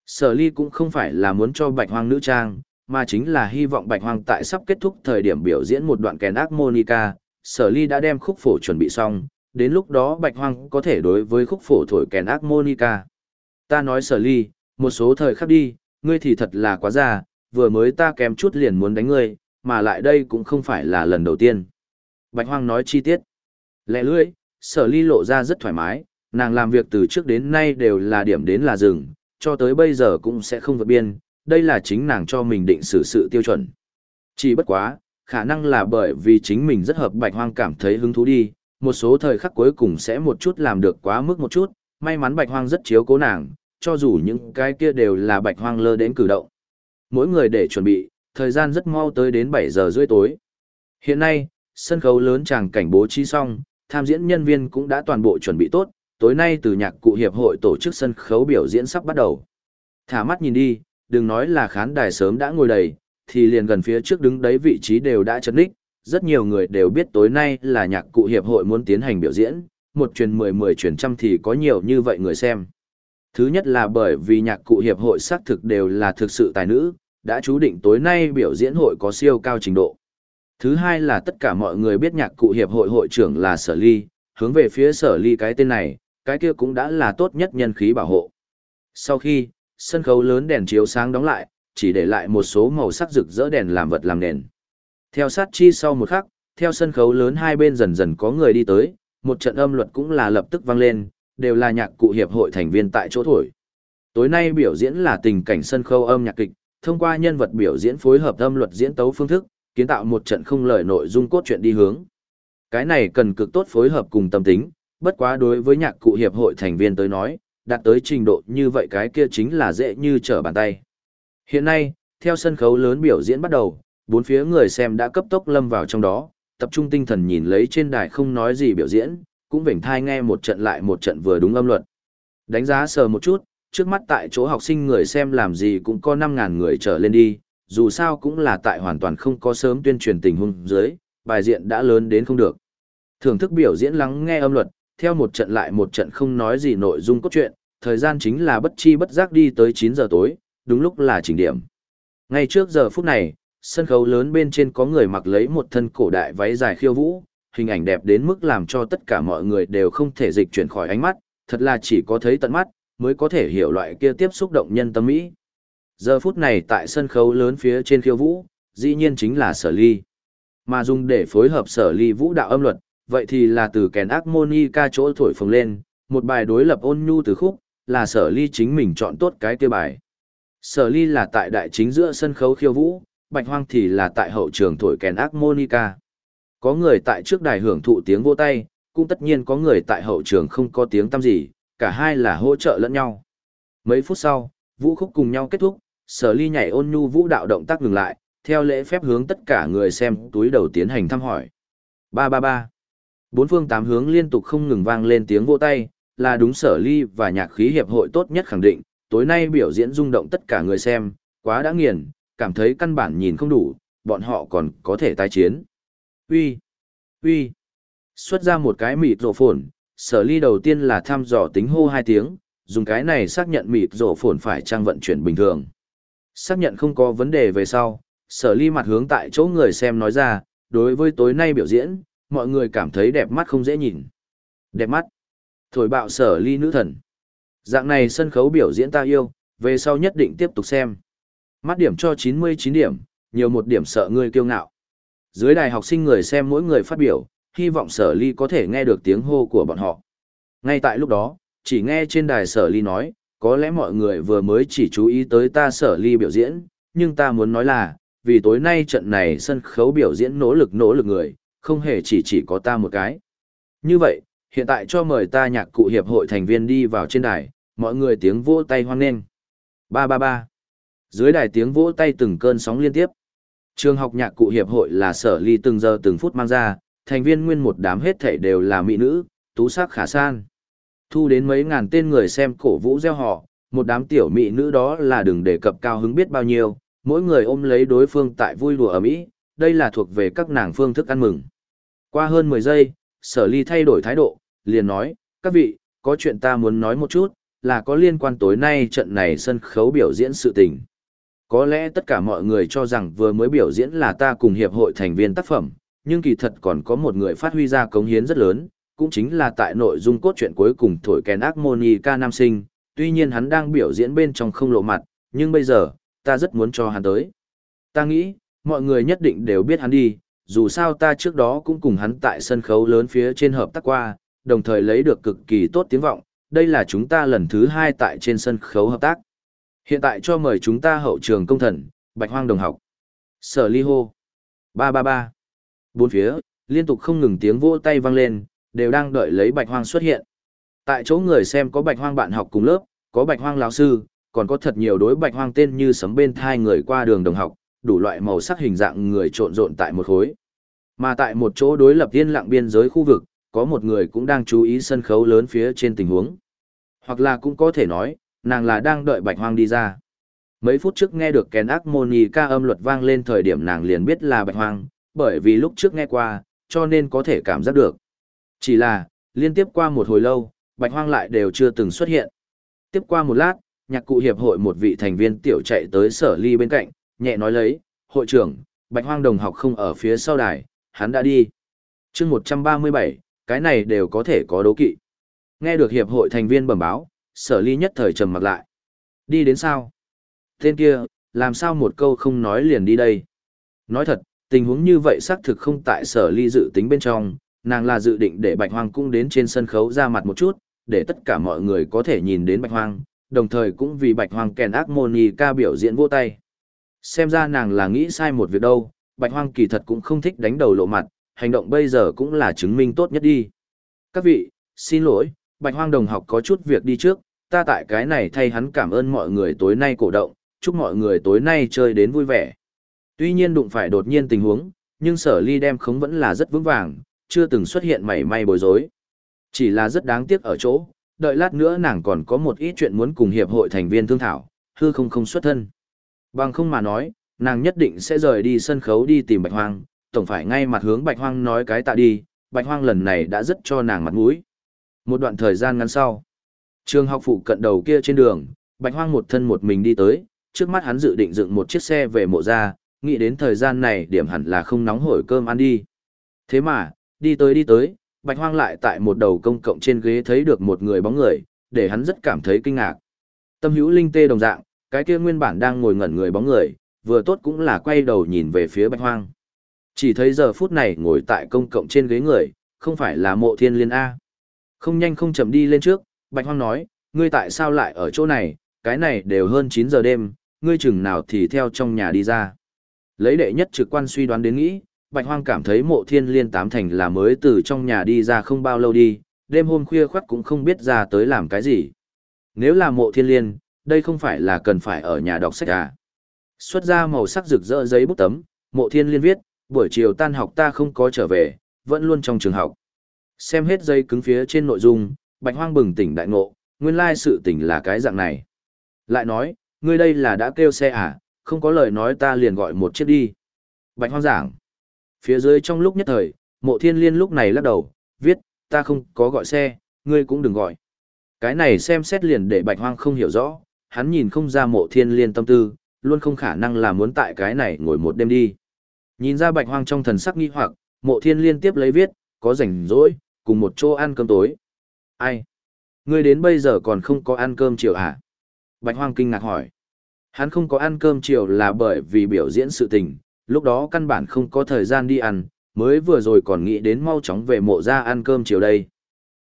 Sở ly cũng không phải là muốn cho bạch hoang nữ trang, mà chính là hy vọng bạch hoang tại sắp kết thúc thời điểm biểu diễn một đoạn kèn ác monica, sở ly đã đem khúc phổ chuẩn bị xong, đến lúc đó bạch hoang có thể đối với khúc phổ thổi kèn ác monica. Ta nói sở ly, một số thời khắc đi, ngươi thì thật là quá già, vừa mới ta kém chút liền muốn đánh ngươi, mà lại đây cũng không phải là lần đầu tiên. Bạch hoang nói chi tiết. Lẹ lưỡi, sở ly lộ ra rất thoải mái, nàng làm việc từ trước đến nay đều là điểm đến là dừng, cho tới bây giờ cũng sẽ không vượt biên, đây là chính nàng cho mình định xử sự tiêu chuẩn. Chỉ bất quá, khả năng là bởi vì chính mình rất hợp bạch hoang cảm thấy hứng thú đi, một số thời khắc cuối cùng sẽ một chút làm được quá mức một chút, may mắn bạch hoang rất chiếu cố nàng, cho dù những cái kia đều là bạch hoang lơ đến cử động. Mỗi người để chuẩn bị, thời gian rất mau tới đến 7 giờ rưỡi tối. Hiện nay, sân khấu lớn chàng cảnh bố trí xong, tham diễn nhân viên cũng đã toàn bộ chuẩn bị tốt, tối nay từ nhạc cụ hiệp hội tổ chức sân khấu biểu diễn sắp bắt đầu. Thả mắt nhìn đi, đừng nói là khán đài sớm đã ngồi đầy, thì liền gần phía trước đứng đấy vị trí đều đã chật ních, rất nhiều người đều biết tối nay là nhạc cụ hiệp hội muốn tiến hành biểu diễn, một truyền mười mười truyền trăm thì có nhiều như vậy người xem. Thứ nhất là bởi vì nhạc cụ hiệp hội xác thực đều là thực sự tài nữ, đã chú định tối nay biểu diễn hội có siêu cao trình độ. Thứ hai là tất cả mọi người biết nhạc cụ hiệp hội hội trưởng là sở ly, hướng về phía sở ly cái tên này, cái kia cũng đã là tốt nhất nhân khí bảo hộ. Sau khi, sân khấu lớn đèn chiếu sáng đóng lại, chỉ để lại một số màu sắc rực rỡ đèn làm vật làm nền. Theo sát chi sau một khắc, theo sân khấu lớn hai bên dần dần có người đi tới, một trận âm luật cũng là lập tức vang lên, đều là nhạc cụ hiệp hội thành viên tại chỗ thổi. Tối nay biểu diễn là tình cảnh sân khấu âm nhạc kịch, thông qua nhân vật biểu diễn phối hợp âm luật diễn tấu phương thức, kiến tạo một trận không lời nội dung cốt truyện đi hướng. Cái này cần cực tốt phối hợp cùng tâm tính, bất quá đối với nhạc cụ hiệp hội thành viên tới nói, đạt tới trình độ như vậy cái kia chính là dễ như trở bàn tay. Hiện nay, theo sân khấu lớn biểu diễn bắt đầu, bốn phía người xem đã cấp tốc lâm vào trong đó, tập trung tinh thần nhìn lấy trên đài không nói gì biểu diễn, cũng vểnh thai nghe một trận lại một trận vừa đúng âm luật. Đánh giá sờ một chút, trước mắt tại chỗ học sinh người xem làm gì cũng có 5.000 người trở lên đi, dù sao cũng là tại hoàn toàn không có sớm tuyên truyền tình huống dưới, bài diện đã lớn đến không được. Thưởng thức biểu diễn lắng nghe âm luật, theo một trận lại một trận không nói gì nội dung cốt truyện, thời gian chính là bất chi bất giác đi tới 9 giờ tối, đúng lúc là chỉnh điểm. Ngay trước giờ phút này, sân khấu lớn bên trên có người mặc lấy một thân cổ đại váy dài khiêu vũ, hình ảnh đẹp đến mức làm cho tất cả mọi người đều không thể dịch chuyển khỏi ánh mắt, thật là chỉ có thấy tận mắt, mới có thể hiểu loại kia tiếp xúc động nhân tâm mỹ. Giờ phút này tại sân khấu lớn phía trên khiêu vũ, dĩ nhiên chính là sở ly. Mà dùng để phối hợp sở ly vũ đạo âm luật, vậy thì là từ kèn ác moni ca chỗ thổi phồng lên, một bài đối lập ôn nhu từ khúc, là sở ly chính mình chọn tốt cái kia bài. Sở ly là tại đại chính giữa sân khấu khiêu vũ, bạch hoang thì là tại hậu trường thổi kèn ác. Có người tại trước đài hưởng thụ tiếng vỗ tay, cũng tất nhiên có người tại hậu trường không có tiếng tăm gì, cả hai là hỗ trợ lẫn nhau. Mấy phút sau, vũ khúc cùng nhau kết thúc, sở ly nhảy ôn nhu vũ đạo động tác ngừng lại, theo lễ phép hướng tất cả người xem túi đầu tiến hành thăm hỏi. Ba ba ba. Bốn phương tám hướng liên tục không ngừng vang lên tiếng vỗ tay, là đúng sở ly và nhạc khí hiệp hội tốt nhất khẳng định, tối nay biểu diễn rung động tất cả người xem, quá đã nghiền, cảm thấy căn bản nhìn không đủ, bọn họ còn có thể tái chiến. Uy, uy, xuất ra một cái mịt rổ phồn, sở ly đầu tiên là thăm dò tính hô hai tiếng, dùng cái này xác nhận mịt rổ phồn phải trang vận chuyển bình thường. Xác nhận không có vấn đề về sau, sở ly mặt hướng tại chỗ người xem nói ra, đối với tối nay biểu diễn, mọi người cảm thấy đẹp mắt không dễ nhìn. Đẹp mắt. Thổi bạo sở ly nữ thần. Dạng này sân khấu biểu diễn ta yêu, về sau nhất định tiếp tục xem. Mắt điểm cho 99 điểm, nhiều một điểm sợ người kiêu ngạo. Dưới đài học sinh người xem mỗi người phát biểu, hy vọng sở ly có thể nghe được tiếng hô của bọn họ. Ngay tại lúc đó, chỉ nghe trên đài sở ly nói, có lẽ mọi người vừa mới chỉ chú ý tới ta sở ly biểu diễn, nhưng ta muốn nói là, vì tối nay trận này sân khấu biểu diễn nỗ lực nỗ lực người, không hề chỉ chỉ có ta một cái. Như vậy, hiện tại cho mời ta nhạc cụ hiệp hội thành viên đi vào trên đài, mọi người tiếng vỗ tay hoan nghênh. Ba ba ba. Dưới đài tiếng vỗ tay từng cơn sóng liên tiếp. Trường học nhạc cụ hiệp hội là sở ly từng giờ từng phút mang ra, thành viên nguyên một đám hết thảy đều là mỹ nữ, tú sắc khả san. Thu đến mấy ngàn tên người xem cổ vũ gieo họ, một đám tiểu mỹ nữ đó là đừng đề cập cao hứng biết bao nhiêu, mỗi người ôm lấy đối phương tại vui đùa ở mỹ, đây là thuộc về các nàng phương thức ăn mừng. Qua hơn 10 giây, sở ly thay đổi thái độ, liền nói, các vị, có chuyện ta muốn nói một chút, là có liên quan tối nay trận này sân khấu biểu diễn sự tình. Có lẽ tất cả mọi người cho rằng vừa mới biểu diễn là ta cùng hiệp hội thành viên tác phẩm, nhưng kỳ thật còn có một người phát huy ra cống hiến rất lớn, cũng chính là tại nội dung cốt truyện cuối cùng thổi kèn ác moni ca nam sinh, tuy nhiên hắn đang biểu diễn bên trong không lộ mặt, nhưng bây giờ, ta rất muốn cho hắn tới. Ta nghĩ, mọi người nhất định đều biết hắn đi, dù sao ta trước đó cũng cùng hắn tại sân khấu lớn phía trên hợp tác qua, đồng thời lấy được cực kỳ tốt tiếng vọng, đây là chúng ta lần thứ hai tại trên sân khấu hợp tác. Hiện tại cho mời chúng ta hậu trường công thần, Bạch Hoang đồng học. Sở ly hô. Ba ba ba. Bốn phía, liên tục không ngừng tiếng vỗ tay vang lên, đều đang đợi lấy Bạch Hoang xuất hiện. Tại chỗ người xem có Bạch Hoang bạn học cùng lớp, có Bạch Hoang lão sư, còn có thật nhiều đối Bạch Hoang tên như sấm bên thai người qua đường đồng học, đủ loại màu sắc hình dạng người trộn rộn tại một khối. Mà tại một chỗ đối lập yên lặng biên giới khu vực, có một người cũng đang chú ý sân khấu lớn phía trên tình huống. Hoặc là cũng có thể nói, nàng là đang đợi bạch hoang đi ra. Mấy phút trước nghe được kén ác moni ca âm luật vang lên thời điểm nàng liền biết là bạch hoang, bởi vì lúc trước nghe qua, cho nên có thể cảm giác được. Chỉ là, liên tiếp qua một hồi lâu, bạch hoang lại đều chưa từng xuất hiện. Tiếp qua một lát, nhạc cụ hiệp hội một vị thành viên tiểu chạy tới sở ly bên cạnh, nhẹ nói lấy, hội trưởng, bạch hoang đồng học không ở phía sau đài, hắn đã đi. chương 137, cái này đều có thể có đố kỵ. Nghe được hiệp hội thành viên bẩm báo, sở ly nhất thời trầm mặt lại. Đi đến sao? Tên kia, làm sao một câu không nói liền đi đây? Nói thật, tình huống như vậy xác thực không tại sở ly dự tính bên trong, nàng là dự định để bạch hoang cũng đến trên sân khấu ra mặt một chút, để tất cả mọi người có thể nhìn đến bạch hoang, đồng thời cũng vì bạch hoang kèn ác moni ca biểu diễn vô tay. Xem ra nàng là nghĩ sai một việc đâu, bạch hoang kỳ thật cũng không thích đánh đầu lộ mặt, hành động bây giờ cũng là chứng minh tốt nhất đi. Các vị, xin lỗi, Bạch Hoang đồng học có chút việc đi trước, ta tại cái này thay hắn cảm ơn mọi người tối nay cổ động, chúc mọi người tối nay chơi đến vui vẻ. Tuy nhiên đụng phải đột nhiên tình huống, nhưng sở ly đem khống vẫn là rất vững vàng, chưa từng xuất hiện mảy may bối rối. Chỉ là rất đáng tiếc ở chỗ, đợi lát nữa nàng còn có một ít chuyện muốn cùng hiệp hội thành viên thương thảo, hư không không xuất thân. Bằng không mà nói, nàng nhất định sẽ rời đi sân khấu đi tìm Bạch Hoang, tổng phải ngay mặt hướng Bạch Hoang nói cái tạ đi, Bạch Hoang lần này đã rất cho nàng mặt mũi. Một đoạn thời gian ngắn sau, trường học phụ cận đầu kia trên đường, Bạch Hoang một thân một mình đi tới, trước mắt hắn dự định dựng một chiếc xe về mộ ra, nghĩ đến thời gian này điểm hẳn là không nóng hổi cơm ăn đi. Thế mà, đi tới đi tới, Bạch Hoang lại tại một đầu công cộng trên ghế thấy được một người bóng người, để hắn rất cảm thấy kinh ngạc. Tâm hữu linh tê đồng dạng, cái kia nguyên bản đang ngồi ngẩn người bóng người, vừa tốt cũng là quay đầu nhìn về phía Bạch Hoang. Chỉ thấy giờ phút này ngồi tại công cộng trên ghế người, không phải là mộ thiên liên A. Không nhanh không chậm đi lên trước, Bạch Hoang nói, ngươi tại sao lại ở chỗ này, cái này đều hơn 9 giờ đêm, ngươi chừng nào thì theo trong nhà đi ra. Lấy đệ nhất trực quan suy đoán đến nghĩ, Bạch Hoang cảm thấy mộ thiên liên tám thành là mới từ trong nhà đi ra không bao lâu đi, đêm hôm khuya khoắt cũng không biết ra tới làm cái gì. Nếu là mộ thiên liên, đây không phải là cần phải ở nhà đọc sách à. Xuất ra màu sắc rực rỡ giấy bút tấm, mộ thiên liên viết, buổi chiều tan học ta không có trở về, vẫn luôn trong trường học. Xem hết dây cứng phía trên nội dung, Bạch Hoang bừng tỉnh đại ngộ, nguyên lai sự tỉnh là cái dạng này. Lại nói, ngươi đây là đã kêu xe à, không có lời nói ta liền gọi một chiếc đi. Bạch Hoang giảng. Phía dưới trong lúc nhất thời, mộ thiên liên lúc này lắc đầu, viết, ta không có gọi xe, ngươi cũng đừng gọi. Cái này xem xét liền để Bạch Hoang không hiểu rõ, hắn nhìn không ra mộ thiên liên tâm tư, luôn không khả năng là muốn tại cái này ngồi một đêm đi. Nhìn ra Bạch Hoang trong thần sắc nghi hoặc, mộ thiên liên tiếp lấy viết, có rảnh rỗi, cùng một chỗ ăn cơm tối. Ai? Ngươi đến bây giờ còn không có ăn cơm chiều à? Bạch Hoang kinh ngạc hỏi. Hắn không có ăn cơm chiều là bởi vì biểu diễn sự tình, lúc đó căn bản không có thời gian đi ăn, mới vừa rồi còn nghĩ đến mau chóng về mộ ra ăn cơm chiều đây.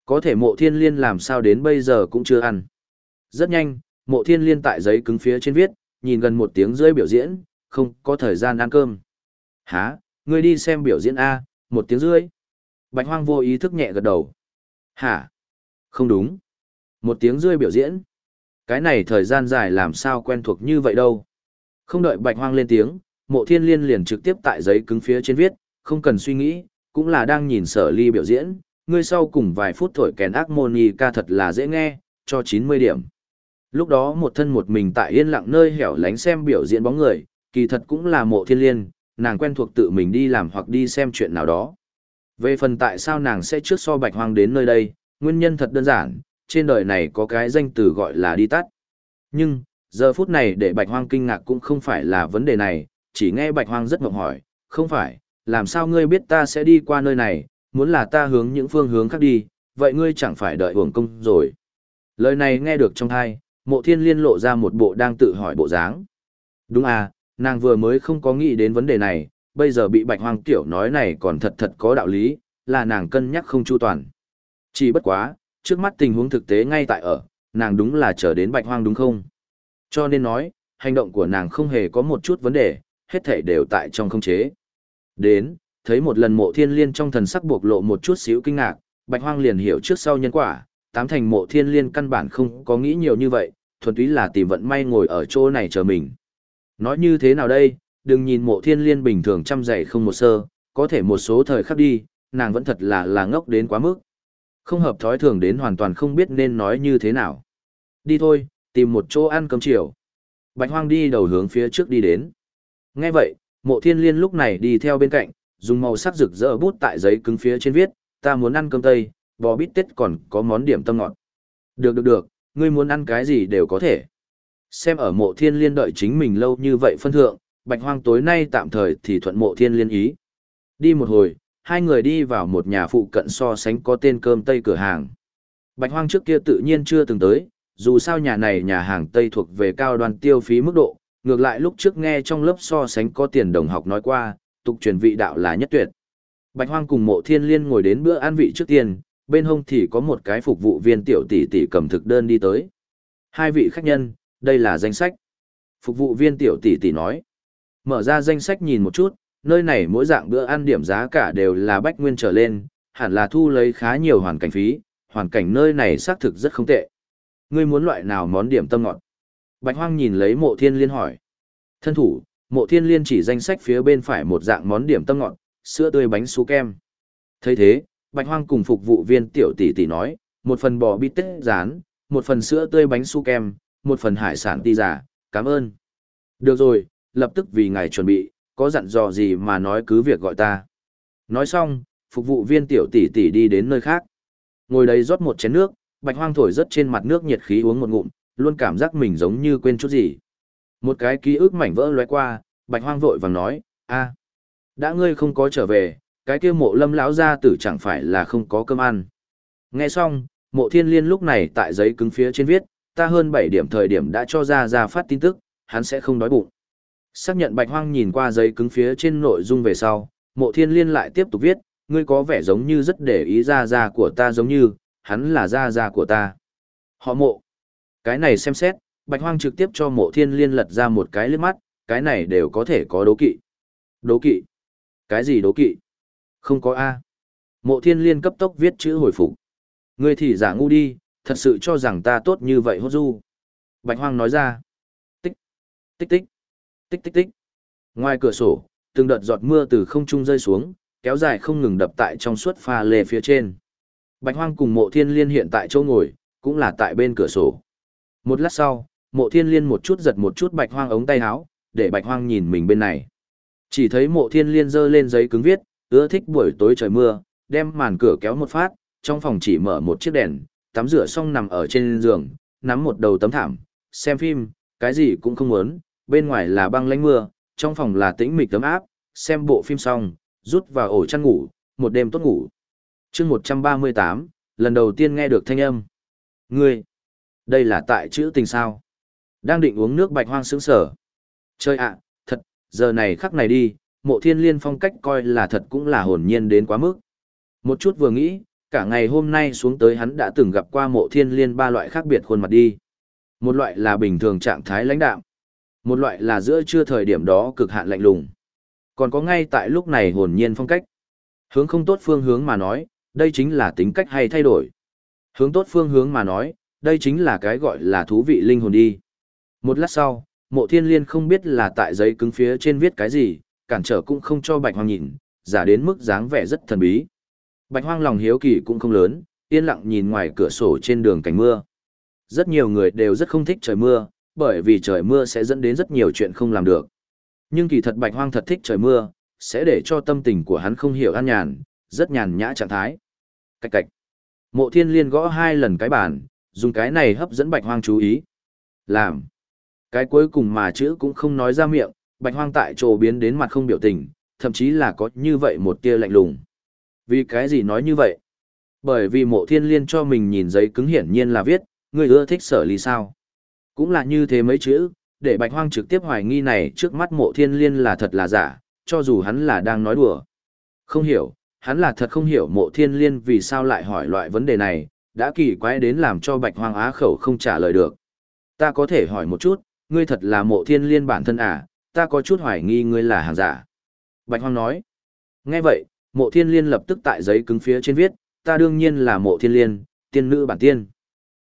Có thể mộ thiên liên làm sao đến bây giờ cũng chưa ăn. Rất nhanh, mộ thiên liên tại giấy cứng phía trên viết, nhìn gần một tiếng rưỡi biểu diễn, không có thời gian ăn cơm. Hả, ngươi đi xem biểu diễn A, một tiếng rưỡi. Bạch hoang vô ý thức nhẹ gật đầu. Hả? Không đúng. Một tiếng rưỡi biểu diễn. Cái này thời gian dài làm sao quen thuộc như vậy đâu. Không đợi bạch hoang lên tiếng, mộ thiên liên liền trực tiếp tại giấy cứng phía trên viết, không cần suy nghĩ, cũng là đang nhìn sở ly biểu diễn, ngươi sau cùng vài phút thổi kèn ác moni ca thật là dễ nghe, cho 90 điểm. Lúc đó một thân một mình tại yên lặng nơi hẻo lánh xem biểu diễn bóng người, kỳ thật cũng là mộ thiên liên, nàng quen thuộc tự mình đi làm hoặc đi xem chuyện nào đó. Về phần tại sao nàng sẽ trước so bạch hoang đến nơi đây, nguyên nhân thật đơn giản, trên đời này có cái danh từ gọi là đi tắt. Nhưng, giờ phút này để bạch hoang kinh ngạc cũng không phải là vấn đề này, chỉ nghe bạch hoang rất mộng hỏi, không phải, làm sao ngươi biết ta sẽ đi qua nơi này, muốn là ta hướng những phương hướng khác đi, vậy ngươi chẳng phải đợi hưởng công rồi. Lời này nghe được trong thai, mộ thiên liên lộ ra một bộ đang tự hỏi bộ dáng. Đúng à, nàng vừa mới không có nghĩ đến vấn đề này, bây giờ bị bạch hoang tiểu nói này còn thật thật có đạo lý, là nàng cân nhắc không chu toàn. Chỉ bất quá, trước mắt tình huống thực tế ngay tại ở, nàng đúng là chờ đến bạch hoang đúng không? Cho nên nói, hành động của nàng không hề có một chút vấn đề, hết thảy đều tại trong không chế. Đến, thấy một lần mộ thiên liên trong thần sắc buộc lộ một chút xíu kinh ngạc, bạch hoang liền hiểu trước sau nhân quả, tám thành mộ thiên liên căn bản không có nghĩ nhiều như vậy, thuần túy là tìm vận may ngồi ở chỗ này chờ mình. Nói như thế nào đây, đừng nhìn mộ thiên liên bình thường chăm dày không một sơ, có thể một số thời khắc đi, nàng vẫn thật là là ngốc đến quá mức. Không hợp thói thường đến hoàn toàn không biết nên nói như thế nào. Đi thôi, tìm một chỗ ăn cơm chiều. Bạch hoang đi đầu hướng phía trước đi đến. Nghe vậy, mộ thiên liên lúc này đi theo bên cạnh, dùng màu sắc rực rỡ bút tại giấy cứng phía trên viết, ta muốn ăn cơm tây, bò bít tết còn có món điểm tâm ngọt. Được được được, ngươi muốn ăn cái gì đều có thể. Xem ở mộ thiên liên đợi chính mình lâu như vậy phân thượng, bạch hoang tối nay tạm thời thì thuận mộ thiên liên ý. Đi một hồi, hai người đi vào một nhà phụ cận so sánh có tên cơm tây cửa hàng. Bạch hoang trước kia tự nhiên chưa từng tới, dù sao nhà này nhà hàng tây thuộc về cao đoàn tiêu phí mức độ, ngược lại lúc trước nghe trong lớp so sánh có tiền đồng học nói qua, tục truyền vị đạo là nhất tuyệt. Bạch hoang cùng mộ thiên liên ngồi đến bữa ăn vị trước tiên, bên hông thì có một cái phục vụ viên tiểu tỷ tỷ cầm thực đơn đi tới. Hai vị khách nhân, đây là danh sách. Phục vụ viên tiểu tỷ tỷ nói. Mở ra danh sách nhìn một chút, nơi này mỗi dạng bữa ăn điểm giá cả đều là bách nguyên trở lên, hẳn là thu lấy khá nhiều hoàn cảnh phí, hoàn cảnh nơi này xác thực rất không tệ. Ngươi muốn loại nào món điểm tâm ngọt? Bạch Hoang nhìn lấy mộ thiên liên hỏi. Thân thủ, mộ thiên liên chỉ danh sách phía bên phải một dạng món điểm tâm ngọt, sữa tươi bánh su kem. thấy thế, Bạch Hoang cùng phục vụ viên tiểu tỷ tỷ nói, một phần bò bít tết rán, một phần sữa tươi bánh su kem, một phần hải sản ti giả, cảm ơn. Được rồi, lập tức vì ngài chuẩn bị, có dặn dò gì mà nói cứ việc gọi ta. Nói xong, phục vụ viên tiểu tỷ tỷ đi đến nơi khác. Ngồi đấy rót một chén nước, bạch hoang thổi rất trên mặt nước nhiệt khí uống một ngụm, luôn cảm giác mình giống như quên chút gì. Một cái ký ức mảnh vỡ lóe qua, Bạch Hoang vội vàng nói, a, đã ngươi không có trở về, cái kia mộ lâm lão gia tử chẳng phải là không có cơm ăn. Nghe xong, mộ thiên liên lúc này tại giấy cứng phía trên viết, ta hơn 7 điểm thời điểm đã cho ra ra phát tin tức, hắn sẽ không đói bụng. Xác nhận bạch hoang nhìn qua giấy cứng phía trên nội dung về sau, mộ thiên liên lại tiếp tục viết, ngươi có vẻ giống như rất để ý ra ra của ta giống như, hắn là ra ra của ta. Họ mộ. Cái này xem xét, bạch hoang trực tiếp cho mộ thiên liên lật ra một cái lướt mắt, cái này đều có thể có đố kỵ. Đố kỵ? Cái gì đố kỵ? Không có A. Mộ thiên liên cấp tốc viết chữ hồi phục. Ngươi thì giả ngu đi, thật sự cho rằng ta tốt như vậy hốt du. Bạch hoang nói ra. Tích, tích tích, tích tích tích. Ngoài cửa sổ, từng đợt giọt mưa từ không trung rơi xuống, kéo dài không ngừng đập tại trong suốt pha lê phía trên. Bạch hoang cùng mộ thiên liên hiện tại chỗ ngồi, cũng là tại bên cửa sổ. Một lát sau, mộ thiên liên một chút giật một chút bạch hoang ống tay áo, để bạch hoang nhìn mình bên này. Chỉ thấy mộ thiên liên giơ lên giấy cứng viết, ưa thích buổi tối trời mưa, đem màn cửa kéo một phát, trong phòng chỉ mở một chiếc đèn, tắm rửa xong nằm ở trên giường, nắm một đầu tấm thảm, xem phim, cái gì cũng không muốn, bên ngoài là băng lánh mưa, trong phòng là tĩnh mịch tấm áp, xem bộ phim xong, rút vào ổ chăn ngủ, một đêm tốt ngủ. chương 138, lần đầu tiên nghe được thanh âm. Ngươi, đây là tại chữ tình sao? Đang định uống nước bạch hoang sướng sở. Chơi ạ, thật, giờ này khắc này đi, mộ thiên liên phong cách coi là thật cũng là hồn nhiên đến quá mức. Một chút vừa nghĩ, cả ngày hôm nay xuống tới hắn đã từng gặp qua mộ thiên liên ba loại khác biệt khuôn mặt đi. Một loại là bình thường trạng thái lãnh đạm. Một loại là giữa trưa thời điểm đó cực hạn lạnh lùng. Còn có ngay tại lúc này hồn nhiên phong cách. Hướng không tốt phương hướng mà nói, đây chính là tính cách hay thay đổi. Hướng tốt phương hướng mà nói, đây chính là cái gọi là thú vị linh hồn đi. Một lát sau, mộ thiên liên không biết là tại giấy cứng phía trên viết cái gì, cản trở cũng không cho bạch hoang nhìn, giả đến mức dáng vẻ rất thần bí. Bạch hoang lòng hiếu kỳ cũng không lớn, yên lặng nhìn ngoài cửa sổ trên đường cảnh mưa. Rất nhiều người đều rất không thích trời mưa, bởi vì trời mưa sẽ dẫn đến rất nhiều chuyện không làm được. Nhưng kỳ thật bạch hoang thật thích trời mưa, sẽ để cho tâm tình của hắn không hiểu an nhàn, rất nhàn nhã trạng thái. Cạch cạch. Mộ thiên liên gõ hai lần cái bàn, dùng cái này hấp dẫn bạch hoang chú ý. Làm. Cái cuối cùng mà chữ cũng không nói ra miệng, bạch hoang tại chỗ biến đến mặt không biểu tình, thậm chí là có như vậy một tia lạnh lùng. Vì cái gì nói như vậy? Bởi vì mộ thiên liên cho mình nhìn giấy cứng hiển nhiên là viết, người ưa thích sở lý sao. Cũng là như thế mấy chữ, để bạch hoang trực tiếp hoài nghi này trước mắt mộ thiên liên là thật là giả, cho dù hắn là đang nói đùa. Không hiểu, hắn là thật không hiểu mộ thiên liên vì sao lại hỏi loại vấn đề này, đã kỳ quái đến làm cho bạch hoang á khẩu không trả lời được. Ta có thể hỏi một chút, ngươi thật là mộ thiên liên bản thân à, ta có chút hoài nghi ngươi là hàng giả. Bạch hoang nói. Nghe vậy, mộ thiên liên lập tức tại giấy cứng phía trên viết, ta đương nhiên là mộ thiên liên, tiên nữ bản tiên.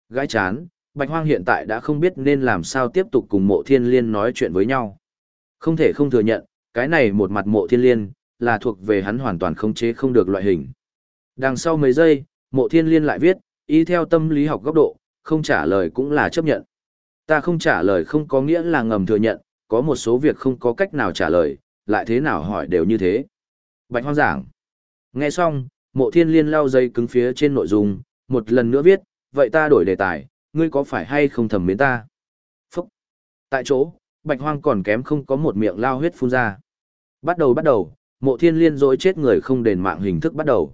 Gái chán, Bạch Hoang hiện tại đã không biết nên làm sao tiếp tục cùng mộ thiên liên nói chuyện với nhau. Không thể không thừa nhận, cái này một mặt mộ thiên liên, là thuộc về hắn hoàn toàn không chế không được loại hình. Đằng sau mấy giây, mộ thiên liên lại viết, y theo tâm lý học góc độ, không trả lời cũng là chấp nhận. Ta không trả lời không có nghĩa là ngầm thừa nhận, có một số việc không có cách nào trả lời, lại thế nào hỏi đều như thế. Bạch Hoang giảng. Nghe xong, mộ thiên liên lau dây cứng phía trên nội dung, một lần nữa viết, vậy ta đổi đề tài, ngươi có phải hay không thầm mến ta? Phúc! Tại chỗ, bạch hoang còn kém không có một miệng lao huyết phun ra. Bắt đầu bắt đầu, mộ thiên liên dối chết người không đền mạng hình thức bắt đầu.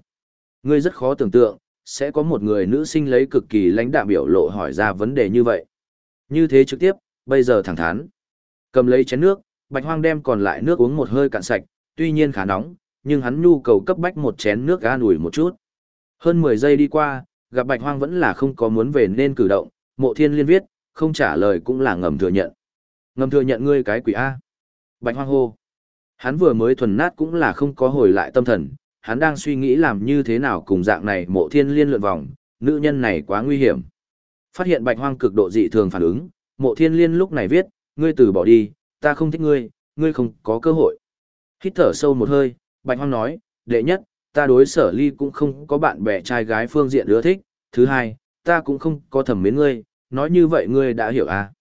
Ngươi rất khó tưởng tượng, sẽ có một người nữ sinh lấy cực kỳ lãnh đạm biểu lộ hỏi ra vấn đề như vậy. Như thế trực tiếp, bây giờ thẳng thắn. Cầm lấy chén nước, bạch hoang đem còn lại nước uống một hơi cạn sạch, tuy nhiên khá nóng, nhưng hắn nhu cầu cấp bách một chén nước ga ủi một chút. Hơn 10 giây đi qua, gặp Bạch Hoang vẫn là không có muốn về nên cử động, Mộ Thiên Liên viết, không trả lời cũng là ngầm thừa nhận. Ngầm thừa nhận ngươi cái quỷ A. Bạch Hoang hô. Hắn vừa mới thuần nát cũng là không có hồi lại tâm thần, hắn đang suy nghĩ làm như thế nào cùng dạng này Mộ Thiên Liên lượn vòng, nữ nhân này quá nguy hiểm. Phát hiện Bạch Hoang cực độ dị thường phản ứng, Mộ Thiên Liên lúc này viết, ngươi từ bỏ đi, ta không thích ngươi, ngươi không có cơ hội. Hít thở sâu một hơi, Bạch Hoang nói, đệ nhất, ta đối sở ly cũng không có bạn bè trai gái phương diện ưa thích, thứ hai, ta cũng không có thẩm mến ngươi, nói như vậy ngươi đã hiểu à.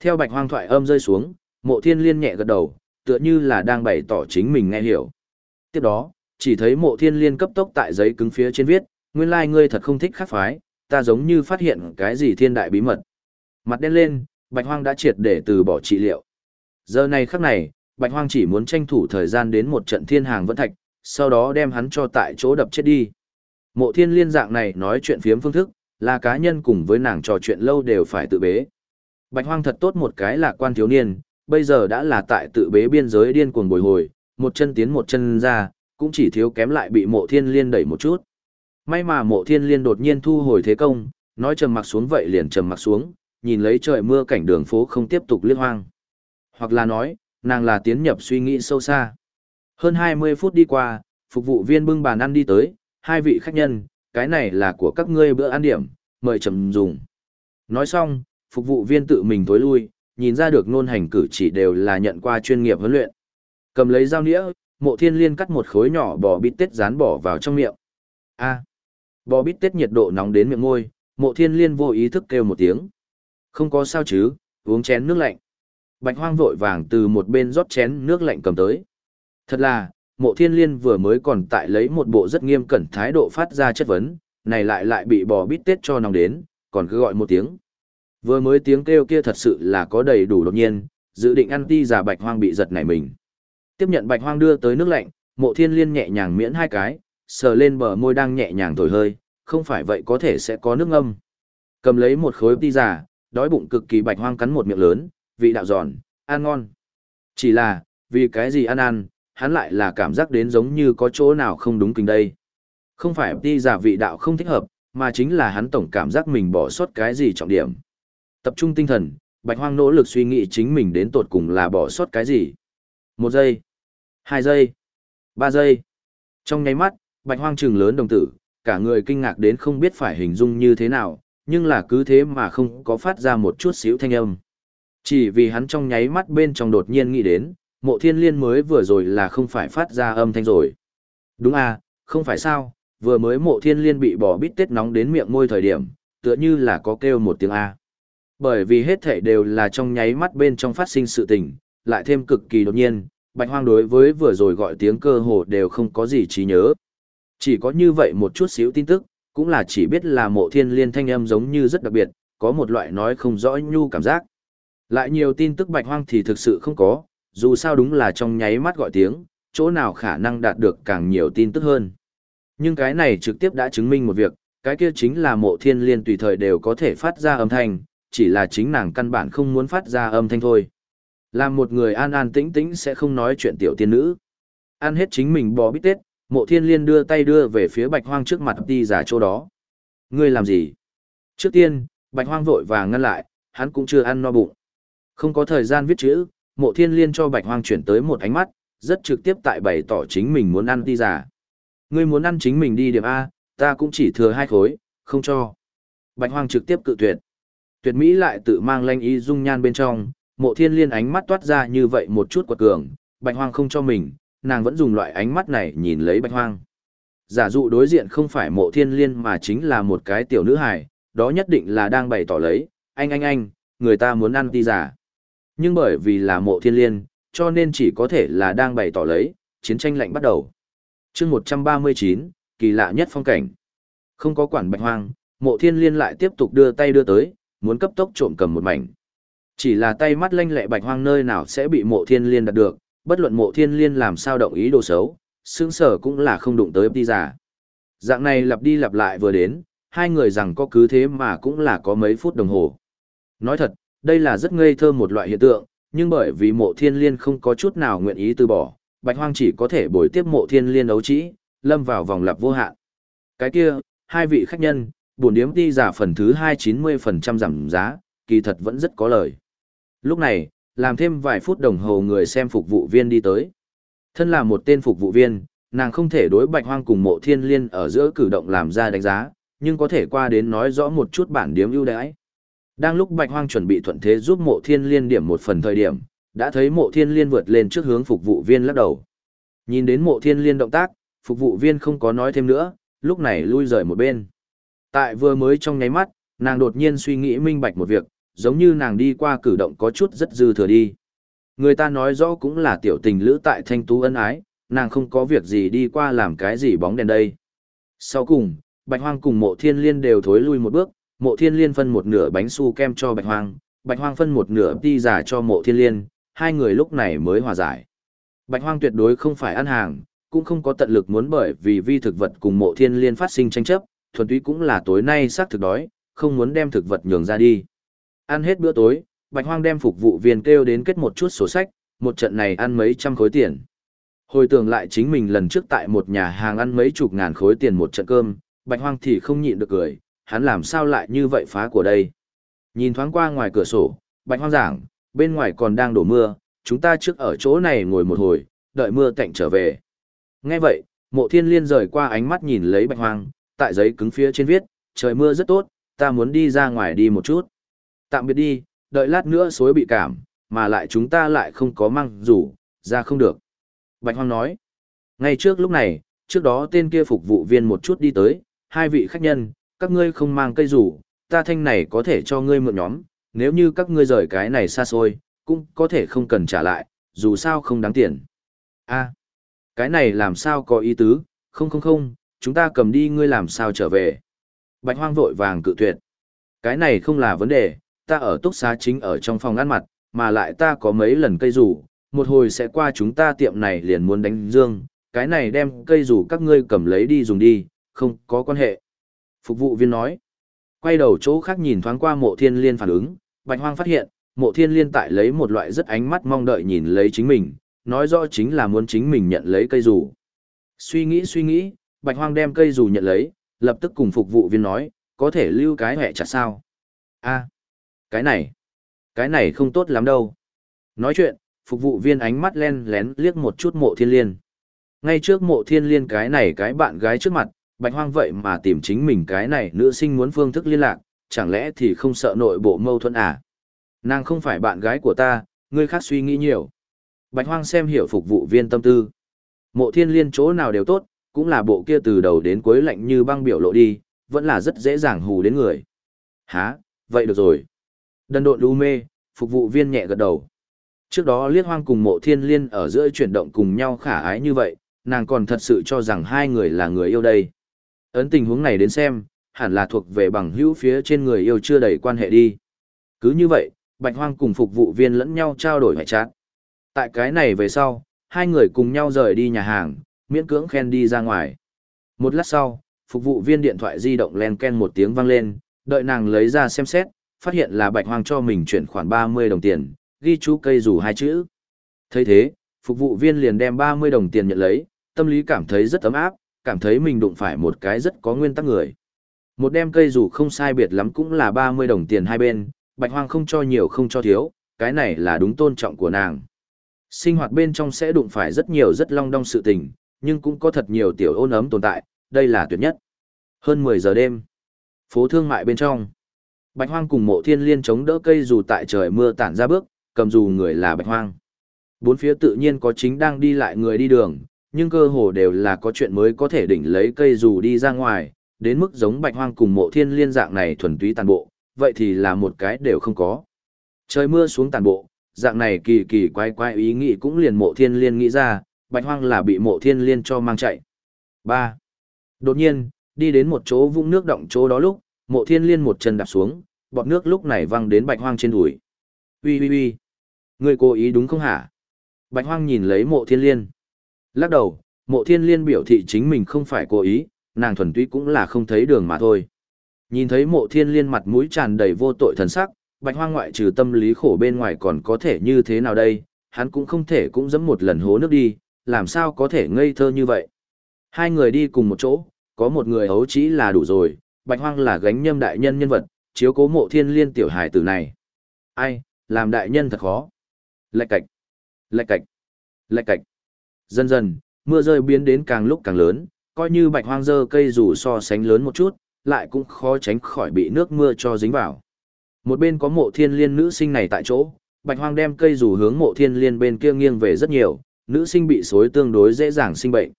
Theo Bạch Hoang thoại âm rơi xuống, mộ thiên liên nhẹ gật đầu, tựa như là đang bày tỏ chính mình nghe hiểu. Tiếp đó, chỉ thấy mộ thiên liên cấp tốc tại giấy cứng phía trên viết, nguyên lai like ngươi thật không thích khắc phái, ta giống như phát hiện cái gì thiên đại bí mật. Mặt đen lên, Bạch Hoang đã triệt để từ bỏ trị liệu, Giờ này khắc này, Bạch Hoang chỉ muốn tranh thủ thời gian đến một trận thiên hàng vẫn thạch, sau đó đem hắn cho tại chỗ đập chết đi. Mộ thiên liên dạng này nói chuyện phiếm phương thức, là cá nhân cùng với nàng trò chuyện lâu đều phải tự bế. Bạch Hoang thật tốt một cái là quan thiếu niên, bây giờ đã là tại tự bế biên giới điên cuồng bồi hồi, một chân tiến một chân ra, cũng chỉ thiếu kém lại bị mộ thiên liên đẩy một chút. May mà mộ thiên liên đột nhiên thu hồi thế công, nói trầm mặc xuống vậy liền trầm mặc xuống, nhìn lấy trời mưa cảnh đường phố không tiếp tục liên hoang. Hoặc là nói, nàng là tiến nhập suy nghĩ sâu xa. Hơn 20 phút đi qua, phục vụ viên bưng bàn ăn đi tới, hai vị khách nhân, cái này là của các ngươi bữa ăn điểm, mời trầm dùng. Nói xong, phục vụ viên tự mình tối lui, nhìn ra được nôn hành cử chỉ đều là nhận qua chuyên nghiệp huấn luyện. Cầm lấy dao nĩa, mộ thiên liên cắt một khối nhỏ bò bít tết dán bỏ vào trong miệng. A. À, bò bít tết nhiệt độ nóng đến miệng môi, mộ thiên liên vô ý thức kêu một tiếng. Không có sao chứ, uống chén nước lạnh. Bạch hoang vội vàng từ một bên rót chén nước lạnh cầm tới. Thật là, mộ thiên liên vừa mới còn tại lấy một bộ rất nghiêm cẩn thái độ phát ra chất vấn, này lại lại bị bò bít tết cho nóng đến, còn cứ gọi một tiếng. Vừa mới tiếng kêu kia thật sự là có đầy đủ đột nhiên, dự định ăn ti giả bạch hoang bị giật nảy mình. Tiếp nhận bạch hoang đưa tới nước lạnh, mộ thiên liên nhẹ nhàng miễn hai cái, sờ lên bờ môi đang nhẹ nhàng thổi hơi, không phải vậy có thể sẽ có nước ngâm. Cầm lấy một khối ti giả, đói bụng cực kỳ bạch hoang cắn một miệng lớn, vị đạo giòn, ăn ngon. Chỉ là, vì cái gì ăn ăn, hắn lại là cảm giác đến giống như có chỗ nào không đúng kinh đây. Không phải ti giả vị đạo không thích hợp, mà chính là hắn tổng cảm giác mình bỏ sót cái gì trọng điểm. Tập trung tinh thần, bạch hoang nỗ lực suy nghĩ chính mình đến tột cùng là bỏ sót cái gì. Một giây, hai giây, ba giây. Trong nháy mắt, bạch hoang trừng lớn đồng tử, cả người kinh ngạc đến không biết phải hình dung như thế nào, nhưng là cứ thế mà không có phát ra một chút xíu thanh âm. Chỉ vì hắn trong nháy mắt bên trong đột nhiên nghĩ đến, mộ thiên liên mới vừa rồi là không phải phát ra âm thanh rồi. Đúng à, không phải sao, vừa mới mộ thiên liên bị bỏ bít tết nóng đến miệng môi thời điểm, tựa như là có kêu một tiếng A. Bởi vì hết thảy đều là trong nháy mắt bên trong phát sinh sự tình, lại thêm cực kỳ đột nhiên, bạch hoang đối với vừa rồi gọi tiếng cơ hồ đều không có gì trí nhớ. Chỉ có như vậy một chút xíu tin tức, cũng là chỉ biết là mộ thiên liên thanh âm giống như rất đặc biệt, có một loại nói không rõ nhu cảm giác. Lại nhiều tin tức bạch hoang thì thực sự không có, dù sao đúng là trong nháy mắt gọi tiếng, chỗ nào khả năng đạt được càng nhiều tin tức hơn. Nhưng cái này trực tiếp đã chứng minh một việc, cái kia chính là mộ thiên liên tùy thời đều có thể phát ra âm thanh, chỉ là chính nàng căn bản không muốn phát ra âm thanh thôi làm một người an an tĩnh tĩnh sẽ không nói chuyện tiểu tiên nữ. Ăn hết chính mình bò bít tết, mộ thiên liên đưa tay đưa về phía bạch hoang trước mặt đi giả chỗ đó. Ngươi làm gì? Trước tiên, bạch hoang vội vàng ngăn lại, hắn cũng chưa ăn no bụng. Không có thời gian viết chữ, mộ thiên liên cho bạch hoang chuyển tới một ánh mắt, rất trực tiếp tại bày tỏ chính mình muốn ăn đi giả. Ngươi muốn ăn chính mình đi điểm A, ta cũng chỉ thừa hai khối, không cho. Bạch hoang trực tiếp cự tuyệt. Tuyệt mỹ lại tự mang lanh ý dung nhan bên trong, mộ thiên liên ánh mắt toát ra như vậy một chút quật cường, bạch hoang không cho mình, nàng vẫn dùng loại ánh mắt này nhìn lấy bạch hoang. Giả dụ đối diện không phải mộ thiên liên mà chính là một cái tiểu nữ hài, đó nhất định là đang bày tỏ lấy, anh anh anh, người ta muốn ăn ti giả. Nhưng bởi vì là mộ thiên liên, cho nên chỉ có thể là đang bày tỏ lấy, chiến tranh lạnh bắt đầu. chương 139, kỳ lạ nhất phong cảnh. Không có quản bạch hoang, mộ thiên liên lại tiếp tục đưa tay đưa tới, muốn cấp tốc trộm cầm một mảnh. Chỉ là tay mắt lanh lẹ bạch hoang nơi nào sẽ bị mộ thiên liên đạt được, bất luận mộ thiên liên làm sao động ý đồ xấu, sướng sở cũng là không đụng tới đi giả. Dạng này lặp đi lặp lại vừa đến, hai người rằng có cứ thế mà cũng là có mấy phút đồng hồ. Nói thật, đây là rất ngây thơ một loại hiện tượng, nhưng bởi vì mộ thiên liên không có chút nào nguyện ý từ bỏ, bạch hoang chỉ có thể bồi tiếp mộ thiên liên đấu trĩ, lâm vào vòng lặp vô hạn. Cái kia, hai vị khách nhân, buồn điếm đi giả phần thứ hai chín mươi phần trăm giảm giá, kỳ thật vẫn rất có lời. Lúc này, làm thêm vài phút đồng hồ người xem phục vụ viên đi tới. Thân là một tên phục vụ viên, nàng không thể đối bạch hoang cùng mộ thiên liên ở giữa cử động làm ra đánh giá, nhưng có thể qua đến nói rõ một chút bản điểm ưu đãi. Đang lúc bạch hoang chuẩn bị thuận thế giúp mộ thiên liên điểm một phần thời điểm, đã thấy mộ thiên liên vượt lên trước hướng phục vụ viên lắc đầu. Nhìn đến mộ thiên liên động tác, phục vụ viên không có nói thêm nữa, lúc này lui rời một bên. Tại vừa mới trong nháy mắt, nàng đột nhiên suy nghĩ minh bạch một việc, giống như nàng đi qua cử động có chút rất dư thừa đi. Người ta nói rõ cũng là tiểu tình lữ tại thanh tú ân ái, nàng không có việc gì đi qua làm cái gì bóng đèn đây. Sau cùng, Bạch Hoang cùng mộ thiên liên đều thối lui một bước, mộ thiên liên phân một nửa bánh su kem cho Bạch Hoang, Bạch Hoang phân một nửa ti giả cho mộ thiên liên, hai người lúc này mới hòa giải. Bạch hoang tuyệt đối không phải ăn hàng, cũng không có tận lực muốn bởi vì vi thực vật cùng mộ thiên liên phát sinh tranh chấp, thuần túy cũng là tối nay xác thực đói, không muốn đem thực vật nhường ra đi. Ăn hết bữa tối, Bạch Hoang đem phục vụ viên kêu đến kết một chút sổ sách, một trận này ăn mấy trăm khối tiền. Hồi tưởng lại chính mình lần trước tại một nhà hàng ăn mấy chục ngàn khối tiền một trận cơm, Bạch Hoang thì không nhịn được cười, hắn làm sao lại như vậy phá của đây. Nhìn thoáng qua ngoài cửa sổ, Bạch Hoang giảng, bên ngoài còn đang đổ mưa, chúng ta trước ở chỗ này ngồi một hồi, đợi mưa tạnh trở về. Nghe vậy, mộ thiên liên rời qua ánh mắt nhìn lấy Bạch Hoang, tại giấy cứng phía trên viết, trời mưa rất tốt, ta muốn đi ra ngoài đi một chút. Tạm biệt đi, đợi lát nữa xối bị cảm, mà lại chúng ta lại không có măng rủ, ra không được. Bạch Hoang nói, ngay trước lúc này, trước đó tên kia phục vụ viên một chút đi tới, hai vị khách nhân, các ngươi không mang cây rủ, ta thanh này có thể cho ngươi mượn nhóm, nếu như các ngươi rời cái này xa xôi, cũng có thể không cần trả lại, dù sao không đáng tiền. A, cái này làm sao có ý tứ, không không không, chúng ta cầm đi ngươi làm sao trở về. Bạch hoang vội vàng cự tuyệt. Cái này không là vấn đề, ta ở túc xá chính ở trong phòng ăn mặt, mà lại ta có mấy lần cây rủ, một hồi sẽ qua chúng ta tiệm này liền muốn đánh dương, cái này đem cây rủ các ngươi cầm lấy đi dùng đi, không có quan hệ. Phục vụ viên nói, quay đầu chỗ khác nhìn thoáng qua mộ thiên liên phản ứng, bạch hoang phát hiện, mộ thiên liên tại lấy một loại rất ánh mắt mong đợi nhìn lấy chính mình, nói rõ chính là muốn chính mình nhận lấy cây rủ. Suy nghĩ suy nghĩ, bạch hoang đem cây rủ nhận lấy, lập tức cùng phục vụ viên nói, có thể lưu cái hẹ chặt sao? a cái này, cái này không tốt lắm đâu. Nói chuyện, phục vụ viên ánh mắt len lén liếc một chút mộ thiên liên. Ngay trước mộ thiên liên cái này cái bạn gái trước mặt, bạch hoang vậy mà tìm chính mình cái này nữ sinh muốn phương thức liên lạc, chẳng lẽ thì không sợ nội bộ mâu thuẫn à? Nàng không phải bạn gái của ta, ngươi khác suy nghĩ nhiều. Bạch hoang xem hiểu phục vụ viên tâm tư. Mộ thiên liên chỗ nào đều tốt, cũng là bộ kia từ đầu đến cuối lạnh như băng biểu lộ đi, vẫn là rất dễ dàng hù đến người. Hả, vậy được rồi. Đần độn lưu mê, phục vụ viên nhẹ gật đầu. Trước đó liết hoang cùng mộ thiên liên ở giữa chuyển động cùng nhau khả ái như vậy, nàng còn thật sự cho rằng hai người là người yêu đây. Ấn tình huống này đến xem, hẳn là thuộc về bằng hữu phía trên người yêu chưa đầy quan hệ đi. Cứ như vậy, bạch hoang cùng phục vụ viên lẫn nhau trao đổi hoại chát. Tại cái này về sau, hai người cùng nhau rời đi nhà hàng, miễn cưỡng khen đi ra ngoài. Một lát sau, phục vụ viên điện thoại di động len ken một tiếng vang lên, đợi nàng lấy ra xem xét, phát hiện là bạch hoang cho mình chuyển khoản 30 đồng tiền, ghi chú cây rủ hai chữ. thấy thế, phục vụ viên liền đem 30 đồng tiền nhận lấy, tâm lý cảm thấy rất ấm áp, cảm thấy mình đụng phải một cái rất có nguyên tắc người. Một đem cây rủ không sai biệt lắm cũng là 30 đồng tiền hai bên, bạch hoang không cho nhiều không cho thiếu, cái này là đúng tôn trọng của nàng. Sinh hoạt bên trong sẽ đụng phải rất nhiều rất long đong sự tình, nhưng cũng có thật nhiều tiểu ôn ấm tồn tại, đây là tuyệt nhất. Hơn 10 giờ đêm, phố thương mại bên trong, Bạch Hoang cùng Mộ Thiên Liên chống đỡ cây dù tại trời mưa tản ra bước, cầm dù người là Bạch Hoang. Bốn phía tự nhiên có chính đang đi lại người đi đường, nhưng cơ hồ đều là có chuyện mới có thể đỉnh lấy cây dù đi ra ngoài, đến mức giống Bạch Hoang cùng Mộ Thiên Liên dạng này thuần túy tàn bộ, vậy thì là một cái đều không có. Trời mưa xuống tàn bộ, dạng này kỳ kỳ quái quái ý nghĩ cũng liền Mộ Thiên Liên nghĩ ra, Bạch Hoang là bị Mộ Thiên Liên cho mang chạy. 3. Đột nhiên, đi đến một chỗ vũng nước động chỗ đó lúc, Mộ Thiên Liên một chân đạp xuống, bọt nước lúc này văng đến Bạch Hoang trên đùi. Ui ui ui, ngươi cố ý đúng không hả? Bạch Hoang nhìn lấy Mộ Thiên Liên, lắc đầu. Mộ Thiên Liên biểu thị chính mình không phải cố ý, nàng thuần túy cũng là không thấy đường mà thôi. Nhìn thấy Mộ Thiên Liên mặt mũi tràn đầy vô tội thần sắc, Bạch Hoang ngoại trừ tâm lý khổ bên ngoài còn có thể như thế nào đây? Hắn cũng không thể cũng dẫm một lần hố nước đi, làm sao có thể ngây thơ như vậy. Hai người đi cùng một chỗ, có một người hấu chỉ là đủ rồi, Bạch Hoang là gánh nhâm đại nhân nhân vật, chiếu cố mộ thiên liên tiểu hài tử này. Ai, làm đại nhân thật khó. Lạch cạch, lạch cạch, lạch cạch. Dần dần, mưa rơi biến đến càng lúc càng lớn, coi như bạch hoang dơ cây dù so sánh lớn một chút, lại cũng khó tránh khỏi bị nước mưa cho dính vào. Một bên có mộ thiên liên nữ sinh này tại chỗ, bạch hoang đem cây dù hướng mộ thiên liên bên kia nghiêng về rất nhiều, nữ sinh bị xối tương đối dễ dàng sinh bệnh.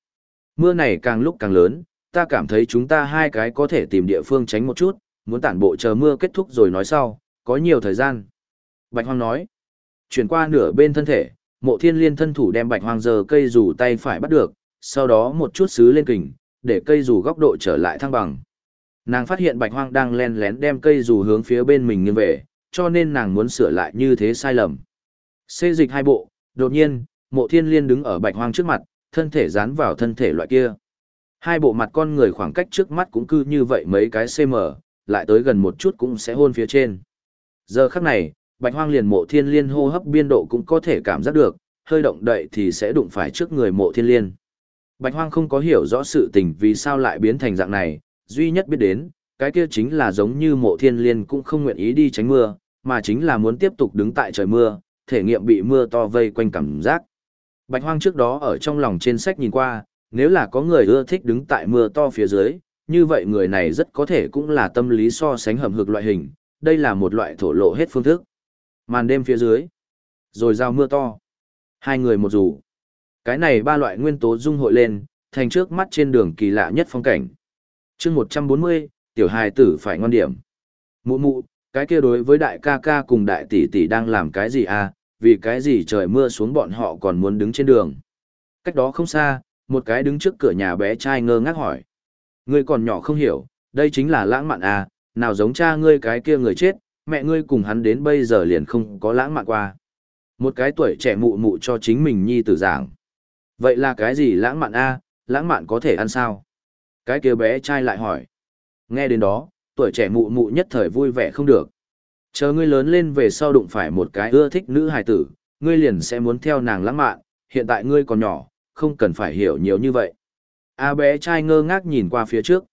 Mưa này càng lúc càng lớn, ta cảm thấy chúng ta hai cái có thể tìm địa phương tránh một chút, muốn tản bộ chờ mưa kết thúc rồi nói sau, có nhiều thời gian. Bạch Hoang nói, chuyển qua nửa bên thân thể, mộ thiên liên thân thủ đem Bạch Hoang giờ cây rủ tay phải bắt được, sau đó một chút xứ lên kình, để cây rủ góc độ trở lại thăng bằng. Nàng phát hiện Bạch Hoang đang len lén đem cây rủ hướng phía bên mình nghiêng về, cho nên nàng muốn sửa lại như thế sai lầm. Xê dịch hai bộ, đột nhiên, mộ thiên liên đứng ở bạch hoang trước mặt, thân thể dán vào thân thể loại kia. Hai bộ mặt con người khoảng cách trước mắt cũng cư như vậy mấy cái cm, lại tới gần một chút cũng sẽ hôn phía trên. Giờ khắc này, bạch hoang liền mộ thiên liên hô hấp biên độ cũng có thể cảm giác được, hơi động đậy thì sẽ đụng phải trước người mộ thiên liên. Bạch hoang không có hiểu rõ sự tình vì sao lại biến thành dạng này, duy nhất biết đến, cái kia chính là giống như mộ thiên liên cũng không nguyện ý đi tránh mưa, mà chính là muốn tiếp tục đứng tại trời mưa, thể nghiệm bị mưa to vây quanh cảm giác. Bạch hoang trước đó ở trong lòng trên sách nhìn qua, nếu là có người ưa thích đứng tại mưa to phía dưới, như vậy người này rất có thể cũng là tâm lý so sánh hầm hực loại hình, đây là một loại thổ lộ hết phương thức. Màn đêm phía dưới, rồi giao mưa to. Hai người một rủ. Cái này ba loại nguyên tố dung hội lên, thành trước mắt trên đường kỳ lạ nhất phong cảnh. chương 140, tiểu hài tử phải ngoan điểm. Mụ mụ, cái kia đối với đại ca ca cùng đại tỷ tỷ đang làm cái gì à, vì cái gì trời mưa xuống bọn họ còn muốn đứng trên đường. Cách đó không xa, một cái đứng trước cửa nhà bé trai ngơ ngác hỏi. Ngươi còn nhỏ không hiểu, đây chính là lãng mạn à, nào giống cha ngươi cái kia người chết, mẹ ngươi cùng hắn đến bây giờ liền không có lãng mạn qua. Một cái tuổi trẻ mụ mụ cho chính mình nhi tử giảng. Vậy là cái gì lãng mạn a? lãng mạn có thể ăn sao? Cái kia bé trai lại hỏi. Nghe đến đó, tuổi trẻ mụ mụ nhất thời vui vẻ không được. Chờ ngươi lớn lên về sau đụng phải một cái ưa thích nữ hài tử, ngươi liền sẽ muốn theo nàng lãng mạn, hiện tại ngươi còn nhỏ, không cần phải hiểu nhiều như vậy. A bé trai ngơ ngác nhìn qua phía trước.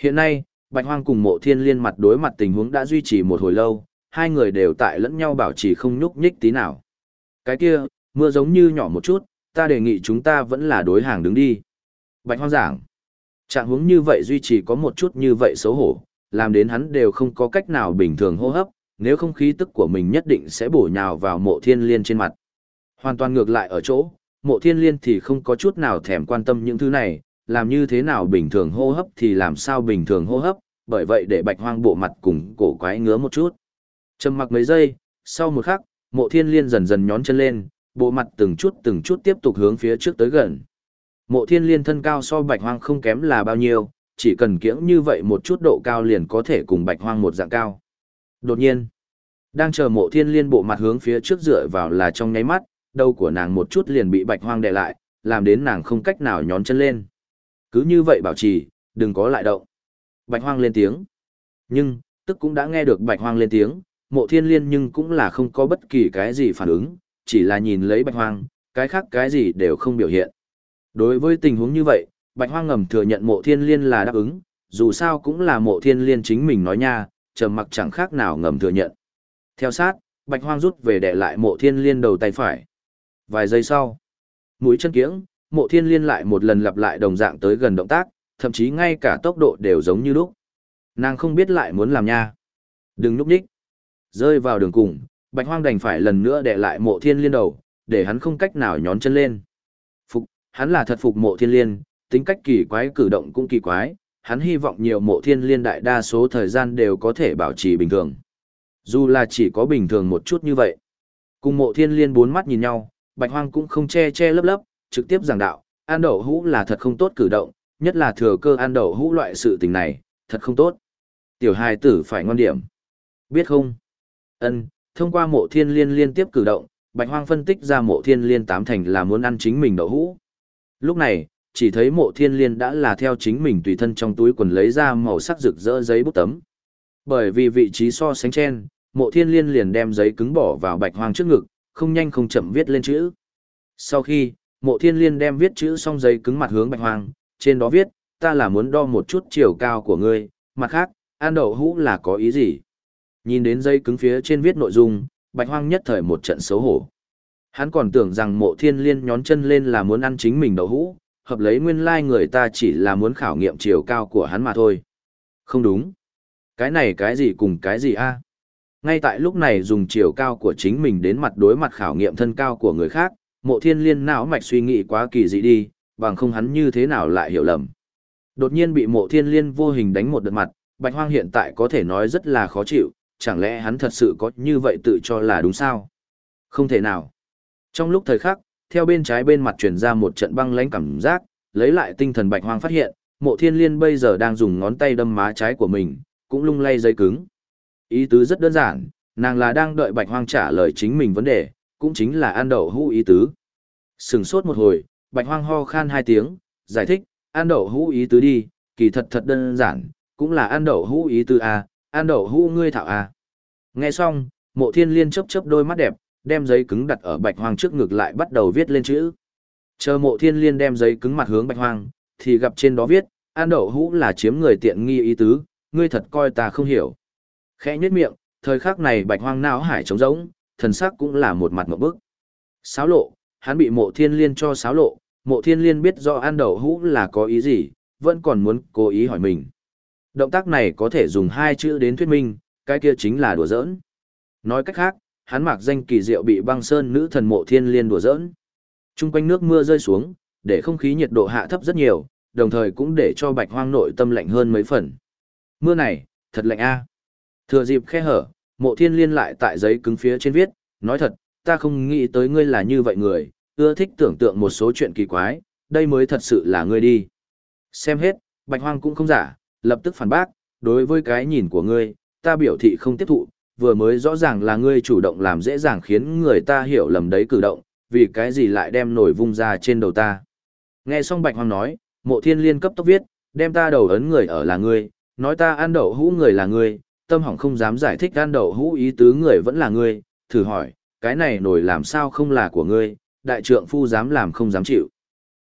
Hiện nay, Bạch Hoang cùng mộ thiên liên mặt đối mặt tình huống đã duy trì một hồi lâu, hai người đều tại lẫn nhau bảo trì không nhúc nhích tí nào. Cái kia, mưa giống như nhỏ một chút, ta đề nghị chúng ta vẫn là đối hàng đứng đi. Bạch Hoang giảng, trạng huống như vậy duy trì có một chút như vậy xấu hổ, làm đến hắn đều không có cách nào bình thường hô hấp, nếu không khí tức của mình nhất định sẽ bổ nhào vào mộ thiên liên trên mặt. Hoàn toàn ngược lại ở chỗ, mộ thiên liên thì không có chút nào thèm quan tâm những thứ này, làm như thế nào bình thường hô hấp thì làm sao bình thường hô hấp, bởi vậy để bạch hoang bộ mặt cùng cổ quái ngứa một chút. Trầm mặc mấy giây, sau một khắc, mộ thiên liên dần dần nhón chân lên, bộ mặt từng chút từng chút tiếp tục hướng phía trước tới gần. Mộ thiên liên thân cao so bạch hoang không kém là bao nhiêu, chỉ cần kiễng như vậy một chút độ cao liền có thể cùng bạch hoang một dạng cao. Đột nhiên, đang chờ mộ thiên liên bộ mặt hướng phía trước dựa vào là trong nháy mắt, đầu của nàng một chút liền bị bạch hoang đè lại, làm đến nàng không cách nào nhón chân lên. Cứ như vậy bảo trì, đừng có lại động. Bạch hoang lên tiếng. Nhưng, tức cũng đã nghe được bạch hoang lên tiếng, mộ thiên liên nhưng cũng là không có bất kỳ cái gì phản ứng, chỉ là nhìn lấy bạch hoang, cái khác cái gì đều không biểu hiện. Đối với tình huống như vậy, bạch hoang ngầm thừa nhận mộ thiên liên là đáp ứng, dù sao cũng là mộ thiên liên chính mình nói nha, trầm mặc chẳng khác nào ngầm thừa nhận. Theo sát, bạch hoang rút về để lại mộ thiên liên đầu tay phải. Vài giây sau, mũi chân kiếng, mộ thiên liên lại một lần lặp lại đồng dạng tới gần động tác, thậm chí ngay cả tốc độ đều giống như lúc. Nàng không biết lại muốn làm nha. Đừng núp nhích. Rơi vào đường cùng, bạch hoang đành phải lần nữa đè lại mộ thiên liên đầu, để hắn không cách nào nhón chân lên. Phục, hắn là thật phục mộ thiên liên, tính cách kỳ quái cử động cũng kỳ quái, hắn hy vọng nhiều mộ thiên liên đại đa số thời gian đều có thể bảo trì bình thường. Dù là chỉ có bình thường một chút như vậy. Cùng mộ thiên liên bốn mắt nhìn nhau, bạch hoang cũng không che che lấp lấp, trực tiếp giảng đạo, ăn đậu hũ là thật không tốt cử động, nhất là thừa cơ ăn đậu hũ loại sự tình này, thật không tốt. Tiểu hài tử phải ngon điểm. Biết không? Ân, thông qua mộ thiên liên liên tiếp cử động, bạch hoang phân tích ra mộ thiên liên tám thành là muốn ăn chính mình đậu hũ. Lúc này, chỉ thấy mộ thiên liên đã là theo chính mình tùy thân trong túi quần lấy ra màu sắc rực rỡ giấy bút tấm. Bởi vì vị trí so sánh chen, mộ thiên liên liền đem giấy cứng bỏ vào bạch hoang trước ngực, không nhanh không chậm viết lên chữ. Sau khi, mộ thiên liên đem viết chữ xong giấy cứng mặt hướng bạch hoang, trên đó viết, ta là muốn đo một chút chiều cao của ngươi, mặt khác, ăn đậu hũ là có ý gì? Nhìn đến giấy cứng phía trên viết nội dung, bạch hoang nhất thời một trận xấu hổ. Hắn còn tưởng rằng mộ thiên liên nhón chân lên là muốn ăn chính mình đậu hũ, hợp lấy nguyên lai like người ta chỉ là muốn khảo nghiệm chiều cao của hắn mà thôi. Không đúng. Cái này cái gì cùng cái gì a? Ngay tại lúc này dùng chiều cao của chính mình đến mặt đối mặt khảo nghiệm thân cao của người khác, mộ thiên liên não mạch suy nghĩ quá kỳ dị đi, bằng không hắn như thế nào lại hiểu lầm. Đột nhiên bị mộ thiên liên vô hình đánh một đợt mặt, bạch hoang hiện tại có thể nói rất là khó chịu, chẳng lẽ hắn thật sự có như vậy tự cho là đúng sao? Không thể nào. Trong lúc thời khắc, theo bên trái bên mặt truyền ra một trận băng lãnh cảm giác, lấy lại tinh thần bạch hoang phát hiện, mộ thiên liên bây giờ đang dùng ngón tay đâm má trái của mình, cũng lung lay dây cứng. Ý tứ rất đơn giản, nàng là đang đợi bạch hoang trả lời chính mình vấn đề, cũng chính là ăn đậu hũ ý tứ. Sừng sốt một hồi, bạch hoang ho khan hai tiếng, giải thích, ăn đậu hũ ý tứ đi, kỳ thật thật đơn giản, cũng là ăn đậu hũ ý tứ à, ăn đậu hũ ngươi thảo à. Nghe xong, mộ thiên liên chớp chớp đôi mắt đẹp, đem giấy cứng đặt ở bạch hoang trước ngực lại bắt đầu viết lên chữ. Chờ mộ thiên liên đem giấy cứng mặt hướng bạch hoang, thì gặp trên đó viết, ăn đậu hũ là chiếm người tiện nghi ý tứ, ngươi thật coi ta không hiểu. Khẽ nhếch miệng, thời khắc này bạch hoang não hải trống rỗng, thần sắc cũng là một mặt một bức. Sáo lộ, hắn bị mộ thiên liên cho sáo lộ, mộ thiên liên biết rõ ăn đậu hũ là có ý gì, vẫn còn muốn cố ý hỏi mình. Động tác này có thể dùng hai chữ đến thuyết minh, cái kia chính là đùa giỡn. Nói cách khác, hắn mặc danh kỳ diệu bị băng sơn nữ thần mộ thiên liên đùa giỡn. Trung quanh nước mưa rơi xuống, để không khí nhiệt độ hạ thấp rất nhiều, đồng thời cũng để cho bạch hoang nội tâm lạnh hơn mấy phần. Mưa này, thật lạnh a. Thừa dịp khe hở, mộ thiên liên lại tại giấy cứng phía trên viết, nói thật, ta không nghĩ tới ngươi là như vậy người, ưa thích tưởng tượng một số chuyện kỳ quái, đây mới thật sự là ngươi đi. Xem hết, bạch hoang cũng không giả, lập tức phản bác, đối với cái nhìn của ngươi, ta biểu thị không tiếp thụ, vừa mới rõ ràng là ngươi chủ động làm dễ dàng khiến người ta hiểu lầm đấy cử động, vì cái gì lại đem nổi vung ra trên đầu ta. Nghe xong bạch hoang nói, mộ thiên liên cấp tốc viết, đem ta đầu ấn người ở là ngươi, nói ta ăn đậu hũ người là ngươi, tâm hỏng không dám giải thích Gan đậu hũ ý tứ người vẫn là ngươi, thử hỏi, cái này nổi làm sao không là của ngươi, đại trượng phu dám làm không dám chịu.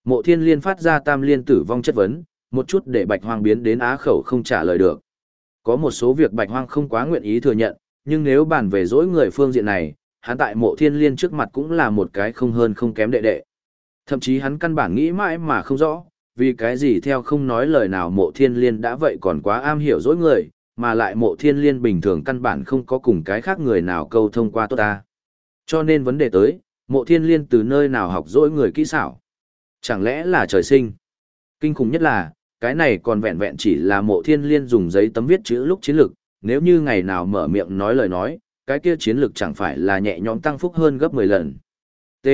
Mộ thiên liên phát ra tam liên tử vong chất vấn, một chút để bạch hoang biến đến á khẩu không trả lời được. Có một số việc bạch hoang không quá nguyện ý thừa nhận, nhưng nếu bàn về dỗi người phương diện này, hắn tại mộ thiên liên trước mặt cũng là một cái không hơn không kém đệ đệ. Thậm chí hắn căn bản nghĩ mãi mà không rõ, vì cái gì theo không nói lời nào mộ thiên liên đã vậy còn quá am hiểu dỗi người, mà lại mộ thiên liên bình thường căn bản không có cùng cái khác người nào câu thông qua tốt ta. Cho nên vấn đề tới, mộ thiên liên từ nơi nào học dỗi người kỹ xảo. Chẳng lẽ là trời sinh? Kinh khủng nhất là, cái này còn vẹn vẹn chỉ là mộ thiên liên dùng giấy tấm viết chữ lúc chiến lược, nếu như ngày nào mở miệng nói lời nói, cái kia chiến lược chẳng phải là nhẹ nhõm tăng phúc hơn gấp 10 lần. T.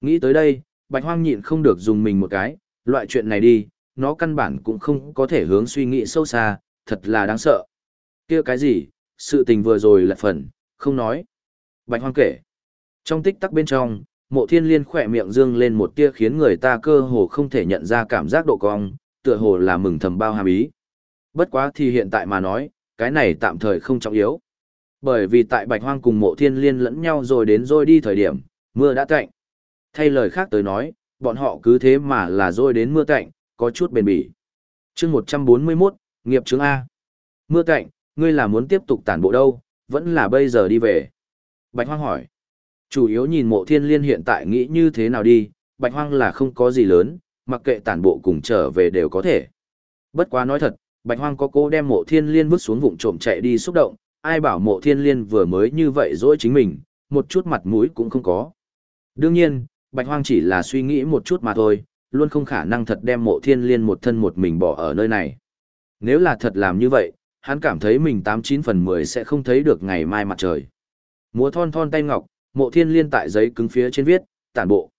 Nghĩ tới đây, bạch hoang nhịn không được dùng mình một cái, loại chuyện này đi, nó căn bản cũng không có thể hướng suy nghĩ sâu xa, thật là đáng sợ. kia cái gì, sự tình vừa rồi lật phần, không nói. Bạch hoang kể. Trong tích tắc bên trong, mộ thiên liên khỏe miệng dương lên một tia khiến người ta cơ hồ không thể nhận ra cảm giác độ cong, tựa hồ là mừng thầm bao hàm ý. Bất quá thì hiện tại mà nói, cái này tạm thời không trọng yếu. Bởi vì tại bạch hoang cùng mộ thiên liên lẫn nhau rồi đến rồi đi thời điểm, mưa đã tạnh. Thay lời khác tới nói, bọn họ cứ thế mà là rồi đến mưa tạnh, có chút bền bỉ. Chương 141, nghiệp chứng A. Mưa cạnh, ngươi là muốn tiếp tục tản bộ đâu, vẫn là bây giờ đi về. Bạch hoang hỏi. Chủ yếu nhìn mộ thiên liên hiện tại nghĩ như thế nào đi, bạch hoang là không có gì lớn, mặc kệ tản bộ cùng trở về đều có thể. Bất quá nói thật, bạch hoang có cố đem mộ thiên liên vứt xuống vụng trộm chạy đi xúc động, ai bảo mộ thiên liên vừa mới như vậy dỗi chính mình, một chút mặt mũi cũng không có. Đương nhiên, bạch hoang chỉ là suy nghĩ một chút mà thôi, luôn không khả năng thật đem mộ thiên liên một thân một mình bỏ ở nơi này. Nếu là thật làm như vậy, hắn cảm thấy mình 89 phần 10 sẽ không thấy được ngày mai mặt trời. Múa thon thon tay ngọc, mộ thiên liên tại giấy cứng phía trên viết, tản bộ.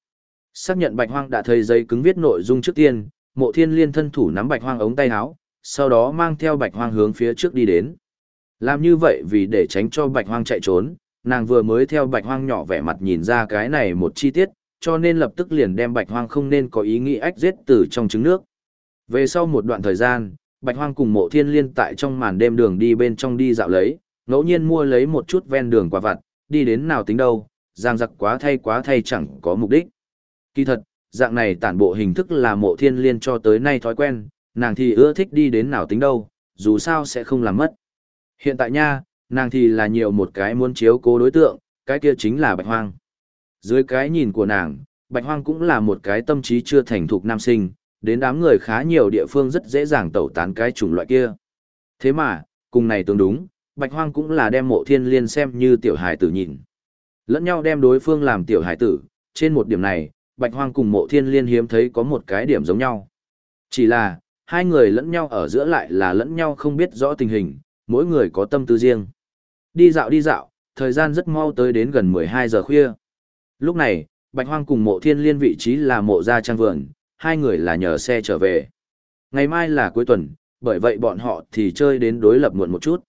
Xác nhận bạch hoang đã thấy giấy cứng viết nội dung trước tiên, mộ thiên liên thân thủ nắm bạch hoang ống tay áo, sau đó mang theo bạch hoang hướng phía trước đi đến. Làm như vậy vì để tránh cho bạch hoang chạy trốn, nàng vừa mới theo bạch hoang nhỏ vẻ mặt nhìn ra cái này một chi tiết, cho nên lập tức liền đem bạch hoang không nên có ý nghĩ ách giết từ trong trứng nước. Về sau một đoạn thời gian, bạch hoang cùng mộ thiên liên tại trong màn đêm đường đi bên trong đi dạo lấy, ngẫu nhiên mua lấy một chút ven đường quả vặt, đi đến nào tính đâu, giang giặc quá thay quá thay chẳng có mục đích. Kỳ thật, dạng này tản bộ hình thức là mộ thiên liên cho tới nay thói quen, nàng thì ưa thích đi đến nào tính đâu, dù sao sẽ không làm mất. Hiện tại nha, nàng thì là nhiều một cái muốn chiếu cố đối tượng, cái kia chính là bạch hoang. Dưới cái nhìn của nàng, bạch hoang cũng là một cái tâm trí chưa thành thục nam sinh, đến đám người khá nhiều địa phương rất dễ dàng tẩu tán cái chủng loại kia. Thế mà, cùng này tương đúng, bạch hoang cũng là đem mộ thiên liên xem như tiểu hài tử nhìn. Lẫn nhau đem đối phương làm tiểu hài tử, trên một điểm này, bạch hoang cùng mộ thiên liên hiếm thấy có một cái điểm giống nhau. Chỉ là, hai người lẫn nhau ở giữa lại là lẫn nhau không biết rõ tình hình, mỗi người có tâm tư riêng. Đi dạo đi dạo, thời gian rất mau tới đến gần 12 giờ khuya. Lúc này, Bạch Hoang cùng mộ thiên liên vị trí là mộ gia trang vườn, hai người là nhờ xe trở về. Ngày mai là cuối tuần, bởi vậy bọn họ thì chơi đến đối lập muộn một chút.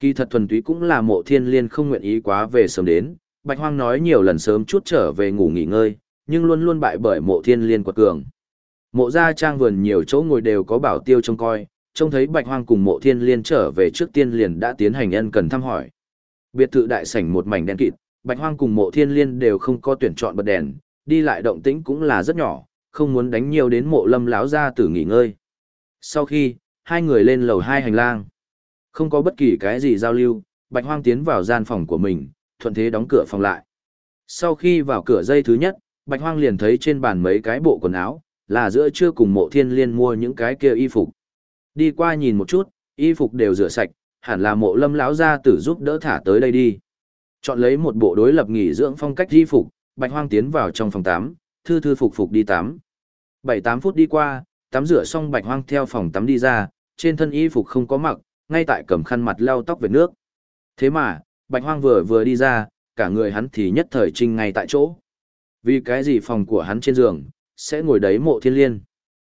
Kỳ thật thuần túy cũng là mộ thiên liên không nguyện ý quá về sớm đến, Bạch Hoang nói nhiều lần sớm chút trở về ngủ nghỉ ngơi, nhưng luôn luôn bại bởi mộ thiên liên quật cường. Mộ gia trang vườn nhiều chỗ ngồi đều có bảo tiêu trông coi, trông thấy Bạch Hoang cùng mộ thiên liên trở về trước tiên liền đã tiến hành ân cần thăm hỏi. Biệt thự đại sảnh một mảnh đen kịt, Bạch Hoang cùng mộ thiên liên đều không có tuyển chọn bật đèn, đi lại động tĩnh cũng là rất nhỏ, không muốn đánh nhiều đến mộ lâm láo ra tử nghỉ ngơi. Sau khi, hai người lên lầu hai hành lang. Không có bất kỳ cái gì giao lưu, Bạch Hoang tiến vào gian phòng của mình, thuận thế đóng cửa phòng lại. Sau khi vào cửa dây thứ nhất, Bạch Hoang liền thấy trên bàn mấy cái bộ quần áo, là giữa trưa cùng mộ thiên liên mua những cái kia y phục. Đi qua nhìn một chút, y phục đều rửa sạch, hẳn là mộ lâm lão gia tử giúp đỡ thả tới đây đi. Chọn lấy một bộ đối lập nghỉ dưỡng phong cách y phục, Bạch Hoang tiến vào trong phòng tắm, thư thư phục phục đi tắm. Bảy tám phút đi qua, tắm rửa xong Bạch Hoang theo phòng tắm đi ra, trên thân y phục không có mặc, ngay tại cầm khăn mặt lau tóc về nước. Thế mà, Bạch Hoang vừa vừa đi ra, cả người hắn thì nhất thời trinh ngay tại chỗ. Vì cái gì phòng của hắn trên giường, sẽ ngồi đấy mộ thiên liên.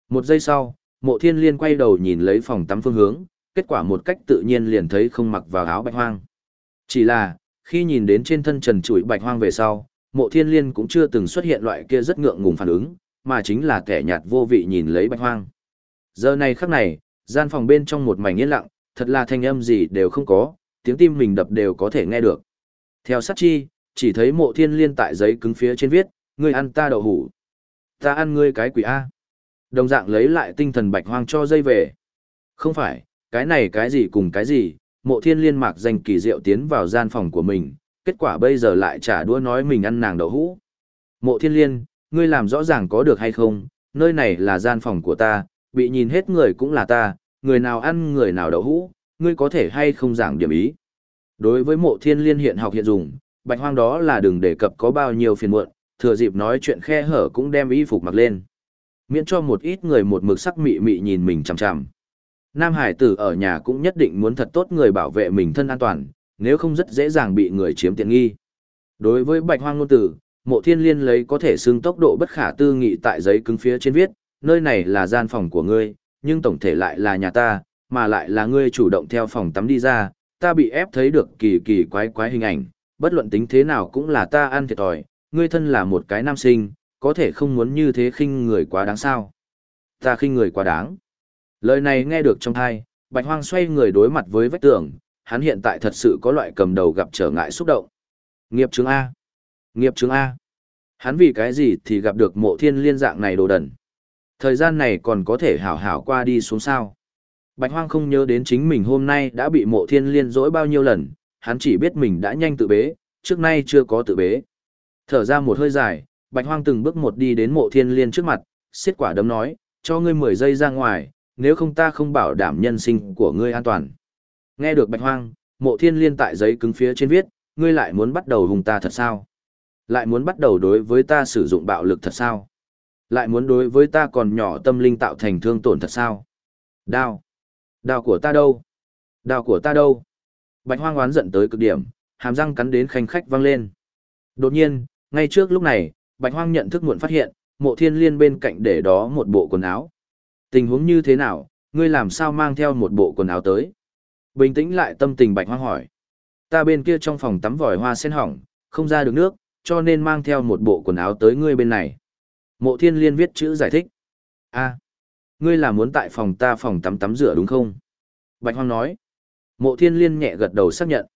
Một giây sau, mộ thiên liên quay đầu nhìn lấy phòng tắm phương hướng, kết quả một cách tự nhiên liền thấy không mặc vào áo bạch hoang. Chỉ là, khi nhìn đến trên thân trần trụi bạch hoang về sau, mộ thiên liên cũng chưa từng xuất hiện loại kia rất ngượng ngùng phản ứng, mà chính là kẻ nhạt vô vị nhìn lấy bạch hoang. Giờ này khắc này, gian phòng bên trong một mảnh yên lặng, thật là thanh âm gì đều không có, tiếng tim mình đập đều có thể nghe được. Theo sát chi, chỉ thấy mộ thiên liên tại giấy cứng phía trên viết, ngươi ăn ta đậu hủ. Ta ăn ngươi cái quỷ A. Đồng dạng lấy lại tinh thần bạch hoang cho dây về. Không phải, cái này cái gì cùng cái gì, mộ thiên liên mạc danh kỳ diệu tiến vào gian phòng của mình, kết quả bây giờ lại trả đũa nói mình ăn nàng đậu hũ. Mộ thiên liên, ngươi làm rõ ràng có được hay không, nơi này là gian phòng của ta, bị nhìn hết người cũng là ta, người nào ăn người nào đậu hũ, ngươi có thể hay không giảng điểm ý. Đối với mộ thiên liên hiện học hiện dùng, bạch hoang đó là đừng đề cập có bao nhiêu phiền muộn, thừa dịp nói chuyện khe hở cũng đem y phục mặc lên. Miễn cho một ít người một mực sắc mị mị nhìn mình chằm chằm. Nam Hải tử ở nhà cũng nhất định muốn thật tốt người bảo vệ mình thân an toàn, nếu không rất dễ dàng bị người chiếm tiện nghi. Đối với bạch hoang ngôn tử, mộ thiên liên lấy có thể xưng tốc độ bất khả tư nghị tại giấy cứng phía trên viết, nơi này là gian phòng của ngươi, nhưng tổng thể lại là nhà ta, mà lại là ngươi chủ động theo phòng tắm đi ra, ta bị ép thấy được kỳ kỳ quái quái hình ảnh, bất luận tính thế nào cũng là ta ăn thiệt thòi, ngươi thân là một cái nam sinh, có thể không muốn như thế khinh người quá đáng sao. Ta khinh người quá đáng. Lời này nghe được trong thai, bạch hoang xoay người đối mặt với vách tường, hắn hiện tại thật sự có loại cầm đầu gặp trở ngại xúc động. Nghiệp chứng A. Nghiệp chứng A. Hắn vì cái gì thì gặp được mộ thiên liên dạng này đồ đần. Thời gian này còn có thể hảo hảo qua đi xuống sao. Bạch hoang không nhớ đến chính mình hôm nay đã bị mộ thiên liên dỗi bao nhiêu lần, hắn chỉ biết mình đã nhanh tự bế, trước nay chưa có tự bế. Thở ra một hơi dài, Bạch Hoang từng bước một đi đến mộ thiên liên trước mặt, xiết quả đấm nói, cho ngươi 10 giây ra ngoài, nếu không ta không bảo đảm nhân sinh của ngươi an toàn. Nghe được Bạch Hoang, mộ thiên liên tại giấy cứng phía trên viết, ngươi lại muốn bắt đầu hùng ta thật sao? Lại muốn bắt đầu đối với ta sử dụng bạo lực thật sao? Lại muốn đối với ta còn nhỏ tâm linh tạo thành thương tổn thật sao? Đao! Đao của ta đâu? Đao của ta đâu? Bạch Hoang oán giận tới cực điểm, hàm răng cắn đến khanh khách vang lên. Đột nhiên, ngay trước lúc này, Bạch Hoang nhận thức muộn phát hiện, mộ thiên liên bên cạnh để đó một bộ quần áo. Tình huống như thế nào, ngươi làm sao mang theo một bộ quần áo tới? Bình tĩnh lại tâm tình Bạch Hoang hỏi. Ta bên kia trong phòng tắm vòi hoa sen hỏng, không ra được nước, cho nên mang theo một bộ quần áo tới ngươi bên này. Mộ thiên liên viết chữ giải thích. a ngươi là muốn tại phòng ta phòng tắm tắm rửa đúng không? Bạch Hoang nói. Mộ thiên liên nhẹ gật đầu xác nhận.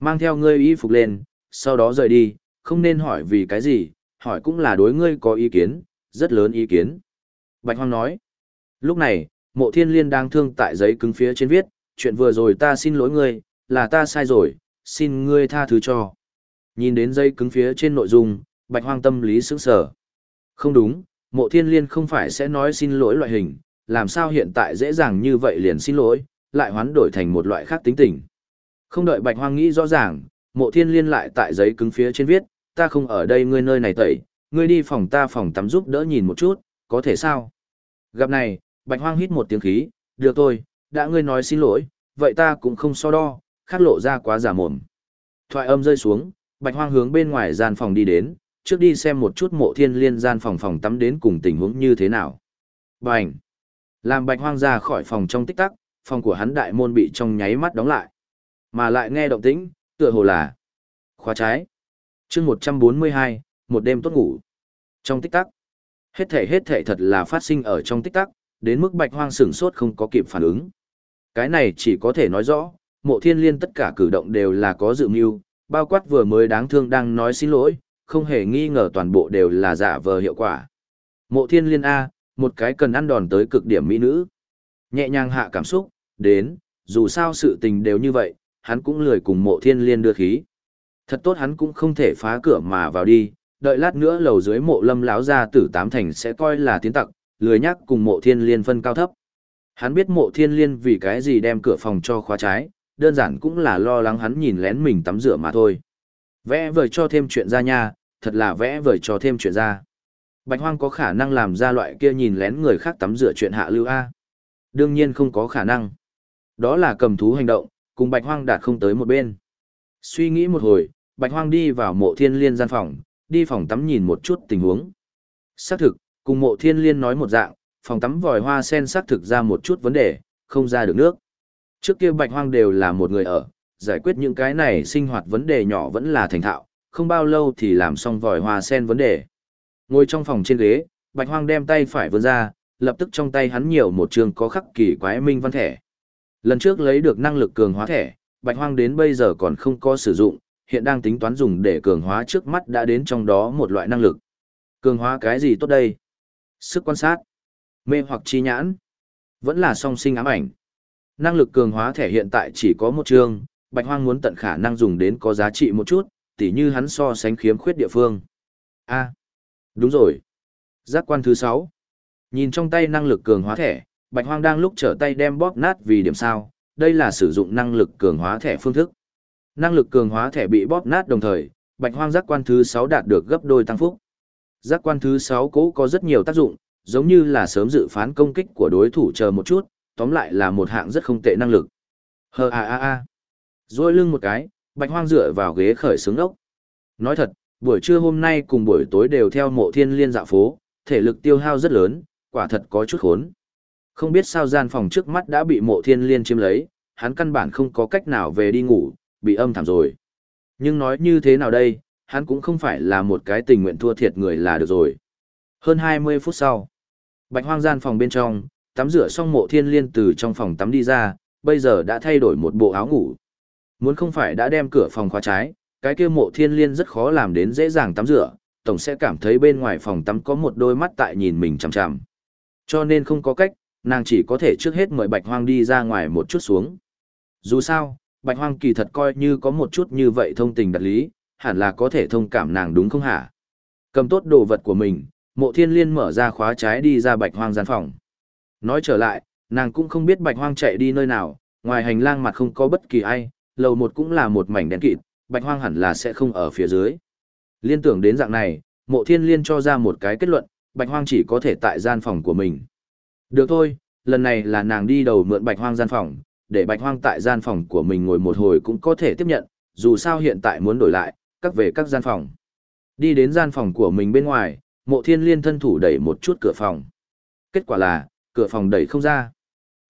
Mang theo ngươi y phục lên, sau đó rời đi, không nên hỏi vì cái gì, hỏi cũng là đối ngươi có ý kiến, rất lớn ý kiến. Bạch Hoang nói. Lúc này, mộ thiên liên đang thương tại giấy cứng phía trên viết, chuyện vừa rồi ta xin lỗi ngươi, là ta sai rồi, xin ngươi tha thứ cho. Nhìn đến giấy cứng phía trên nội dung, Bạch Hoang tâm lý sững sờ. Không đúng, mộ thiên liên không phải sẽ nói xin lỗi loại hình, làm sao hiện tại dễ dàng như vậy liền xin lỗi, lại hoán đổi thành một loại khác tính tình. Không đợi Bạch Hoang nghĩ rõ ràng, mộ thiên liên lại tại giấy cứng phía trên viết, ta không ở đây ngươi nơi này tẩy, ngươi đi phòng ta phòng tắm giúp đỡ nhìn một chút, có thể sao? Gặp này, Bạch Hoang hít một tiếng khí, được thôi, đã ngươi nói xin lỗi, vậy ta cũng không so đo, khát lộ ra quá giả mồm. Thoại âm rơi xuống, Bạch Hoang hướng bên ngoài gian phòng đi đến, trước đi xem một chút mộ thiên liên gian phòng phòng tắm đến cùng tình huống như thế nào. Bành! Làm Bạch Hoang ra khỏi phòng trong tích tắc, phòng của hắn đại môn bị trong nháy mắt đóng lại. Mà lại nghe động tĩnh, tựa hồ là khóa trái. chương 142, một đêm tốt ngủ. Trong tích tắc, hết thể hết thể thật là phát sinh ở trong tích tắc, đến mức bạch hoang sửng sốt không có kịp phản ứng. Cái này chỉ có thể nói rõ, mộ thiên liên tất cả cử động đều là có dự mưu, bao quát vừa mới đáng thương đang nói xin lỗi, không hề nghi ngờ toàn bộ đều là giả vờ hiệu quả. Mộ thiên liên A, một cái cần ăn đòn tới cực điểm mỹ nữ. Nhẹ nhàng hạ cảm xúc, đến, dù sao sự tình đều như vậy, hắn cũng lười cùng mộ thiên liên đưa khí. Thật tốt hắn cũng không thể phá cửa mà vào đi, đợi lát nữa lầu dưới mộ lâm láo ra tử tám thành sẽ coi là tiến tặc, lười nhắc cùng mộ thiên liên phân cao thấp. Hắn biết mộ thiên liên vì cái gì đem cửa phòng cho khóa trái, đơn giản cũng là lo lắng hắn nhìn lén mình tắm rửa mà thôi. Vẽ vời cho thêm chuyện ra nha, thật là vẽ vời cho thêm chuyện ra. Bạch hoang có khả năng làm ra loại kia nhìn lén người khác tắm rửa chuyện hạ lưu A. Đương nhiên không có khả năng. Đó là cầm thú hành động, cùng bạch hoang đạt không tới một bên. Suy nghĩ một hồi, bạch hoang đi vào mộ thiên liên gian phòng, đi phòng tắm nhìn một chút tình huống. Xác thực, cùng mộ thiên liên nói một dạng, phòng tắm vòi hoa sen xác thực ra một chút vấn đề, không ra được nước. Trước kia bạch hoang đều là một người ở, giải quyết những cái này sinh hoạt vấn đề nhỏ vẫn là thành thạo, không bao lâu thì làm xong vòi hoa sen vấn đề. Ngồi trong phòng trên ghế, bạch hoang đem tay phải vươn ra, lập tức trong tay hắn nhiều một trường có khắc kỳ quái minh văn thẻ. Lần trước lấy được năng lực cường hóa thẻ, bạch hoang đến bây giờ còn không có sử dụng, hiện đang tính toán dùng để cường hóa trước mắt đã đến trong đó một loại năng lực. Cường hóa cái gì tốt đây? Sức quan sát, mê hoặc chi nhãn, vẫn là song sinh ám ảnh. Năng lực cường hóa thẻ hiện tại chỉ có một chương, bạch hoang muốn tận khả năng dùng đến có giá trị một chút, tỉ như hắn so sánh khiếm khuyết địa phương. A, đúng rồi. Giác quan thứ sáu Nhìn trong tay năng lực cường hóa thẻ, bạch hoang đang lúc trở tay đem bóp nát vì điểm sao, đây là sử dụng năng lực cường hóa thẻ phương thức. Năng lực cường hóa thẻ bị bóp nát đồng thời, bạch hoang giác quan thứ sáu đạt được gấp đôi tăng phúc. Giác quan thứ sáu cố có rất nhiều tác dụng, giống như là sớm dự phán công kích của đối thủ chờ một chút, tóm lại là một hạng rất không tệ năng lực. Hờ a a a. Rồi lưng một cái, bạch hoang dựa vào ghế khởi sướng ốc. Nói thật, buổi trưa hôm nay cùng buổi tối đều theo mộ thiên liên dạo phố, thể lực tiêu hao rất lớn, quả thật có chút khốn. Không biết sao gian phòng trước mắt đã bị mộ thiên liên chiếm lấy, hắn căn bản không có cách nào về đi ngủ, bị âm thảm rồi. Nhưng nói như thế nào đây, hắn cũng không phải là một cái tình nguyện thua thiệt người là được rồi. Hơn 20 phút sau, bạch hoang gian phòng bên trong, tắm rửa xong mộ thiên liên từ trong phòng tắm đi ra, bây giờ đã thay đổi một bộ áo ngủ. Muốn không phải đã đem cửa phòng khóa trái, cái kia mộ thiên liên rất khó làm đến dễ dàng tắm rửa, tổng sẽ cảm thấy bên ngoài phòng tắm có một đôi mắt tại nhìn mình chằm chằm. Cho nên không có cách, nàng chỉ có thể trước hết mời bạch hoang đi ra ngoài một chút xuống. Dù sao, bạch hoang kỳ thật coi như có một chút như vậy thông tình đặt lý, hẳn là có thể thông cảm nàng đúng không hả? Cầm tốt đồ vật của mình, mộ thiên liên mở ra khóa trái đi ra bạch hoang gian phòng. Nói trở lại, nàng cũng không biết bạch hoang chạy đi nơi nào, ngoài hành lang mặt không có bất kỳ ai, lầu một cũng là một mảnh đen kịt, bạch hoang hẳn là sẽ không ở phía dưới. Liên tưởng đến dạng này, mộ thiên liên cho ra một cái kết luận, bạch hoang chỉ có thể tại gian phòng của mình. Được thôi, lần này là nàng đi đầu mượn bạch hoang gian phòng, để bạch hoang tại gian phòng của mình ngồi một hồi cũng có thể tiếp nhận, dù sao hiện tại muốn đổi lại, các về các gian phòng. Đi đến gian phòng của mình bên ngoài, mộ thiên liên thân thủ đẩy một chút cửa phòng. Kết quả là, cửa phòng đẩy không ra.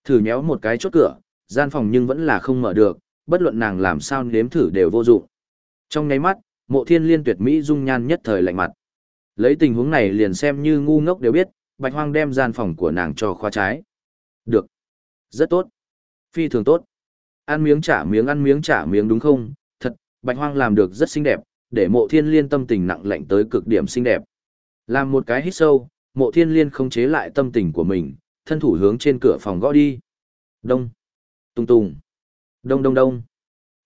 Thử nhéo một cái chốt cửa, gian phòng nhưng vẫn là không mở được, bất luận nàng làm sao nếm thử đều vô dụng. Trong nháy mắt, mộ thiên liên tuyệt mỹ dung nhan nhất thời lạnh mặt. Lấy tình huống này liền xem như ngu ngốc đều biết, bạch hoang đem gian phòng của nàng cho khoa trái. Được. Rất tốt. Phi thường tốt. Ăn miếng trả miếng ăn miếng trả miếng đúng không? Thật, bạch hoang làm được rất xinh đẹp, để mộ thiên liên tâm tình nặng lạnh tới cực điểm xinh đẹp. Làm một cái hít sâu, mộ thiên liên không chế lại tâm tình của mình, thân thủ hướng trên cửa phòng gõ đi. Đông. Tung tung. Đông đông đông.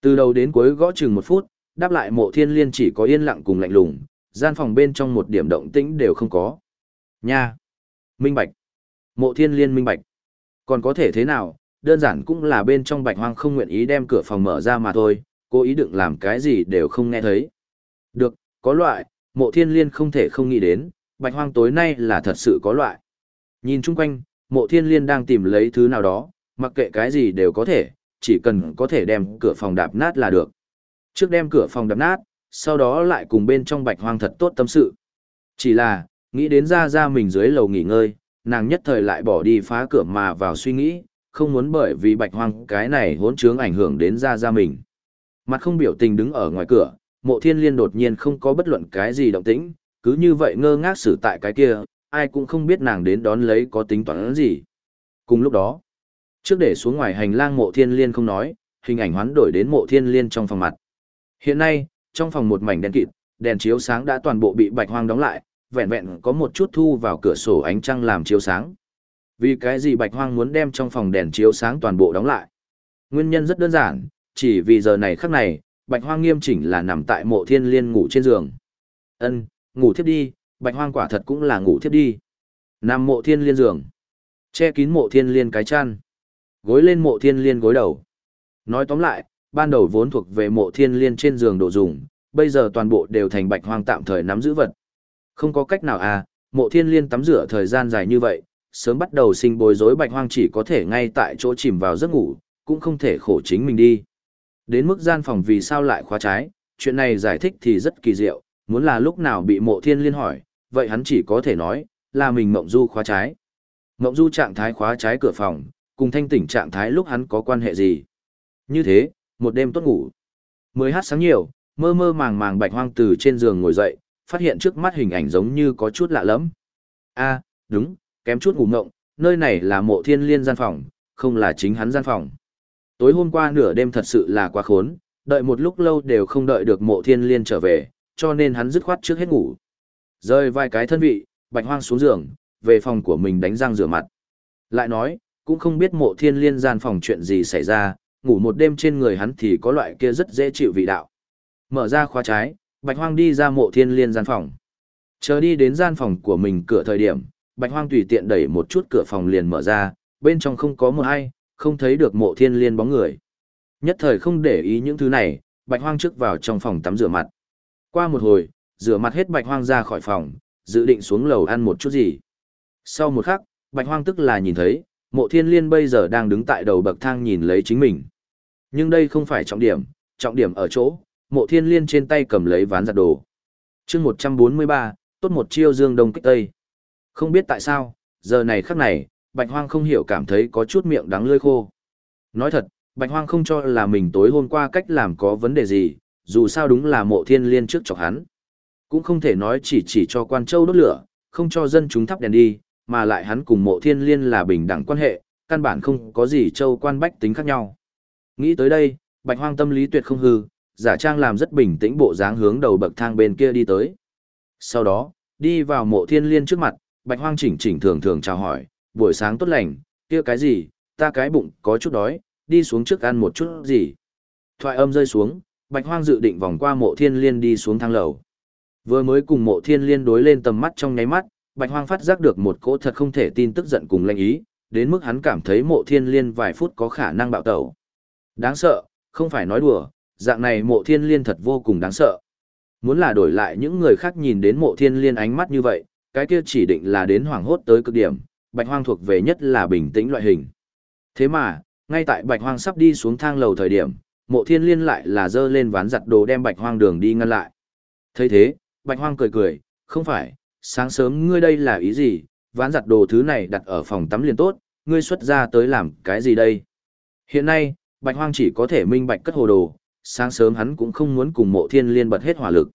Từ đầu đến cuối gõ chừng một phút, đáp lại mộ thiên liên chỉ có yên lặng cùng lạnh lùng, gian phòng bên trong một điểm động tĩnh đều không có. Nha. Minh bạch. Mộ thiên liên minh bạch. Còn có thể thế nào, đơn giản cũng là bên trong bạch hoang không nguyện ý đem cửa phòng mở ra mà thôi, Cô ý đựng làm cái gì đều không nghe thấy. Được, có loại, mộ thiên liên không thể không nghĩ đến, bạch hoang tối nay là thật sự có loại. Nhìn chung quanh, mộ thiên liên đang tìm lấy thứ nào đó, mặc kệ cái gì đều có thể, chỉ cần có thể đem cửa phòng đạp nát là được. Trước đem cửa phòng đạp nát, sau đó lại cùng bên trong bạch hoang thật tốt tâm sự. Chỉ là, nghĩ đến ra ra mình dưới lầu nghỉ ngơi, nàng nhất thời lại bỏ đi phá cửa mà vào suy nghĩ, không muốn bởi vì bạch hoang cái này hỗn trướng ảnh hưởng đến ra ra mình. Mặt không biểu tình đứng ở ngoài cửa, mộ thiên liên đột nhiên không có bất luận cái gì động tĩnh, cứ như vậy ngơ ngác xử tại cái kia, ai cũng không biết nàng đến đón lấy có tính toán gì. Cùng lúc đó, trước để xuống ngoài hành lang mộ thiên liên không nói, hình ảnh hoán đổi đến mộ thiên liên trong phòng mặt. Hiện nay, trong phòng một mảnh đen kịt, đèn chiếu sáng đã toàn bộ bị bạch hoang đóng lại, vẹn vẹn có một chút thu vào cửa sổ ánh trăng làm chiếu sáng. Vì cái gì bạch hoang muốn đem trong phòng đèn chiếu sáng toàn bộ đóng lại? Nguyên nhân rất đơn giản, chỉ vì giờ này khắc này, bạch hoang nghiêm chỉnh là nằm tại mộ thiên liên ngủ trên giường. Ân, ngủ thiếp đi, bạch hoang quả thật cũng là ngủ thiếp đi. Nằm mộ thiên liên giường. Che kín mộ thiên liên cái chăn. Gối lên mộ thiên liên gối đầu. Nói tóm lại, ban đầu vốn thuộc về mộ thiên liên trên giường đồ dùng, bây giờ toàn bộ đều thành bạch hoang tạm thời nắm giữ vật. Không có cách nào à, mộ thiên liên tắm rửa thời gian dài như vậy, sớm bắt đầu sinh bối rối bạch hoang chỉ có thể ngay tại chỗ chìm vào giấc ngủ, cũng không thể khổ chính mình đi. Đến mức gian phòng vì sao lại khóa trái, chuyện này giải thích thì rất kỳ diệu, muốn là lúc nào bị mộ thiên liên hỏi, vậy hắn chỉ có thể nói, là mình mộng du khóa trái. Mộng du trạng thái khóa trái cửa phòng, cùng thanh tỉnh trạng thái lúc hắn có quan hệ gì. Như thế, một đêm tốt ngủ. Mới hát sáng nhiều, mơ mơ màng màng bạch hoang từ trên giường ngồi dậy, phát hiện trước mắt hình ảnh giống như có chút lạ lắm. a đúng, kém chút ngủ ngộng, nơi này là mộ thiên liên gian phòng, không là chính hắn gian phòng. Tối hôm qua nửa đêm thật sự là quá khốn, đợi một lúc lâu đều không đợi được mộ thiên liên trở về, cho nên hắn dứt khoát trước hết ngủ. Rơi vài cái thân vị, bạch hoang xuống giường, về phòng của mình đánh răng rửa mặt. Lại nói, cũng không biết mộ thiên liên gian phòng chuyện gì xảy ra, ngủ một đêm trên người hắn thì có loại kia rất dễ chịu vị đạo. Mở ra khóa trái, bạch hoang đi ra mộ thiên liên gian phòng. Chờ đi đến gian phòng của mình cửa thời điểm, bạch hoang tùy tiện đẩy một chút cửa phòng liền mở ra, bên trong không có một ai, không thấy được mộ thiên liên bóng người. Nhất thời không để ý những thứ này, bạch hoang trước vào trong phòng tắm rửa mặt. Qua một hồi, rửa mặt hết bạch hoang ra khỏi phòng, dự định xuống lầu ăn một chút gì. Sau một khắc, bạch hoang tức là nhìn thấy, mộ thiên liên bây giờ đang đứng tại đầu bậc thang nhìn lấy chính mình. Nhưng đây không phải trọng điểm, trọng điểm ở chỗ, mộ thiên liên trên tay cầm lấy ván giặt đồ. chương 143, tốt một chiêu dương đông kích tây. Không biết tại sao, giờ này khắc này, bạch hoang không hiểu cảm thấy có chút miệng đắng lưỡi khô. Nói thật, bạch hoang không cho là mình tối hôm qua cách làm có vấn đề gì, dù sao đúng là mộ thiên liên trước chọc hắn. Cũng không thể nói chỉ chỉ cho quan châu đốt lửa, không cho dân chúng thắp đèn đi, mà lại hắn cùng mộ thiên liên là bình đẳng quan hệ, căn bản không có gì châu quan bách tính khác nhau. Nghĩ tới đây, bạch hoang tâm lý tuyệt không hư, giả trang làm rất bình tĩnh bộ dáng hướng đầu bậc thang bên kia đi tới. Sau đó, đi vào mộ thiên liên trước mặt, bạch hoang chỉnh chỉnh thường thường chào hỏi, buổi sáng tốt lành, kia cái gì, ta cái bụng có chút đói, đi xuống trước ăn một chút gì. Thoại âm rơi xuống, bạch hoang dự định vòng qua mộ thiên liên đi xuống thang lầu. Vừa mới cùng mộ thiên liên đối lên tầm mắt trong nháy mắt, bạch hoang phát giác được một cỗ thật không thể tin tức giận cùng lanh ý, đến mức hắn cảm thấy mộ thiên liên vài phút có khả năng bạo tẩu. Đáng sợ, không phải nói đùa, dạng này mộ thiên liên thật vô cùng đáng sợ. Muốn là đổi lại những người khác nhìn đến mộ thiên liên ánh mắt như vậy, cái kia chỉ định là đến hoảng hốt tới cực điểm, bạch hoang thuộc về nhất là bình tĩnh loại hình. Thế mà, ngay tại bạch hoang sắp đi xuống thang lầu thời điểm, mộ thiên liên lại là dơ lên ván giặt đồ đem bạch hoang đường đi ngăn lại. thấy thế, bạch hoang cười cười, không phải, sáng sớm ngươi đây là ý gì, ván giặt đồ thứ này đặt ở phòng tắm liền tốt, ngươi xuất ra tới làm cái gì đây? Hiện nay, bạch hoang chỉ có thể minh bạch cất hồ đồ, sáng sớm hắn cũng không muốn cùng mộ thiên liên bật hết hỏa lực.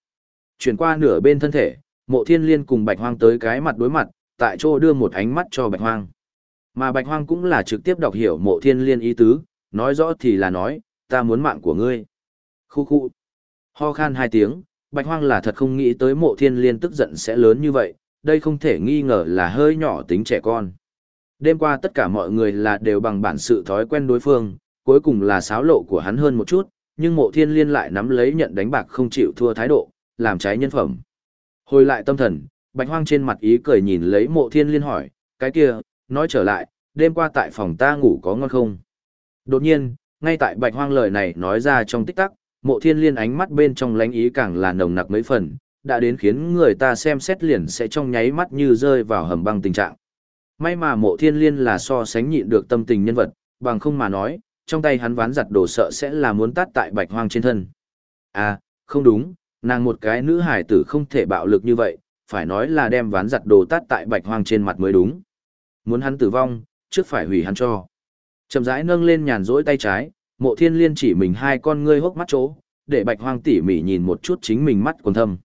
Chuyển qua nửa bên thân thể, mộ thiên liên cùng bạch hoang tới cái mặt đối mặt, tại chỗ đưa một ánh mắt cho bạch hoang. Mà bạch hoang cũng là trực tiếp đọc hiểu mộ thiên liên ý tứ, nói rõ thì là nói, ta muốn mạng của ngươi. Khu khu. Ho khan hai tiếng, bạch hoang là thật không nghĩ tới mộ thiên liên tức giận sẽ lớn như vậy, đây không thể nghi ngờ là hơi nhỏ tính trẻ con. Đêm qua tất cả mọi người là đều bằng bản sự thói quen đối phương, cuối cùng là sáo lộ của hắn hơn một chút, nhưng mộ thiên liên lại nắm lấy nhận đánh bạc không chịu thua thái độ, làm trái nhân phẩm. Hồi lại tâm thần, bạch hoang trên mặt ý cười nhìn lấy mộ thiên liên hỏi, cái kia, nói trở lại, đêm qua tại phòng ta ngủ có ngon không? Đột nhiên, ngay tại bạch hoang lời này nói ra trong tích tắc, mộ thiên liên ánh mắt bên trong lánh ý càng là nồng nặc mấy phần, đã đến khiến người ta xem xét liền sẽ trong nháy mắt như rơi vào hầm băng tình trạng. May mà mộ thiên liên là so sánh nhịn được tâm tình nhân vật, bằng không mà nói, trong tay hắn ván giặt đồ sợ sẽ là muốn tát tại bạch hoang trên thân. À, không đúng, nàng một cái nữ hải tử không thể bạo lực như vậy, phải nói là đem ván giặt đồ tát tại bạch hoang trên mặt mới đúng. Muốn hắn tử vong, trước phải hủy hắn cho. Chậm rãi nâng lên nhàn rỗi tay trái, mộ thiên liên chỉ mình hai con ngươi hốc mắt chỗ, để bạch hoang tỉ mỉ nhìn một chút chính mình mắt còn thâm.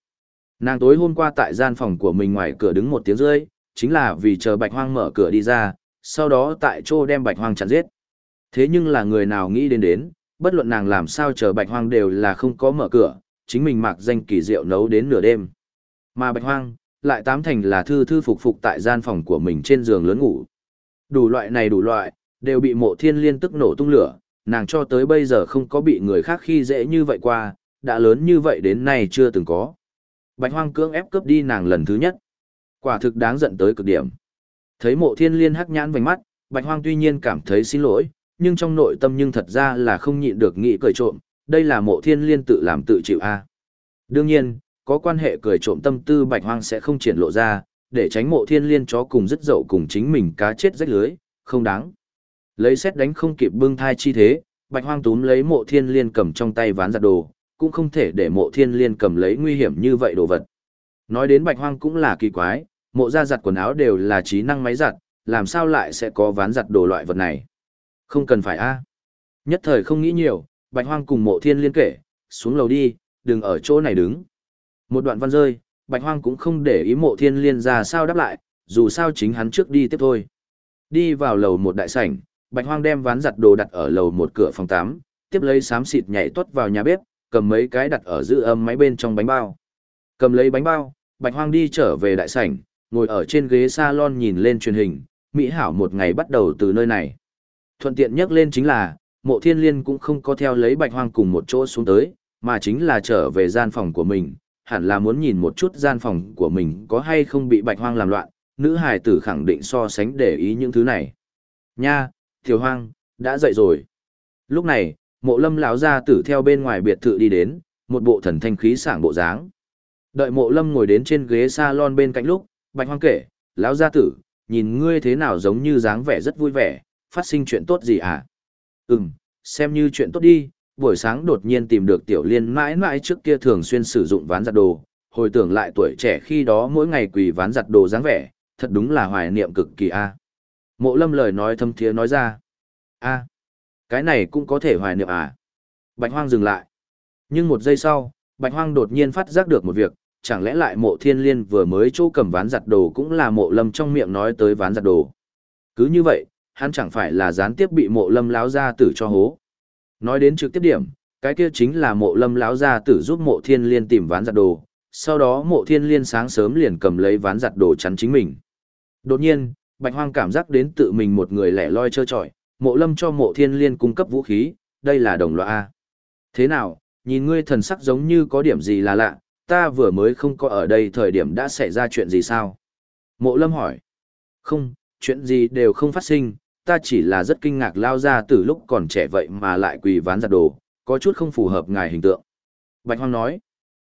Nàng tối hôm qua tại gian phòng của mình ngoài cửa đứng một tiếng rưỡi, chính là vì chờ bạch hoang mở cửa đi ra, sau đó tại chỗ đem bạch hoang chặn giết. Thế nhưng là người nào nghĩ đến đến, bất luận nàng làm sao chờ bạch hoang đều là không có mở cửa, chính mình mặc danh kỳ diệu nấu đến nửa đêm. Mà bạch hoang, lại tám thành là thư thư phục phục tại gian phòng của mình trên giường lớn ngủ. Đủ loại này đủ loại, đều bị mộ thiên liên tức nổ tung lửa, nàng cho tới bây giờ không có bị người khác khi dễ như vậy qua, đã lớn như vậy đến nay chưa từng có. Bạch hoang cưỡng ép cướp đi nàng lần thứ nhất. Quả thực đáng giận tới cực điểm. Thấy mộ thiên liên hắc nhãn vành mắt, bạch hoang tuy nhiên cảm thấy xin lỗi, nhưng trong nội tâm nhưng thật ra là không nhịn được nghĩ cười trộm, đây là mộ thiên liên tự làm tự chịu a. Đương nhiên, có quan hệ cười trộm tâm tư bạch hoang sẽ không triển lộ ra, để tránh mộ thiên liên chó cùng dứt dậu cùng chính mình cá chết rách lưới, không đáng. Lấy xét đánh không kịp bưng thai chi thế, bạch hoang túm lấy mộ thiên liên cầm trong tay ván giặt đồ, cũng không thể để mộ thiên liên cầm lấy nguy hiểm như vậy đồ vật. Nói đến bạch hoang cũng là kỳ quái, mộ ra giặt quần áo đều là trí năng máy giặt, làm sao lại sẽ có ván giặt đồ loại vật này. Không cần phải a. Nhất thời không nghĩ nhiều, bạch hoang cùng mộ thiên liên kể, xuống lầu đi, đừng ở chỗ này đứng. Một đoạn văn rơi, bạch hoang cũng không để ý mộ thiên liên ra sao đáp lại, dù sao chính hắn trước đi tiếp thôi. Đi vào lầu một đại sảnh, bạch hoang đem ván giặt đồ đặt ở lầu một cửa phòng tắm, tiếp lấy sám xịt nhảy tuốt vào nhà bếp, cầm mấy cái đặt ở giữ âm máy bên trong bánh bao. Cầm lấy bánh bao, bạch hoang đi trở về đại sảnh, ngồi ở trên ghế salon nhìn lên truyền hình, Mỹ hảo một ngày bắt đầu từ nơi này. Thuận tiện nhắc lên chính là, mộ thiên liên cũng không có theo lấy bạch hoang cùng một chỗ xuống tới, mà chính là trở về gian phòng của mình, hẳn là muốn nhìn một chút gian phòng của mình có hay không bị bạch hoang làm loạn, nữ hài tử khẳng định so sánh để ý những thứ này. Nha, tiểu hoang, đã dậy rồi. Lúc này, mộ lâm lão gia tử theo bên ngoài biệt thự đi đến, một bộ thần thanh khí sảng bộ dáng. Đợi mộ lâm ngồi đến trên ghế salon bên cạnh lúc, bạch hoang kể, lão gia tử, nhìn ngươi thế nào giống như dáng vẻ rất vui vẻ, phát sinh chuyện tốt gì à? Ừm, xem như chuyện tốt đi, buổi sáng đột nhiên tìm được tiểu liên mãi mãi trước kia thường xuyên sử dụng ván giặt đồ, hồi tưởng lại tuổi trẻ khi đó mỗi ngày quỳ ván giặt đồ dáng vẻ, thật đúng là hoài niệm cực kỳ a. Mộ lâm lời nói thâm thiế nói ra. a cái này cũng có thể hoài niệm à? Bạch hoang dừng lại. Nhưng một giây sau, bạch hoang đột nhiên phát giác được một việc, chẳng lẽ lại mộ thiên liên vừa mới chỗ cầm ván giặt đồ cũng là mộ lâm trong miệng nói tới ván giặt đồ. Cứ như vậy, hắn chẳng phải là gián tiếp bị mộ lâm láo ra tử cho hố. Nói đến trực tiếp điểm, cái kia chính là mộ lâm láo ra tử giúp mộ thiên liên tìm ván giặt đồ, sau đó mộ thiên liên sáng sớm liền cầm lấy ván giặt đồ chắn chính mình. Đột nhiên, bạch hoang cảm giác đến tự mình một người lẻ loi chơi chọi, mộ lâm cho mộ thiên liên cung cấp vũ khí, đây là đồng loại A. Thế nào, nhìn ngươi thần sắc giống như có điểm gì là lạ, ta vừa mới không có ở đây thời điểm đã xảy ra chuyện gì sao? Mộ lâm hỏi. Không, chuyện gì đều không phát sinh, ta chỉ là rất kinh ngạc lao ra từ lúc còn trẻ vậy mà lại quỳ ván giặt đồ, có chút không phù hợp ngài hình tượng. Bạch Hoang nói.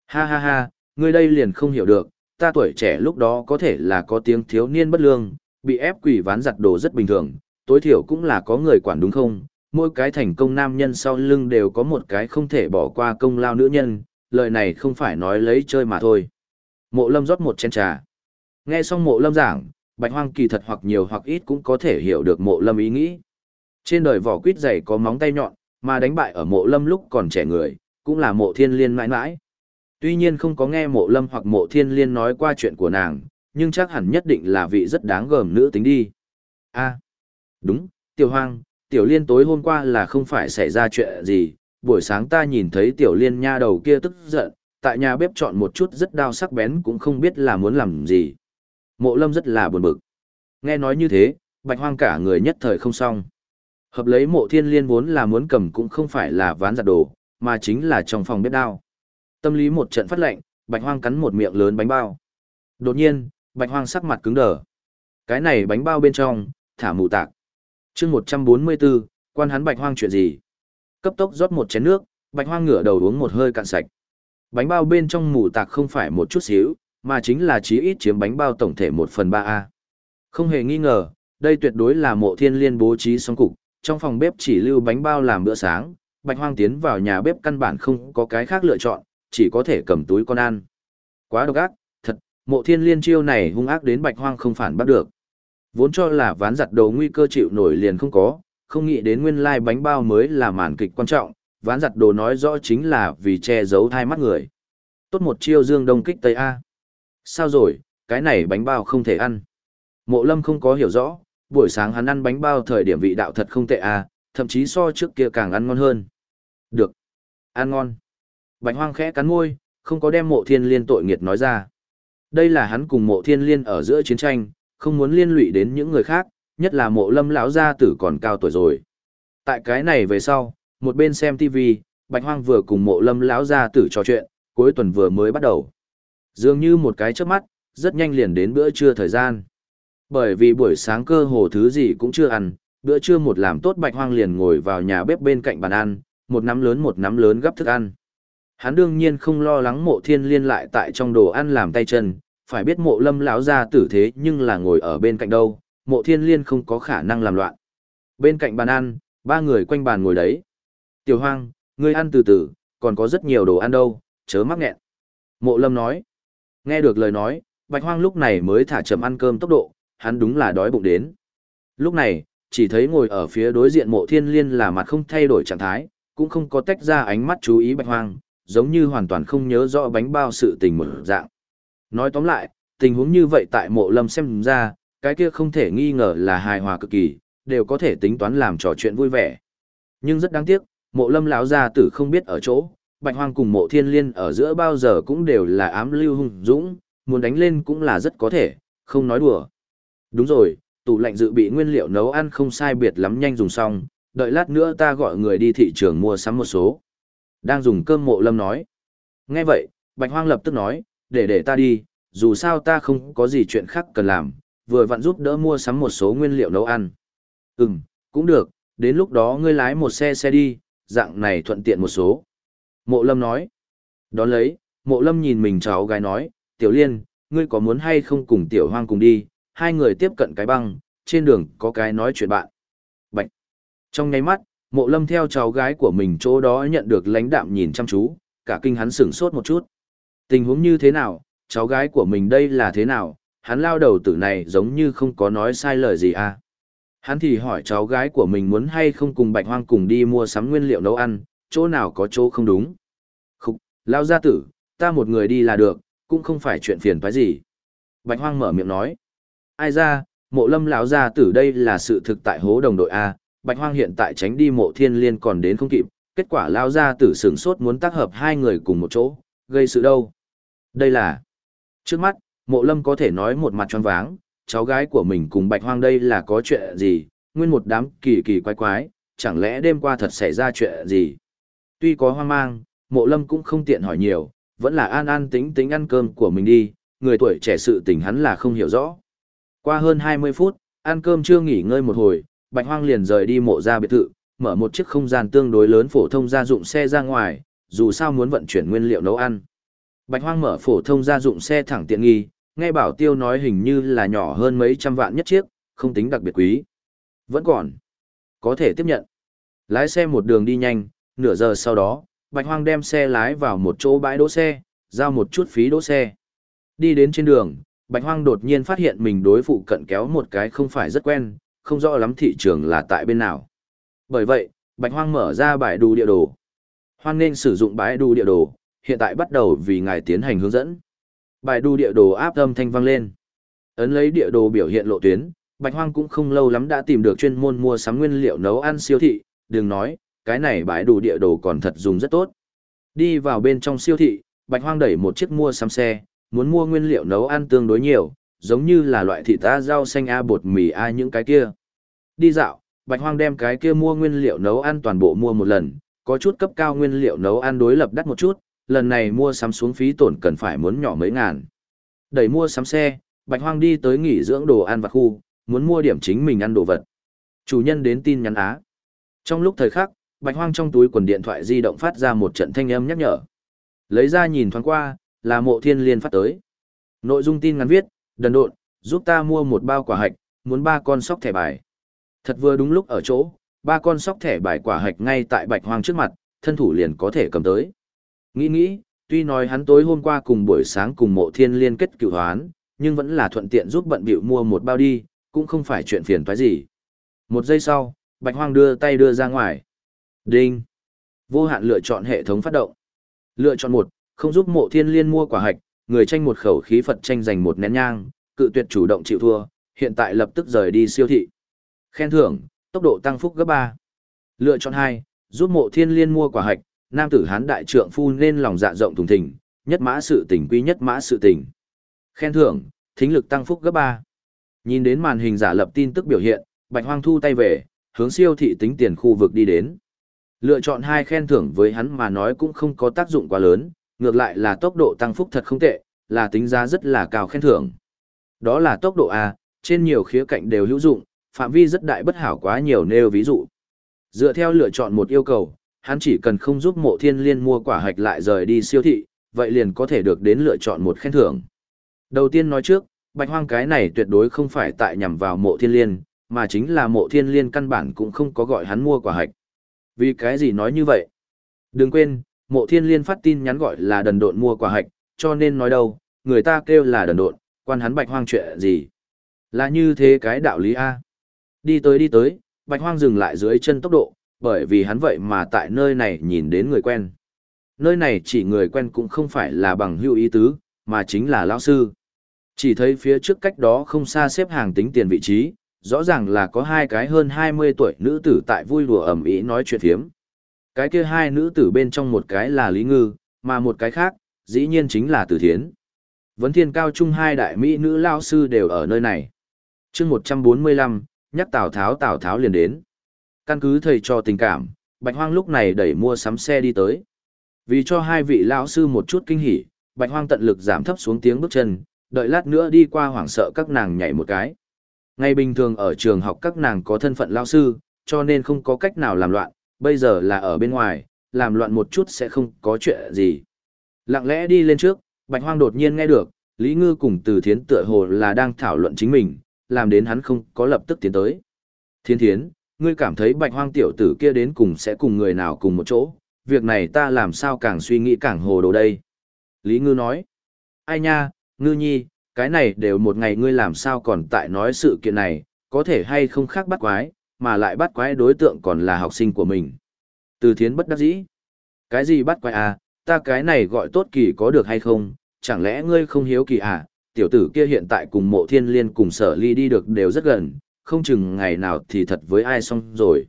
Ha ha ha, ngươi đây liền không hiểu được, ta tuổi trẻ lúc đó có thể là có tiếng thiếu niên bất lương, bị ép quỳ ván giặt đồ rất bình thường, tối thiểu cũng là có người quản đúng không? Mỗi cái thành công nam nhân sau lưng đều có một cái không thể bỏ qua công lao nữ nhân, lời này không phải nói lấy chơi mà thôi. Mộ lâm rót một chén trà. Nghe xong mộ lâm giảng, bạch hoang kỳ thật hoặc nhiều hoặc ít cũng có thể hiểu được mộ lâm ý nghĩ. Trên đời vỏ quýt dày có móng tay nhọn, mà đánh bại ở mộ lâm lúc còn trẻ người, cũng là mộ thiên liên mãi mãi. Tuy nhiên không có nghe mộ lâm hoặc mộ thiên liên nói qua chuyện của nàng, nhưng chắc hẳn nhất định là vị rất đáng gờm nữ tính đi. a đúng, tiểu hoang, tiểu liên tối hôm qua là không phải xảy ra chuyện gì, buổi sáng ta nhìn thấy tiểu liên nha đầu kia tức giận, tại nhà bếp chọn một chút rất đau sắc bén cũng không biết là muốn làm gì. Mộ lâm rất là buồn bực. Nghe nói như thế, bạch hoang cả người nhất thời không xong. Hợp lấy mộ thiên liên vốn là muốn cầm cũng không phải là ván giặt đồ, mà chính là trong phòng bếp đao. Tâm lý một trận phát lệnh, bạch hoang cắn một miệng lớn bánh bao. Đột nhiên, bạch hoang sắc mặt cứng đờ. Cái này bánh bao bên trong, thả mù tạc. Chương 144, quan hắn bạch hoang chuyện gì? Cấp tốc rót một chén nước, bạch hoang ngửa đầu uống một hơi cạn sạch. Bánh bao bên trong mù tạc không phải một chút xíu, mà chính là chí ít chiếm bánh bao tổng thể 1 phần 3A. Không hề nghi ngờ, đây tuyệt đối là mộ thiên liên bố trí xong cục, trong phòng bếp chỉ lưu bánh bao làm bữa sáng, bạch hoang tiến vào nhà bếp căn bản không có cái khác lựa chọn, chỉ có thể cầm túi con ăn. Quá độc ác, mộ thiên liên chiêu này hung ác đến bạch hoang không phản bắt được. Vốn cho là ván giặt đầu nguy cơ chịu nổi liền không có, không nghĩ đến nguyên lai bánh bao mới là màn kịch quan trọng, ván giặt đồ nói rõ chính là vì che giấu hai mắt người. Tốt một chiêu dương đông kích tây A. Sao rồi, cái này bánh bao không thể ăn. Mộ lâm không có hiểu rõ, buổi sáng hắn ăn bánh bao thời điểm vị đạo thật không tệ A, thậm chí so trước kia càng ăn ngon hơn. Được. Ăn ngon. Bạch hoang khẽ cắn môi, không có đem mộ thiên liên tội nghiệt nói ra. Đây là hắn cùng mộ thiên liên ở giữa chiến tranh, không muốn liên lụy đến những người khác, nhất là mộ lâm lão gia tử còn cao tuổi rồi. Tại cái này về sau, một bên xem TV, Bạch Hoang vừa cùng mộ lâm lão gia tử trò chuyện, cuối tuần vừa mới bắt đầu. Dường như một cái chớp mắt, rất nhanh liền đến bữa trưa thời gian. Bởi vì buổi sáng cơ hồ thứ gì cũng chưa ăn, bữa trưa một làm tốt Bạch Hoang liền ngồi vào nhà bếp bên cạnh bàn ăn, một nắm lớn một nắm lớn gấp thức ăn. Hắn đương nhiên không lo lắng mộ thiên liên lại tại trong đồ ăn làm tay chân, phải biết mộ lâm lão gia tử thế nhưng là ngồi ở bên cạnh đâu, mộ thiên liên không có khả năng làm loạn. Bên cạnh bàn ăn, ba người quanh bàn ngồi đấy. Tiểu hoang, ngươi ăn từ từ, còn có rất nhiều đồ ăn đâu, chớ mắc nghẹn. Mộ lâm nói. Nghe được lời nói, bạch hoang lúc này mới thả chậm ăn cơm tốc độ, hắn đúng là đói bụng đến. Lúc này, chỉ thấy ngồi ở phía đối diện mộ thiên liên là mặt không thay đổi trạng thái, cũng không có tách ra ánh mắt chú ý bạch hoang, giống như hoàn toàn không nhớ rõ bánh bao sự tình một dạng. Nói tóm lại, tình huống như vậy tại mộ lâm xem ra, cái kia không thể nghi ngờ là hài hòa cực kỳ, đều có thể tính toán làm trò chuyện vui vẻ. Nhưng rất đáng tiếc, mộ lâm lão gia tử không biết ở chỗ, bạch hoang cùng mộ thiên liên ở giữa bao giờ cũng đều là ám lưu hung dũng, muốn đánh lên cũng là rất có thể, không nói đùa. Đúng rồi, tủ lạnh dự bị nguyên liệu nấu ăn không sai biệt lắm nhanh dùng xong, đợi lát nữa ta gọi người đi thị trường mua sắm một số. Đang dùng cơm mộ lâm nói. Nghe vậy, bạch hoang lập tức nói, để để ta đi, dù sao ta không có gì chuyện khác cần làm, vừa vặn giúp đỡ mua sắm một số nguyên liệu nấu ăn. Ừm, cũng được, đến lúc đó ngươi lái một xe xe đi, dạng này thuận tiện một số. Mộ lâm nói. Đón lấy, mộ lâm nhìn mình cháu gái nói, tiểu liên, ngươi có muốn hay không cùng tiểu hoang cùng đi, hai người tiếp cận cái băng, trên đường có cái nói chuyện bạn. Bạch. Trong nháy mắt, mộ lâm theo cháu gái của mình chỗ đó nhận được lãnh đạm nhìn chăm chú, cả kinh hắn sửng sốt một chút. Tình huống như thế nào, cháu gái của mình đây là thế nào, hắn lao đầu tử này giống như không có nói sai lời gì à. Hắn thì hỏi cháu gái của mình muốn hay không cùng bạch hoang cùng đi mua sắm nguyên liệu nấu ăn, chỗ nào có chỗ không đúng. Khúc, lao gia tử, ta một người đi là được, cũng không phải chuyện phiền phải gì. Bạch hoang mở miệng nói. Ai ra, mộ lâm lão gia tử đây là sự thực tại hố đồng đội A, bạch hoang hiện tại tránh đi mộ thiên liên còn đến không kịp, kết quả lao ra tử sửng sốt muốn tác hợp hai người cùng một chỗ, gây sự đâu. Đây là... Trước mắt, mộ lâm có thể nói một mặt tròn váng, cháu gái của mình cùng bạch hoang đây là có chuyện gì, nguyên một đám kỳ kỳ quái quái, chẳng lẽ đêm qua thật xảy ra chuyện gì. Tuy có hoang mang, mộ lâm cũng không tiện hỏi nhiều, vẫn là an an tính tính ăn cơm của mình đi, người tuổi trẻ sự tình hắn là không hiểu rõ. Qua hơn 20 phút, ăn cơm chưa nghỉ ngơi một hồi, bạch hoang liền rời đi mộ ra biệt thự, mở một chiếc không gian tương đối lớn phổ thông gia dụng xe ra ngoài, dù sao muốn vận chuyển nguyên liệu nấu ăn. Bạch Hoang mở phổ thông gia dụng xe thẳng tiện nghi, nghe bảo tiêu nói hình như là nhỏ hơn mấy trăm vạn nhất chiếc, không tính đặc biệt quý. Vẫn còn. Có thể tiếp nhận. Lái xe một đường đi nhanh, nửa giờ sau đó, Bạch Hoang đem xe lái vào một chỗ bãi đỗ xe, giao một chút phí đỗ xe. Đi đến trên đường, Bạch Hoang đột nhiên phát hiện mình đối phụ cận kéo một cái không phải rất quen, không rõ lắm thị trường là tại bên nào. Bởi vậy, Bạch Hoang mở ra bài đu địa đồ. Hoan nên sử dụng bài đu địa đồ, hiện tại bắt đầu vì ngài tiến hành hướng dẫn. Bài đu địa đồ áp âm thanh vang lên. Ấn lấy địa đồ biểu hiện lộ tuyến, Bạch Hoang cũng không lâu lắm đã tìm được chuyên môn mua sắm nguyên liệu nấu ăn siêu thị, đừng nói, cái này bãi đồ địa đồ còn thật dùng rất tốt. Đi vào bên trong siêu thị, Bạch Hoang đẩy một chiếc mua sắm xe, muốn mua nguyên liệu nấu ăn tương đối nhiều, giống như là loại thịt a rau xanh a bột mì a những cái kia. Đi dạo, Bạch Hoang đem cái kia mua nguyên liệu nấu ăn toàn bộ mua một lần, có chút cấp cao nguyên liệu nấu ăn đối lập đắt một chút, lần này mua sắm xuống phí tổn cần phải muốn nhỏ mấy ngàn. Đẩy mua sắm xe, Bạch Hoang đi tới nghỉ dưỡng đồ ăn vặt khu, muốn mua điểm chính mình ăn đồ vật. Chủ nhân đến tin nhắn á. Trong lúc thời khắc, Bạch Hoang trong túi quần điện thoại di động phát ra một trận thanh âm nhắc nhở. Lấy ra nhìn thoáng qua, là mộ thiên liên phát tới. Nội dung tin ngắn viết, đần độn, giúp ta mua một bao quả hạch, muốn ba con sóc thẻ bài. Thật vừa đúng lúc ở chỗ, ba con sóc thẻ bài quả hạch ngay tại Bạch Hoang trước mặt, thân thủ liền có thể cầm tới. Nghĩ nghĩ, tuy nói hắn tối hôm qua cùng buổi sáng cùng mộ thiên liên kết cựu hoán, nhưng vẫn là thuận tiện giúp bận bịu mua một bao đi, cũng không phải chuyện phiền toái gì. Một giây sau, Bạch Hoang đưa tay đưa ra ngoài. Đinh! Vô hạn lựa chọn hệ thống phát động. Lựa chọn một, không giúp mộ thiên liên mua quả hạch, người tranh một khẩu khí Phật tranh giành một nén nhang, cự tuyệt chủ động chịu thua, hiện tại lập tức rời đi siêu thị. Khen thưởng, tốc độ tăng phúc gấp 3. Lựa chọn 2, giúp mộ thiên liên mua quả hạch, nam tử hán đại trượng phu nên lòng dạ rộng thùng thình, nhất mã sự tình quy nhất mã sự tình. Khen thưởng, thính lực tăng phúc gấp 3. Nhìn đến màn hình giả lập tin tức biểu hiện, Bạch Hoang thu tay về, hướng siêu thị tính tiền khu vực đi đến. Lựa chọn hai khen thưởng với hắn mà nói cũng không có tác dụng quá lớn, ngược lại là tốc độ tăng phúc thật không tệ, là tính giá rất là cao khen thưởng. Đó là tốc độ A, trên nhiều khía cạnh đều hữu dụng, phạm vi rất đại bất hảo quá nhiều nêu ví dụ. Dựa theo lựa chọn một yêu cầu, hắn chỉ cần không giúp mộ thiên liên mua quả hạch lại rời đi siêu thị, vậy liền có thể được đến lựa chọn một khen thưởng. Đầu tiên nói trước, bạch hoang cái này tuyệt đối không phải tại nhằm vào mộ thiên liên, mà chính là mộ thiên liên căn bản cũng không có gọi hắn mua quả hạch. Vì cái gì nói như vậy? Đừng quên, mộ thiên liên phát tin nhắn gọi là đần độn mua quả hạch, cho nên nói đâu, người ta kêu là đần độn, quan hắn bạch hoang chuyện gì? Là như thế cái đạo lý A. Đi tới đi tới, bạch hoang dừng lại dưới chân tốc độ, bởi vì hắn vậy mà tại nơi này nhìn đến người quen. Nơi này chỉ người quen cũng không phải là bằng hữu ý tứ, mà chính là lão sư. Chỉ thấy phía trước cách đó không xa xếp hàng tính tiền vị trí, rõ ràng là có hai cái hơn 20 tuổi nữ tử tại vui đùa ẩm ý nói chuyện thiếm. Cái kia hai nữ tử bên trong một cái là Lý Ngư, mà một cái khác, dĩ nhiên chính là Tử Thiến. Vấn thiên cao trung hai đại mỹ nữ lao sư đều ở nơi này. chương 145, nhắc Tào Tháo Tào Tháo liền đến. Căn cứ thầy cho tình cảm, Bạch Hoang lúc này đẩy mua sắm xe đi tới. Vì cho hai vị lão sư một chút kinh hỉ, Bạch Hoang tận lực giảm thấp xuống tiếng bước chân, đợi lát nữa đi qua hoảng sợ các nàng nhảy một cái. Ngày bình thường ở trường học các nàng có thân phận lão sư, cho nên không có cách nào làm loạn, bây giờ là ở bên ngoài, làm loạn một chút sẽ không có chuyện gì. Lặng lẽ đi lên trước, Bạch Hoang đột nhiên nghe được, Lý Ngư cùng Từ Thiến tựa hồ là đang thảo luận chính mình, làm đến hắn không có lập tức tiến tới. Thiên Thiến, ngươi cảm thấy Bạch Hoang tiểu tử kia đến cùng sẽ cùng người nào cùng một chỗ, việc này ta làm sao càng suy nghĩ càng hồ đồ đây. Lý Ngư nói, ai nha, Ngư Nhi, cái này đều một ngày ngươi làm sao còn tại nói sự kiện này, có thể hay không khác bắt quái, mà lại bắt quái đối tượng còn là học sinh của mình. Từ thiến bất đắc dĩ. Cái gì bắt quái à, ta cái này gọi tốt kỳ có được hay không, chẳng lẽ ngươi không hiếu kỳ à, tiểu tử kia hiện tại cùng mộ thiên liên cùng sở ly đi được đều rất gần, không chừng ngày nào thì thật với ai xong rồi.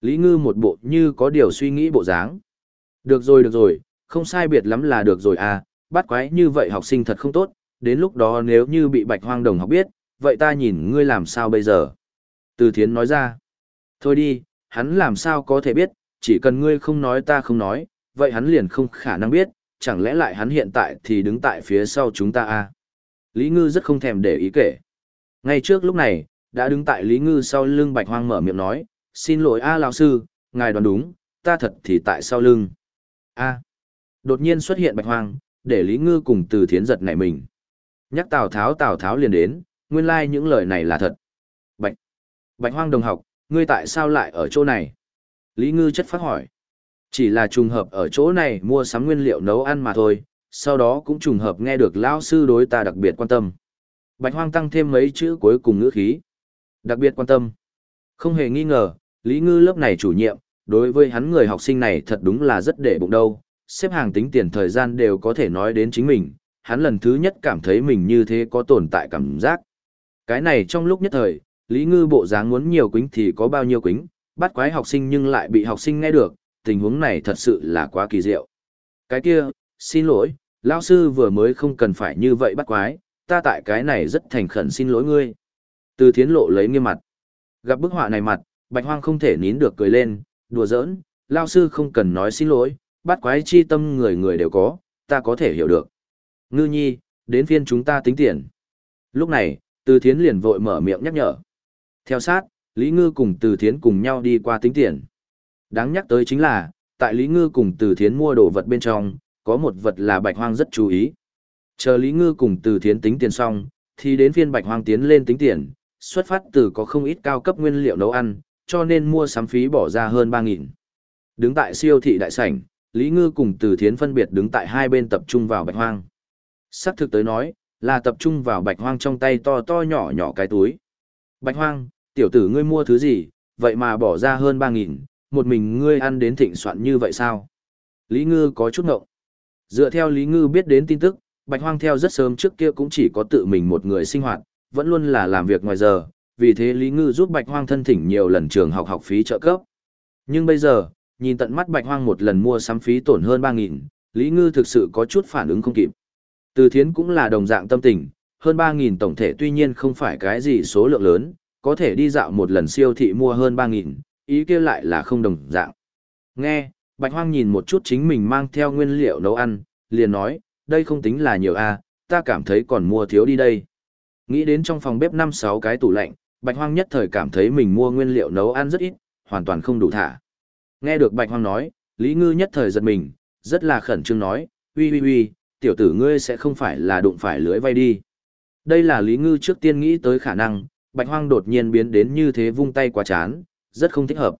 Lý Ngư một bộ như có điều suy nghĩ bộ dáng. Được rồi được rồi, không sai biệt lắm là được rồi à, bắt quái như vậy học sinh thật không tốt, đến lúc đó nếu như bị bạch hoang đồng học biết, vậy ta nhìn ngươi làm sao bây giờ? Từ thiến nói ra, thôi đi, hắn làm sao có thể biết, chỉ cần ngươi không nói ta không nói, vậy hắn liền không khả năng biết, chẳng lẽ lại hắn hiện tại thì đứng tại phía sau chúng ta à? Lý Ngư rất không thèm để ý kể. Ngay trước lúc này, đã đứng tại Lý Ngư sau lưng bạch hoang mở miệng nói, xin lỗi a lão sư, ngài đoán đúng, ta thật thì tại sau lưng. A. Đột nhiên xuất hiện bạch hoang, để Lý Ngư cùng từ thiến giật nảy mình. Nhắc Tào Tháo Tào Tháo liền đến, nguyên lai like những lời này là thật. Bạch, Bạch Hoang đồng học, ngươi tại sao lại ở chỗ này? Lý Ngư chất phát hỏi. Chỉ là trùng hợp ở chỗ này mua sắm nguyên liệu nấu ăn mà thôi, sau đó cũng trùng hợp nghe được lão sư đối ta đặc biệt quan tâm. Bạch Hoang tăng thêm mấy chữ cuối cùng ngữ khí. Đặc biệt quan tâm. Không hề nghi ngờ, Lý Ngư lớp này chủ nhiệm, đối với hắn người học sinh này thật đúng là rất để bụng đâu, xếp hàng tính tiền thời gian đều có thể nói đến chính mình, hắn lần thứ nhất cảm thấy mình như thế có tồn tại cảm giác. Cái này trong lúc nhất thời, Lý Ngư bộ dáng muốn nhiều quính thì có bao nhiêu quính, bắt quái học sinh nhưng lại bị học sinh nghe được, tình huống này thật sự là quá kỳ diệu. Cái kia, xin lỗi, lão sư vừa mới không cần phải như vậy bắt quái, ta tại cái này rất thành khẩn xin lỗi ngươi. Từ thiến lộ lấy nghiêm mặt. Gặp bức họa này mặt, bạch hoang không thể nín được cười lên, đùa giỡn, lão sư không cần nói xin lỗi, bắt quái chi tâm người người đều có, ta có thể hiểu được. Ngư nhi, đến phiên chúng ta tính tiền. Lúc này, Từ Thiến liền vội mở miệng nhắc nhở. Theo sát, Lý Ngư cùng Từ Thiến cùng nhau đi qua tính tiền. Đáng nhắc tới chính là, tại Lý Ngư cùng Từ Thiến mua đồ vật bên trong, có một vật là Bạch Hoang rất chú ý. Chờ Lý Ngư cùng Từ Thiến tính tiền xong, thì đến phiên Bạch Hoang tiến lên tính tiền, xuất phát từ có không ít cao cấp nguyên liệu nấu ăn, cho nên mua sắm phí bỏ ra hơn 3.000. Đứng tại siêu thị đại sảnh, Lý Ngư cùng Từ Thiến phân biệt đứng tại hai bên tập trung vào Bạch Hoang. Sắc thực tới nói, là tập trung vào bạch hoang trong tay to to nhỏ nhỏ cái túi. Bạch hoang, tiểu tử ngươi mua thứ gì, vậy mà bỏ ra hơn 3.000, một mình ngươi ăn đến thịnh soạn như vậy sao? Lý Ngư có chút ngộng. Dựa theo Lý Ngư biết đến tin tức, Bạch Hoang theo rất sớm trước kia cũng chỉ có tự mình một người sinh hoạt, vẫn luôn là làm việc ngoài giờ, vì thế Lý Ngư giúp Bạch Hoang thân thỉnh nhiều lần trường học học phí trợ cấp. Nhưng bây giờ, nhìn tận mắt Bạch Hoang một lần mua sắm phí tổn hơn 3.000, Lý Ngư thực sự có chút phản ứng không kịp. Từ thiến cũng là đồng dạng tâm tình, hơn 3.000 tổng thể tuy nhiên không phải cái gì số lượng lớn, có thể đi dạo một lần siêu thị mua hơn 3.000, ý kia lại là không đồng dạng. Nghe, Bạch Hoang nhìn một chút chính mình mang theo nguyên liệu nấu ăn, liền nói, đây không tính là nhiều a, ta cảm thấy còn mua thiếu đi đây. Nghĩ đến trong phòng bếp 5-6 cái tủ lạnh, Bạch Hoang nhất thời cảm thấy mình mua nguyên liệu nấu ăn rất ít, hoàn toàn không đủ thả. Nghe được Bạch Hoang nói, Lý Ngư nhất thời giật mình, rất là khẩn trương nói, uy uy uy, tiểu tử ngươi sẽ không phải là đụng phải lưới vay đi. Đây là Lý Ngư trước tiên nghĩ tới khả năng, Bạch Hoang đột nhiên biến đến như thế vung tay quá chán, rất không thích hợp.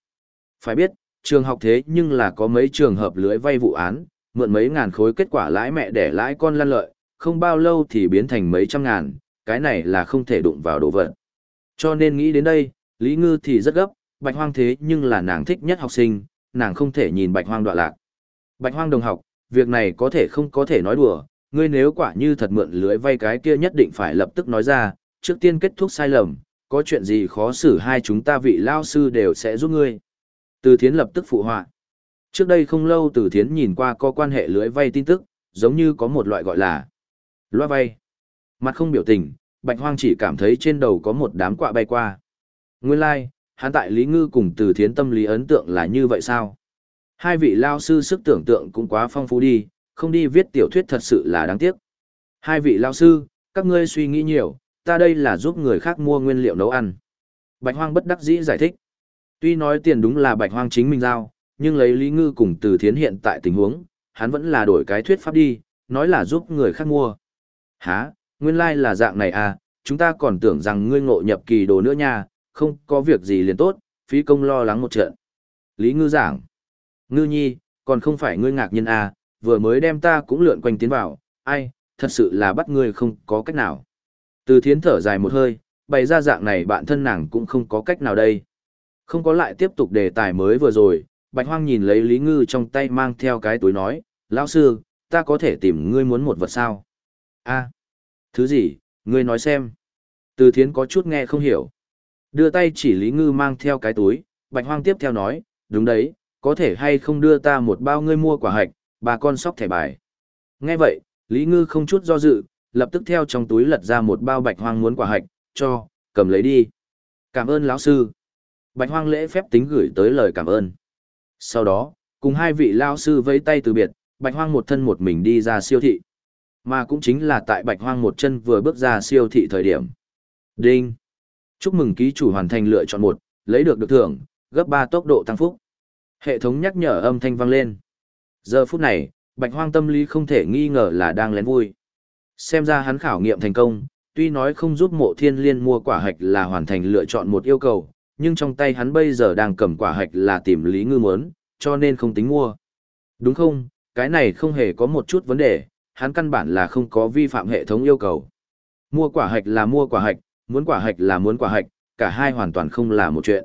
Phải biết, trường học thế nhưng là có mấy trường hợp lưới vay vụ án, mượn mấy ngàn khối kết quả lãi mẹ để lãi con lăn lợi, không bao lâu thì biến thành mấy trăm ngàn, cái này là không thể đụng vào đồ vật. Cho nên nghĩ đến đây, Lý Ngư thì rất gấp, Bạch Hoang thế nhưng là nàng thích nhất học sinh, nàng không thể nhìn Bạch Hoang đọa lạc. Bạch Hoang đồng học, việc này có thể không có thể nói đùa, ngươi nếu quả như thật mượn lưới vay cái kia nhất định phải lập tức nói ra, trước tiên kết thúc sai lầm, có chuyện gì khó xử hai chúng ta vị lao sư đều sẽ giúp ngươi. Từ Thiến lập tức phụ họa. Trước đây không lâu Từ Thiến nhìn qua có quan hệ lưới vay tin tức, giống như có một loại gọi là loa vay. Mặt không biểu tình, Bạch Hoang chỉ cảm thấy trên đầu có một đám quạ bay qua. Nguyên lai, like, hắn tại Lý Ngư cùng Từ Thiến tâm lý ấn tượng là như vậy sao? Hai vị lao sư sức tưởng tượng cũng quá phong phú đi, không đi viết tiểu thuyết thật sự là đáng tiếc. Hai vị lao sư, các ngươi suy nghĩ nhiều, ta đây là giúp người khác mua nguyên liệu nấu ăn. Bạch Hoang bất đắc dĩ giải thích. Tuy nói tiền đúng là Bạch Hoang chính mình giao, nhưng lấy Lý Ngư cùng Từ Thiến hiện tại tình huống, hắn vẫn là đổi cái thuyết pháp đi, nói là giúp người khác mua. Hả, nguyên lai like là dạng này à, chúng ta còn tưởng rằng ngươi ngộ nhập kỳ đồ nữa nha, không có việc gì liền tốt, phí công lo lắng một trận. Lý Ngư giảng. Ngư nhi, còn không phải ngươi ngạc nhiên à, vừa mới đem ta cũng lượn quanh tiến vào, ai, thật sự là bắt ngươi không có cách nào. Từ thiến thở dài một hơi, bày ra dạng này bạn thân nàng cũng không có cách nào đây. Không có lại tiếp tục đề tài mới vừa rồi, Bạch Hoang nhìn lấy Lý Ngư trong tay mang theo cái túi nói, lão sư, ta có thể tìm ngươi muốn một vật sao? A, thứ gì, ngươi nói xem. Từ thiến có chút nghe không hiểu. Đưa tay chỉ Lý Ngư mang theo cái túi, Bạch Hoang tiếp theo nói, đúng đấy, có thể hay không đưa ta một bao ngươi mua quả hạch, ba con sóc thẻ bài. Nghe vậy, Lý Ngư không chút do dự, lập tức theo trong túi lật ra một bao Bạch Hoang muốn quả hạch, cho, cầm lấy đi. Cảm ơn lão sư. Bạch Hoang lễ phép tính gửi tới lời cảm ơn. Sau đó, cùng hai vị lão sư vẫy tay từ biệt, Bạch Hoang một thân một mình đi ra siêu thị. Mà cũng chính là tại Bạch Hoang một chân vừa bước ra siêu thị thời điểm. Đinh! Chúc mừng ký chủ hoàn thành lựa chọn một, lấy được được thưởng, gấp 3 tốc độ tăng phúc. Hệ thống nhắc nhở âm thanh vang lên. Giờ phút này, Bạch Hoang tâm lý không thể nghi ngờ là đang lén vui. Xem ra hắn khảo nghiệm thành công, tuy nói không giúp mộ thiên liên mua quả hạch là hoàn thành lựa chọn một yêu cầu, nhưng trong tay hắn bây giờ đang cầm quả hạch là tìm lý ngư muốn, cho nên không tính mua. Đúng không, cái này không hề có một chút vấn đề, hắn căn bản là không có vi phạm hệ thống yêu cầu. Mua quả hạch là mua quả hạch, muốn quả hạch là muốn quả hạch, cả hai hoàn toàn không là một chuyện.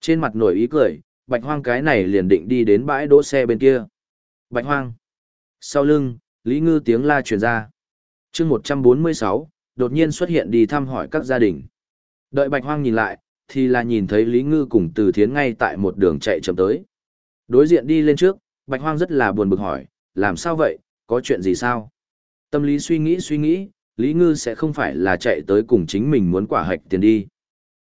Trên mặt nổi ý cười, bạch hoang cái này liền định đi đến bãi đỗ xe bên kia. Bạch hoang. Sau lưng, Lý Ngư tiếng la truyền ra. chương 146, đột nhiên xuất hiện đi thăm hỏi các gia đình. Đợi bạch hoang nhìn lại, thì là nhìn thấy Lý Ngư cùng Từ Thiến ngay tại một đường chạy chậm tới. Đối diện đi lên trước, bạch hoang rất là buồn bực hỏi, làm sao vậy, có chuyện gì sao? Tâm lý suy nghĩ suy nghĩ, Lý Ngư sẽ không phải là chạy tới cùng chính mình muốn quả hạch tiền đi.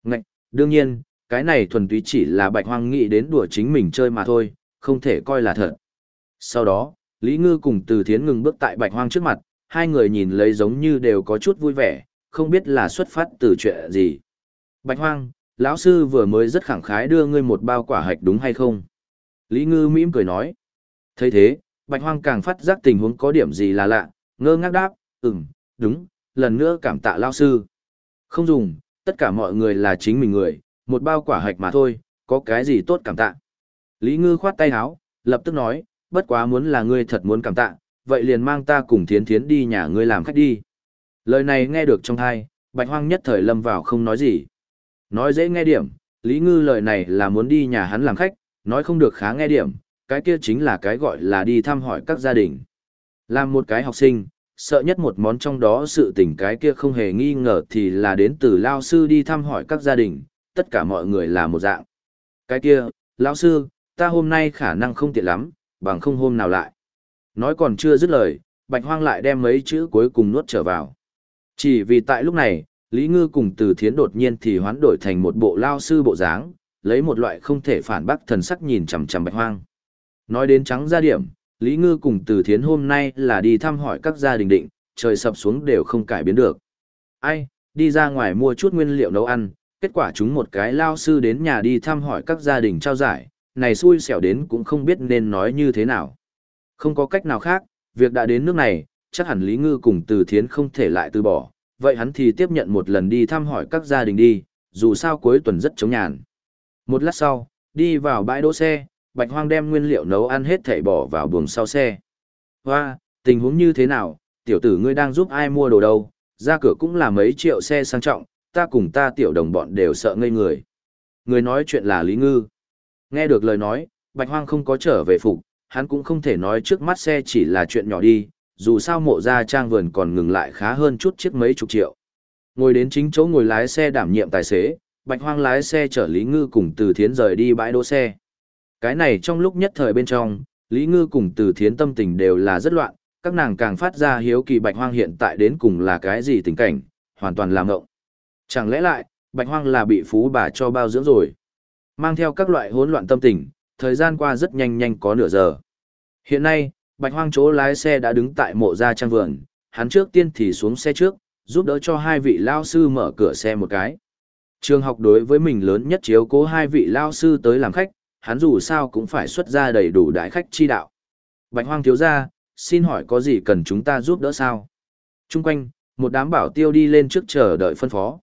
Ngạch, đương nhiên, cái này thuần túy chỉ là bạch hoang nghĩ đến đùa chính mình chơi mà thôi, không thể coi là thật. Sau đó, Lý Ngư cùng Từ Thiến ngừng bước tại bạch hoang trước mặt, hai người nhìn lấy giống như đều có chút vui vẻ, không biết là xuất phát từ chuyện gì. Bạch hoang, lão sư vừa mới rất khẳng khái đưa ngươi một bao quả hạch đúng hay không? Lý Ngư mỉm cười nói. thấy thế, bạch hoang càng phát giác tình huống có điểm gì là lạ, ngơ ngác đáp, ừm, đúng, lần nữa cảm tạ lão sư. Không dùng, tất cả mọi người là chính mình người, một bao quả hạch mà thôi, có cái gì tốt cảm tạ. Lý Ngư khoát tay áo, lập tức nói, bất quá muốn là ngươi thật muốn cảm tạ, vậy liền mang ta cùng thiến thiến đi nhà ngươi làm khách đi. Lời này nghe được trong thai, bạch hoang nhất thời lâm vào không nói gì. Nói dễ nghe điểm, Lý Ngư lời này là muốn đi nhà hắn làm khách, Nói không được khá nghe điểm, cái kia chính là cái gọi là đi thăm hỏi các gia đình. Làm một cái học sinh, sợ nhất một món trong đó sự tình cái kia không hề nghi ngờ thì là đến từ lao sư đi thăm hỏi các gia đình, tất cả mọi người là một dạng. Cái kia, lão sư, ta hôm nay khả năng không tiện lắm, bằng không hôm nào lại. Nói còn chưa dứt lời, Bạch Hoang lại đem mấy chữ cuối cùng nuốt trở vào. Chỉ vì tại lúc này, Lý Ngư cùng Từ Thiến đột nhiên thì hoán đổi thành một bộ lao sư bộ dáng, lấy một loại không thể phản bác thần sắc nhìn chằm chằm Bạch Hoang. Nói đến trắng ra điểm, Lý Ngư cùng Từ Thiến hôm nay là đi thăm hỏi các gia đình định, trời sập xuống đều không cải biến được. Ai, đi ra ngoài mua chút nguyên liệu nấu ăn, kết quả chúng một cái lao sư đến nhà đi thăm hỏi các gia đình trao giải, này xui xẻo đến cũng không biết nên nói như thế nào. Không có cách nào khác, việc đã đến nước này, chắc hẳn Lý Ngư cùng Từ Thiến không thể lại từ bỏ, vậy hắn thì tiếp nhận một lần đi thăm hỏi các gia đình đi, dù sao cuối tuần rất chống nhàn. Một lát sau, đi vào bãi đỗ xe, Bạch Hoang đem nguyên liệu nấu ăn hết thảy bỏ vào buồng sau xe. Hoa, tình huống như thế nào, tiểu tử ngươi đang giúp ai mua đồ đâu, ra cửa cũng là mấy triệu xe sang trọng, ta cùng ta tiểu đồng bọn đều sợ ngây người. Người nói chuyện là Lý Ngư. Nghe được lời nói, Bạch Hoang không có trở về phục, hắn cũng không thể nói trước mắt xe chỉ là chuyện nhỏ đi, dù sao mộ gia trang vườn còn ngừng lại khá hơn chút chiếc mấy chục triệu. Ngồi đến chính chỗ ngồi lái xe đảm nhiệm tài xế, Bạch Hoang lái xe chở Lý Ngư cùng Từ Thiến rời đi bãi đỗ xe. Cái này trong lúc nhất thời bên trong, Lý Ngư cùng Từ Thiến tâm tình đều là rất loạn, các nàng càng phát ra hiếu kỳ Bạch Hoang hiện tại đến cùng là cái gì tình cảnh, hoàn toàn làm ngộng. Chẳng lẽ lại, Bạch Hoang là bị phú bà cho bao dưỡng rồi? Mang theo các loại hỗn loạn tâm tình, thời gian qua rất nhanh nhanh có nửa giờ. Hiện nay, Bạch Hoang chỗ lái xe đã đứng tại mộ gia trang vườn, hắn trước tiên thì xuống xe trước, giúp đỡ cho hai vị lao sư mở cửa xe một cái. Trường học đối với mình lớn nhất chiếu cố hai vị lao sư tới làm khách, hắn dù sao cũng phải xuất ra đầy đủ đại khách chi đạo. Bạch Hoang thiếu gia, xin hỏi có gì cần chúng ta giúp đỡ sao? Trung quanh, một đám bảo tiêu đi lên trước chờ đợi phân phó.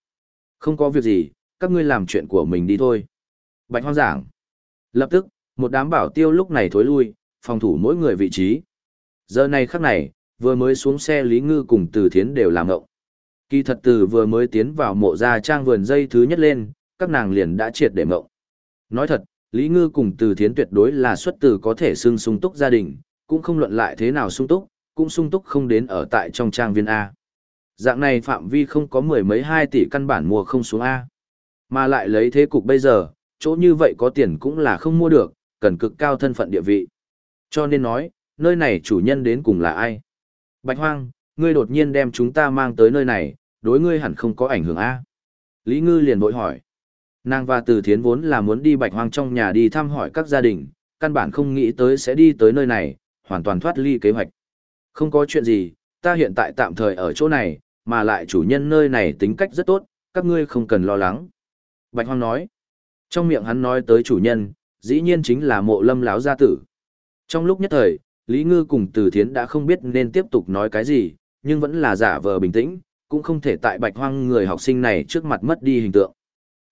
Không có việc gì, các ngươi làm chuyện của mình đi thôi. Bạch Hoang giảng. Lập tức, một đám bảo tiêu lúc này thối lui, phòng thủ mỗi người vị trí. Giờ này khắc này, vừa mới xuống xe Lý Ngư cùng Từ Thiến đều làm ngộng. Kỳ thật từ vừa mới tiến vào mộ gia trang vườn dây thứ nhất lên, các nàng liền đã triệt để ngộng. Nói thật, Lý Ngư cùng Từ Thiến tuyệt đối là xuất từ có thể xưng sung túc gia đình, cũng không luận lại thế nào sung túc, cũng sung túc không đến ở tại trong trang viên A. Dạng này phạm vi không có mười mấy hai tỷ căn bản mua không xuống A. Mà lại lấy thế cục bây giờ, chỗ như vậy có tiền cũng là không mua được, cần cực cao thân phận địa vị. Cho nên nói, nơi này chủ nhân đến cùng là ai? Bạch Hoang, ngươi đột nhiên đem chúng ta mang tới nơi này, đối ngươi hẳn không có ảnh hưởng a? Lý Ngư liền vội hỏi. Nàng và Từ Thiến vốn là muốn đi Bạch Hoang trong nhà đi thăm hỏi các gia đình, căn bản không nghĩ tới sẽ đi tới nơi này, hoàn toàn thoát ly kế hoạch. Không có chuyện gì, ta hiện tại tạm thời ở chỗ này, mà lại chủ nhân nơi này tính cách rất tốt, các ngươi không cần lo lắng. Bạch Hoang nói. Trong miệng hắn nói tới chủ nhân, dĩ nhiên chính là mộ lâm láo gia tử. Trong lúc nhất thời, Lý Ngư cùng Từ Thiến đã không biết nên tiếp tục nói cái gì, nhưng vẫn là giả vờ bình tĩnh, cũng không thể tại bạch hoang người học sinh này trước mặt mất đi hình tượng.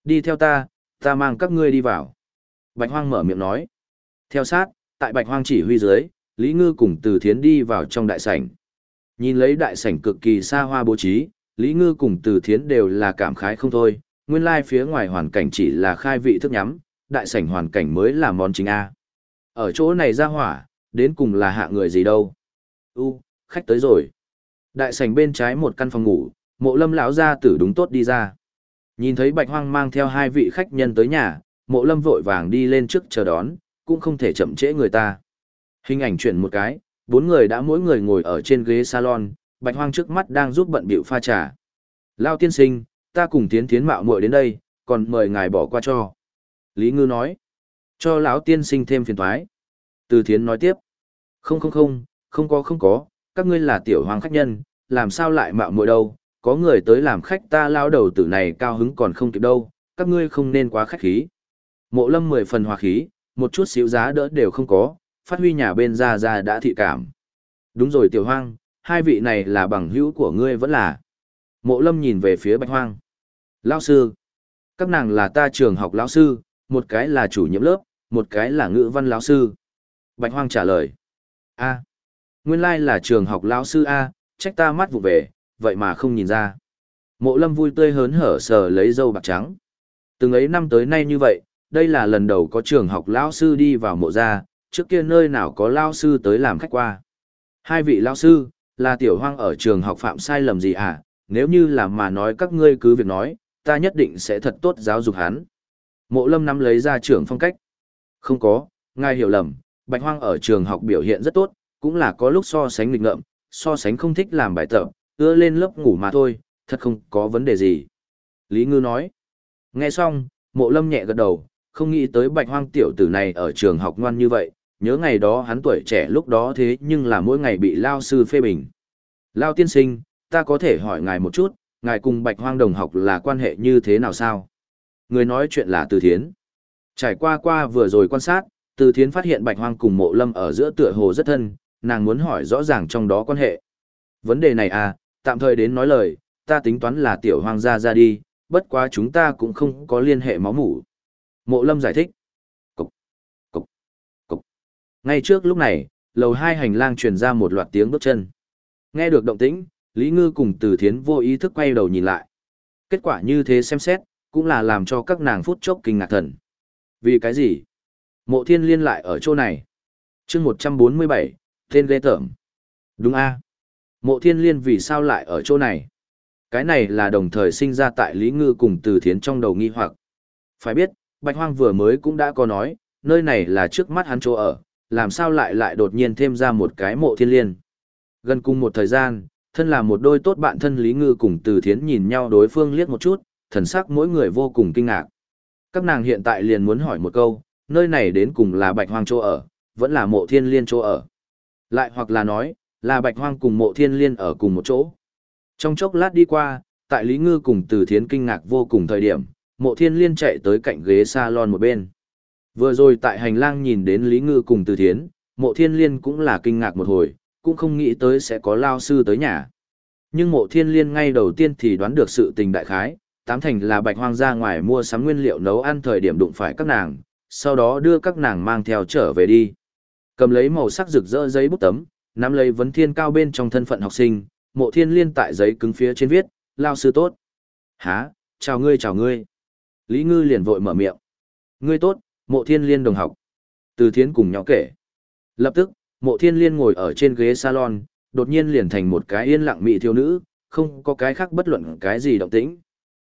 Đi theo ta, ta mang các ngươi đi vào. Bạch hoang mở miệng nói. Theo sát, tại bạch hoang chỉ huy dưới, Lý Ngư cùng Từ Thiến đi vào trong đại sảnh. Nhìn lấy đại sảnh cực kỳ xa hoa bố trí, Lý Ngư cùng Từ Thiến đều là cảm khái không thôi, nguyên lai like phía ngoài hoàn cảnh chỉ là khai vị thức nhắm, đại sảnh hoàn cảnh mới là món chính A. Ở chỗ này ra hỏa, đến cùng là hạ người gì đâu. U, khách tới rồi. Đại sảnh bên trái một căn phòng ngủ, mộ lâm lão gia tử đúng tốt đi ra. Nhìn thấy bạch hoang mang theo hai vị khách nhân tới nhà, mộ lâm vội vàng đi lên trước chờ đón, cũng không thể chậm trễ người ta. Hình ảnh chuyển một cái, bốn người đã mỗi người ngồi ở trên ghế salon, bạch hoang trước mắt đang giúp bận bịu pha trà. Lao tiên sinh, ta cùng tiến tiến mạo muội đến đây, còn mời ngài bỏ qua cho. Lý Ngư nói, cho lão tiên sinh thêm phiền toái. Từ thiến nói tiếp, không không không, không có không có, các ngươi là tiểu hoàng khách nhân, làm sao lại mạo muội đâu, có người tới làm khách ta lao đầu tử này cao hứng còn không kịp đâu, các ngươi không nên quá khách khí. Mộ lâm mười phần hòa khí, một chút xíu giá đỡ đều không có, phát huy nhà bên ra ra đã thị cảm. Đúng rồi tiểu hoang, hai vị này là bằng hữu của ngươi vẫn là. Mộ lâm nhìn về phía bạch hoang. Lão sư. Các nàng là ta trường học lão sư, một cái là chủ nhiệm lớp, một cái là ngữ văn lão sư. Bạch hoang trả lời. A. Nguyên lai là trường học lão sư A, trách ta mắt vụ về, vậy mà không nhìn ra. Mộ lâm vui tươi hớn hở sờ lấy dâu bạc trắng. Từng ấy năm tới nay như vậy, đây là lần đầu có trường học lão sư đi vào mộ gia, trước kia nơi nào có lão sư tới làm khách qua. Hai vị lão sư, là tiểu hoang ở trường học phạm sai lầm gì à, nếu như là mà nói các ngươi cứ việc nói, ta nhất định sẽ thật tốt giáo dục hắn. Mộ lâm nắm lấy ra trưởng phong cách. Không có, ngài hiểu lầm, bạch hoang ở trường học biểu hiện rất tốt, cũng là có lúc so sánh nghịch ngợm, so sánh không thích làm bài tập, ưa lên lớp ngủ mà thôi, thật không có vấn đề gì. Lý Ngư nói. Nghe xong, mộ lâm nhẹ gật đầu, không nghĩ tới bạch hoang tiểu tử này ở trường học ngoan như vậy, nhớ ngày đó hắn tuổi trẻ lúc đó thế nhưng là mỗi ngày bị lao sư phê bình. Lao tiên sinh, ta có thể hỏi ngài một chút, ngài cùng bạch hoang đồng học là quan hệ như thế nào sao? Người nói chuyện là Từ Thiến. Trải qua qua vừa rồi quan sát, Từ Thiến phát hiện bạch hoang cùng mộ lâm ở giữa tựa hồ rất thân, nàng muốn hỏi rõ ràng trong đó quan hệ. Vấn đề này à, tạm thời đến nói lời, ta tính toán là tiểu hoang gia ra đi, bất quá chúng ta cũng không có liên hệ máu mủ. Mộ lâm giải thích. Cục, cục, cục. Ngay trước lúc này, lầu hai hành lang truyền ra một loạt tiếng bước chân. Nghe được động tĩnh, Lý Ngư cùng Từ Thiến vô ý thức quay đầu nhìn lại. Kết quả như thế xem xét, cũng là làm cho các nàng phút chốc kinh ngạc thần. Vì cái gì? Mộ thiên liên lại ở chỗ này. chương 147, tên ghê tởm. Đúng a Mộ thiên liên vì sao lại ở chỗ này? Cái này là đồng thời sinh ra tại Lý Ngư cùng Từ Thiến trong đầu nghi hoặc. Phải biết, Bạch Hoang vừa mới cũng đã có nói, nơi này là trước mắt hắn chỗ ở, làm sao lại lại đột nhiên thêm ra một cái mộ thiên liên. Gần cùng một thời gian, thân là một đôi tốt bạn thân Lý Ngư cùng Từ Thiến nhìn nhau đối phương liếc một chút, thần sắc mỗi người vô cùng kinh ngạc. Các nàng hiện tại liền muốn hỏi một câu, nơi này đến cùng là Bạch Hoang chỗ ở, vẫn là mộ thiên liên chỗ ở. Lại hoặc là nói, là Bạch Hoang cùng mộ thiên liên ở cùng một chỗ. Trong chốc lát đi qua, tại Lý Ngư cùng Từ Thiến kinh ngạc vô cùng thời điểm, mộ thiên liên chạy tới cạnh ghế salon một bên. Vừa rồi tại hành lang nhìn đến Lý Ngư cùng Từ Thiến, mộ thiên liên cũng là kinh ngạc một hồi, cũng không nghĩ tới sẽ có lao sư tới nhà. Nhưng mộ thiên liên ngay đầu tiên thì đoán được sự tình đại khái, tám thành là bạch hoang ra ngoài mua sắm nguyên liệu nấu ăn thời điểm đụng phải các nàng, sau đó đưa các nàng mang theo trở về đi. Cầm lấy màu sắc rực rỡ giấy bút tấm, nắm lấy vấn thiên cao bên trong thân phận học sinh, mộ thiên liên tại giấy cứng phía trên viết, lao sư tốt. Hả, chào ngươi chào ngươi. Lý Ngư liền vội mở miệng. Ngươi tốt, mộ thiên liên đồng học. Từ thiến cùng nhỏ kể. Lập tức, mộ thiên liên ngồi ở trên ghế salon, đột nhiên liền thành một cái yên lặng mị thiếu nữ, không có cái khác bất luận cái gì động tĩnh.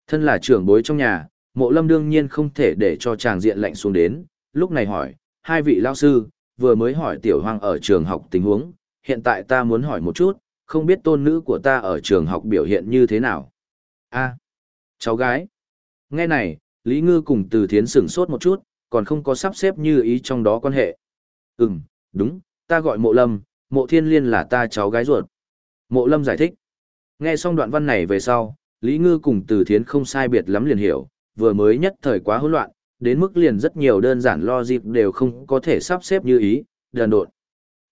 Thân là trưởng bối trong nhà, mộ lâm đương nhiên không thể để cho chàng diện lạnh xuống đến, lúc này hỏi, hai vị lao sư, vừa mới hỏi tiểu hoang ở trường học tình huống, hiện tại ta muốn hỏi một chút, không biết tôn nữ của ta ở trường học biểu hiện như thế nào. a cháu gái. Nghe này, Lý Ngư cùng từ thiến sửng sốt một chút, còn không có sắp xếp như ý trong đó quan hệ. Ừm, đúng, ta gọi mộ lâm, mộ thiên liên là ta cháu gái ruột. Mộ lâm giải thích. Nghe xong đoạn văn này về sau, Lý Ngư cùng từ thiến không sai biệt lắm liền hiểu, vừa mới nhất thời quá hỗn loạn, đến mức liền rất nhiều đơn giản lo dịp đều không có thể sắp xếp như ý, đần độn.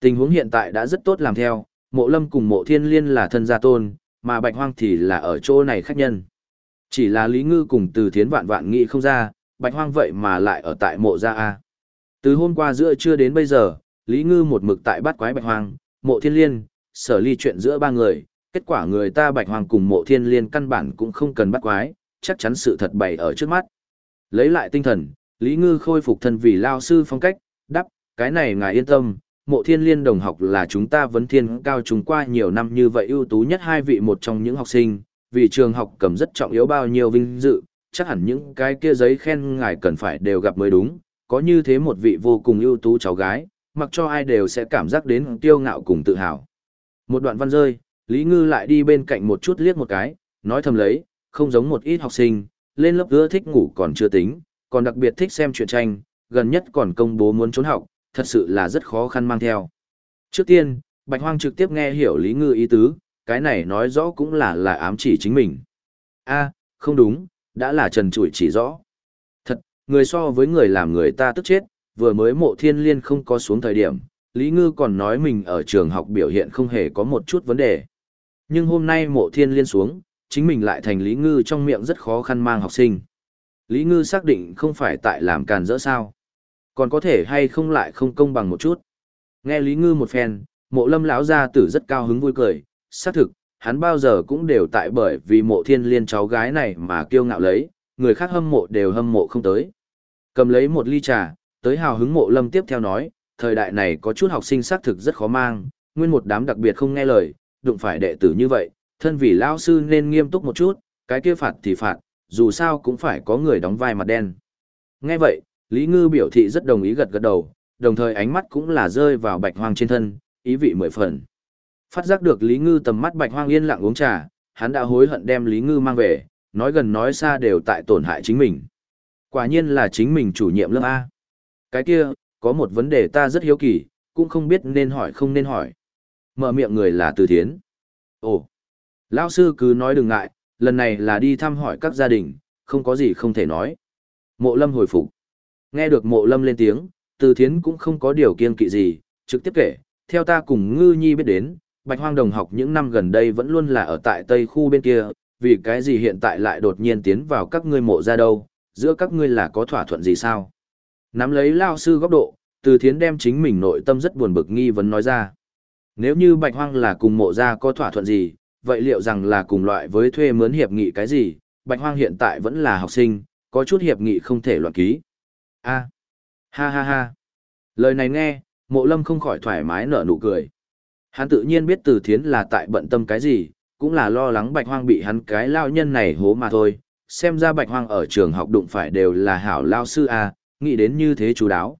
Tình huống hiện tại đã rất tốt làm theo, mộ lâm cùng mộ thiên liên là thân gia tôn, mà bạch hoang thì là ở chỗ này khách nhân. Chỉ là Lý Ngư cùng từ thiến vạn vạn nghĩ không ra, bạch hoang vậy mà lại ở tại mộ gia A. Từ hôm qua giữa trưa đến bây giờ, Lý Ngư một mực tại bắt quái bạch hoang, mộ thiên liên, sở ly chuyện giữa ba người, kết quả người ta bạch hoang cùng mộ thiên liên căn bản cũng không cần bắt quái, chắc chắn sự thật bày ở trước mắt. Lấy lại tinh thần, Lý Ngư khôi phục thân vì lao sư phong cách, đắp, cái này ngài yên tâm, mộ thiên liên đồng học là chúng ta vấn thiên cao chúng qua nhiều năm như vậy ưu tú nhất hai vị một trong những học sinh, vì trường học cầm rất trọng yếu bao nhiêu vinh dự, chắc hẳn những cái kia giấy khen ngài cần phải đều gặp mới đúng, có như thế một vị vô cùng ưu tú cháu gái, mặc cho ai đều sẽ cảm giác đến tiêu ngạo cùng tự hào. Một đoạn văn rơi, Lý Ngư lại đi bên cạnh một chút liếc một cái, nói thầm lấy, không giống một ít học sinh, lên lớp ưa thích ngủ còn chưa tính, còn đặc biệt thích xem truyện tranh, gần nhất còn công bố muốn trốn học, thật sự là rất khó khăn mang theo. Trước tiên, Bạch Hoang trực tiếp nghe hiểu Lý Ngư ý tứ, cái này nói rõ cũng là là ám chỉ chính mình. A, không đúng, đã là trần trụi chỉ rõ. Thật, người so với người làm người ta tức chết, vừa mới mộ thiên liên không có xuống thời điểm, Lý Ngư còn nói mình ở trường học biểu hiện không hề có một chút vấn đề. Nhưng hôm nay mộ thiên liên xuống, chính mình lại thành Lý Ngư trong miệng rất khó khăn mang học sinh. Lý Ngư xác định không phải tại làm càn rỡ sao. Còn có thể hay không lại không công bằng một chút. Nghe Lý Ngư một phen, mộ lâm lão gia tử rất cao hứng vui cười, xác thực, hắn bao giờ cũng đều tại bởi vì mộ thiên liên cháu gái này mà kiêu ngạo lấy, người khác hâm mộ đều hâm mộ không tới. Cầm lấy một ly trà, tới hào hứng mộ lâm tiếp theo nói, thời đại này có chút học sinh xác thực rất khó mang, nguyên một đám đặc biệt không nghe lời, đụng phải đệ tử như vậy, thân vì lao sư nên nghiêm túc một chút, cái kia phạt thì phạt, dù sao cũng phải có người đóng vai mặt đen. Nghe vậy, Lý Ngư biểu thị rất đồng ý gật gật đầu, đồng thời ánh mắt cũng là rơi vào bạch hoang trên thân, ý vị mười phần. Phát giác được Lý Ngư tầm mắt bạch hoang yên lặng uống trà, hắn đã hối hận đem Lý Ngư mang về, nói gần nói xa đều tại tổn hại chính mình. Quả nhiên là chính mình chủ nhiệm lớp A. Cái kia, có một vấn đề ta rất hiếu kỳ, cũng không biết nên hỏi không nên hỏi. Mở miệng người là Từ Thiến. Ồ, lão sư cứ nói đừng ngại, lần này là đi thăm hỏi các gia đình, không có gì không thể nói. Mộ lâm hồi phục. Nghe được mộ lâm lên tiếng, Từ Thiến cũng không có điều kiên kỵ gì, trực tiếp kể, theo ta cùng ngư nhi biết đến, Bạch Hoang đồng học những năm gần đây vẫn luôn là ở tại Tây khu bên kia, vì cái gì hiện tại lại đột nhiên tiến vào các ngươi mộ ra đâu, giữa các ngươi là có thỏa thuận gì sao? Nắm lấy lao sư góc độ, từ thiến đem chính mình nội tâm rất buồn bực nghi vấn nói ra. Nếu như bạch hoang là cùng mộ gia có thỏa thuận gì, vậy liệu rằng là cùng loại với thuê mướn hiệp nghị cái gì, bạch hoang hiện tại vẫn là học sinh, có chút hiệp nghị không thể loạn ký. A, ha ha ha. Lời này nghe, mộ lâm không khỏi thoải mái nở nụ cười. Hắn tự nhiên biết từ thiến là tại bận tâm cái gì, cũng là lo lắng bạch hoang bị hắn cái lao nhân này hố mà thôi. Xem ra bạch hoang ở trường học đụng phải đều là hảo lao sư A, nghĩ đến như thế chú đáo.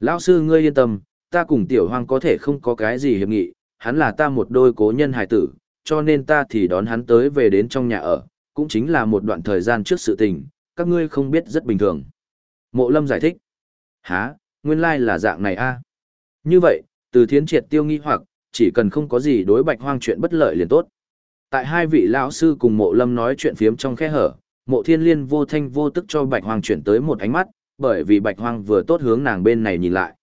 Lão sư ngươi yên tâm, ta cùng tiểu hoang có thể không có cái gì hiệp nghị, hắn là ta một đôi cố nhân hài tử, cho nên ta thì đón hắn tới về đến trong nhà ở, cũng chính là một đoạn thời gian trước sự tình, các ngươi không biết rất bình thường. Mộ lâm giải thích. Hả, nguyên lai là dạng này a Như vậy, từ thiến triệt tiêu nghi hoặc, chỉ cần không có gì đối bạch hoang chuyện bất lợi liền tốt. Tại hai vị lão sư cùng mộ lâm nói chuyện phiếm trong khe hở, mộ thiên liên vô thanh vô tức cho bạch hoang chuyển tới một ánh mắt, bởi vì bạch hoang vừa tốt hướng nàng bên này nhìn lại.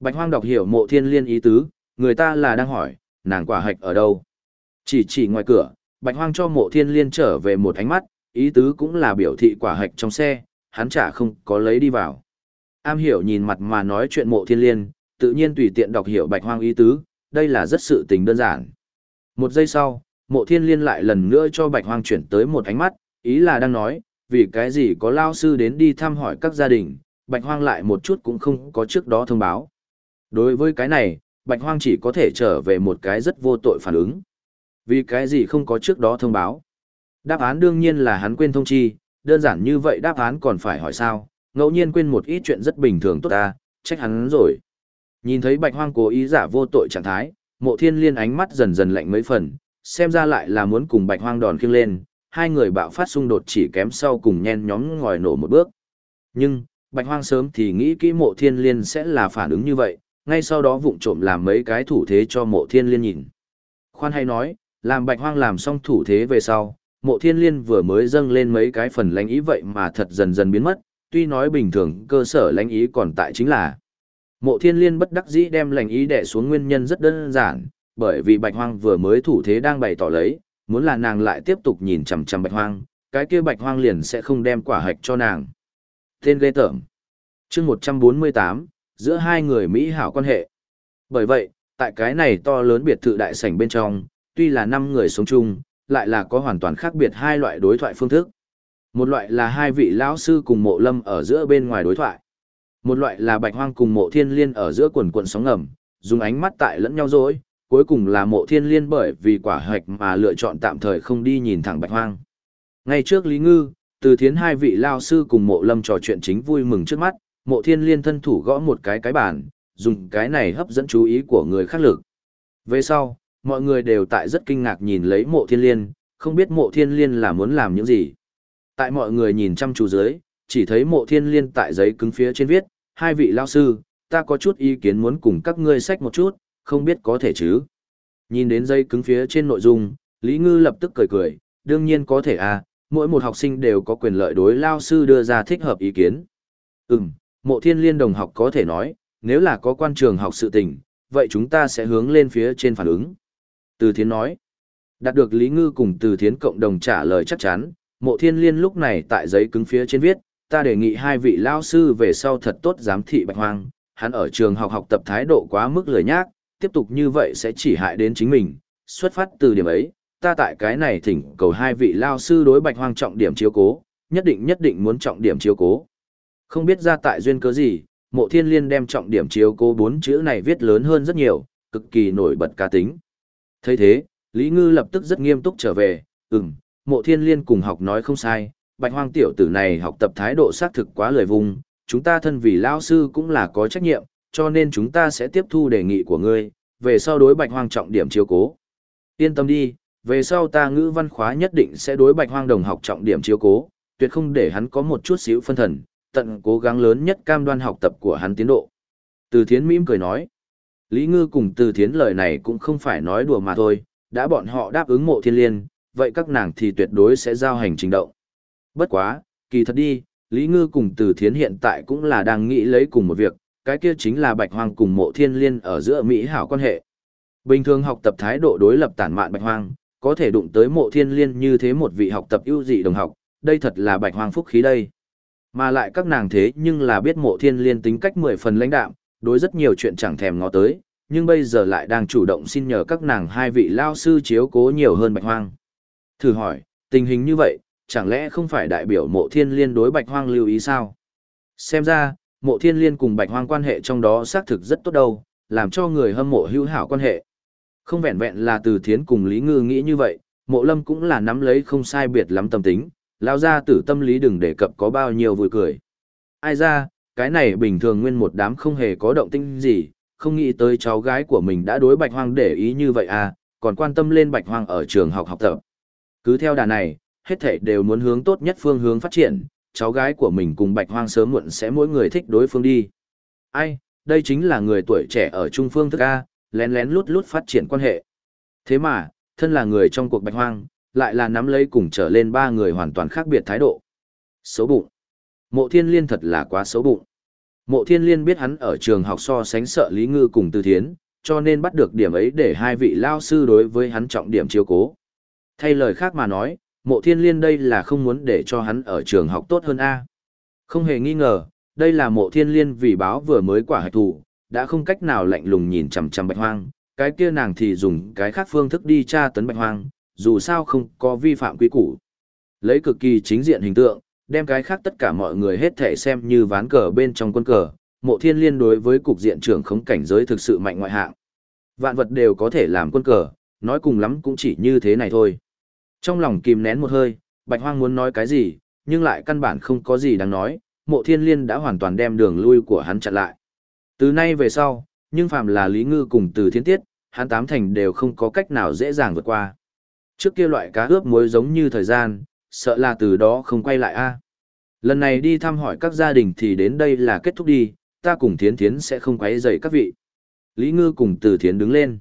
Bạch hoang đọc hiểu mộ thiên liên ý tứ, người ta là đang hỏi, nàng quả hạch ở đâu. Chỉ chỉ ngoài cửa, bạch hoang cho mộ thiên liên trở về một ánh mắt, ý tứ cũng là biểu thị quả hạch trong xe, hắn chả không có lấy đi vào. Am hiểu nhìn mặt mà nói chuyện mộ thiên liên, tự nhiên tùy tiện đọc hiểu bạch hoang ý tứ, đây là rất sự tình đơn giản. Một giây sau, mộ thiên liên lại lần nữa cho bạch hoang chuyển tới một ánh mắt, ý là đang nói, vì cái gì có lao sư đến đi thăm hỏi các gia đình, Bạch Hoang lại một chút cũng không có trước đó thông báo. Đối với cái này, Bạch Hoang chỉ có thể trở về một cái rất vô tội phản ứng. Vì cái gì không có trước đó thông báo? Đáp án đương nhiên là hắn quên thông chi, đơn giản như vậy đáp án còn phải hỏi sao, ngẫu nhiên quên một ít chuyện rất bình thường tốt ta, trách hắn rồi. Nhìn thấy Bạch Hoang cố ý giả vô tội trạng thái, mộ thiên liên ánh mắt dần dần lạnh mấy phần, xem ra lại là muốn cùng Bạch Hoang đòn khiêng lên, hai người bạo phát xung đột chỉ kém sau cùng nhen nhóm ngòi nổ một bước. Nhưng, Bạch Hoang sớm thì nghĩ kỹ mộ thiên liên sẽ là phản ứng như vậy, ngay sau đó vụng trộm làm mấy cái thủ thế cho mộ thiên liên nhìn. Khoan hay nói, làm Bạch Hoang làm xong thủ thế về sau, mộ thiên liên vừa mới dâng lên mấy cái phần lãnh ý vậy mà thật dần dần biến mất, tuy nói bình thường cơ sở lãnh ý còn tại chính là. Mộ thiên liên bất đắc dĩ đem lãnh ý đè xuống nguyên nhân rất đơn giản, bởi vì Bạch Hoang vừa mới thủ thế đang bày tỏ lấy, muốn là nàng lại tiếp tục nhìn chằm chằm bạch hoang, cái kia bạch hoang liền sẽ không đem quả hạch cho nàng. Tên ghê tởm. Chương 148, giữa hai người Mỹ hảo quan hệ. Bởi vậy, tại cái này to lớn biệt thự đại sảnh bên trong, tuy là năm người sống chung, lại là có hoàn toàn khác biệt hai loại đối thoại phương thức. Một loại là hai vị lão sư cùng mộ lâm ở giữa bên ngoài đối thoại. Một loại là bạch hoang cùng mộ thiên liên ở giữa quần quần sóng ngầm, dùng ánh mắt tại lẫn nhau dối, cuối cùng là mộ thiên liên bởi vì quả hạch mà lựa chọn tạm thời không đi nhìn thẳng bạch hoang. Ngay trước Lý Ngư, từ thiến hai vị lao sư cùng mộ lâm trò chuyện chính vui mừng trước mắt, mộ thiên liên thân thủ gõ một cái cái bàn, dùng cái này hấp dẫn chú ý của người khác lực. Về sau, mọi người đều tại rất kinh ngạc nhìn lấy mộ thiên liên, không biết mộ thiên liên là muốn làm những gì. Tại mọi người nhìn chăm chú dưới, chỉ thấy mộ thiên liên tại giấy cứng phía trên viết, hai vị lao sư, ta có chút ý kiến muốn cùng các ngươi sách một chút, không biết có thể chứ. Nhìn đến dây cứng phía trên nội dung, Lý Ngư lập tức cười cười, đương nhiên có thể à, mỗi một học sinh đều có quyền lợi đối lao sư đưa ra thích hợp ý kiến. Ừm, mộ thiên liên đồng học có thể nói, nếu là có quan trường học sự tình, vậy chúng ta sẽ hướng lên phía trên phản ứng. Từ thiến nói, đạt được Lý Ngư cùng từ thiến cộng đồng trả lời chắc chắn, mộ thiên liên lúc này tại giấy cứng phía trên viết, ta đề nghị hai vị lao sư về sau thật tốt giám thị bạch hoang, hắn ở trường học học tập thái độ quá mức lười nhác, tiếp tục như vậy sẽ chỉ hại đến chính mình. Xuất phát từ điểm ấy, ta tại cái này thỉnh cầu hai vị lao sư đối bạch hoang trọng điểm chiếu cố, nhất định nhất định muốn trọng điểm chiếu cố. Không biết ra tại duyên cớ gì, mộ thiên liên đem trọng điểm chiếu cố bốn chữ này viết lớn hơn rất nhiều, cực kỳ nổi bật cá tính. thấy thế, Lý Ngư lập tức rất nghiêm túc trở về, ừm, mộ thiên liên cùng học nói không sai, bạch hoang tiểu tử này học tập thái độ xác thực quá lời vùng, chúng ta thân vì lao sư cũng là có trách nhiệm, cho nên chúng ta sẽ tiếp thu đề nghị của ngươi, về sau đối bạch hoang trọng điểm chiếu cố. Yên tâm đi, về sau ta ngữ văn khóa nhất định sẽ đối bạch hoang đồng học trọng điểm chiếu cố, tuyệt không để hắn có một chút xíu phân thần, tận cố gắng lớn nhất cam đoan học tập của hắn tiến độ. Từ thiến mỉm cười nói, Lý Ngư cùng từ thiến lời này cũng không phải nói đùa mà thôi, đã bọn họ đáp ứng mộ thiên liên, vậy các nàng thì tuyệt đối sẽ giao hành trình động. Bất quá, kỳ thật đi, Lý Ngư cùng từ thiến hiện tại cũng là đang nghĩ lấy cùng một việc, cái kia chính là bạch hoang cùng mộ thiên liên ở giữa Mỹ hảo quan hệ. Bình thường học tập thái độ đối lập tản mạn bạch hoang, có thể đụng tới mộ thiên liên như thế một vị học tập ưu dị đồng học, đây thật là bạch hoang phúc khí đây. Mà lại các nàng thế nhưng là biết mộ thiên liên tính cách mười phần lãnh đạm, đối rất nhiều chuyện chẳng thèm ngó tới, nhưng bây giờ lại đang chủ động xin nhờ các nàng hai vị lao sư chiếu cố nhiều hơn bạch hoang. Thử hỏi, tình hình như vậy, chẳng lẽ không phải đại biểu mộ thiên liên đối bạch hoang lưu ý sao? Xem ra, mộ thiên liên cùng bạch hoang quan hệ trong đó xác thực rất tốt đâu, làm cho người hâm mộ hữu hảo quan hệ. Không vẹn vẹn là từ thiến cùng Lý Ngư nghĩ như vậy, mộ lâm cũng là nắm lấy không sai biệt lắm tâm tính, lao ra tử tâm lý đừng đề cập có bao nhiêu vui cười. Ai ra, cái này bình thường nguyên một đám không hề có động tĩnh gì, không nghĩ tới cháu gái của mình đã đối bạch hoang để ý như vậy à, còn quan tâm lên bạch hoang ở trường học học tập. Cứ theo đà này, hết thảy đều muốn hướng tốt nhất phương hướng phát triển, cháu gái của mình cùng bạch hoang sớm muộn sẽ mỗi người thích đối phương đi. Ai, đây chính là người tuổi trẻ ở trung phương thức A, lén lén lút lút phát triển quan hệ. Thế mà, thân là người trong cuộc bạch hoang, lại là nắm lấy cùng trở lên ba người hoàn toàn khác biệt thái độ. Xấu bụng. Mộ thiên liên thật là quá xấu bụng. Mộ thiên liên biết hắn ở trường học so sánh sợ Lý Ngư cùng Tư Thiến, cho nên bắt được điểm ấy để hai vị lao sư đối với hắn trọng điểm chiếu cố. Thay lời khác mà nói, mộ thiên liên đây là không muốn để cho hắn ở trường học tốt hơn A. Không hề nghi ngờ, đây là mộ thiên liên vì báo vừa mới quả hạch thủ, đã không cách nào lạnh lùng nhìn chằm chằm bạch hoang, cái kia nàng thì dùng cái khác phương thức đi tra tấn bạch hoang, dù sao không có vi phạm quy củ. Lấy cực kỳ chính diện hình tượng, đem cái khác tất cả mọi người hết thể xem như ván cờ bên trong quân cờ, mộ thiên liên đối với cục diện trưởng khống cảnh giới thực sự mạnh ngoại hạng. Vạn vật đều có thể làm quân cờ, nói cùng lắm cũng chỉ như thế này thôi. Trong lòng kìm nén một hơi, bạch hoang muốn nói cái gì, nhưng lại căn bản không có gì đáng nói, mộ thiên liên đã hoàn toàn đem đường lui của hắn chặn lại. Từ nay về sau, nhưng phàm là Lý Ngư cùng từ thiên tiết, hắn tám thành đều không có cách nào dễ dàng vượt qua. Trước kia loại cá ướp muối giống như thời gian, sợ là từ đó không quay lại a. À. Lần này đi thăm hỏi các gia đình thì đến đây là kết thúc đi, ta cùng thiến thiến sẽ không quấy rầy các vị. Lý Ngư cùng từ thiến đứng lên.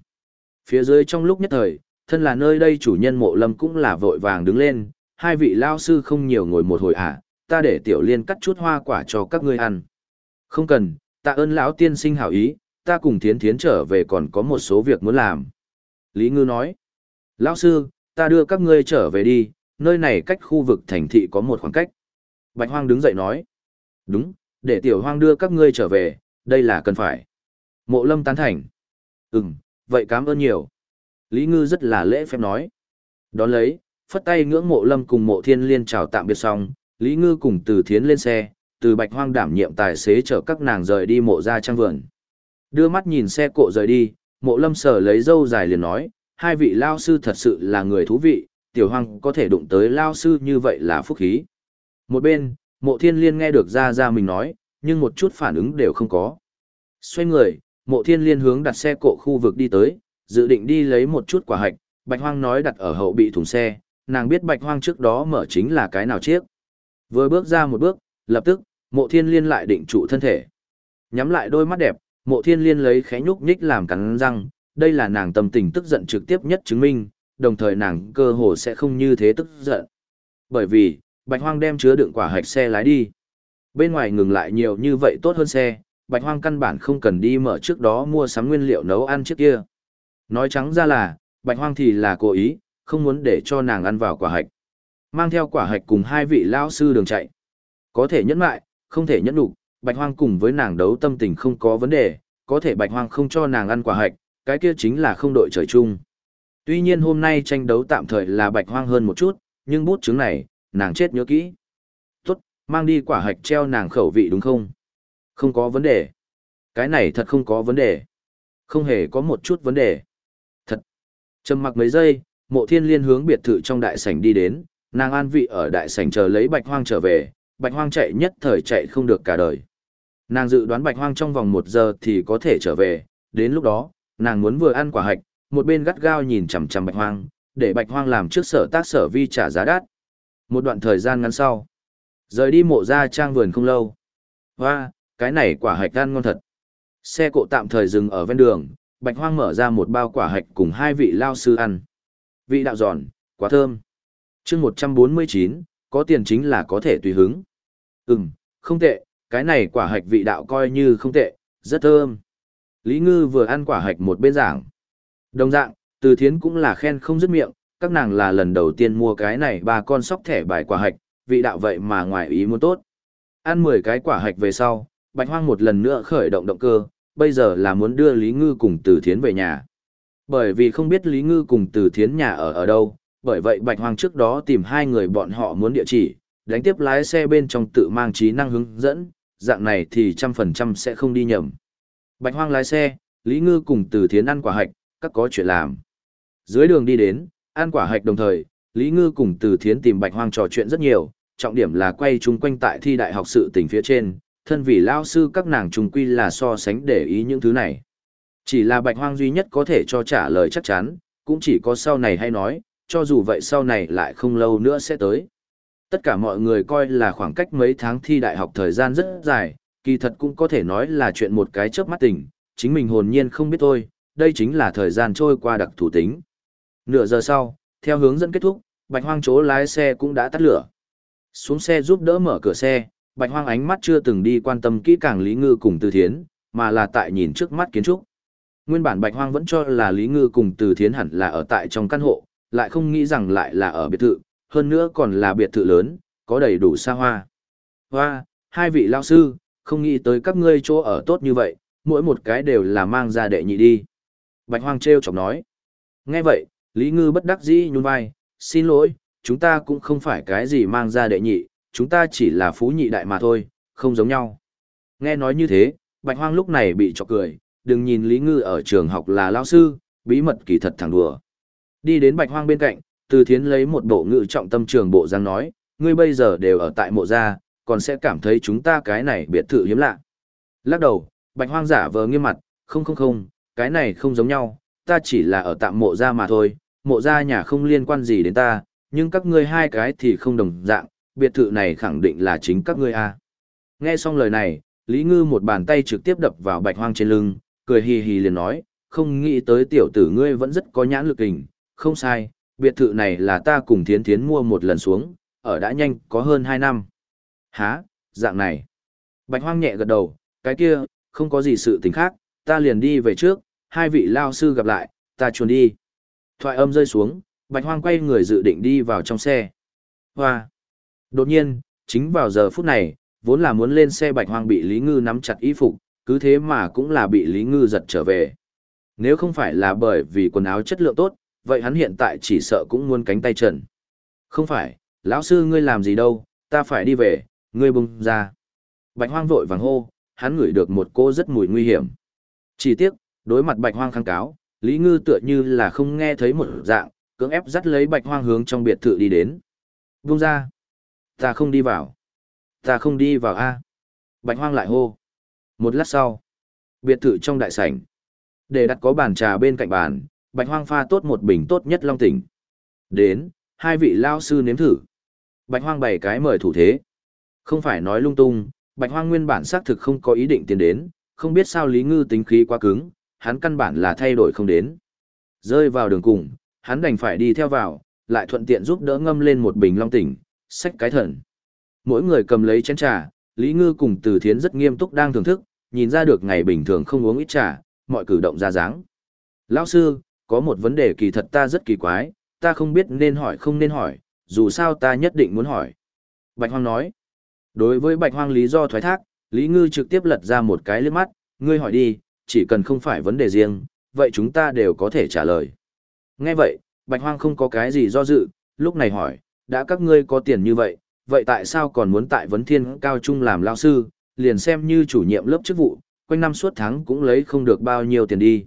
Phía dưới trong lúc nhất thời, thân là nơi đây chủ nhân mộ lâm cũng là vội vàng đứng lên, hai vị lao sư không nhiều ngồi một hồi à, ta để tiểu liên cắt chút hoa quả cho các ngươi ăn. Không cần, tạ ơn lão tiên sinh hảo ý, ta cùng thiến thiến trở về còn có một số việc muốn làm. Lý Ngư nói, lão sư, ta đưa các ngươi trở về đi, nơi này cách khu vực thành thị có một khoảng cách. Bạch Hoang đứng dậy nói, đúng, để tiểu hoang đưa các ngươi trở về, đây là cần phải. Mộ lâm tán thành. Ừm, vậy cảm ơn nhiều. Lý Ngư rất là lễ phép nói. Đón lấy, phất tay ngưỡng mộ lâm cùng mộ thiên liên chào tạm biệt xong, Lý Ngư cùng từ thiến lên xe, từ bạch hoang đảm nhiệm tài xế chở các nàng rời đi mộ ra trang vườn. Đưa mắt nhìn xe cộ rời đi, mộ lâm sở lấy dâu dài liền nói, hai vị lao sư thật sự là người thú vị, tiểu hoang có thể đụng tới lao sư như vậy là phúc khí. Một bên, mộ thiên liên nghe được ra ra mình nói, nhưng một chút phản ứng đều không có. Xoay người, mộ thiên liên hướng đặt xe cộ khu vực đi tới, dự định đi lấy một chút quả hạch, bạch hoang nói đặt ở hậu bị thùng xe, nàng biết bạch hoang trước đó mở chính là cái nào chiếc. Vừa bước ra một bước, lập tức, mộ thiên liên lại định trụ thân thể. Nhắm lại đôi mắt đẹp, mộ thiên liên lấy khẽ nhúc nhích làm cắn răng, đây là nàng tâm tình tức giận trực tiếp nhất chứng minh, đồng thời nàng cơ hồ sẽ không như thế tức giận. Bởi vì, bạch hoang đem chứa đựng quả hạch xe lái đi. Bên ngoài ngừng lại nhiều như vậy tốt hơn xe, bạch hoang căn bản không cần đi mở trước đó mua sắm nguyên liệu nấu ăn trước kia. Nói trắng ra là, bạch hoang thì là cố ý, không muốn để cho nàng ăn vào quả hạch. Mang theo quả hạch cùng hai vị lão sư đường chạy. Có thể nhẫn lại, không thể nhẫn đủ, bạch hoang cùng với nàng đấu tâm tình không có vấn đề, có thể bạch hoang không cho nàng ăn quả hạch, cái kia chính là không đội trời chung. Tuy nhiên hôm nay tranh đấu tạm thời là bạch hoang hơn một chút, nhưng bút chứng này, nàng chết nhớ kỹ. Tốt, mang đi quả hạch treo nàng khẩu vị đúng không? Không có vấn đề. Cái này thật không có vấn đề. Không hề có một chút vấn đề. Trầm mặc mấy giây, mộ thiên liên hướng biệt thự trong đại sảnh đi đến, nàng an vị ở đại sảnh chờ lấy bạch hoang trở về, bạch hoang chạy nhất thời chạy không được cả đời. Nàng dự đoán bạch hoang trong vòng một giờ thì có thể trở về, đến lúc đó, nàng muốn vừa ăn quả hạch, một bên gắt gao nhìn chằm chằm bạch hoang, để bạch hoang làm trước sở tác sở vi trả giá đắt. Một đoạn thời gian ngắn sau, rời đi mộ ra trang vườn không lâu. Hoa, cái này quả hạch ăn ngon thật. Xe cộ tạm thời dừng ở ven đường, bạch hoang mở ra một bao quả hạch cùng hai vị lao sư ăn. Vị đạo giòn, quá thơm. Chương 149, có tiền chính là có thể tùy hứng. Ừm, không tệ, cái này quả hạch vị đạo coi như không tệ, rất thơm. Lý Ngư vừa ăn quả hạch một bên giảng. Đồng dạng, từ thiến cũng là khen không dứt miệng, các nàng là lần đầu tiên mua cái này ba con sóc thẻ bài quả hạch, vị đạo vậy mà ngoài ý muốn tốt. Ăn 10 cái quả hạch về sau, Bạch Hoang một lần nữa khởi động động cơ, bây giờ là muốn đưa Lý Ngư cùng Từ Thiến về nhà. Bởi vì không biết Lý Ngư cùng Từ Thiến nhà ở ở đâu, bởi vậy Bạch Hoang trước đó tìm hai người bọn họ muốn địa chỉ, đánh tiếp lái xe bên trong tự mang trí năng hướng dẫn, dạng này thì trăm phần trăm sẽ không đi nhầm. Bạch Hoang lái xe, Lý Ngư cùng Từ Thiến ăn quả hạch, các có chuyện làm. Dưới đường đi đến, ăn quả hạch đồng thời, Lý Ngư cùng Từ Thiến tìm Bạch Hoang trò chuyện rất nhiều, trọng điểm là quay chung quanh tại thi đại học sự tình phía trên, thân vì lao sư các nàng trùng quy là so sánh để ý những thứ này. Chỉ là Bạch Hoang duy nhất có thể cho trả lời chắc chắn, cũng chỉ có sau này hay nói, cho dù vậy sau này lại không lâu nữa sẽ tới. Tất cả mọi người coi là khoảng cách mấy tháng thi đại học thời gian rất dài, kỳ thật cũng có thể nói là chuyện một cái chớp mắt tỉnh, chính mình hồn nhiên không biết thôi, đây chính là thời gian trôi qua đặc thủ tính. Nửa giờ sau, theo hướng dẫn kết thúc, Bạch Hoang chỗ lái xe cũng đã tắt lửa. Xuống xe giúp đỡ mở cửa xe, Bạch Hoang ánh mắt chưa từng đi quan tâm kỹ càng Lý Ngư cùng Từ Thiến, mà là tại nhìn trước mắt kiến trúc. Nguyên bản Bạch Hoang vẫn cho là Lý Ngư cùng Từ Thiến hẳn là ở tại trong căn hộ, lại không nghĩ rằng lại là ở biệt thự, hơn nữa còn là biệt thự lớn, có đầy đủ xa hoa. Hoa, hai vị lão sư, không nghĩ tới các ngươi chỗ ở tốt như vậy, mỗi một cái đều là mang ra đệ nhị đi. Bạch Hoang treo chọc nói. Nghe vậy, Lý Ngư bất đắc dĩ nhún vai, xin lỗi, chúng ta cũng không phải cái gì mang ra đệ nhị, chúng ta chỉ là phú nhị đại mà thôi, không giống nhau. Nghe nói như thế, Bạch Hoang lúc này bị chọc cười, đừng nhìn Lý Ngư ở trường học là lao sư, bí mật kỳ thật thẳng đùa. Đi đến Bạch Hoang bên cạnh, Từ Thiến lấy một bộ ngữ trọng tâm trường bộ giang nói, ngươi bây giờ đều ở tại mộ gia, còn sẽ cảm thấy chúng ta cái này biệt thự hiếm lạ. Lắc đầu, Bạch Hoang giả vờ nghiêm mặt, không không không, cái này không giống nhau, ta chỉ là ở tạm mộ gia mà thôi, mộ gia nhà không liên quan gì đến ta, nhưng các ngươi hai cái thì không đồng dạng, biệt thự này khẳng định là chính các ngươi a. Nghe xong lời này, Lý Ngư một bàn tay trực tiếp đập vào Bạch Hoang trên lưng, cười hì hì liền nói, không nghĩ tới tiểu tử ngươi vẫn rất có nhãn lực hình, không sai, biệt thự này là ta cùng Thiến Thiến mua một lần xuống, ở đã nhanh có hơn 2 năm. Hả, dạng này. Bạch Hoang nhẹ gật đầu, cái kia, không có gì sự tình khác, ta liền đi về trước, hai vị lao sư gặp lại, ta chuồn đi. Thoại âm rơi xuống, Bạch Hoang quay người dự định đi vào trong xe. Hoa. Đột nhiên, chính vào giờ phút này, vốn là muốn lên xe Bạch Hoang bị Lý Ngư nắm chặt y phục, cứ thế mà cũng là bị Lý Ngư giật trở về. Nếu không phải là bởi vì quần áo chất lượng tốt, vậy hắn hiện tại chỉ sợ cũng muốn cánh tay trần. Không phải, lão sư ngươi làm gì đâu, ta phải đi về, ngươi bung ra. Bạch hoang vội vàng hô, hắn ngửi được một cô rất mùi nguy hiểm. Chỉ tiếc, đối mặt bạch hoang kháng cáo, Lý Ngư tựa như là không nghe thấy một dạng, cưỡng ép dắt lấy bạch hoang hướng trong biệt thự đi đến. Bung ra. Ta không đi vào. Ta không đi vào a. Bạch hoang lại hô. Một lát sau, biệt thự trong đại sảnh. Để đặt có bàn trà bên cạnh bàn, bạch hoang pha tốt một bình tốt nhất long tỉnh. Đến, hai vị lao sư nếm thử. Bạch hoang bày cái mời thủ thế. Không phải nói lung tung, bạch hoang nguyên bản xác thực không có ý định tiến đến, không biết sao Lý Ngư tính khí quá cứng, hắn căn bản là thay đổi không đến. Rơi vào đường cùng, hắn đành phải đi theo vào, lại thuận tiện giúp đỡ ngâm lên một bình long tỉnh, xách cái thần. Mỗi người cầm lấy chén trà, Lý Ngư cùng Từ Thiến rất nghiêm túc đang thưởng thức, nhìn ra được ngày bình thường không uống ít trà, mọi cử động ra dáng. Lão sư, có một vấn đề kỳ thật ta rất kỳ quái, ta không biết nên hỏi không nên hỏi, dù sao ta nhất định muốn hỏi. Bạch Hoang nói. Đối với Bạch Hoang lý do thoái thác, Lý Ngư trực tiếp lật ra một cái lướt mắt, ngươi hỏi đi, chỉ cần không phải vấn đề riêng, vậy chúng ta đều có thể trả lời. Nghe vậy, Bạch Hoang không có cái gì do dự, lúc này hỏi, đã các ngươi có tiền như vậy, vậy tại sao còn muốn tại vấn thiên cao trung làm lao sư, liền xem như chủ nhiệm lớp chức vụ, quanh năm suốt tháng cũng lấy không được bao nhiêu tiền đi.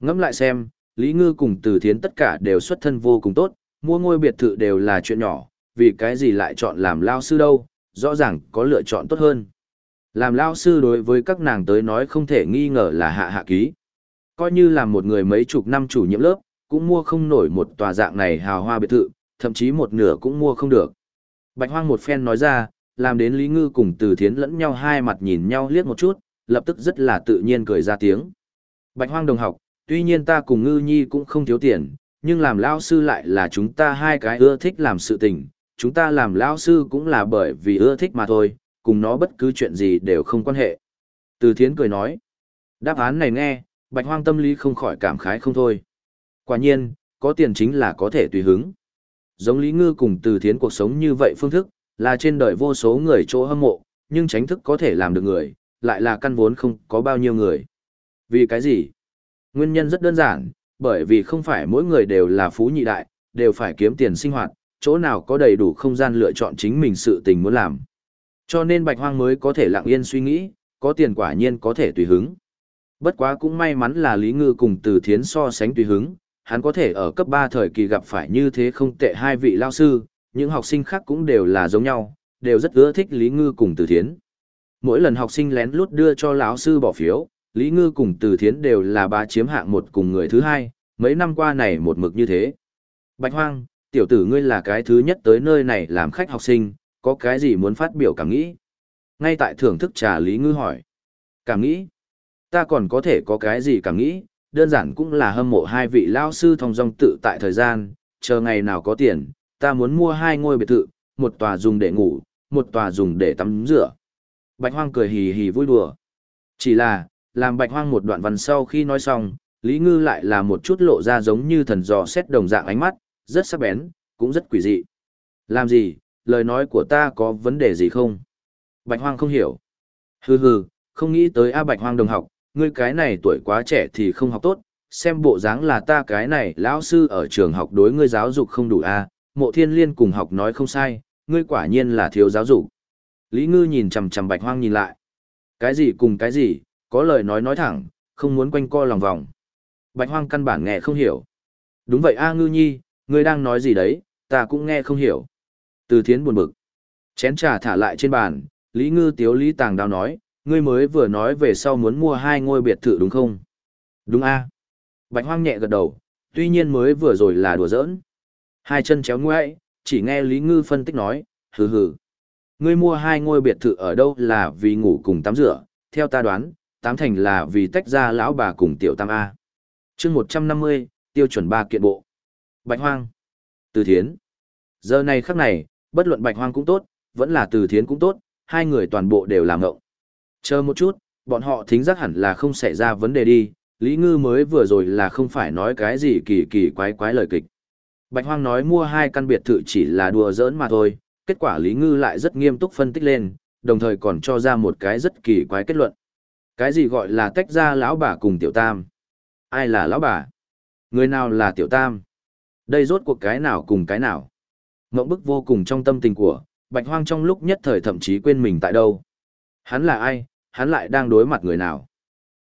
Ngẫm lại xem, Lý Ngư cùng Từ Thiến tất cả đều xuất thân vô cùng tốt, mua ngôi biệt thự đều là chuyện nhỏ, vì cái gì lại chọn làm lao sư đâu, rõ ràng có lựa chọn tốt hơn. Làm lao sư đối với các nàng tới nói không thể nghi ngờ là hạ hạ ký. Coi như là một người mấy chục năm chủ nhiệm lớp, cũng mua không nổi một tòa dạng này hào hoa biệt thự, thậm chí một nửa cũng mua không được. Bạch Hoang một phen nói ra, làm đến Lý Ngư cùng Từ Thiến lẫn nhau hai mặt nhìn nhau liếc một chút, lập tức rất là tự nhiên cười ra tiếng. Bạch Hoang đồng học, tuy nhiên ta cùng Ngư Nhi cũng không thiếu tiền, nhưng làm lão sư lại là chúng ta hai cái ưa thích làm sự tình, chúng ta làm lão sư cũng là bởi vì ưa thích mà thôi, cùng nó bất cứ chuyện gì đều không quan hệ. Từ Thiến cười nói, đáp án này nghe, Bạch Hoang tâm lý không khỏi cảm khái không thôi. Quả nhiên, có tiền chính là có thể tùy hứng. Giống Lý Ngư cùng Từ Thiến cuộc sống như vậy phương thức, là trên đời vô số người chỗ hâm mộ, nhưng tránh thức có thể làm được người, lại là căn vốn không có bao nhiêu người. Vì cái gì? Nguyên nhân rất đơn giản, bởi vì không phải mỗi người đều là phú nhị đại, đều phải kiếm tiền sinh hoạt, chỗ nào có đầy đủ không gian lựa chọn chính mình sự tình muốn làm. Cho nên Bạch Hoang mới có thể lặng yên suy nghĩ, có tiền quả nhiên có thể tùy hứng. Bất quá cũng may mắn là Lý Ngư cùng Từ Thiến so sánh tùy hứng, hắn có thể ở cấp 3 thời kỳ gặp phải như thế không tệ hai vị lao sư, những học sinh khác cũng đều là giống nhau, đều rất ưa thích Lý Ngư cùng Từ Thiến. Mỗi lần học sinh lén lút đưa cho lão sư bỏ phiếu, Lý Ngư cùng Từ Thiến đều là ba chiếm hạng một cùng người thứ hai, mấy năm qua này một mực như thế. Bạch Hoang, tiểu tử ngươi là cái thứ nhất tới nơi này làm khách học sinh, có cái gì muốn phát biểu cảm nghĩ? Ngay tại thưởng thức trà Lý Ngư hỏi. Cảm nghĩ? Ta còn có thể có cái gì cảm nghĩ, đơn giản cũng là hâm mộ hai vị lao sư thông dong tự tại thời gian, chờ ngày nào có tiền, ta muốn mua hai ngôi biệt thự, một tòa dùng để ngủ, một tòa dùng để tắm rửa. Bạch Hoang cười hì hì vui đùa. Chỉ là, làm Bạch Hoang một đoạn văn sau khi nói xong, Lý Ngư lại là một chút lộ ra giống như thần dò xét đồng dạng ánh mắt, rất sắc bén, cũng rất quỷ dị. Làm gì, lời nói của ta có vấn đề gì không? Bạch Hoang không hiểu. Hừ hừ, không nghĩ tới A Bạch Hoang đồng học, ngươi cái này tuổi quá trẻ thì không học tốt, xem bộ dáng là ta cái này lão sư ở trường học đối ngươi giáo dục không đủ A, mộ thiên liên cùng học nói không sai, ngươi quả nhiên là thiếu giáo dục. Lý Ngư nhìn chằm chằm Bạch Hoang nhìn lại. Cái gì cùng cái gì, có lời nói nói thẳng, không muốn quanh co lòng vòng. Bạch Hoang căn bản nghe không hiểu. Đúng vậy A Ngư Nhi, ngươi đang nói gì đấy, ta cũng nghe không hiểu. Từ thiến buồn bực. Chén trà thả lại trên bàn, Lý Ngư tiếu Lý Tàng Đao nói, ngươi mới vừa nói về sau muốn mua hai ngôi biệt thự đúng không? Đúng A. Bạch Hoang nhẹ gật đầu, tuy nhiên mới vừa rồi là đùa giỡn. Hai chân chéo ngoại, chỉ nghe Lý Ngư phân tích nói, hừ hừ. Ngươi mua hai ngôi biệt thự ở đâu là vì ngủ cùng tắm rửa, theo ta đoán, tám thành là vì tách ra lão bà cùng tiểu tam A. chương 150, tiêu chuẩn ba kiện bộ. Bạch Hoang. Từ Thiến. Giờ này khắc này, bất luận Bạch Hoang cũng tốt, vẫn là Từ Thiến cũng tốt, hai người toàn bộ đều làm ngộng. Chờ một chút, bọn họ thính giác hẳn là không xảy ra vấn đề đi, Lý Ngư mới vừa rồi là không phải nói cái gì kỳ kỳ quái quái lời kịch. Bạch Hoang nói mua hai căn biệt thự chỉ là đùa giỡn mà thôi, kết quả Lý Ngư lại rất nghiêm túc phân tích lên, đồng thời còn cho ra một cái rất kỳ quái kết luận. Cái gì gọi là tách ra lão bà cùng tiểu tam? Ai là lão bà? Người nào là tiểu tam? Đây rốt cuộc cái nào cùng cái nào? Ngộng bức vô cùng trong tâm tình của, Bạch Hoang trong lúc nhất thời thậm chí quên mình tại đâu. Hắn là ai, hắn lại đang đối mặt người nào?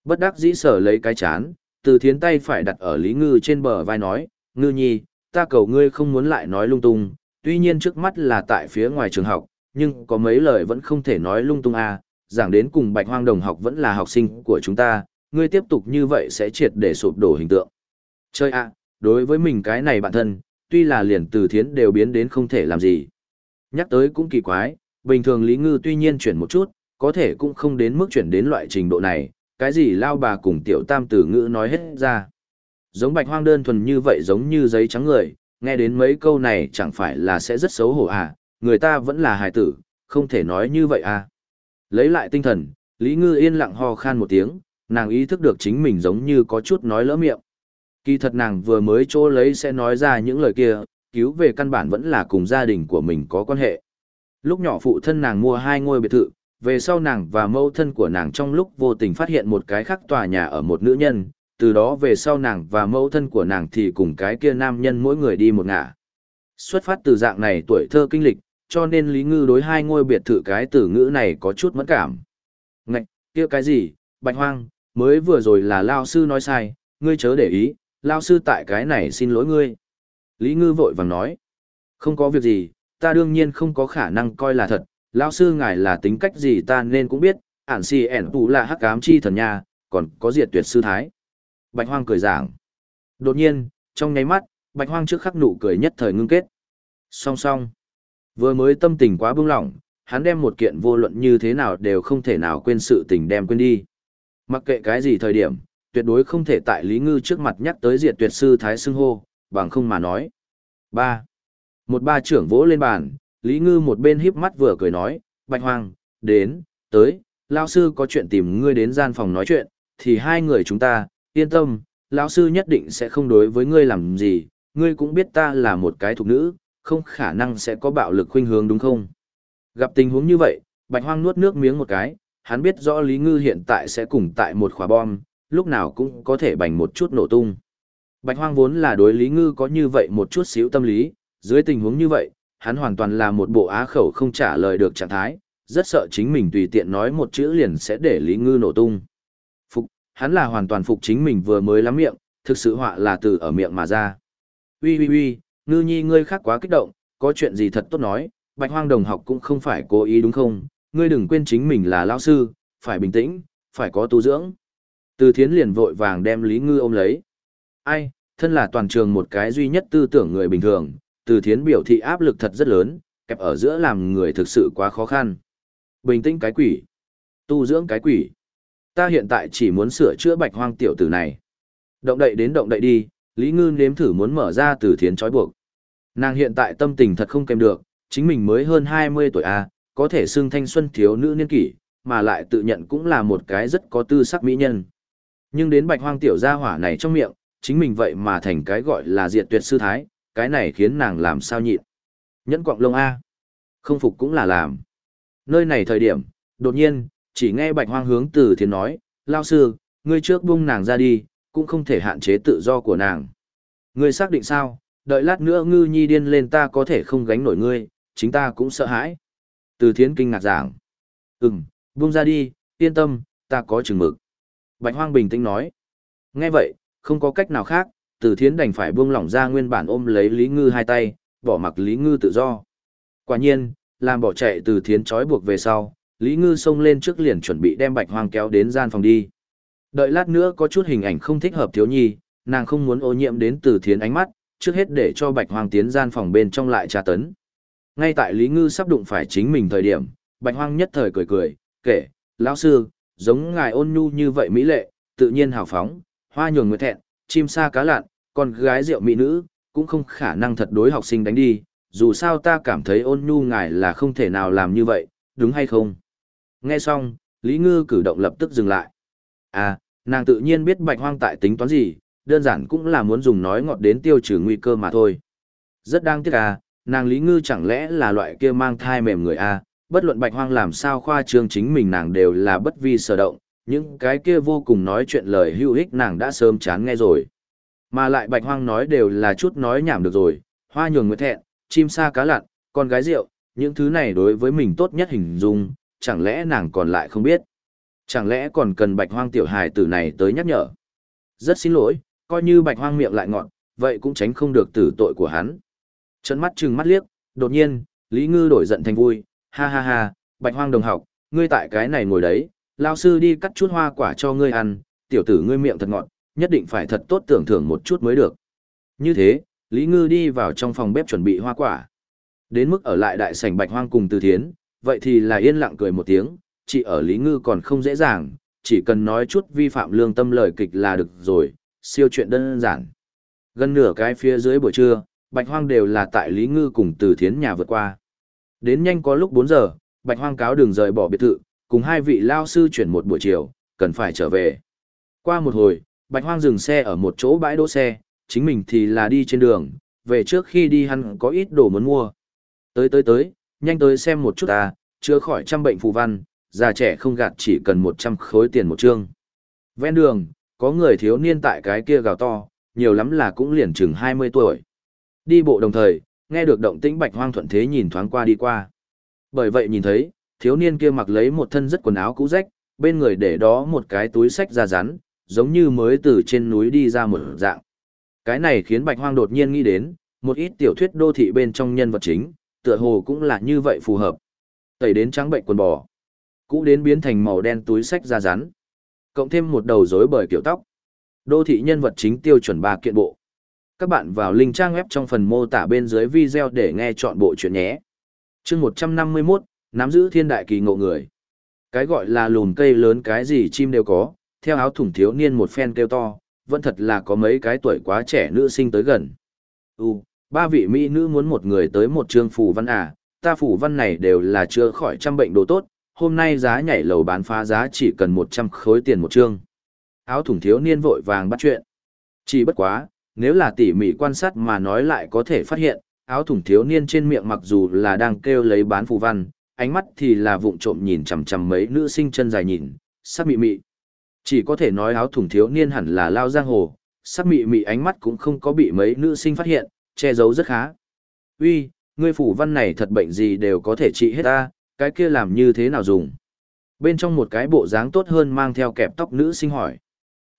Bất đắc dĩ sở lấy cái chán, từ thiến tay phải đặt ở Lý Ngư trên bờ vai nói, Ngư nhi, ta cầu ngươi không muốn lại nói lung tung, tuy nhiên trước mắt là tại phía ngoài trường học, nhưng có mấy lời vẫn không thể nói lung tung à, giảng đến cùng bạch hoang đồng học vẫn là học sinh của chúng ta, ngươi tiếp tục như vậy sẽ triệt để sụp đổ hình tượng. Chơi ạ, đối với mình cái này bạn thân, tuy là liền từ thiến đều biến đến không thể làm gì. Nhắc tới cũng kỳ quái, bình thường Lý Ngư tuy nhiên chuyển một chút, có thể cũng không đến mức chuyển đến loại trình độ này, cái gì lao bà cùng tiểu tam tử ngữ nói hết ra. Giống bạch hoang đơn thuần như vậy giống như giấy trắng người, nghe đến mấy câu này chẳng phải là sẽ rất xấu hổ à, người ta vẫn là hài tử, không thể nói như vậy à. Lấy lại tinh thần, Lý Ngư yên lặng ho khan một tiếng, nàng ý thức được chính mình giống như có chút nói lỡ miệng. Kỳ thật nàng vừa mới chỗ lấy sẽ nói ra những lời kia, cứu về căn bản vẫn là cùng gia đình của mình có quan hệ. Lúc nhỏ phụ thân nàng mua hai ngôi biệt thự, về sau nàng và mẫu thân của nàng trong lúc vô tình phát hiện một cái khác tòa nhà ở một nữ nhân, từ đó về sau nàng và mẫu thân của nàng thì cùng cái kia nam nhân mỗi người đi một ngả. Xuất phát từ dạng này tuổi thơ kinh lịch, cho nên Lý Ngư đối hai ngôi biệt thự cái từ ngữ này có chút mẫn cảm. Ngạch, kia cái gì, bạch hoang, mới vừa rồi là Lao Sư nói sai, ngươi chớ để ý, Lao Sư tại cái này xin lỗi ngươi. Lý Ngư vội vàng nói, không có việc gì, ta đương nhiên không có khả năng coi là thật, Lao Sư ngài là tính cách gì ta nên cũng biết, ản si ẻn tù là hắc ám chi thần nha, còn có diệt tuyệt sư thái. Bạch hoang cười giảng. Đột nhiên, trong nháy mắt, bạch hoang trước khắc nụ cười nhất thời ngưng kết. Song song. Vừa mới tâm tình quá bưng lỏng, hắn đem một kiện vô luận như thế nào đều không thể nào quên sự tình đem quên đi. Mặc kệ cái gì thời điểm, tuyệt đối không thể tại Lý Ngư trước mặt nhắc tới diệt tuyệt sư Thái Xưng Hô, bằng không mà nói. ba Một ba trưởng vỗ lên bàn, Lý Ngư một bên híp mắt vừa cười nói, Bạch Hoàng, đến, tới, Lão sư có chuyện tìm ngươi đến gian phòng nói chuyện, thì hai người chúng ta, yên tâm, lão sư nhất định sẽ không đối với ngươi làm gì, ngươi cũng biết ta là một cái thục nữ, không khả năng sẽ có bạo lực khuynh hướng đúng không? Gặp tình huống như vậy, Bạch Hoang nuốt nước miếng một cái, hắn biết rõ Lý Ngư hiện tại sẽ cùng tại một khóa bom, lúc nào cũng có thể bành một chút nổ tung. Bạch Hoang vốn là đối Lý Ngư có như vậy một chút xíu tâm lý, dưới tình huống như vậy, hắn hoàn toàn là một bộ á khẩu không trả lời được trạng thái, rất sợ chính mình tùy tiện nói một chữ liền sẽ để Lý Ngư nổ tung. Phục, hắn là hoàn toàn phục chính mình vừa mới lắm miệng, thực sự họa là từ ở miệng mà ra. Ui ui ui, ngư nhi ngươi khác quá kích động, có chuyện gì thật tốt nói, bạch hoang đồng học cũng không phải cố ý đúng không, ngươi đừng quên chính mình là lão sư, phải bình tĩnh, phải có tu dưỡng. Từ thiến liền vội vàng đem Lý Ngư ôm lấy. Ai, thân là toàn trường một cái duy nhất tư tưởng người bình thường, từ thiến biểu thị áp lực thật rất lớn, kẹp ở giữa làm người thực sự quá khó khăn. Bình tĩnh cái quỷ. Tu dưỡng cái quỷ. Ta hiện tại chỉ muốn sửa chữa bạch hoang tiểu tử này. Động đậy đến động đậy đi, Lý Ngư nếm thử muốn mở ra từ thiến trói buộc. Nàng hiện tại tâm tình thật không kèm được, chính mình mới hơn 20 tuổi A, có thể xưng thanh xuân thiếu nữ niên kỷ, mà lại tự nhận cũng là một cái rất có tư sắc mỹ nhân. Nhưng đến bạch hoang tiểu gia hỏa này trong miệng, chính mình vậy mà thành cái gọi là diệt tuyệt sư thái, cái này khiến nàng làm sao nhịn. Nhẫn quọng lông A. Không phục cũng là làm. Nơi này thời điểm, đột nhiên, chỉ nghe bạch hoang hướng từ thiên nói, lao sư, ngươi trước buông nàng ra đi, cũng không thể hạn chế tự do của nàng. Ngươi xác định sao, đợi lát nữa ngư nhi điên lên ta có thể không gánh nổi ngươi, chính ta cũng sợ hãi. Từ thiến kinh ngạc giảng. Ừm, buông ra đi, yên tâm, ta có chừng mực. Bạch hoang bình tĩnh nói. Nghe vậy, không có cách nào khác, từ thiến đành phải buông lỏng ra nguyên bản ôm lấy Lý Ngư hai tay, bỏ mặc Lý Ngư tự do. Quả nhiên, làm bỏ chạy từ thiến trói buộc về sau, Lý Ngư xông lên trước liền chuẩn bị đem bạch hoang kéo đến gian phòng đi. Đợi lát nữa có chút hình ảnh không thích hợp thiếu nhi, nàng không muốn ô nhiễm đến từ thiến ánh mắt, trước hết để cho bạch hoang tiến gian phòng bên trong lại tra tấn. Ngay tại Lý Ngư sắp đụng phải chính mình thời điểm, bạch hoang nhất thời cười cười, kể, lão sư, giống ngài ôn nhu như vậy mỹ lệ, tự nhiên hào phóng, hoa nhường nguyệt thẹn, chim sa cá lạn, con gái rượu mỹ nữ, cũng không khả năng thật đối học sinh đánh đi, dù sao ta cảm thấy ôn nhu ngài là không thể nào làm như vậy, đúng hay không? Nghe xong, Lý Ngư cử động lập tức dừng lại. À, nàng tự nhiên biết bạch hoang tại tính toán gì, đơn giản cũng là muốn dùng nói ngọt đến tiêu trừ nguy cơ mà thôi. Rất đáng tiếc à, nàng Lý Ngư chẳng lẽ là loại kia mang thai mềm người à, bất luận bạch hoang làm sao khoa trương chính mình nàng đều là bất vi sở động, những cái kia vô cùng nói chuyện lời hữu ích nàng đã sớm chán nghe rồi. Mà lại bạch hoang nói đều là chút nói nhảm được rồi, hoa nhường nguyệt thẹn, chim sa cá lặn, con gái rượu, những thứ này đối với mình tốt nhất hình dung, chẳng lẽ nàng còn lại không biết. Chẳng lẽ còn cần bạch hoang tiểu hài tử này tới nhắc nhở. Rất xin lỗi, coi như bạch hoang miệng lại ngọn, vậy cũng tránh không được tử tội của hắn. Trận mắt trừng mắt liếc, đột nhiên, Lý Ngư đổi giận thành vui, ha ha ha, bạch hoang đồng học, ngươi tại cái này ngồi đấy, lao sư đi cắt chút hoa quả cho ngươi ăn, tiểu tử ngươi miệng thật ngọt, nhất định phải thật tốt tưởng thưởng một chút mới được. Như thế, Lý Ngư đi vào trong phòng bếp chuẩn bị hoa quả. Đến mức ở lại đại sảnh bạch hoang cùng từ thiến, vậy thì là yên lặng cười một tiếng, chỉ ở Lý Ngư còn không dễ dàng, chỉ cần nói chút vi phạm lương tâm lời kịch là được rồi, siêu chuyện đơn giản. Gần nửa cái phía dưới buổi trưa, Bạch Hoang đều là tại Lý Ngư cùng Từ Thiến nhà vượt qua. Đến nhanh có lúc 4 giờ, Bạch Hoang cáo đường rời bỏ biệt thự, cùng hai vị lao sư chuyển một buổi chiều, cần phải trở về. Qua một hồi, Bạch Hoang dừng xe ở một chỗ bãi đỗ xe, chính mình thì là đi trên đường, về trước khi đi hắn có ít đồ muốn mua. Tới tới tới, nhanh tới xem một chút ta, chữa khỏi trăm bệnh phù văn, già trẻ không gạt chỉ cần 100 khối tiền một chương. Ven đường, có người thiếu niên tại cái kia gào to, nhiều lắm là cũng liền chừng 20 tuổi. Đi bộ đồng thời, nghe được động tĩnh bạch hoang thuận thế nhìn thoáng qua đi qua. Bởi vậy nhìn thấy, thiếu niên kia mặc lấy một thân rất quần áo cũ rách, bên người để đó một cái túi sách da rắn, giống như mới từ trên núi đi ra một dạng. Cái này khiến bạch hoang đột nhiên nghĩ đến, một ít tiểu thuyết đô thị bên trong nhân vật chính, tựa hồ cũng là như vậy phù hợp. Tẩy đến trắng bệnh quần bò, cũ đến biến thành màu đen túi sách da rắn. Cộng thêm một đầu rối bời kiểu tóc. Đô thị nhân vật chính tiêu chuẩn ba kiện bộ. Các bạn vào link trang web trong phần mô tả bên dưới video để nghe chọn bộ chuyện nhé. Chương 151, nắm giữ thiên đại kỳ ngộ người. Cái gọi là lùn cây lớn cái gì chim đều có, theo áo thủng thiếu niên một phen kêu to, vẫn thật là có mấy cái tuổi quá trẻ nữ sinh tới gần. U, ba vị mỹ nữ muốn một người tới một trường phủ văn à, ta phủ văn này đều là chữa khỏi trăm bệnh đồ tốt, hôm nay giá nhảy lầu bán phá giá chỉ cần 100 khối tiền một chương. Áo thủng thiếu niên vội vàng bắt chuyện. Chỉ bất quá, nếu là tỉ mỉ quan sát mà nói lại có thể phát hiện, áo thủng thiếu niên trên miệng mặc dù là đang kêu lấy bán phù văn, ánh mắt thì là vụng trộm nhìn chằm chằm mấy nữ sinh chân dài nhìn, sắc mị mị. Chỉ có thể nói áo thủng thiếu niên hẳn là lao giang hồ, sắc mị mị ánh mắt cũng không có bị mấy nữ sinh phát hiện, che giấu rất khá. Uy, ngươi phủ văn này thật bệnh gì đều có thể trị hết ta, cái kia làm như thế nào dùng? Bên trong một cái bộ dáng tốt hơn mang theo kẹp tóc nữ sinh hỏi.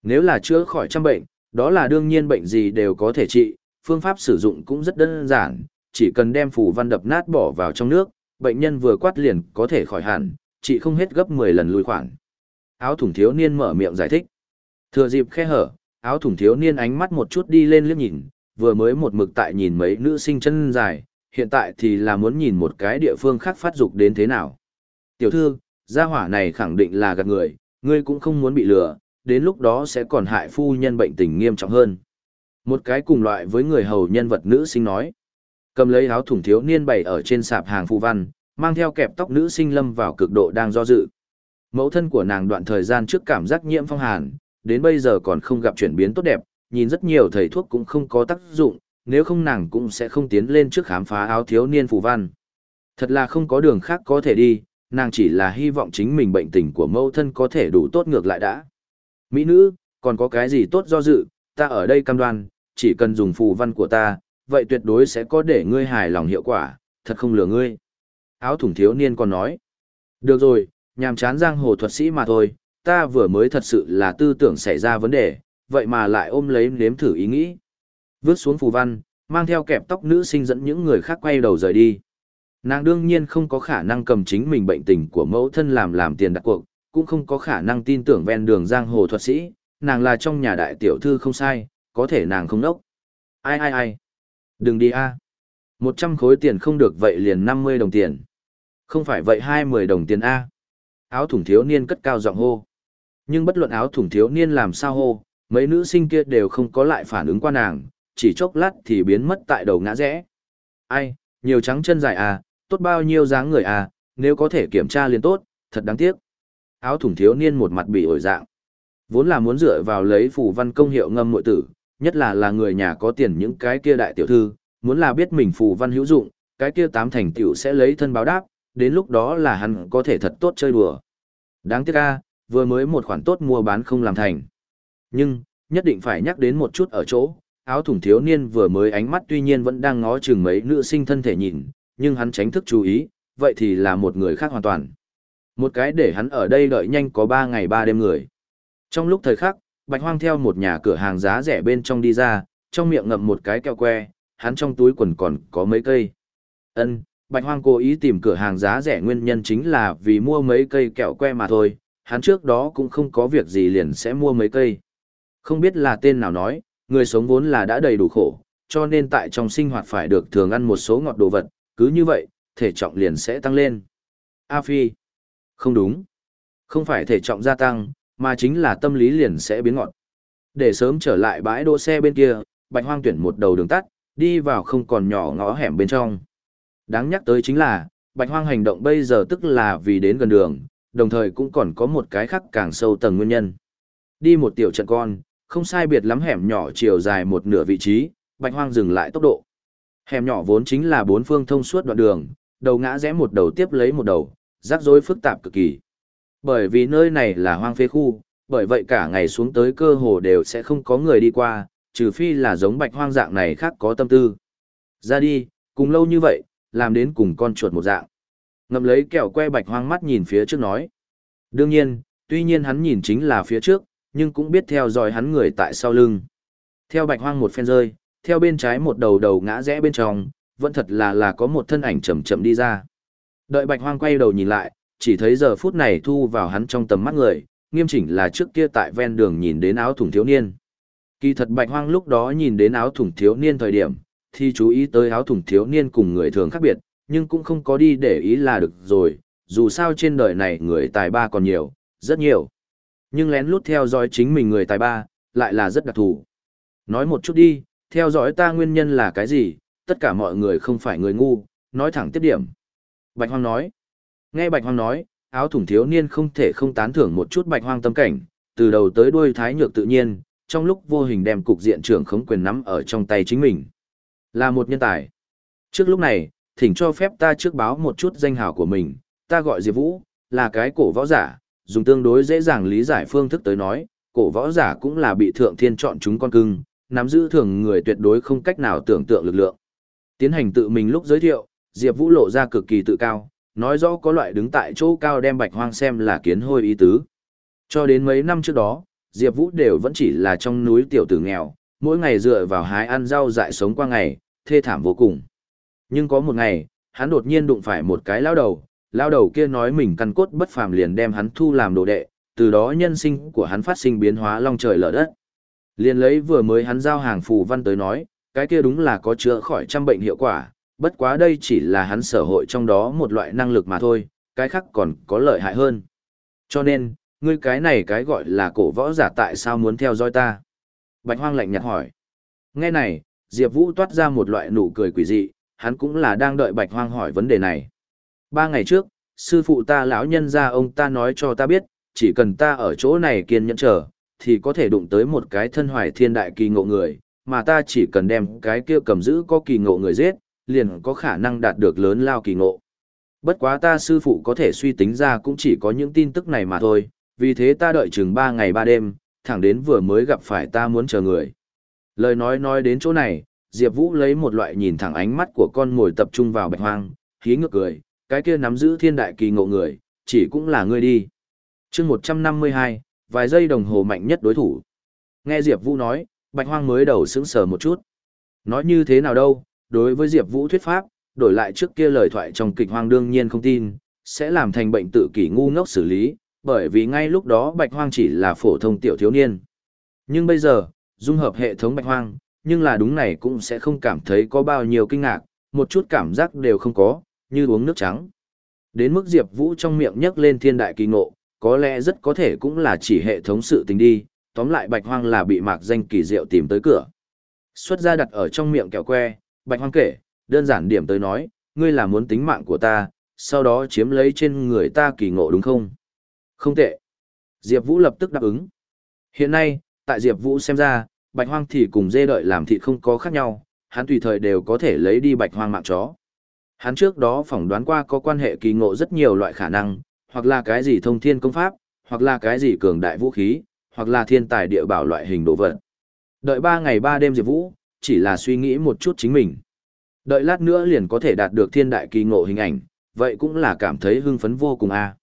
Nếu là chữa khỏi trăm bệnh, đó là đương nhiên bệnh gì đều có thể trị, phương pháp sử dụng cũng rất đơn giản, chỉ cần đem phủ văn đập nát bỏ vào trong nước, bệnh nhân vừa quát liền có thể khỏi hẳn, trị không hết gấp 10 lần lùi khoản. Áo thủng thiếu niên mở miệng giải thích. Thừa dịp khe hở, áo thủng thiếu niên ánh mắt một chút đi lên liếc nhìn, vừa mới một mực tại nhìn mấy nữ sinh chân dài, hiện tại thì là muốn nhìn một cái địa phương khác phát dục đến thế nào. Tiểu thư, gia hỏa này khẳng định là gạt người, ngươi cũng không muốn bị lừa, đến lúc đó sẽ còn hại phu nhân bệnh tình nghiêm trọng hơn. Một cái cùng loại với người hầu nhân vật nữ sinh nói. Cầm lấy áo thủng thiếu niên bày ở trên sạp hàng phụ văn, mang theo kẹp tóc nữ sinh lâm vào cực độ đang do dự. Mẫu thân của nàng đoạn thời gian trước cảm giác nhiễm phong hàn, đến bây giờ còn không gặp chuyển biến tốt đẹp, nhìn rất nhiều thầy thuốc cũng không có tác dụng, nếu không nàng cũng sẽ không tiến lên trước khám phá áo thiếu niên phù văn. Thật là không có đường khác có thể đi, nàng chỉ là hy vọng chính mình bệnh tình của mẫu thân có thể đủ tốt ngược lại đã. Mỹ nữ, còn có cái gì tốt do dự, ta ở đây cam đoan, chỉ cần dùng phù văn của ta, vậy tuyệt đối sẽ có để ngươi hài lòng hiệu quả, thật không lừa ngươi. Áo thủng thiếu niên còn nói, được rồi, nhàm chán giang hồ thuật sĩ mà thôi, ta vừa mới thật sự là tư tưởng xảy ra vấn đề, vậy mà lại ôm lấy nếm thử ý nghĩ. Vước xuống phù văn, mang theo kẹp tóc nữ sinh dẫn những người khác quay đầu rời đi. Nàng đương nhiên không có khả năng cầm chính mình bệnh tình của mẫu thân làm làm tiền đặt cuộc, cũng không có khả năng tin tưởng ven đường giang hồ thuật sĩ, nàng là trong nhà đại tiểu thư không sai, có thể nàng không nốc. Ai ai ai? Đừng đi a. Một trăm khối tiền không được vậy liền năm mươi đồng tiền. Không phải vậy hai mươi đồng tiền a. Áo thủng thiếu niên cất cao giọng hô. Nhưng bất luận áo thủng thiếu niên làm sao hô, mấy nữ sinh kia đều không có lại phản ứng qua nàng, chỉ chốc lát thì biến mất tại đầu ngã rẽ. Ai, nhiều trắng chân dài à, tốt bao nhiêu dáng người à, nếu có thể kiểm tra liền tốt, thật đáng tiếc. Áo thủng thiếu niên một mặt bị ổi dạng. Vốn là muốn dựa vào lấy phù văn công hiệu ngâm muội tử, nhất là là người nhà có tiền những cái kia đại tiểu thư, muốn là biết mình phù văn hữu dụng, cái kia tám thành tiểu sẽ lấy thân báo đáp, đến lúc đó là hắn có thể thật tốt chơi đùa. Đáng tiếc a, vừa mới một khoản tốt mua bán không làm thành. Nhưng, nhất định phải nhắc đến một chút ở chỗ, áo thủng thiếu niên vừa mới ánh mắt tuy nhiên vẫn đang ngó chừng mấy nữ sinh thân thể nhìn, nhưng hắn tránh thức chú ý, vậy thì là một người khác hoàn toàn. Một cái để hắn ở đây đợi nhanh có 3 ngày 3 đêm người. Trong lúc thời khắc, Bạch Hoang theo một nhà cửa hàng giá rẻ bên trong đi ra, trong miệng ngậm một cái kẹo que, hắn trong túi quần còn có mấy cây. Ân, Bạch Hoang cố ý tìm cửa hàng giá rẻ nguyên nhân chính là vì mua mấy cây kẹo que mà thôi, hắn trước đó cũng không có việc gì liền sẽ mua mấy cây. Không biết là tên nào nói, người sống vốn là đã đầy đủ khổ, cho nên tại trong sinh hoạt phải được thường ăn một số ngọt đồ vật, cứ như vậy, thể trọng liền sẽ tăng lên. A Phi. Không đúng. Không phải thể trọng gia tăng, mà chính là tâm lý liền sẽ biến ngọt. Để sớm trở lại bãi đỗ xe bên kia, Bạch Hoang tuyển một đầu đường tắt, đi vào không còn nhỏ ngõ hẻm bên trong. Đáng nhắc tới chính là, Bạch Hoang hành động bây giờ tức là vì đến gần đường, đồng thời cũng còn có một cái khác càng sâu tầng nguyên nhân. Đi một tiểu trận con, không sai biệt lắm hẻm nhỏ chiều dài một nửa vị trí, Bạch Hoang dừng lại tốc độ. Hẻm nhỏ vốn chính là bốn phương thông suốt đoạn đường, đầu ngã rẽ một đầu tiếp lấy một đầu, rắc rối phức tạp cực kỳ. Bởi vì nơi này là hoang phế khu, bởi vậy cả ngày xuống tới cơ hồ đều sẽ không có người đi qua, trừ phi là giống bạch hoang dạng này khác có tâm tư. Ra đi, cùng lâu như vậy, làm đến cùng con chuột một dạng. Ngậm lấy kẹo que bạch hoang mắt nhìn phía trước nói. Đương nhiên, tuy nhiên hắn nhìn chính là phía trước, nhưng cũng biết theo dõi hắn người tại sau lưng. Theo bạch hoang một phen rơi, theo bên trái một đầu đầu ngã rẽ bên trong, vẫn thật là là có một thân ảnh chậm chậm đi ra. Đợi bạch hoang quay đầu nhìn lại, chỉ thấy giờ phút này thu vào hắn trong tầm mắt người, nghiêm chỉnh là trước kia tại ven đường nhìn đến áo thủng thiếu niên. Kỳ thật bạch hoang lúc đó nhìn đến áo thủng thiếu niên thời điểm, thì chú ý tới áo thủng thiếu niên cùng người thường khác biệt, nhưng cũng không có đi để ý là được rồi, dù sao trên đời này người tài ba còn nhiều, rất nhiều. Nhưng lén lút theo dõi chính mình người tài ba, lại là rất đặc thù. Nói một chút đi, theo dõi ta nguyên nhân là cái gì, tất cả mọi người không phải người ngu, nói thẳng tiếp điểm. Bạch Hoang nói. Nghe Bạch Hoang nói, áo thủng thiếu niên không thể không tán thưởng một chút Bạch Hoang tâm cảnh, từ đầu tới đuôi thái nhược tự nhiên, trong lúc vô hình đem cục diện trưởng khống quyền nắm ở trong tay chính mình. Là một nhân tài. Trước lúc này, thỉnh cho phép ta trước báo một chút danh hào của mình, ta gọi Diệp Vũ, là cái cổ võ giả, dùng tương đối dễ dàng lý giải phương thức tới nói, cổ võ giả cũng là bị thượng thiên chọn chúng con cưng, nắm giữ thường người tuyệt đối không cách nào tưởng tượng lực lượng. Tiến hành tự mình lúc giới thiệu, Diệp Vũ lộ ra cực kỳ tự cao, nói rõ có loại đứng tại chỗ cao đem bạch hoang xem là kiến hôi ý tứ. Cho đến mấy năm trước đó, Diệp Vũ đều vẫn chỉ là trong núi tiểu tử nghèo, mỗi ngày dựa vào hái ăn rau dại sống qua ngày, thê thảm vô cùng. Nhưng có một ngày, hắn đột nhiên đụng phải một cái lao đầu, lao đầu kia nói mình căn cốt bất phàm liền đem hắn thu làm đồ đệ, từ đó nhân sinh của hắn phát sinh biến hóa long trời lở đất. Liền lấy vừa mới hắn giao hàng phù văn tới nói, cái kia đúng là có chữa khỏi trăm bệnh hiệu quả, bất quá đây chỉ là hắn sở hội trong đó một loại năng lực mà thôi, cái khác còn có lợi hại hơn. Cho nên, ngươi cái này cái gọi là cổ võ giả tại sao muốn theo dõi ta? Bạch Hoang lạnh nhạt hỏi. Nghe này, Diệp Vũ toát ra một loại nụ cười quỷ dị, hắn cũng là đang đợi Bạch Hoang hỏi vấn đề này. Ba ngày trước, sư phụ ta lão nhân gia ông ta nói cho ta biết, chỉ cần ta ở chỗ này kiên nhẫn chờ, thì có thể đụng tới một cái thân hoài thiên đại kỳ ngộ người, mà ta chỉ cần đem cái kia cầm giữ có kỳ ngộ người giết, liền có khả năng đạt được lớn lao kỳ ngộ. Bất quá ta sư phụ có thể suy tính ra cũng chỉ có những tin tức này mà thôi, vì thế ta đợi chừng 3 ngày 3 đêm, thẳng đến vừa mới gặp phải ta muốn chờ người. Lời nói nói đến chỗ này, Diệp Vũ lấy một loại nhìn thẳng ánh mắt của con ngồi tập trung vào bạch hoang, khí ngược cười, cái kia nắm giữ thiên đại kỳ ngộ người, chỉ cũng là ngươi đi. chương 152, vài giây đồng hồ mạnh nhất đối thủ. Nghe Diệp Vũ nói, bạch hoang mới đầu sững sờ một chút. Nói như thế nào đâu, đối với Diệp Vũ thuyết pháp, đổi lại trước kia lời thoại trong kịch hoang đương nhiên không tin, sẽ làm thành bệnh tự kỷ ngu ngốc xử lý, bởi vì ngay lúc đó bạch hoang chỉ là phổ thông tiểu thiếu niên. Nhưng bây giờ, dung hợp hệ thống bạch hoang, nhưng là đúng này cũng sẽ không cảm thấy có bao nhiêu kinh ngạc, một chút cảm giác đều không có, như uống nước trắng. Đến mức Diệp Vũ trong miệng nhấc lên thiên đại kỳ ngộ, có lẽ rất có thể cũng là chỉ hệ thống sự tình đi, tóm lại bạch hoang là bị mạc danh kỳ diệu tìm tới cửa. Xuất ra đặt ở trong miệng kẹo que, bạch hoang kể, đơn giản điểm tới nói, ngươi là muốn tính mạng của ta, sau đó chiếm lấy trên người ta kỳ ngộ đúng không? Không tệ. Diệp Vũ lập tức đáp ứng. Hiện nay, tại Diệp Vũ xem ra, bạch hoang thì cùng dê đợi làm thịt không có khác nhau, hắn tùy thời đều có thể lấy đi bạch hoang mạng chó. Hắn trước đó phỏng đoán qua có quan hệ kỳ ngộ rất nhiều loại khả năng, hoặc là cái gì thông thiên công pháp, hoặc là cái gì cường đại vũ khí, hoặc là thiên tài địa bảo loại hình đồ vật. Đợi 3 ngày 3 đêm Diệp Vũ, chỉ là suy nghĩ một chút chính mình. Đợi lát nữa liền có thể đạt được thiên đại kỳ ngộ hình ảnh, vậy cũng là cảm thấy hưng phấn vô cùng a.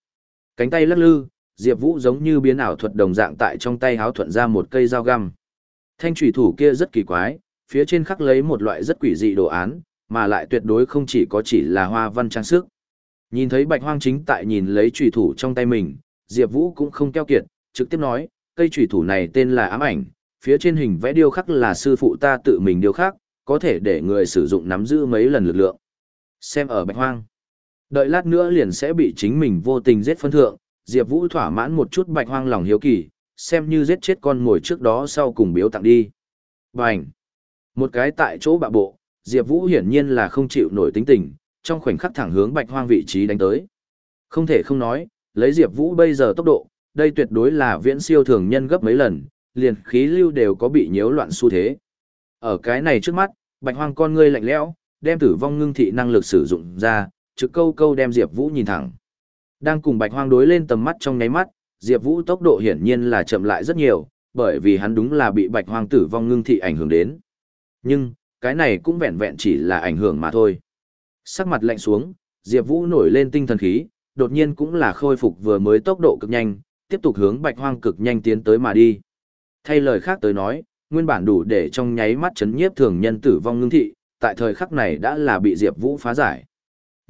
Cánh tay lắc lư, Diệp Vũ giống như biến ảo thuật đồng dạng tại trong tay háo thuận ra một cây dao găm. Thanh thủy thủ kia rất kỳ quái, phía trên khắc lấy một loại rất quỷ dị đồ án, mà lại tuyệt đối không chỉ có chỉ là hoa văn trang sức. Nhìn thấy Bạch Hoang chính tại nhìn lấy chủy thủ trong tay mình, Diệp Vũ cũng không keo kiệt, trực tiếp nói, cây chủy thủ này tên là ám ảnh, phía trên hình vẽ điêu khắc là sư phụ ta tự mình điêu khắc, có thể để người sử dụng nắm giữ mấy lần lực lượng. Xem ở Bạch Hoang. Đợi lát nữa liền sẽ bị chính mình vô tình giết phân thượng, Diệp Vũ thỏa mãn một chút Bạch Hoang lòng hiếu kỳ, xem như giết chết con ngồi trước đó sau cùng biếu tặng đi. Bành! Một cái tại chỗ bạ bộ, Diệp Vũ hiển nhiên là không chịu nổi tính tình, trong khoảnh khắc thẳng hướng Bạch Hoang vị trí đánh tới. Không thể không nói, lấy Diệp Vũ bây giờ tốc độ, đây tuyệt đối là viễn siêu thường nhân gấp mấy lần, liền khí lưu đều có bị nhiễu loạn xu thế. Ở cái này trước mắt, Bạch Hoang con ngươi lạnh lẽo, đem tử vong ngưng thị năng lực sử dụng ra, trực câu câu đem Diệp Vũ nhìn thẳng. Đang cùng Bạch Hoang đối lên tầm mắt trong nháy mắt, Diệp Vũ tốc độ hiển nhiên là chậm lại rất nhiều, bởi vì hắn đúng là bị Bạch Hoang tử vong ngưng thị ảnh hưởng đến. Nhưng, cái này cũng vẹn vẹn chỉ là ảnh hưởng mà thôi. Sắc mặt lạnh xuống, Diệp Vũ nổi lên tinh thần khí, đột nhiên cũng là khôi phục vừa mới tốc độ cực nhanh, tiếp tục hướng bạch hoang cực nhanh tiến tới mà đi. Thay lời khác tới nói, nguyên bản đủ để trong nháy mắt chấn nhiếp thường nhân tử vong ngưng thị, tại thời khắc này đã là bị Diệp Vũ phá giải.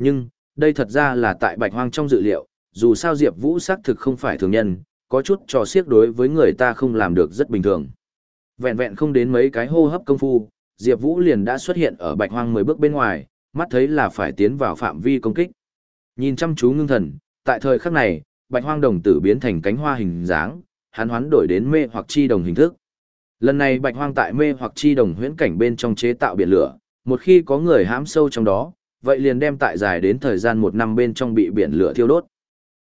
Nhưng, đây thật ra là tại bạch hoang trong dự liệu, dù sao Diệp Vũ xác thực không phải thường nhân, có chút trò xiếc đối với người ta không làm được rất bình thường. Vẹn vẹn không đến mấy cái hô hấp công phu, Diệp Vũ liền đã xuất hiện ở bạch hoang 10 bước bên ngoài, mắt thấy là phải tiến vào phạm vi công kích. Nhìn chăm chú ngưng thần, tại thời khắc này, bạch hoang đồng tử biến thành cánh hoa hình dáng, hắn hoán đổi đến mê hoặc chi đồng hình thức. Lần này bạch hoang tại mê hoặc chi đồng huyễn cảnh bên trong chế tạo biển lửa, một khi có người hãm sâu trong đó, vậy liền đem tại dài đến thời gian một năm bên trong bị biển lửa thiêu đốt.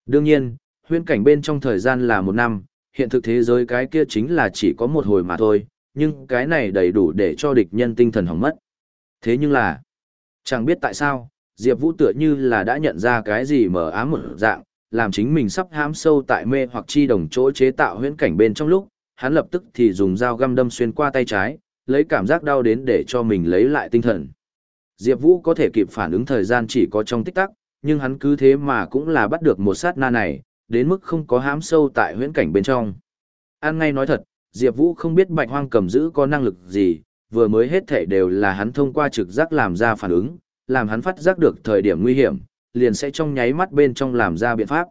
Đương nhiên, huyễn cảnh bên trong thời gian là một năm, hiện thực thế giới cái kia chính là chỉ có một hồi mà thôi, nhưng cái này đầy đủ để cho địch nhân tinh thần hỏng mất. Thế nhưng là, chẳng biết tại sao, Diệp Vũ tựa như là đã nhận ra cái gì mở ám một dạng, làm chính mình sắp hãm sâu tại mê hoặc chi đồng chỗ chế tạo huyễn cảnh bên trong lúc, hắn lập tức thì dùng dao găm đâm xuyên qua tay trái, lấy cảm giác đau đến để cho mình lấy lại tinh thần. Diệp Vũ có thể kịp phản ứng thời gian chỉ có trong tích tắc, nhưng hắn cứ thế mà cũng là bắt được một sát na này, đến mức không có hãm sâu tại huyễn cảnh bên trong. An ngay nói thật, Diệp Vũ không biết Bạch Hoang cầm giữ có năng lực gì, vừa mới hết thể đều là hắn thông qua trực giác làm ra phản ứng, làm hắn phát giác được thời điểm nguy hiểm, liền sẽ trong nháy mắt bên trong làm ra biện pháp.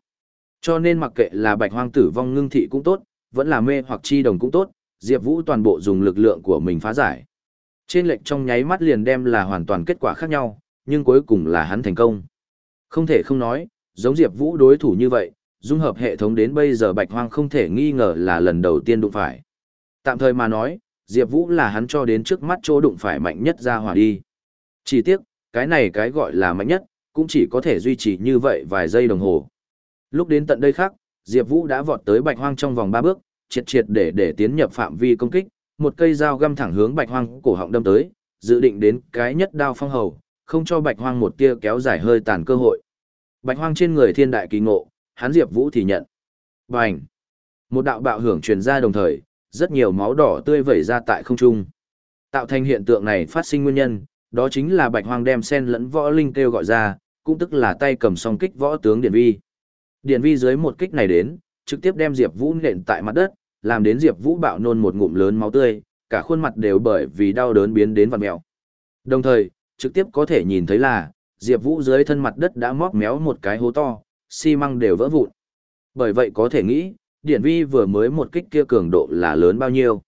Cho nên mặc kệ là Bạch Hoang tử vong ngưng thị cũng tốt, vẫn là mê hoặc chi đồng cũng tốt, Diệp Vũ toàn bộ dùng lực lượng của mình phá giải. Trên lệnh trong nháy mắt liền đem là hoàn toàn kết quả khác nhau, nhưng cuối cùng là hắn thành công. Không thể không nói, giống Diệp Vũ đối thủ như vậy, dung hợp hệ thống đến bây giờ Bạch Hoang không thể nghi ngờ là lần đầu tiên đụng phải. Tạm thời mà nói, Diệp Vũ là hắn cho đến trước mắt chỗ đụng phải mạnh nhất ra hỏa đi. Chỉ tiếc, cái này cái gọi là mạnh nhất, cũng chỉ có thể duy trì như vậy vài giây đồng hồ. Lúc đến tận đây khác, Diệp Vũ đã vọt tới Bạch Hoang trong vòng 3 bước, triệt triệt để để tiến nhập phạm vi công kích, một cây dao găm thẳng hướng Bạch Hoang cổ họng đâm tới, dự định đến cái nhất đao phong hầu, không cho Bạch Hoang một tia kéo dài hơi tàn cơ hội. Bạch Hoang trên người thiên đại kỳ ngộ, hắn Diệp Vũ thì nhận. Bành! Một đạo bạo hưởng truyền ra đồng thời, rất nhiều máu đỏ tươi vẩy ra tại không trung. Tạo thành hiện tượng này phát sinh nguyên nhân, đó chính là Bạch Hoang đem sen lẫn võ linh kêu gọi ra, cũng tức là tay cầm song kích võ tướng Điển Vi. Điển Vi dưới một kích này đến, trực tiếp đem Diệp Vũ nện tại mặt đất, làm đến Diệp Vũ bạo nôn một ngụm lớn máu tươi, cả khuôn mặt đều bởi vì đau đớn biến đến vặn mèo. Đồng thời, trực tiếp có thể nhìn thấy là, Diệp Vũ dưới thân mặt đất đã móc méo một cái hố to, xi măng đều vỡ vụn. Bởi vậy có thể nghĩ, Điển Vi vừa mới một kích kia cường độ là lớn bao nhiêu.